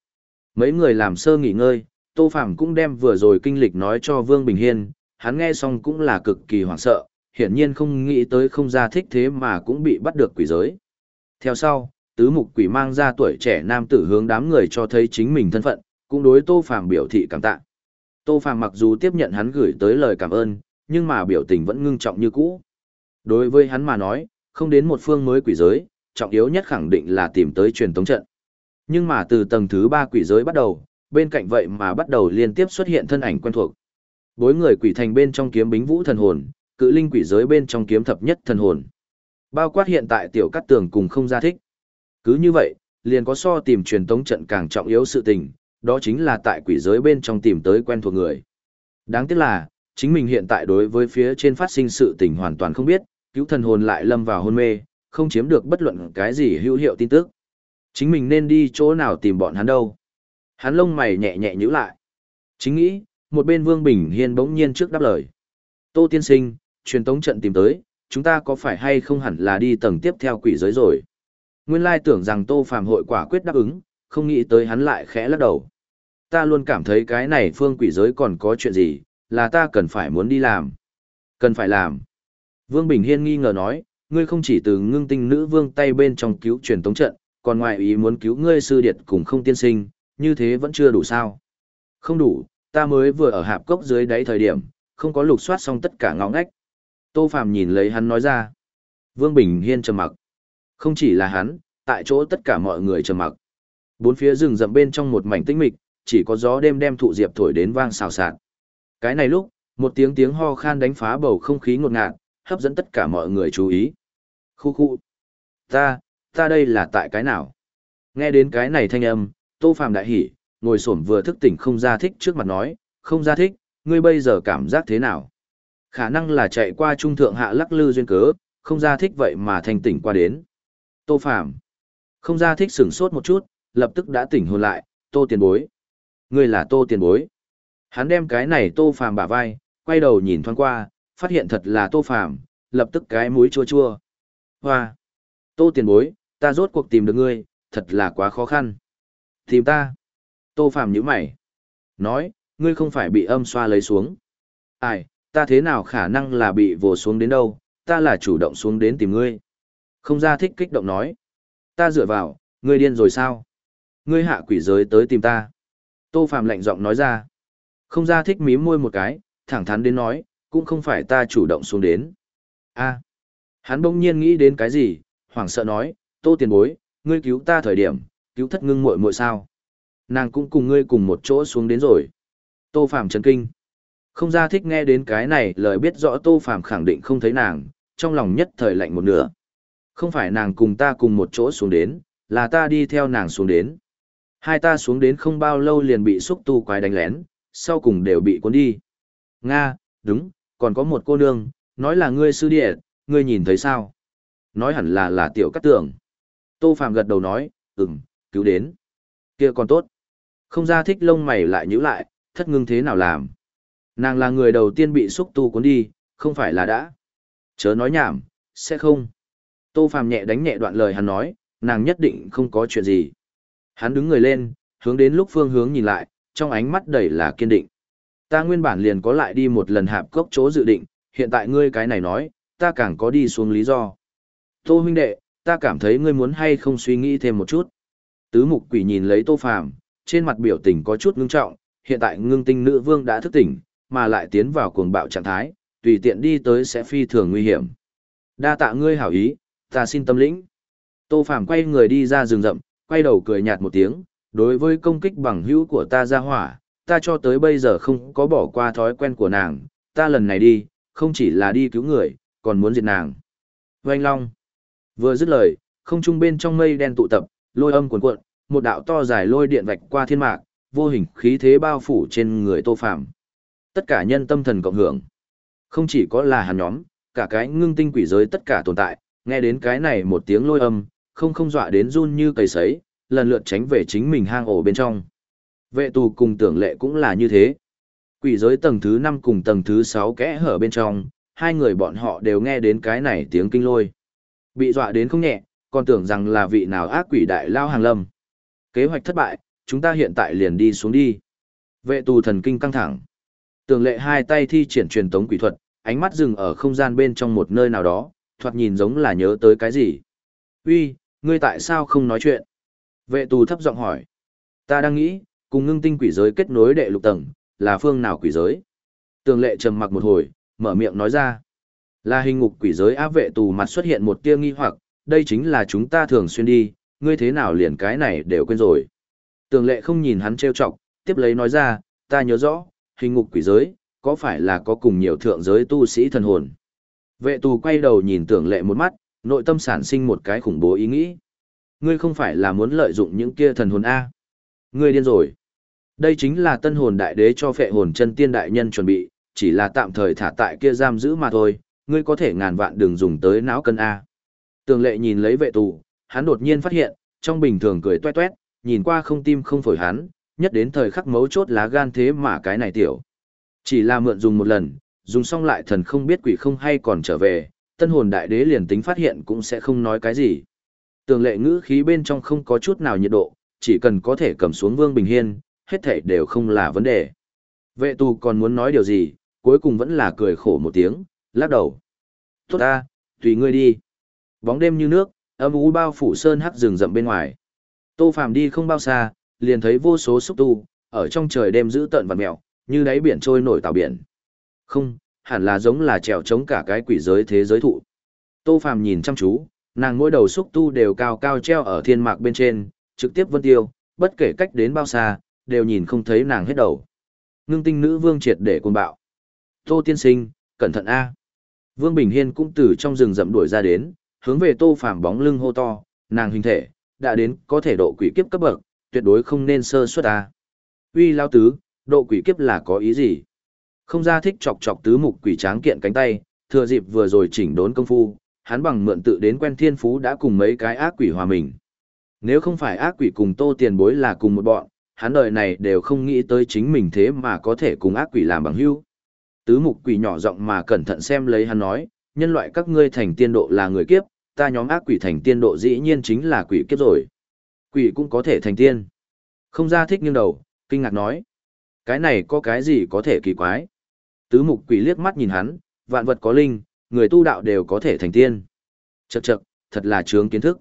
Mấy người làm sơ nghỉ ngơi, Tô Phàm cũng đem vừa rồi kinh lịch nói cho Vương Bình Hiên, hắn nghe xong cũng là cực kỳ hoảng sợ, hiển nhiên không nghĩ tới không ra thích thế mà cũng bị bắt được quỷ giới. Theo sau, tứ mục quỷ mang ra tuổi trẻ nam tử hướng đám người cho thấy chính mình thân phận, cũng đối Tô Phàm biểu thị cảm tạ. Tô Phàm mặc dù tiếp nhận hắn gửi tới lời cảm ơn, nhưng mà biểu tình vẫn ngưng trọng như cũ. Đối với hắn mà nói, không đến một phương mới quỷ giới, trọng yếu nhất khẳng định là tìm tới truyền tống trận. Nhưng mà từ tầng thứ ba quỷ giới bắt đầu, bên cạnh vậy mà bắt đầu liên tiếp xuất hiện thân ảnh quen thuộc. Bối người quỷ thành bên trong kiếm bính vũ thần hồn, cự linh quỷ giới bên trong kiếm thập nhất thần hồn. Bao quát hiện tại tiểu cắt tường cùng không ra thích. Cứ như vậy, liền có so tìm truyền tống trận càng trọng yếu sự tình, đó chính là tại quỷ giới bên trong tìm tới quen thuộc người. Đáng tiếc là, chính mình hiện tại đối với phía trên phát sinh sự tình hoàn toàn không biết, cứu thần hồn lại lâm vào hôn mê, không chiếm được bất luận cái gì hữu hiệu tin tức. Chính mình nên đi chỗ nào tìm bọn hắn đâu. Hắn lông mày nhẹ nhẹ nhíu lại. Chính nghĩ, một bên Vương Bình Hiên bỗng nhiên trước đáp lời. Tô tiên sinh, truyền tống trận tìm tới, chúng ta có phải hay không hẳn là đi tầng tiếp theo quỷ giới rồi. Nguyên lai tưởng rằng Tô phạm hội quả quyết đáp ứng, không nghĩ tới hắn lại khẽ lắc đầu. Ta luôn cảm thấy cái này phương quỷ giới còn có chuyện gì, là ta cần phải muốn đi làm. Cần phải làm. Vương Bình Hiên nghi ngờ nói, ngươi không chỉ từ ngưng tinh nữ vương tay bên trong cứu truyền tống trận, còn ngoài ý muốn cứu ngươi sư điệt cùng không tiên sinh, như thế vẫn chưa đủ sao. Không đủ, ta mới vừa ở hạp cốc dưới đáy thời điểm, không có lục soát xong tất cả ngõ ngách. Tô Phàm nhìn lấy hắn nói ra. Vương Bình Hiên trầm mặc. Không chỉ là hắn, tại chỗ tất cả mọi người trầm mặc. Bốn phía rừng rậm bên trong một mảnh tĩnh mịch, chỉ có gió đêm đem thụ diệp thổi đến vang xào xạc. Cái này lúc, một tiếng tiếng ho khan đánh phá bầu không khí ngột ngạt, hấp dẫn tất cả mọi người chú ý. Khu khu. Ta, ta đây là tại cái nào? Nghe đến cái này thanh âm, Tô Phàm đại hỉ, ngồi xổm vừa thức tỉnh không ra thích trước mặt nói, không ra thích, ngươi bây giờ cảm giác thế nào? Khả năng là chạy qua trung thượng hạ lắc lư duyên cớ, không ra thích vậy mà thành tỉnh qua đến. Tô Phàm Không ra thích sửng sốt một chút, lập tức đã tỉnh hồn lại, tô tiền bối. Ngươi là tô tiền bối. Hắn đem cái này tô phàm bả vai, quay đầu nhìn thoáng qua, phát hiện thật là tô phàm, lập tức cái mũi chua chua. Hoa! Tô tiền bối, ta rốt cuộc tìm được ngươi, thật là quá khó khăn. Tìm ta. Tô phàm nhữ mày. Nói, ngươi không phải bị âm xoa lấy xuống. Ai, ta thế nào khả năng là bị vồ xuống đến đâu, ta là chủ động xuống đến tìm ngươi. Không ra thích kích động nói. Ta dựa vào, ngươi điên rồi sao? ngươi hạ quỷ giới tới tìm ta. Tô Phạm lạnh giọng nói ra. Không ra thích mím môi một cái, thẳng thắn đến nói, cũng không phải ta chủ động xuống đến. a hắn bỗng nhiên nghĩ đến cái gì, hoảng sợ nói, tô tiền bối, ngươi cứu ta thời điểm, cứu thất ngưng muội muội sao. Nàng cũng cùng ngươi cùng một chỗ xuống đến rồi. Tô Phạm chấn kinh. Không ra thích nghe đến cái này lời biết rõ Tô Phạm khẳng định không thấy nàng, trong lòng nhất thời lạnh một nửa. Không phải nàng cùng ta cùng một chỗ xuống đến, là ta đi theo nàng xuống đến. Hai ta xuống đến không bao lâu liền bị xúc tu quái đánh lén, sau cùng đều bị cuốn đi. Nga, đúng, còn có một cô nương, nói là ngươi sư địa, ngươi nhìn thấy sao? Nói hẳn là là tiểu cắt tưởng. Tô Phạm gật đầu nói, ừm, cứu đến. kia còn tốt. Không ra thích lông mày lại nhữ lại, thất ngưng thế nào làm? Nàng là người đầu tiên bị xúc tu cuốn đi, không phải là đã. Chớ nói nhảm, sẽ không. Tô Phạm nhẹ đánh nhẹ đoạn lời hắn nói, nàng nhất định không có chuyện gì. Hắn đứng người lên, hướng đến lúc phương hướng nhìn lại, trong ánh mắt đầy là kiên định. Ta nguyên bản liền có lại đi một lần hạp cốc chỗ dự định, hiện tại ngươi cái này nói, ta càng có đi xuống lý do. Tô huynh đệ, ta cảm thấy ngươi muốn hay không suy nghĩ thêm một chút. Tứ mục quỷ nhìn lấy tô phàm, trên mặt biểu tình có chút ngưng trọng, hiện tại ngưng tinh nữ vương đã thức tỉnh, mà lại tiến vào cuồng bạo trạng thái, tùy tiện đi tới sẽ phi thường nguy hiểm. Đa tạ ngươi hảo ý, ta xin tâm lĩnh. Tô phàm quay người đi ra rừng rậm, quay đầu cười nhạt một tiếng, đối với công kích bằng hữu của ta ra hỏa, ta cho tới bây giờ không có bỏ qua thói quen của nàng, ta lần này đi, không chỉ là đi cứu người, còn muốn diệt nàng. Vành Long vừa dứt lời, không trung bên trong mây đen tụ tập, lôi âm cuồn cuộn, một đạo to dài lôi điện vạch qua thiên mạc, vô hình khí thế bao phủ trên người Tô Phàm. Tất cả nhân tâm thần cộng hưởng. Không chỉ có là hắn nhóm, cả cái ngưng tinh quỷ giới tất cả tồn tại, nghe đến cái này một tiếng lôi âm, không không dọa đến run như cầy sấy, lần lượt tránh về chính mình hang ổ bên trong. Vệ tù cùng tưởng lệ cũng là như thế. Quỷ giới tầng thứ 5 cùng tầng thứ 6 kẽ hở bên trong, hai người bọn họ đều nghe đến cái này tiếng kinh lôi. Bị dọa đến không nhẹ, còn tưởng rằng là vị nào ác quỷ đại lao hàng lâm. Kế hoạch thất bại, chúng ta hiện tại liền đi xuống đi. Vệ tù thần kinh căng thẳng. Tường lệ hai tay thi triển truyền tống quỷ thuật, ánh mắt dừng ở không gian bên trong một nơi nào đó, thoạt nhìn giống là nhớ tới cái gì. Uy, ngươi tại sao không nói chuyện? Vệ tù thấp giọng hỏi. Ta đang nghĩ, cùng ngưng tinh quỷ giới kết nối đệ lục tầng, là phương nào quỷ giới? Tường lệ trầm mặc một hồi, mở miệng nói ra. Là hình ngục quỷ giới áp vệ tù mặt xuất hiện một tia nghi hoặc, đây chính là chúng ta thường xuyên đi, ngươi thế nào liền cái này đều quên rồi. Tường lệ không nhìn hắn trêu chọc, tiếp lấy nói ra, ta nhớ rõ, hình ngục quỷ giới, có phải là có cùng nhiều thượng giới tu sĩ thần hồn. Vệ tù quay đầu nhìn tưởng lệ một mắt, nội tâm sản sinh một cái khủng bố ý nghĩ. Ngươi không phải là muốn lợi dụng những kia thần hồn A. Ngươi điên rồi. Đây chính là tân hồn đại đế cho phệ hồn chân tiên đại nhân chuẩn bị, chỉ là tạm thời thả tại kia giam giữ mà thôi, ngươi có thể ngàn vạn đừng dùng tới não cân A. Tường lệ nhìn lấy vệ tù, hắn đột nhiên phát hiện, trong bình thường cười tuét tuét, nhìn qua không tim không phổi hắn, nhất đến thời khắc mấu chốt lá gan thế mà cái này tiểu. Chỉ là mượn dùng một lần, dùng xong lại thần không biết quỷ không hay còn trở về, tân hồn đại đế liền tính phát hiện cũng sẽ không nói cái gì. Tường lệ ngữ khí bên trong không có chút nào nhiệt độ, chỉ cần có thể cầm xuống Vương Bình Hiên, hết thảy đều không là vấn đề. Vệ tù còn muốn nói điều gì, cuối cùng vẫn là cười khổ một tiếng, lắc đầu. Tốt ta, tùy ngươi đi. Bóng đêm như nước, âm u bao phủ sơn hắc rừng rậm bên ngoài. Tô Phàm đi không bao xa, liền thấy vô số xúc tu, ở trong trời đêm giữ tận và mèo, như đáy biển trôi nổi tàu biển. Không, hẳn là giống là trèo chống cả cái quỷ giới thế giới thụ. Tô Phàm nhìn chăm chú, nàng mỗi đầu xúc tu đều cao cao treo ở thiên mạc bên trên, trực tiếp vân tiêu, bất kể cách đến bao xa, đều nhìn không thấy nàng hết đầu. Ngưng tinh nữ vương triệt để cuồng bạo. Tô tiên sinh, cẩn thận A. Vương Bình Hiên cũng từ trong rừng rậm đuổi ra đến, hướng về tô phàm bóng lưng hô to, nàng hình thể, đã đến có thể độ quỷ kiếp cấp bậc, tuyệt đối không nên sơ suất A. Uy Lão tứ, độ quỷ kiếp là có ý gì? Không ra thích chọc chọc tứ mục quỷ tráng kiện cánh tay, thừa dịp vừa rồi chỉnh đốn công phu, hắn bằng mượn tự đến quen thiên phú đã cùng mấy cái ác quỷ hòa mình. Nếu không phải ác quỷ cùng tô tiền bối là cùng một bọn, hắn đời này đều không nghĩ tới chính mình thế mà có thể cùng ác quỷ làm bằng hữu. Tứ mục quỷ nhỏ giọng mà cẩn thận xem lấy hắn nói, nhân loại các ngươi thành tiên độ là người kiếp, ta nhóm ác quỷ thành tiên độ dĩ nhiên chính là quỷ kiếp rồi. Quỷ cũng có thể thành tiên. Không ra thích nghiêng đầu, kinh ngạc nói. Cái này có cái gì có thể kỳ quái. Tứ mục quỷ liếc mắt nhìn hắn, vạn vật có linh, người tu đạo đều có thể thành tiên. Chậc chậc, thật là trướng kiến thức.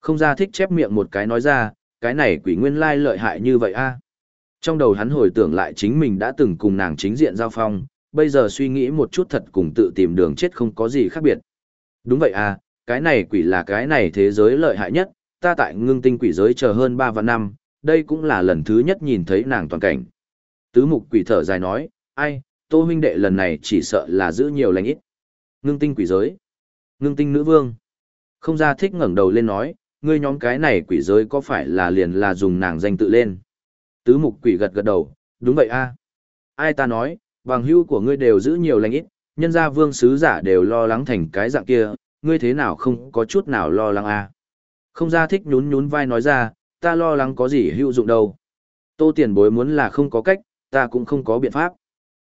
Không ra thích chép miệng một cái nói ra, cái này quỷ nguyên lai lợi hại như vậy a. Trong đầu hắn hồi tưởng lại chính mình đã từng cùng nàng chính diện giao phong, bây giờ suy nghĩ một chút thật cùng tự tìm đường chết không có gì khác biệt. Đúng vậy à, cái này quỷ là cái này thế giới lợi hại nhất, ta tại ngưng tinh quỷ giới chờ hơn ba vạn năm, đây cũng là lần thứ nhất nhìn thấy nàng toàn cảnh. Tứ mục quỷ thở dài nói, ai, tô huynh đệ lần này chỉ sợ là giữ nhiều lành ít. Ngưng tinh quỷ giới. Ngưng tinh nữ vương. Không ra thích ngẩng đầu lên nói, ngươi nhóm cái này quỷ giới có phải là liền là dùng nàng danh tự lên. Tứ mục quỷ gật gật đầu, đúng vậy a. Ai ta nói, bằng hữu của ngươi đều giữ nhiều lành ít, nhân gia vương sứ giả đều lo lắng thành cái dạng kia, ngươi thế nào không có chút nào lo lắng a? Không ra thích nhún nhún vai nói ra, ta lo lắng có gì hữu dụng đâu. Tô tiền bối muốn là không có cách, ta cũng không có biện pháp.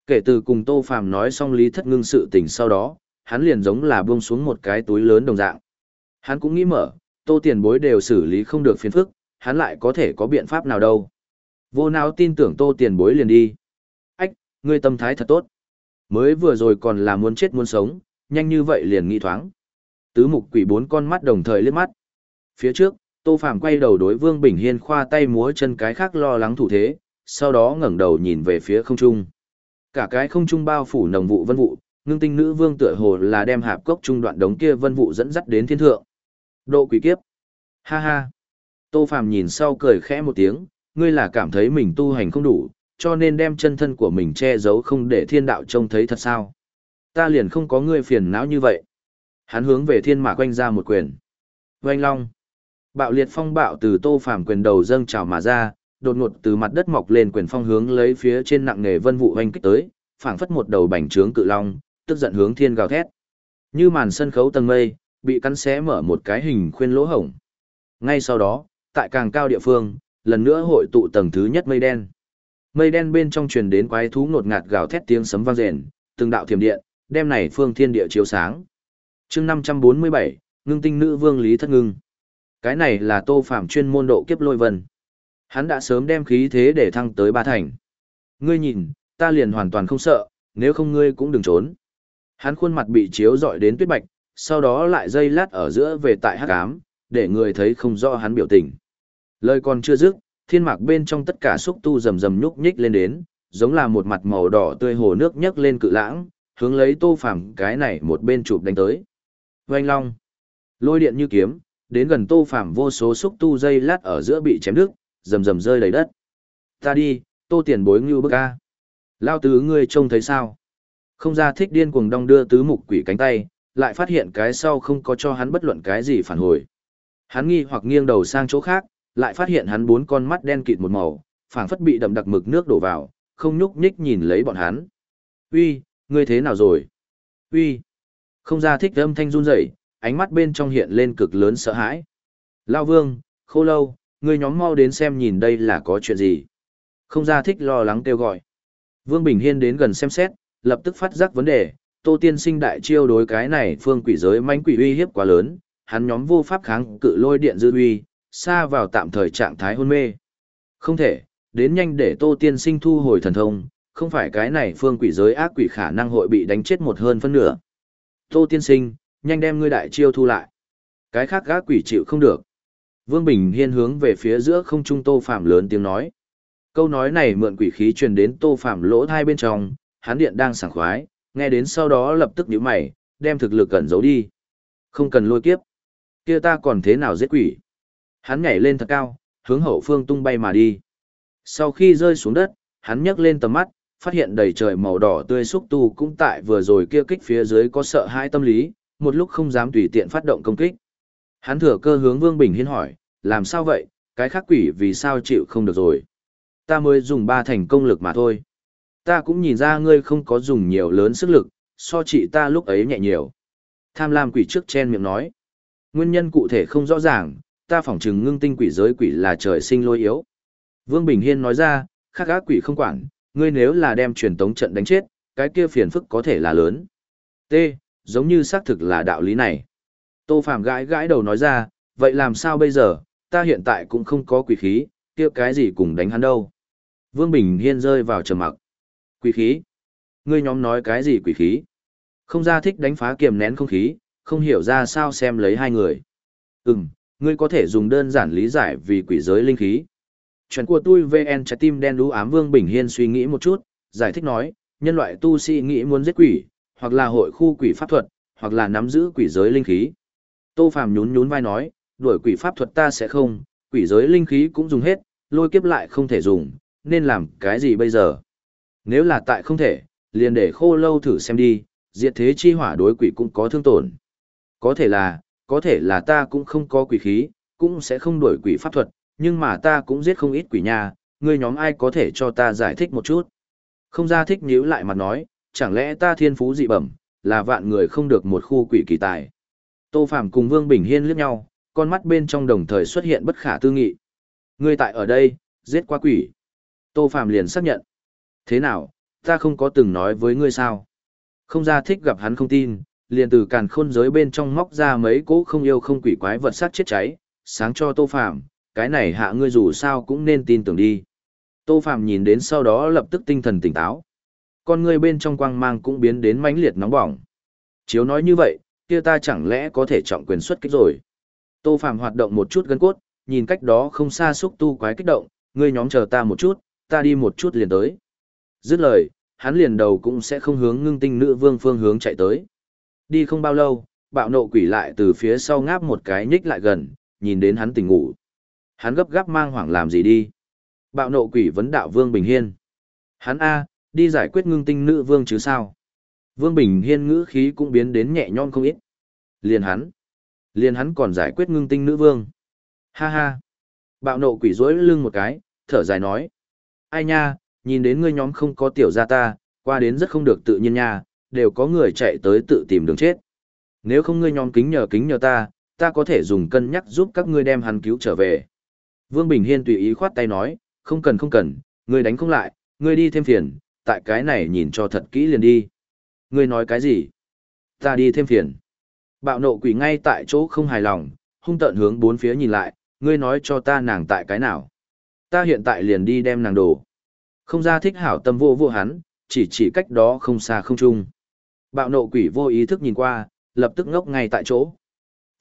Kể từ cùng Tô Phàm nói xong lý thất ngưng sự tình sau đó, hắn liền giống là buông xuống một cái túi lớn đồng dạng. Hắn cũng nghĩ mở, Tô tiền bối đều xử lý không được phiền phức, hắn lại có thể có biện pháp nào đâu. Vô nào tin tưởng Tô tiền bối liền đi. Ách, ngươi tâm thái thật tốt. Mới vừa rồi còn là muốn chết muốn sống, nhanh như vậy liền nghĩ thoáng. Tứ mục quỷ bốn con mắt đồng thời liếc mắt. Phía trước, Tô Phàm quay đầu đối Vương Bình Hiên khoa tay múa chân cái khác lo lắng thủ thế, sau đó ngẩng đầu nhìn về phía không trung. Cả cái không trung bao phủ nồng vụ vân vụ, ngưng tinh nữ vương tựa hồ là đem hạp cốc trung đoạn đống kia vân vụ dẫn dắt đến thiên thượng. Độ quỷ kiếp. Ha ha. Tô Phàm nhìn sau cười khẽ một tiếng, ngươi là cảm thấy mình tu hành không đủ, cho nên đem chân thân của mình che giấu không để thiên đạo trông thấy thật sao. Ta liền không có ngươi phiền não như vậy. Hắn hướng về thiên mạc quanh ra một quyền. Oanh long. Bạo liệt phong bạo từ tô phàm quyền đầu dâng trào mà ra, đột ngột từ mặt đất mọc lên quyền phong hướng lấy phía trên nặng nề vân vụ oanh kích tới, phảng phất một đầu bành trướng cự long, tức giận hướng thiên gào thét. Như màn sân khấu tầng mây, bị cắn xé mở một cái hình khuyên lỗ hổng. Ngay sau đó, tại càng cao địa phương, lần nữa hội tụ tầng thứ nhất mây đen. Mây đen bên trong truyền đến quái thú ngột ngạt gào thét tiếng sấm vang rền, từng đạo thiểm điện, đem này phương thiên địa chiếu sáng. Chương 547, Ngưng Tinh Nữ Vương Lý Thất Ngưng. Cái này là Tô Phạm chuyên môn độ kiếp lôi vân. Hắn đã sớm đem khí thế để thăng tới ba thành. Ngươi nhìn, ta liền hoàn toàn không sợ, nếu không ngươi cũng đừng trốn. Hắn khuôn mặt bị chiếu rọi đến tuyết bạch, sau đó lại dây lát ở giữa về tại hắc ám, để người thấy không rõ hắn biểu tình. Lời còn chưa dứt, thiên mạc bên trong tất cả xúc tu rầm rầm nhúc nhích lên đến, giống là một mặt màu đỏ tươi hồ nước nhấc lên cự lãng, hướng lấy tô phàm cái này một bên chụp đánh tới. Oanh long, lôi điện như kiếm, đến gần tô phàm vô số xúc tu dây lát ở giữa bị chém đứt, rầm rầm rơi đầy đất. Ta đi, tô tiền bối ngưu bức a. Lao tứ ngươi trông thấy sao? Không ra thích điên cuồng đong đưa tứ mục quỷ cánh tay, lại phát hiện cái sau không có cho hắn bất luận cái gì phản hồi. Hắn nghi hoặc nghiêng đầu sang chỗ khác, lại phát hiện hắn bốn con mắt đen kịt một màu, phảng phất bị đậm đặc mực nước đổ vào, không nhúc nhích nhìn lấy bọn hắn. Uy, ngươi thế nào rồi? Uy. Không ra thích âm thanh run rẩy, ánh mắt bên trong hiện lên cực lớn sợ hãi. Lao vương, khô lâu, ngươi nhóm mau đến xem nhìn đây là có chuyện gì. Không ra thích lo lắng kêu gọi. Vương Bình Hiên đến gần xem xét, lập tức phát giác vấn đề, Tô Tiên Sinh đại chiêu đối cái này phương quỷ giới manh quỷ uy hiếp quá lớn, hắn nhóm vô pháp kháng cự lôi điện dư uy, xa vào tạm thời trạng thái hôn mê. Không thể, đến nhanh để Tô Tiên Sinh thu hồi thần thông, không phải cái này phương quỷ giới ác quỷ khả năng hội bị đánh chết một hơn phân nửa. Tô Tiên Sinh, nhanh đem ngươi đại chiêu thu lại. Cái khác ác quỷ chịu không được. Vương Bình Hiên hướng về phía giữa không trung Tô Phạm lớn tiếng nói. Câu nói này mượn quỷ khí truyền đến Tô Phạm lỗ thai bên trong, hắn điện đang sảng khoái, nghe đến sau đó lập tức nhíu mày, đem thực lực cẩn giấu đi. Không cần lôi kiếp. Kia ta còn thế nào giết quỷ? Hắn nhảy lên thật cao, hướng hậu phương tung bay mà đi. Sau khi rơi xuống đất, hắn nhấc lên tầm mắt, phát hiện đầy trời màu đỏ tươi xúc tu cũng tại vừa rồi kia kích phía dưới có sợ hãi tâm lý, một lúc không dám tùy tiện phát động công kích. Hắn thừa cơ hướng Vương Bình Hiên hỏi, làm sao vậy, cái khác quỷ vì sao chịu không được rồi. Ta mới dùng ba thành công lực mà thôi. Ta cũng nhìn ra ngươi không có dùng nhiều lớn sức lực, so chị ta lúc ấy nhẹ nhiều. Tham lam quỷ trước chen miệng nói. Nguyên nhân cụ thể không rõ ràng, ta phỏng chừng ngưng tinh quỷ giới quỷ là trời sinh lôi yếu. Vương Bình Hiên nói ra, khác ác quỷ không quản, ngươi nếu là đem truyền tống trận đánh chết, cái kia phiền phức có thể là lớn. T, giống như xác thực là đạo lý này. Tô Phạm gãi gãi đầu nói ra, vậy làm sao bây giờ, ta hiện tại cũng không có quỷ khí, kia cái gì cùng đánh hắn đâu. Vương Bình Hiên rơi vào trầm mặc. Quỷ khí? Ngươi nhóm nói cái gì quỷ khí? Không ra thích đánh phá kiềm nén không khí, không hiểu ra sao xem lấy hai người. Ừm, ngươi có thể dùng đơn giản lý giải vì quỷ giới linh khí. Chuyện của tôi VN trái tim đen đú ám Vương Bình Hiên suy nghĩ một chút, giải thích nói, nhân loại tu sĩ nghĩ muốn giết quỷ, hoặc là hội khu quỷ pháp thuật, hoặc là nắm giữ quỷ giới linh khí. Tô Phàm nhún nhún vai nói, đuổi quỷ pháp thuật ta sẽ không, quỷ giới linh khí cũng dùng hết, lôi kiếp lại không thể dùng, nên làm cái gì bây giờ? Nếu là tại không thể, liền để khô lâu thử xem đi, diệt thế chi hỏa đối quỷ cũng có thương tổn. Có thể là, có thể là ta cũng không có quỷ khí, cũng sẽ không đổi quỷ pháp thuật, nhưng mà ta cũng giết không ít quỷ nha, ngươi nhóm ai có thể cho ta giải thích một chút. Không ra thích nhíu lại mặt nói, chẳng lẽ ta thiên phú dị bẩm, là vạn người không được một khu quỷ kỳ tài. Tô phạm cùng Vương Bình Hiên liếc nhau, con mắt bên trong đồng thời xuất hiện bất khả tư nghị. Ngươi tại ở đây, giết qua quỷ. Tô phạm liền xác nhận. Thế nào, ta không có từng nói với ngươi sao? Không ra thích gặp hắn không tin, liền từ càn khôn giới bên trong móc ra mấy cỗ không yêu không quỷ quái vật sát chết cháy, sáng cho Tô Phàm, cái này hạ ngươi dù sao cũng nên tin tưởng đi. Tô Phàm nhìn đến sau đó lập tức tinh thần tỉnh táo. Con ngươi bên trong quang mang cũng biến đến mãnh liệt nóng bỏng. Chiếu nói như vậy, kia ta chẳng lẽ có thể trọng quyền xuất kích rồi. Tô Phàm hoạt động một chút gân cốt, nhìn cách đó không xa xúc tu quái kích động, ngươi nhóm chờ ta một chút, ta đi một chút liền tới. Dứt lời, hắn liền đầu cũng sẽ không hướng ngưng tinh nữ vương phương hướng chạy tới. Đi không bao lâu, bạo nộ quỷ lại từ phía sau ngáp một cái nhích lại gần, nhìn đến hắn tỉnh ngủ. Hắn gấp gáp mang hoảng làm gì đi? Bạo nộ quỷ vấn đạo Vương Bình Hiên. Hắn A, đi giải quyết ngưng tinh nữ vương chứ sao? Vương Bình Hiên ngữ khí cũng biến đến nhẹ nhõm không ít. Liền hắn. Liền hắn còn giải quyết ngưng tinh nữ vương. Ha ha. Bạo nộ quỷ rối lưng một cái, thở dài nói. Ai nha, nhìn đến ngươi nhóm không có tiểu gia ta, qua đến rất không được tự nhiên nha, đều có người chạy tới tự tìm đường chết. Nếu không ngươi nhóm kính nhờ kính nhờ ta, ta có thể dùng cân nhắc giúp các ngươi đem hắn cứu trở về. Vương Bình Hiên tùy ý khoát tay nói, không cần không cần, ngươi đánh không lại, ngươi đi thêm phiền, tại cái này nhìn cho thật kỹ liền đi. Ngươi nói cái gì? Ta đi thêm phiền. Bạo nộ quỷ ngay tại chỗ không hài lòng, hung tợn hướng bốn phía nhìn lại, ngươi nói cho ta nàng tại cái nào. Ta hiện tại liền đi đem nàng đồ. Không ra thích hảo tâm vô vô hắn, chỉ chỉ cách đó không xa không chung. Bạo nộ quỷ vô ý thức nhìn qua, lập tức ngốc ngay tại chỗ.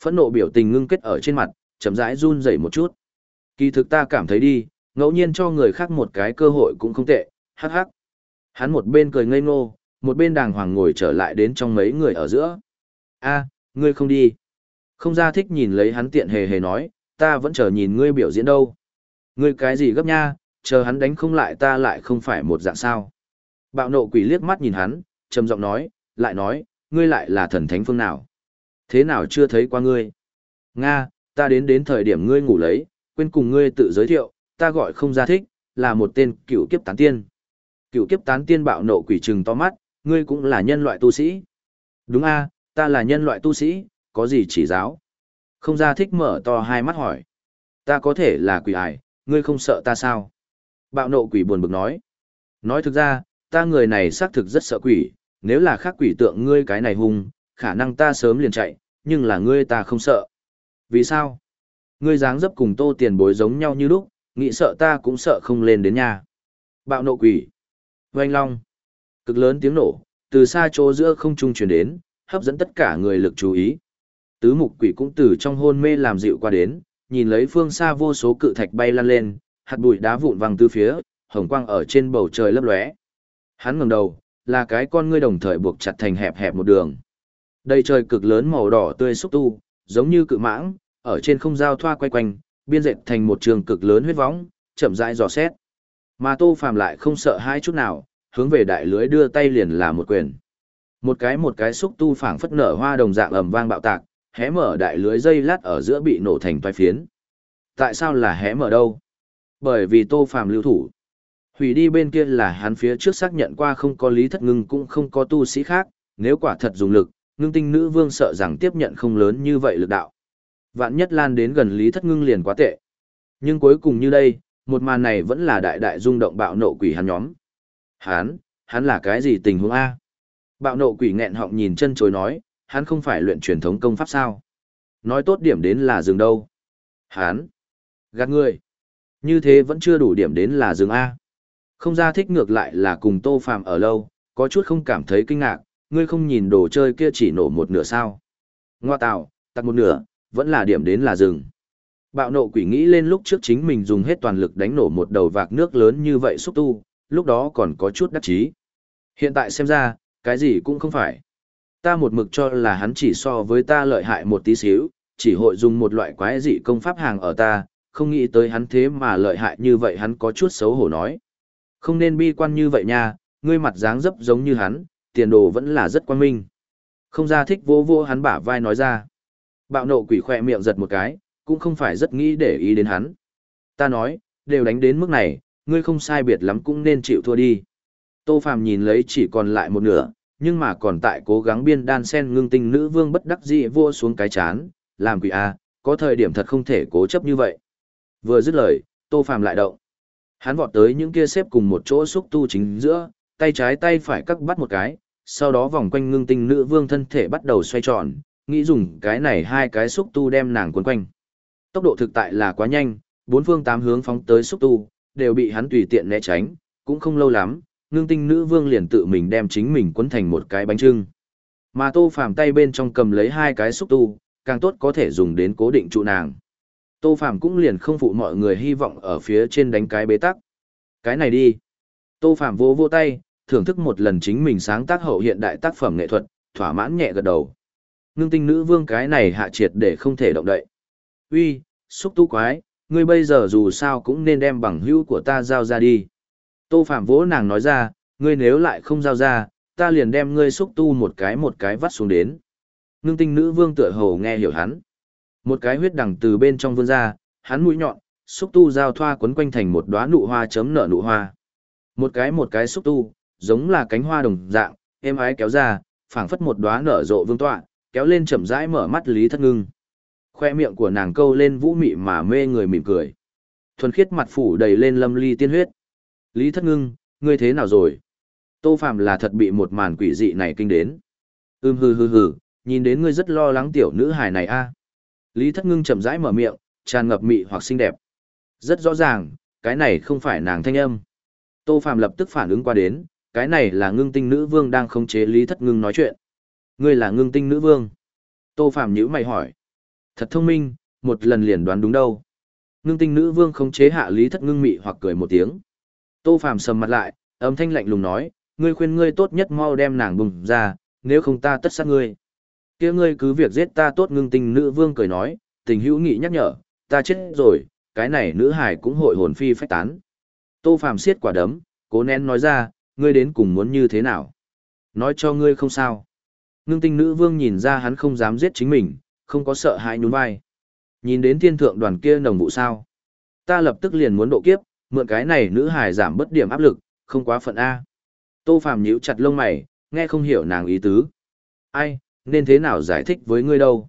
Phẫn nộ biểu tình ngưng kết ở trên mặt, chậm rãi run rẩy một chút. Kỳ thực ta cảm thấy đi, ngẫu nhiên cho người khác một cái cơ hội cũng không tệ, hắc hắc. Hắn một bên cười ngây ngô, một bên đàng hoàng ngồi trở lại đến trong mấy người ở giữa. a ngươi không đi. Không ra thích nhìn lấy hắn tiện hề hề nói, ta vẫn chờ nhìn ngươi biểu diễn đâu. Ngươi cái gì gấp nha, chờ hắn đánh không lại ta lại không phải một dạng sao. Bạo nộ quỷ liếc mắt nhìn hắn, trầm giọng nói, lại nói, ngươi lại là thần thánh phương nào? Thế nào chưa thấy qua ngươi? Nga, ta đến đến thời điểm ngươi ngủ lấy, quên cùng ngươi tự giới thiệu, ta gọi không ra thích, là một tên cựu kiếp tán tiên. Cựu kiếp tán tiên bạo nộ quỷ trừng to mắt, ngươi cũng là nhân loại tu sĩ. Đúng a, ta là nhân loại tu sĩ, có gì chỉ giáo? Không ra thích mở to hai mắt hỏi. Ta có thể là quỷ ải, ngươi không sợ ta sao? Bạo nộ quỷ buồn bực nói. Nói thực ra, ta người này xác thực rất sợ quỷ, nếu là khác quỷ tượng ngươi cái này hung, khả năng ta sớm liền chạy, nhưng là ngươi ta không sợ. Vì sao? Ngươi dáng dấp cùng tô tiền bối giống nhau như lúc, nghĩ sợ ta cũng sợ không lên đến nhà. Bạo nộ quỷ. Oanh long. Cực lớn tiếng nổ, từ xa chỗ giữa không trung truyền đến, hấp dẫn tất cả người lực chú ý. Tứ mục quỷ cũng từ trong hôn mê làm dịu qua đến, nhìn lấy phương xa vô số cự thạch bay lăn lên, hạt bụi đá vụn văng từ phía, hồng quang ở trên bầu trời lấp lóe. Hắn ngẩng đầu, là cái con ngươi đồng thời buộc chặt thành hẹp hẹp một đường. Đây trời cực lớn màu đỏ tươi xúc tu, giống như cự mãng, ở trên không giao thoa quay quanh, biên dệt thành một trường cực lớn huyết võng, chậm rãi dò xét. Mà Tô Phàm lại không sợ hai chút nào, hướng về đại lưới đưa tay liền là một quyền. Một cái một cái xúc tu phảng phất nở hoa đồng dạng ầm vang bạo tạc, hé mở đại lưới dây lát ở giữa bị nổ thành toái phiến. Tại sao là hé mở đâu? Bởi vì Tô Phàm lưu thủ. Hủy đi bên kia là hắn phía trước xác nhận qua không có lý thất ngưng cũng không có tu sĩ khác, nếu quả thật dùng lực, ngưng tinh nữ vương sợ rằng tiếp nhận không lớn như vậy lực đạo. Vạn nhất lan đến gần lý thất ngưng liền quá tệ. Nhưng cuối cùng như đây, một màn này vẫn là đại đại rung động bạo nộ quỷ hắn nhóm. Hắn, hắn là cái gì tình huống A? Bạo nộ quỷ nghẹn họng nhìn chân chối nói, hắn không phải luyện truyền thống công pháp sao? Nói tốt điểm đến là dừng đâu? Hắn, gạt người. Như thế vẫn chưa đủ điểm đến là dừng A. Không ra thích ngược lại là cùng Tô Phàm ở lâu, có chút không cảm thấy kinh ngạc, ngươi không nhìn đồ chơi kia chỉ nổ một nửa sao. Ngoa tạo, tặc một nửa, vẫn là điểm đến là dừng. Bạo nộ quỷ nghĩ lên lúc trước chính mình dùng hết toàn lực đánh nổ một đầu vạc nước lớn như vậy xúc tu, lúc đó còn có chút đắc chí. Hiện tại xem ra, cái gì cũng không phải. Ta một mực cho là hắn chỉ so với ta lợi hại một tí xíu, chỉ hội dùng một loại quái dị công pháp hàng ở ta, không nghĩ tới hắn thế mà lợi hại như vậy hắn có chút xấu hổ nói. Không nên bi quan như vậy nha, ngươi mặt dáng dấp giống như hắn, tiền đồ vẫn là rất quan minh. Không ra thích vô vô hắn bả vai nói ra. Bạo nộ quỷ khỏe miệng giật một cái, cũng không phải rất nghĩ để ý đến hắn. Ta nói, đều đánh đến mức này, ngươi không sai biệt lắm cũng nên chịu thua đi. Tô Phàm nhìn lấy chỉ còn lại một nửa, nhưng mà còn tại cố gắng biên đan sen ngưng tinh nữ vương bất đắc dĩ vua xuống cái chán, làm quỷ a, có thời điểm thật không thể cố chấp như vậy. Vừa dứt lời, Tô Phàm lại động. Hắn vọt tới những kia xếp cùng một chỗ xúc tu chính giữa, tay trái tay phải cắt bắt một cái, sau đó vòng quanh ngưng tinh nữ vương thân thể bắt đầu xoay tròn, nghĩ dùng cái này hai cái xúc tu đem nàng cuốn quanh. Tốc độ thực tại là quá nhanh, bốn phương tám hướng phóng tới xúc tu, đều bị hắn tùy tiện né tránh, cũng không lâu lắm, ngưng tinh nữ vương liền tự mình đem chính mình quấn thành một cái bánh trưng. Mà tô phàm tay bên trong cầm lấy hai cái xúc tu, càng tốt có thể dùng đến cố định trụ nàng. Tô phàm cũng liền không phụ mọi người hy vọng ở phía trên đánh cái bế tắc. Cái này đi. Tô phàm vô vô tay, thưởng thức một lần chính mình sáng tác hậu hiện đại tác phẩm nghệ thuật, thỏa mãn nhẹ gật đầu. Ngưng tinh nữ vương cái này hạ triệt để không thể động đậy. Uy, xúc tu quái, ngươi bây giờ dù sao cũng nên đem bằng hữu của ta giao ra đi. Tô Phạm vỗ nàng nói ra, ngươi nếu lại không giao ra, ta liền đem ngươi xúc tu một cái một cái vắt xuống đến. Ngưng tinh nữ vương tựa hồ nghe hiểu hắn. Một cái huyết đằng từ bên trong vươn ra, hắn mũi nhọn, xúc tu giao thoa quấn quanh thành một đóa nụ hoa chấm nở nụ hoa. Một cái một cái xúc tu, giống là cánh hoa đồng dạng, êm ái kéo ra, phảng phất một đóa nở rộ vương tọa, kéo lên chậm rãi mở mắt Lý Thất Ngưng. Khoe miệng của nàng câu lên vũ mị mà mê người mỉm cười. Thuần khiết mặt phủ đầy lên lâm ly tiên huyết. Lý Thất Ngưng, ngươi thế nào rồi? Tô Phạm là thật bị một màn quỷ dị này kinh đến. Ưm hừ hừ hừ, nhìn đến ngươi rất lo lắng tiểu nữ hài này a. Lý Thất Ngưng chậm rãi mở miệng, tràn ngập mị hoặc xinh đẹp. Rất rõ ràng, cái này không phải nàng thanh âm. Tô Phạm lập tức phản ứng qua đến, cái này là ngưng tinh nữ vương đang khống chế Lý Thất Ngưng nói chuyện. Ngươi là ngưng tinh nữ vương. Tô Phạm nhữ mày hỏi. Thật thông minh, một lần liền đoán đúng đâu. Ngưng tinh nữ vương khống chế hạ Lý Thất Ngưng mị hoặc cười một tiếng. Tô Phạm sầm mặt lại, âm thanh lạnh lùng nói, ngươi khuyên ngươi tốt nhất mau đem nàng bùng ra, nếu không ta tất sát ngươi kia ngươi cứ việc giết ta tốt ngưng tinh nữ vương cười nói, tình hữu nghị nhắc nhở, ta chết rồi, cái này nữ hải cũng hội hồn phi phách tán. Tô Phạm siết quả đấm, cố nén nói ra, ngươi đến cùng muốn như thế nào? Nói cho ngươi không sao. Ngưng tinh nữ vương nhìn ra hắn không dám giết chính mình, không có sợ hãi nhún vai. Nhìn đến thiên thượng đoàn kia nồng vụ sao. Ta lập tức liền muốn độ kiếp, mượn cái này nữ hải giảm bất điểm áp lực, không quá phận A. Tô Phàm nhíu chặt lông mày, nghe không hiểu nàng ý tứ. Ai, nên thế nào giải thích với ngươi đâu?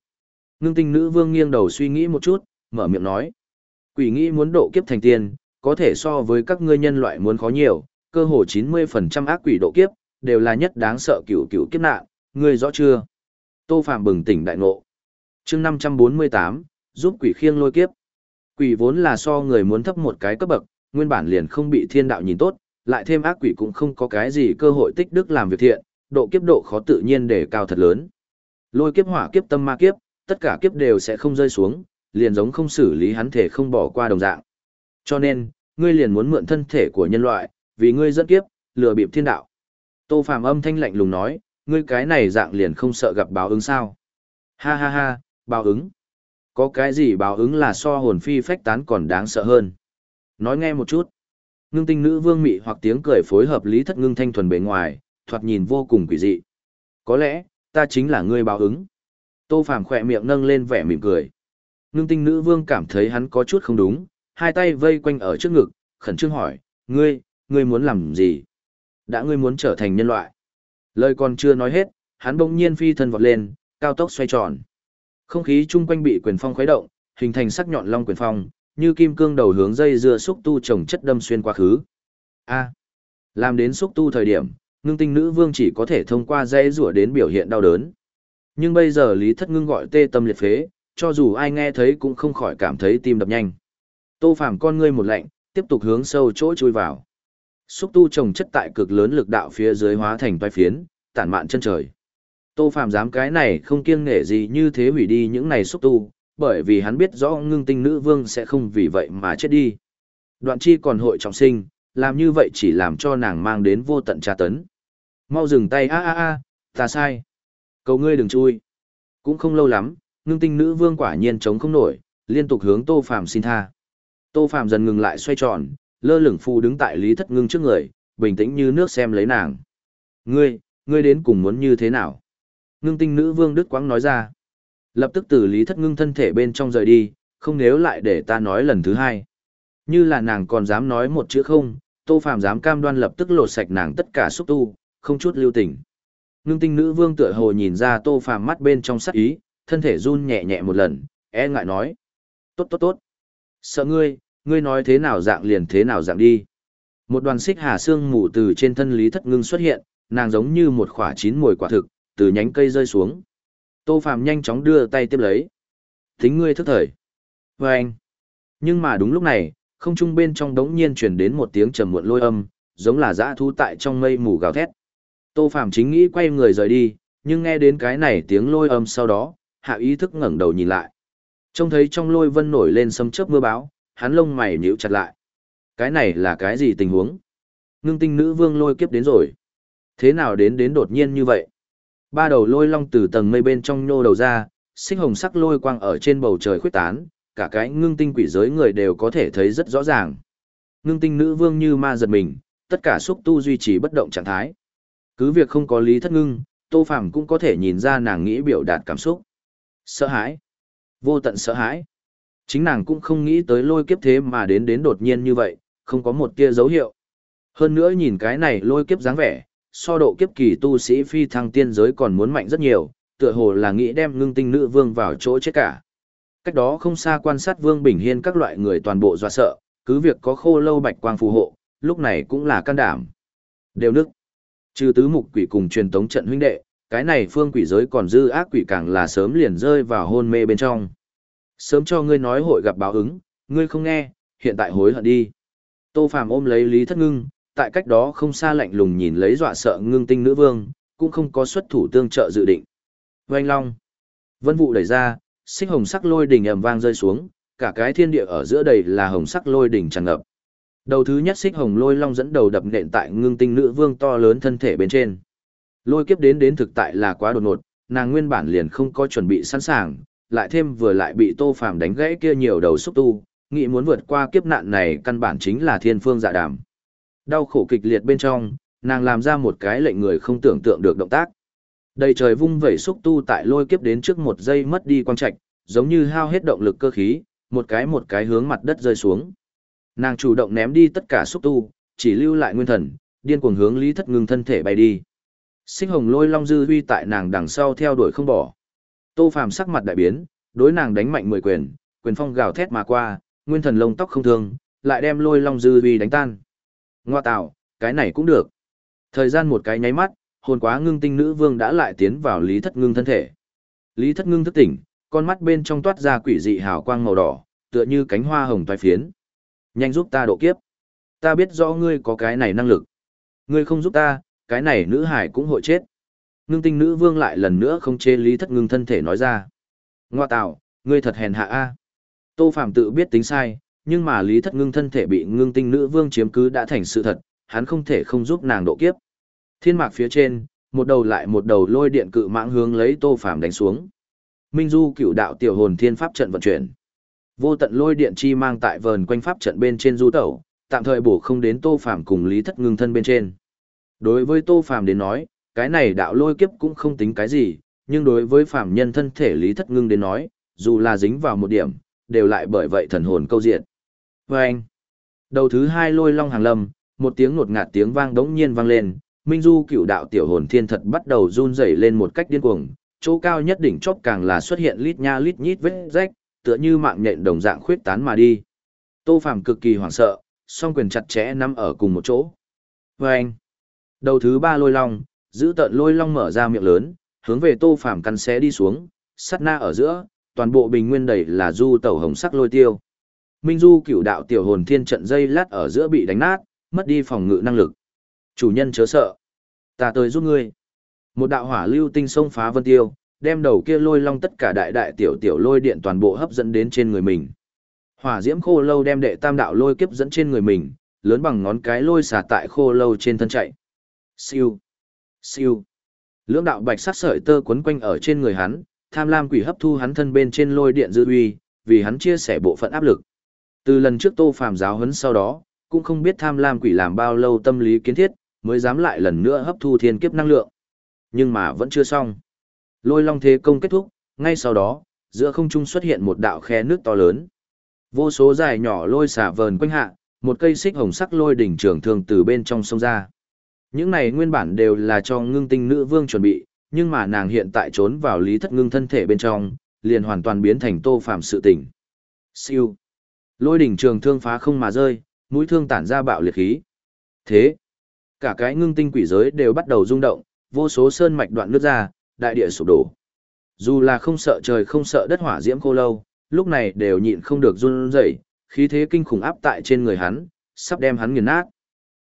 Ngưng tinh nữ vương nghiêng đầu suy nghĩ một chút, mở miệng nói. Quỷ nghĩ muốn độ kiếp thành tiên, có thể so với các ngươi nhân loại muốn khó nhiều, cơ hồ 90% ác quỷ độ kiếp, đều là nhất đáng sợ cửu cửu kiếp nạn, ngươi rõ chưa? Tô Phạm bừng tỉnh đại ngộ. chương 548, giúp quỷ khiêng lôi kiếp. Quỷ vốn là so người muốn thấp một cái cấp bậc, nguyên bản liền không bị thiên đạo nhìn tốt, lại thêm ác quỷ cũng không có cái gì cơ hội tích đức làm việc thiện, độ kiếp độ khó tự nhiên để cao thật lớn. Lôi kiếp hỏa kiếp tâm ma kiếp, tất cả kiếp đều sẽ không rơi xuống, liền giống không xử lý hắn thể không bỏ qua đồng dạng. Cho nên, ngươi liền muốn mượn thân thể của nhân loại, vì ngươi dẫn kiếp, lừa bịp thiên đạo. Tô Phàm âm thanh lạnh lùng nói, ngươi cái này dạng liền không sợ gặp báo ứng sao? Ha ha ha, báo ứng. Có cái gì báo ứng là so hồn phi phách tán còn đáng sợ hơn? Nói nghe một chút. Ngưng tinh nữ vương mị hoặc tiếng cười phối hợp lý thất ngưng thanh thuần bề ngoài, thoạt nhìn vô cùng quỷ dị. Có lẽ, ta chính là ngươi báo ứng. Tô Phàm khỏe miệng nâng lên vẻ mỉm cười. nương tinh nữ vương cảm thấy hắn có chút không đúng, hai tay vây quanh ở trước ngực, khẩn trương hỏi, ngươi, ngươi muốn làm gì? Đã ngươi muốn trở thành nhân loại. Lời còn chưa nói hết, hắn bỗng nhiên phi thân vọt lên, cao tốc xoay tròn. Không khí chung quanh bị quyền phong khuấy động, hình thành sắc nhọn long quyền phong, như kim cương đầu hướng dây dưa xúc tu trồng chất đâm xuyên quá khứ. A. làm đến xúc tu thời điểm, ngưng tinh nữ vương chỉ có thể thông qua dây rủa đến biểu hiện đau đớn. Nhưng bây giờ Lý Thất Ngưng gọi tê tâm liệt phế, cho dù ai nghe thấy cũng không khỏi cảm thấy tim đập nhanh. Tô Phàm con ngươi một lạnh, tiếp tục hướng sâu chỗ chui vào. Xúc tu trồng chất tại cực lớn lực đạo phía dưới hóa thành toái phiến, tản mạn chân trời. Tô Phàm dám cái này không kiêng nể gì như thế hủy đi những này xúc tu, bởi vì hắn biết rõ ngưng tinh nữ vương sẽ không vì vậy mà chết đi. Đoạn chi còn hội trọng sinh, làm như vậy chỉ làm cho nàng mang đến vô tận tra tấn. Mau dừng tay a a a, ta sai. Cầu ngươi đừng chui. Cũng không lâu lắm, ngưng tinh nữ vương quả nhiên chống không nổi, liên tục hướng Tô Phàm xin tha. Tô Phàm dần ngừng lại xoay tròn, lơ lửng phù đứng tại Lý Thất Ngưng trước người, bình tĩnh như nước xem lấy nàng. Ngươi, ngươi đến cùng muốn như thế nào? Ngưng tinh nữ vương Đức Quang nói ra. Lập tức từ Lý Thất Ngưng thân thể bên trong rời đi, không nếu lại để ta nói lần thứ hai. Như là nàng còn dám nói một chữ không, Tô Phàm dám cam đoan lập tức lột sạch nàng tất cả xúc tu, không chút lưu tình. Ngưng tinh nữ vương tựa hồ nhìn ra Tô Phàm mắt bên trong sắc ý, thân thể run nhẹ nhẹ một lần, e ngại nói. Tốt tốt tốt. Sợ ngươi, ngươi nói thế nào dạng liền thế nào dạng đi. Một đoàn xích hà xương mù từ trên thân Lý Thất Ngưng xuất hiện, nàng giống như một khỏa chín mùi quả thực, từ nhánh cây rơi xuống. Tô Phàm nhanh chóng đưa tay tiếp lấy. thính ngươi thức thời. Và anh. Nhưng mà đúng lúc này, không trung bên trong đống nhiên truyền đến một tiếng trầm muộn lôi âm, giống là dã thu tại trong mây mù gào thét. Tô Phàm chính nghĩ quay người rời đi, nhưng nghe đến cái này tiếng lôi âm sau đó, hạ ý thức ngẩng đầu nhìn lại. Trông thấy trong lôi vân nổi lên sấm chớp mưa báo, hắn lông mày nhíu chặt lại. Cái này là cái gì tình huống? Ngưng tinh nữ vương lôi kiếp đến rồi. Thế nào đến đến đột nhiên như vậy? Ba đầu lôi long từ tầng mây bên trong nhô đầu ra, xích hồng sắc lôi quang ở trên bầu trời khuyết tán, cả cái ngưng tinh quỷ giới người đều có thể thấy rất rõ ràng. Ngưng tinh nữ vương như ma giật mình, tất cả xúc tu duy trì bất động trạng thái. Cứ việc không có lý thất ngưng, Tô Phàm cũng có thể nhìn ra nàng nghĩ biểu đạt cảm xúc. Sợ hãi. Vô tận sợ hãi. Chính nàng cũng không nghĩ tới lôi kiếp thế mà đến đến đột nhiên như vậy, không có một tia dấu hiệu. Hơn nữa nhìn cái này lôi kiếp dáng vẻ, so độ kiếp kỳ tu sĩ phi thăng tiên giới còn muốn mạnh rất nhiều, tựa hồ là nghĩ đem ngưng tinh nữ vương vào chỗ chết cả. Cách đó không xa quan sát Vương Bình Hiên các loại người toàn bộ dọa sợ, cứ việc có khô lâu bạch quang phù hộ, lúc này cũng là can đảm. Đều nước. Trừ tứ mục quỷ cùng truyền tống trận huynh đệ, cái này phương quỷ giới còn dư ác quỷ càng là sớm liền rơi vào hôn mê bên trong. Sớm cho ngươi nói hội gặp báo ứng, ngươi không nghe, hiện tại hối hận đi. Tô Phàm ôm lấy Lý Thất Ngưng, tại cách đó không xa lạnh lùng nhìn lấy dọa sợ ngưng tinh nữ vương, cũng không có xuất thủ tương trợ dự định. Oanh Long. Vân vụ đẩy ra, xích hồng sắc lôi đỉnh ầm vang rơi xuống, cả cái thiên địa ở giữa đầy là hồng sắc lôi đỉnh tràn ngập. Đầu thứ nhất xích hồng lôi long dẫn đầu đập nện tại ngưng tinh nữ vương to lớn thân thể bên trên. Lôi kiếp đến đến thực tại là quá đột ngột, nàng nguyên bản liền không có chuẩn bị sẵn sàng, lại thêm vừa lại bị Tô Phàm đánh gãy kia nhiều đầu xúc tu, nghĩ muốn vượt qua kiếp nạn này căn bản chính là thiên phương dạ đàm. Đau khổ kịch liệt bên trong, nàng làm ra một cái lệnh người không tưởng tượng được động tác. Đầy trời vung vẩy xúc tu tại lôi kiếp đến trước một giây mất đi quang trạch, giống như hao hết động lực cơ khí, một cái một cái hướng mặt đất rơi xuống. Nàng chủ động ném đi tất cả xúc tu, chỉ lưu lại nguyên thần, điên cuồng hướng Lý Thất Ngưng thân thể bay đi. Sinh hồng lôi long dư huy tại nàng đằng sau theo đuổi không bỏ. Tô Phàm sắc mặt đại biến, đối nàng đánh mạnh mười quyền, quyền phong gào thét mà qua, nguyên thần lông tóc không thương, lại đem lôi long dư huy đánh tan. Ngoa tạo, cái này cũng được. Thời gian một cái nháy mắt, hồn quá ngưng tinh nữ vương đã lại tiến vào lý thất ngưng thân thể. Lý thất ngưng thức tỉnh, con mắt bên trong toát ra quỷ dị hào quang màu đỏ, tựa như cánh hoa hồng toái phiến. Nhanh giúp ta độ kiếp. Ta biết rõ ngươi có cái này năng lực. Ngươi không giúp ta, cái này nữ hải cũng hội chết. Ngưng tinh nữ vương lại lần nữa không chê lý thất ngưng thân thể nói ra. Ngoa tạo, ngươi thật hèn hạ a. Tô Phạm tự biết tính sai, nhưng mà lý thất ngưng thân thể bị ngưng tinh nữ vương chiếm cứ đã thành sự thật, hắn không thể không giúp nàng độ kiếp. Thiên mạc phía trên, một đầu lại một đầu lôi điện cự mãng hướng lấy Tô phạm đánh xuống. Minh Du cựu đạo tiểu hồn thiên pháp trận vận chuyển. Vô tận lôi điện chi mang tại vờn quanh pháp trận bên trên du tẩu, tạm thời bổ không đến Tô Phàm cùng Lý Thất Ngưng thân bên trên. Đối với Tô Phàm đến nói, cái này đạo lôi kiếp cũng không tính cái gì, nhưng đối với phàm nhân thân thể Lý Thất Ngưng đến nói, dù là dính vào một điểm, đều lại bởi vậy thần hồn câu diện. Và anh, đầu thứ hai lôi long hàng lâm, một tiếng ngột ngạt tiếng vang đống nhiên vang lên, Minh Du cựu đạo tiểu hồn thiên thật bắt đầu run rẩy lên một cách điên cuồng, chỗ cao nhất đỉnh chóp càng là xuất hiện lít nha lít nhít vết rách, tựa như mạng nhện đồng dạng khuyết tán mà đi. Tô Phàm cực kỳ hoảng sợ, song quyền chặt chẽ nắm ở cùng một chỗ. Và anh, đầu thứ ba lôi long, giữ tận lôi long mở ra miệng lớn, hướng về Tô Phàm căn xé đi xuống, sát na ở giữa, toàn bộ bình nguyên đầy là du tẩu hồng sắc lôi tiêu. Minh Du cửu đạo tiểu hồn thiên trận dây lát ở giữa bị đánh nát, mất đi phòng ngự năng lực. Chủ nhân chớ sợ. Ta tới giúp ngươi. Một đạo hỏa lưu tinh xông phá vân tiêu, đem đầu kia lôi long tất cả đại đại tiểu tiểu lôi điện toàn bộ hấp dẫn đến trên người mình. Hỏa diễm khô lâu đem đệ tam đạo lôi kiếp dẫn trên người mình, lớn bằng ngón cái lôi xả tại khô lâu trên thân chạy. Siêu. Siêu. Lưỡng đạo bạch sắc sợi tơ quấn quanh ở trên người hắn, tham lam quỷ hấp thu hắn thân bên trên lôi điện dư uy, vì hắn chia sẻ bộ phận áp lực. Từ lần trước Tô Phàm giáo huấn sau đó, cũng không biết tham lam quỷ làm bao lâu tâm lý kiến thiết, mới dám lại lần nữa hấp thu thiên kiếp năng lượng. Nhưng mà vẫn chưa xong. Lôi long thế công kết thúc, ngay sau đó, giữa không trung xuất hiện một đạo khe nước to lớn. Vô số dài nhỏ lôi xả vờn quanh hạ, một cây xích hồng sắc lôi đỉnh trường thương từ bên trong sông ra. Những này nguyên bản đều là cho ngưng tinh nữ vương chuẩn bị, nhưng mà nàng hiện tại trốn vào lý thất ngưng thân thể bên trong, liền hoàn toàn biến thành tô phạm sự tỉnh. Siêu. Lôi đỉnh trường thương phá không mà rơi, mũi thương tản ra bạo liệt khí. Thế, cả cái ngưng tinh quỷ giới đều bắt đầu rung động, vô số sơn mạch đoạn nước ra, đại địa sụp đổ. Dù là không sợ trời không sợ đất hỏa diễm khô lâu, lúc này đều nhịn không được run rẩy, khí thế kinh khủng áp tại trên người hắn, sắp đem hắn nghiền nát.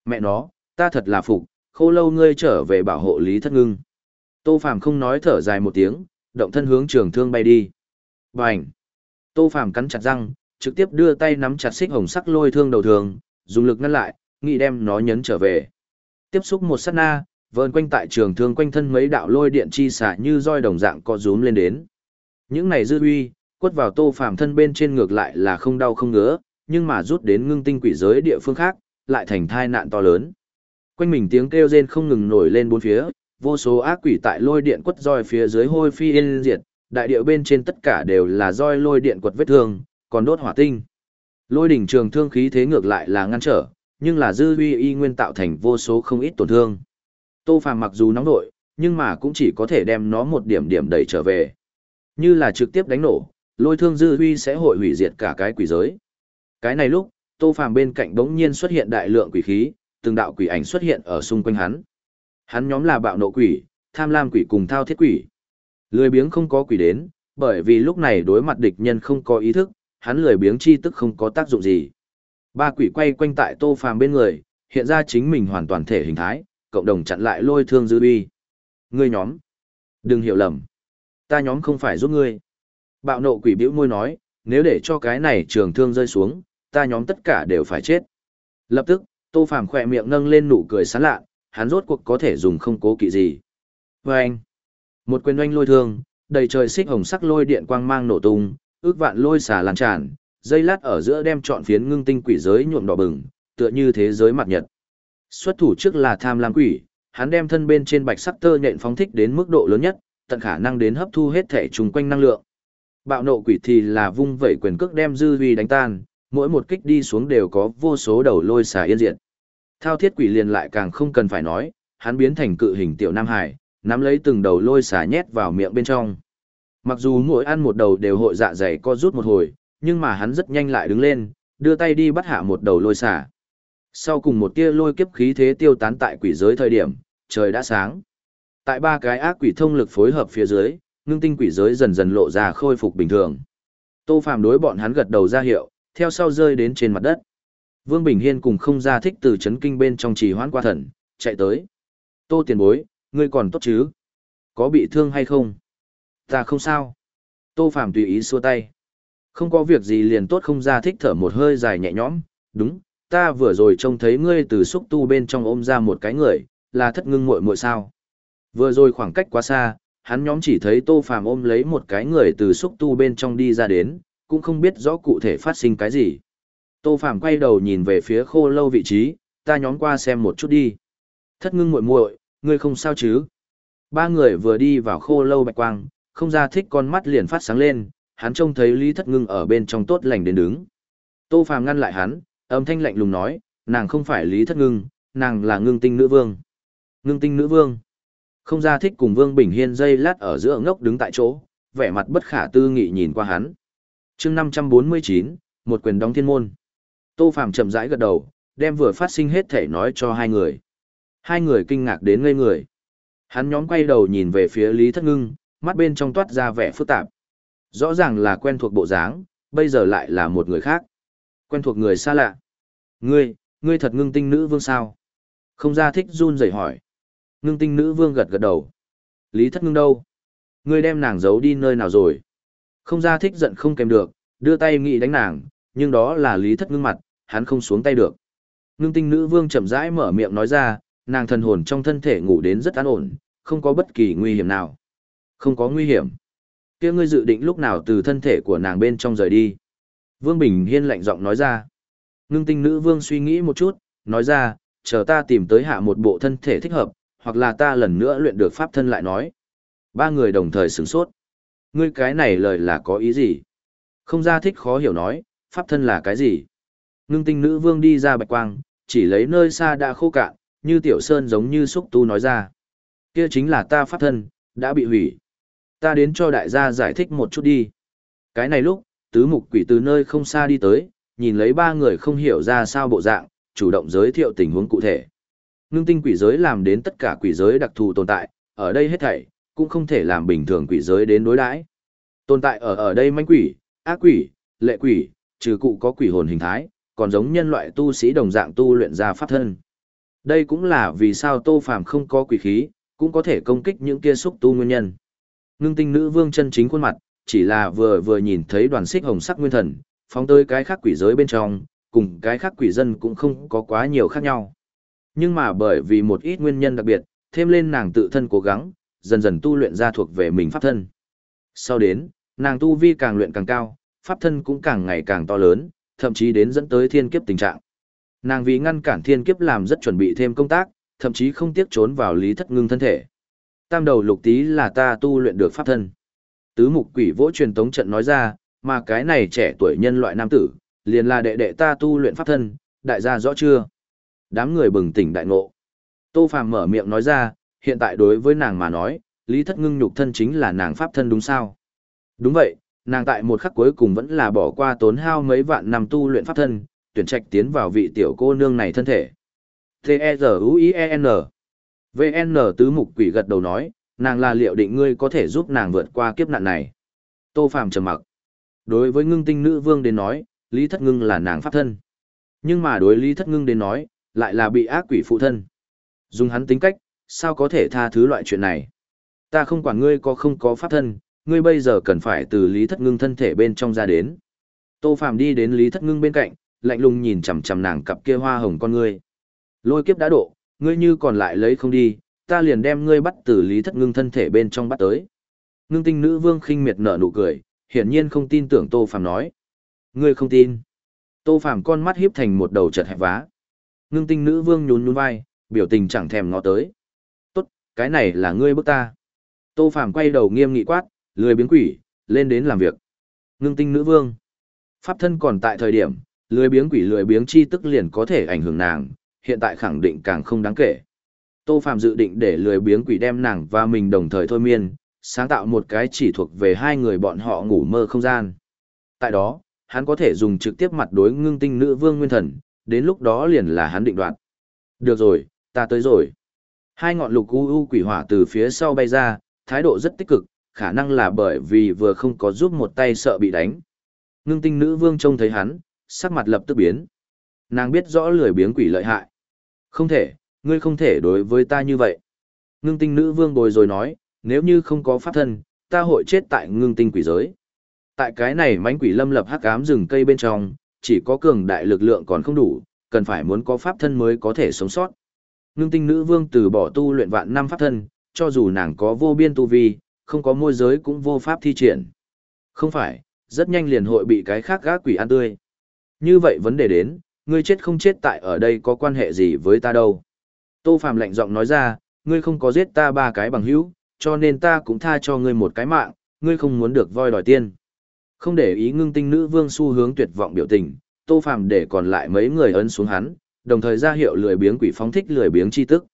Mẹ nó, ta thật là phục, khô lâu ngươi trở về bảo hộ lý thất ngưng. Tô Phàm không nói thở dài một tiếng, động thân hướng trường thương bay đi. Bành! Tô Phàm cắn chặt răng, trực tiếp đưa tay nắm chặt xích hồng sắc lôi thương đầu thường, dùng lực ngăn lại, nghĩ đem nó nhấn trở về. Tiếp xúc một sát na, vờn quanh tại trường thương quanh thân mấy đạo lôi điện chi xả như roi đồng dạng co rúm lên đến. Những này dư uy, quất vào tô phàm thân bên trên ngược lại là không đau không ngứa, nhưng mà rút đến ngưng tinh quỷ giới địa phương khác, lại thành thai nạn to lớn. Quanh mình tiếng kêu rên không ngừng nổi lên bốn phía, vô số ác quỷ tại lôi điện quất roi phía dưới hôi phi yên diệt, đại địa bên trên tất cả đều là roi lôi điện quật vết thương, còn đốt hỏa tinh. Lôi đỉnh trường thương khí thế ngược lại là ngăn trở, nhưng là dư uy y nguyên tạo thành vô số không ít tổn thương. Tô Phàm mặc dù nóng nội, nhưng mà cũng chỉ có thể đem nó một điểm điểm đẩy trở về. Như là trực tiếp đánh nổ, lôi thương dư huy sẽ hội hủy diệt cả cái quỷ giới. Cái này lúc, Tô Phàm bên cạnh bỗng nhiên xuất hiện đại lượng quỷ khí, từng đạo quỷ ảnh xuất hiện ở xung quanh hắn. Hắn nhóm là bạo nộ quỷ, tham lam quỷ cùng thao thiết quỷ. Lười biếng không có quỷ đến, bởi vì lúc này đối mặt địch nhân không có ý thức, hắn lười biếng chi tức không có tác dụng gì. Ba quỷ quay quanh tại Tô Phàm bên người, hiện ra chính mình hoàn toàn thể hình thái, cộng đồng chặn lại lôi thương dư uy. Ngươi nhóm, đừng hiểu lầm. Ta nhóm không phải giúp ngươi. Bạo nộ quỷ bĩu môi nói, nếu để cho cái này trường thương rơi xuống, ta nhóm tất cả đều phải chết. Lập tức, Tô Phàm khỏe miệng nâng lên nụ cười sán lạ, hắn rốt cuộc có thể dùng không cố kỵ gì. Và anh, một quyền oanh lôi thương, đầy trời xích hồng sắc lôi điện quang mang nổ tung, ước vạn lôi xả lan tràn, dây lát ở giữa đem trọn phiến ngưng tinh quỷ giới nhuộm đỏ bừng, tựa như thế giới mặt nhật. Xuất thủ trước là tham lam quỷ, hắn đem thân bên trên bạch sắc tơ nhện phóng thích đến mức độ lớn nhất, tận khả năng đến hấp thu hết thể trùng quanh năng lượng. Bạo nộ quỷ thì là vung vẩy quyền cước đem dư vi đánh tan, mỗi một kích đi xuống đều có vô số đầu lôi xà yên diện. Thao thiết quỷ liền lại càng không cần phải nói, hắn biến thành cự hình tiểu nam hải, nắm lấy từng đầu lôi xà nhét vào miệng bên trong. Mặc dù mỗi ăn một đầu đều hội dạ dày co rút một hồi, nhưng mà hắn rất nhanh lại đứng lên, đưa tay đi bắt hạ một đầu lôi xà. Sau cùng một tia lôi kiếp khí thế tiêu tán tại quỷ giới thời điểm, trời đã sáng. Tại ba cái ác quỷ thông lực phối hợp phía dưới, ngưng tinh quỷ giới dần dần lộ ra khôi phục bình thường. Tô Phàm đối bọn hắn gật đầu ra hiệu, theo sau rơi đến trên mặt đất. Vương Bình Hiên cùng không ra thích từ chấn kinh bên trong trì hoãn qua thần, chạy tới. Tô tiền bối, ngươi còn tốt chứ? Có bị thương hay không? Ta không sao. Tô Phàm tùy ý xua tay. Không có việc gì liền tốt không ra thích thở một hơi dài nhẹ nhõm, đúng, ta vừa rồi trông thấy ngươi từ xúc tu bên trong ôm ra một cái người, là thất ngưng muội muội sao. Vừa rồi khoảng cách quá xa, hắn nhóm chỉ thấy tô phàm ôm lấy một cái người từ xúc tu bên trong đi ra đến, cũng không biết rõ cụ thể phát sinh cái gì. Tô phàm quay đầu nhìn về phía khô lâu vị trí, ta nhóm qua xem một chút đi. Thất ngưng muội muội, ngươi không sao chứ? Ba người vừa đi vào khô lâu bạch quang, không ra thích con mắt liền phát sáng lên, hắn trông thấy Lý Thất Ngưng ở bên trong tốt lành đến đứng. Tô Phàm ngăn lại hắn, âm thanh lạnh lùng nói, nàng không phải Lý Thất Ngưng, nàng là ngưng tinh nữ vương. Ngưng tinh nữ vương. Không ra thích cùng Vương Bình Hiên dây lát ở giữa ngốc đứng tại chỗ, vẻ mặt bất khả tư nghị nhìn qua hắn. chương 549, một quyền đóng thiên môn. Tô Phàm chậm rãi gật đầu, đem vừa phát sinh hết thể nói cho hai người. Hai người kinh ngạc đến ngây người. Hắn nhóm quay đầu nhìn về phía Lý Thất Ngưng, mắt bên trong toát ra vẻ phức tạp. Rõ ràng là quen thuộc bộ dáng, bây giờ lại là một người khác. Quen thuộc người xa lạ. Ngươi, ngươi thật ngưng tinh nữ vương sao? Không ra thích run rẩy hỏi. Ngưng tinh nữ vương gật gật đầu. Lý thất ngưng đâu? Ngươi đem nàng giấu đi nơi nào rồi? Không ra thích giận không kèm được, đưa tay nghĩ đánh nàng, nhưng đó là lý thất ngưng mặt, hắn không xuống tay được. Ngưng tinh nữ vương chậm rãi mở miệng nói ra, Nàng thần hồn trong thân thể ngủ đến rất an ổn, không có bất kỳ nguy hiểm nào. Không có nguy hiểm. kia ngươi dự định lúc nào từ thân thể của nàng bên trong rời đi. Vương Bình Hiên lạnh giọng nói ra. Ngưng tinh nữ vương suy nghĩ một chút, nói ra, chờ ta tìm tới hạ một bộ thân thể thích hợp, hoặc là ta lần nữa luyện được pháp thân lại nói. Ba người đồng thời sửng sốt. Ngươi cái này lời là có ý gì? Không ra thích khó hiểu nói, pháp thân là cái gì? Ngưng tinh nữ vương đi ra bạch quang, chỉ lấy nơi xa đã khô cạn, như tiểu sơn giống như xúc tu nói ra. Kia chính là ta pháp thân, đã bị hủy. Ta đến cho đại gia giải thích một chút đi. Cái này lúc, tứ mục quỷ từ nơi không xa đi tới, nhìn lấy ba người không hiểu ra sao bộ dạng, chủ động giới thiệu tình huống cụ thể. Ngưng tinh quỷ giới làm đến tất cả quỷ giới đặc thù tồn tại, ở đây hết thảy, cũng không thể làm bình thường quỷ giới đến đối đãi. Tồn tại ở ở đây manh quỷ, ác quỷ, lệ quỷ, trừ cụ có quỷ hồn hình thái, còn giống nhân loại tu sĩ đồng dạng tu luyện ra pháp thân. Đây cũng là vì sao Tô Phàm không có quỷ khí, cũng có thể công kích những kia xúc tu nguyên nhân. Ngưng tinh nữ vương chân chính khuôn mặt, chỉ là vừa vừa nhìn thấy đoàn xích hồng sắc nguyên thần, phóng tới cái khác quỷ giới bên trong, cùng cái khác quỷ dân cũng không có quá nhiều khác nhau. Nhưng mà bởi vì một ít nguyên nhân đặc biệt, thêm lên nàng tự thân cố gắng, dần dần tu luyện ra thuộc về mình pháp thân. Sau đến, nàng tu vi càng luyện càng cao, pháp thân cũng càng ngày càng to lớn, thậm chí đến dẫn tới thiên kiếp tình trạng. Nàng vì ngăn cản thiên kiếp làm rất chuẩn bị thêm công tác, thậm chí không tiếc trốn vào lý thất ngưng thân thể. Tam đầu lục tí là ta tu luyện được pháp thân. Tứ mục quỷ vỗ truyền tống trận nói ra, mà cái này trẻ tuổi nhân loại nam tử, liền là đệ đệ ta tu luyện pháp thân, đại gia rõ chưa? Đám người bừng tỉnh đại ngộ. Tô Phàm mở miệng nói ra, hiện tại đối với nàng mà nói, lý thất ngưng nhục thân chính là nàng pháp thân đúng sao? Đúng vậy, nàng tại một khắc cuối cùng vẫn là bỏ qua tốn hao mấy vạn năm tu luyện pháp thân, tuyển trạch tiến vào vị tiểu cô nương này thân thể. T-E-Z-U-I-E-N VN tứ mục quỷ gật đầu nói, nàng là liệu định ngươi có thể giúp nàng vượt qua kiếp nạn này. Tô Phàm trầm mặc. Đối với ngưng tinh nữ vương đến nói, Lý Thất Ngưng là nàng pháp thân. Nhưng mà đối Lý Thất Ngưng đến nói, lại là bị ác quỷ phụ thân. Dùng hắn tính cách, sao có thể tha thứ loại chuyện này? Ta không quản ngươi có không có pháp thân, ngươi bây giờ cần phải từ Lý Thất Ngưng thân thể bên trong ra đến. Tô Phàm đi đến Lý Thất Ngưng bên cạnh, lạnh lùng nhìn chằm chằm nàng cặp kia hoa hồng con ngươi. Lôi kiếp đã độ, ngươi như còn lại lấy không đi, ta liền đem ngươi bắt từ Lý Thất Ngưng thân thể bên trong bắt tới. Ngưng tinh nữ vương khinh miệt nở nụ cười, hiển nhiên không tin tưởng Tô Phàm nói. Ngươi không tin. Tô Phàm con mắt hiếp thành một đầu chật hẹp vá. Ngưng tinh nữ vương nhún nhún vai, biểu tình chẳng thèm ngó tới. Tốt, cái này là ngươi bức ta. Tô Phàm quay đầu nghiêm nghị quát, lười biến quỷ, lên đến làm việc. Ngưng tinh nữ vương. Pháp thân còn tại thời điểm, lười biếng quỷ lười biếng chi tức liền có thể ảnh hưởng nàng, hiện tại khẳng định càng không đáng kể. Tô Phạm dự định để lười biếng quỷ đem nàng và mình đồng thời thôi miên, sáng tạo một cái chỉ thuộc về hai người bọn họ ngủ mơ không gian. Tại đó, hắn có thể dùng trực tiếp mặt đối ngưng tinh nữ vương nguyên thần, đến lúc đó liền là hắn định đoạt. Được rồi, ta tới rồi. Hai ngọn lục u u quỷ hỏa từ phía sau bay ra, thái độ rất tích cực, khả năng là bởi vì vừa không có giúp một tay sợ bị đánh. Ngưng tinh nữ vương trông thấy hắn, sắc mặt lập tức biến. Nàng biết rõ lười biếng quỷ lợi hại. Không thể, ngươi không thể đối với ta như vậy. Ngưng tinh nữ vương bồi rồi nói, nếu như không có pháp thân, ta hội chết tại ngưng tinh quỷ giới. Tại cái này mánh quỷ lâm lập hắc ám rừng cây bên trong, chỉ có cường đại lực lượng còn không đủ, cần phải muốn có pháp thân mới có thể sống sót. Ngưng tinh nữ vương từ bỏ tu luyện vạn năm pháp thân, cho dù nàng có vô biên tu vi, không có môi giới cũng vô pháp thi triển. Không phải, rất nhanh liền hội bị cái khác gác quỷ ăn tươi. Như vậy vấn đề đến, ngươi chết không chết tại ở đây có quan hệ gì với ta đâu. Tô Phạm lạnh giọng nói ra, ngươi không có giết ta ba cái bằng hữu, cho nên ta cũng tha cho ngươi một cái mạng, ngươi không muốn được voi đòi tiên. Không để ý ngưng tinh nữ vương xu hướng tuyệt vọng biểu tình, Tô Phạm để còn lại mấy người ấn xuống hắn, đồng thời ra hiệu lười biếng quỷ phóng thích lười biếng chi tức.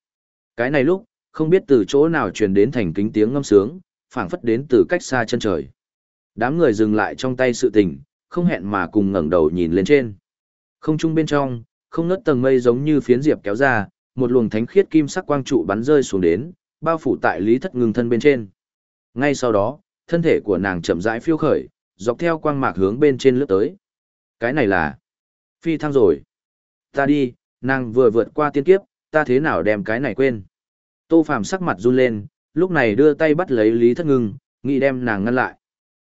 Cái này lúc, không biết từ chỗ nào truyền đến thành kính tiếng ngâm sướng, phảng phất đến từ cách xa chân trời. Đám người dừng lại trong tay sự tình, không hẹn mà cùng ngẩng đầu nhìn lên trên. Không trung bên trong, không ngớt tầng mây giống như phiến diệp kéo ra, một luồng thánh khiết kim sắc quang trụ bắn rơi xuống đến, bao phủ tại Lý Thất Ngưng thân bên trên. Ngay sau đó, thân thể của nàng chậm rãi phiêu khởi, dọc theo quang mạc hướng bên trên lướt tới. Cái này là phi thăng rồi. Ta đi, nàng vừa vượt qua tiên kiếp, ta thế nào đem cái này quên. Tô Phàm sắc mặt run lên, lúc này đưa tay bắt lấy Lý Thất Ngưng, nghĩ đem nàng ngăn lại.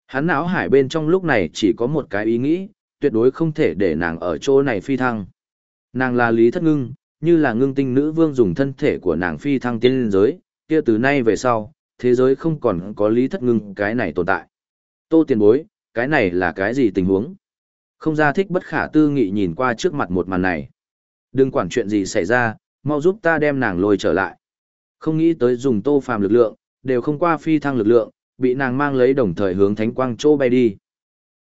Hắn não hải bên trong lúc này chỉ có một cái ý nghĩ, tuyệt đối không thể để nàng ở chỗ này phi thăng. Nàng là Lý Thất Ngưng, như là ngưng tinh nữ vương dùng thân thể của nàng phi thăng tiên giới, kia từ nay về sau, thế giới không còn có lý thất ngưng cái này tồn tại. Tô tiền bối, cái này là cái gì tình huống? Không ra thích bất khả tư nghị nhìn qua trước mặt một màn này. Đừng quản chuyện gì xảy ra, mau giúp ta đem nàng lôi trở lại. Không nghĩ tới dùng tô phàm lực lượng, đều không qua phi thăng lực lượng, bị nàng mang lấy đồng thời hướng thánh quang châu bay đi.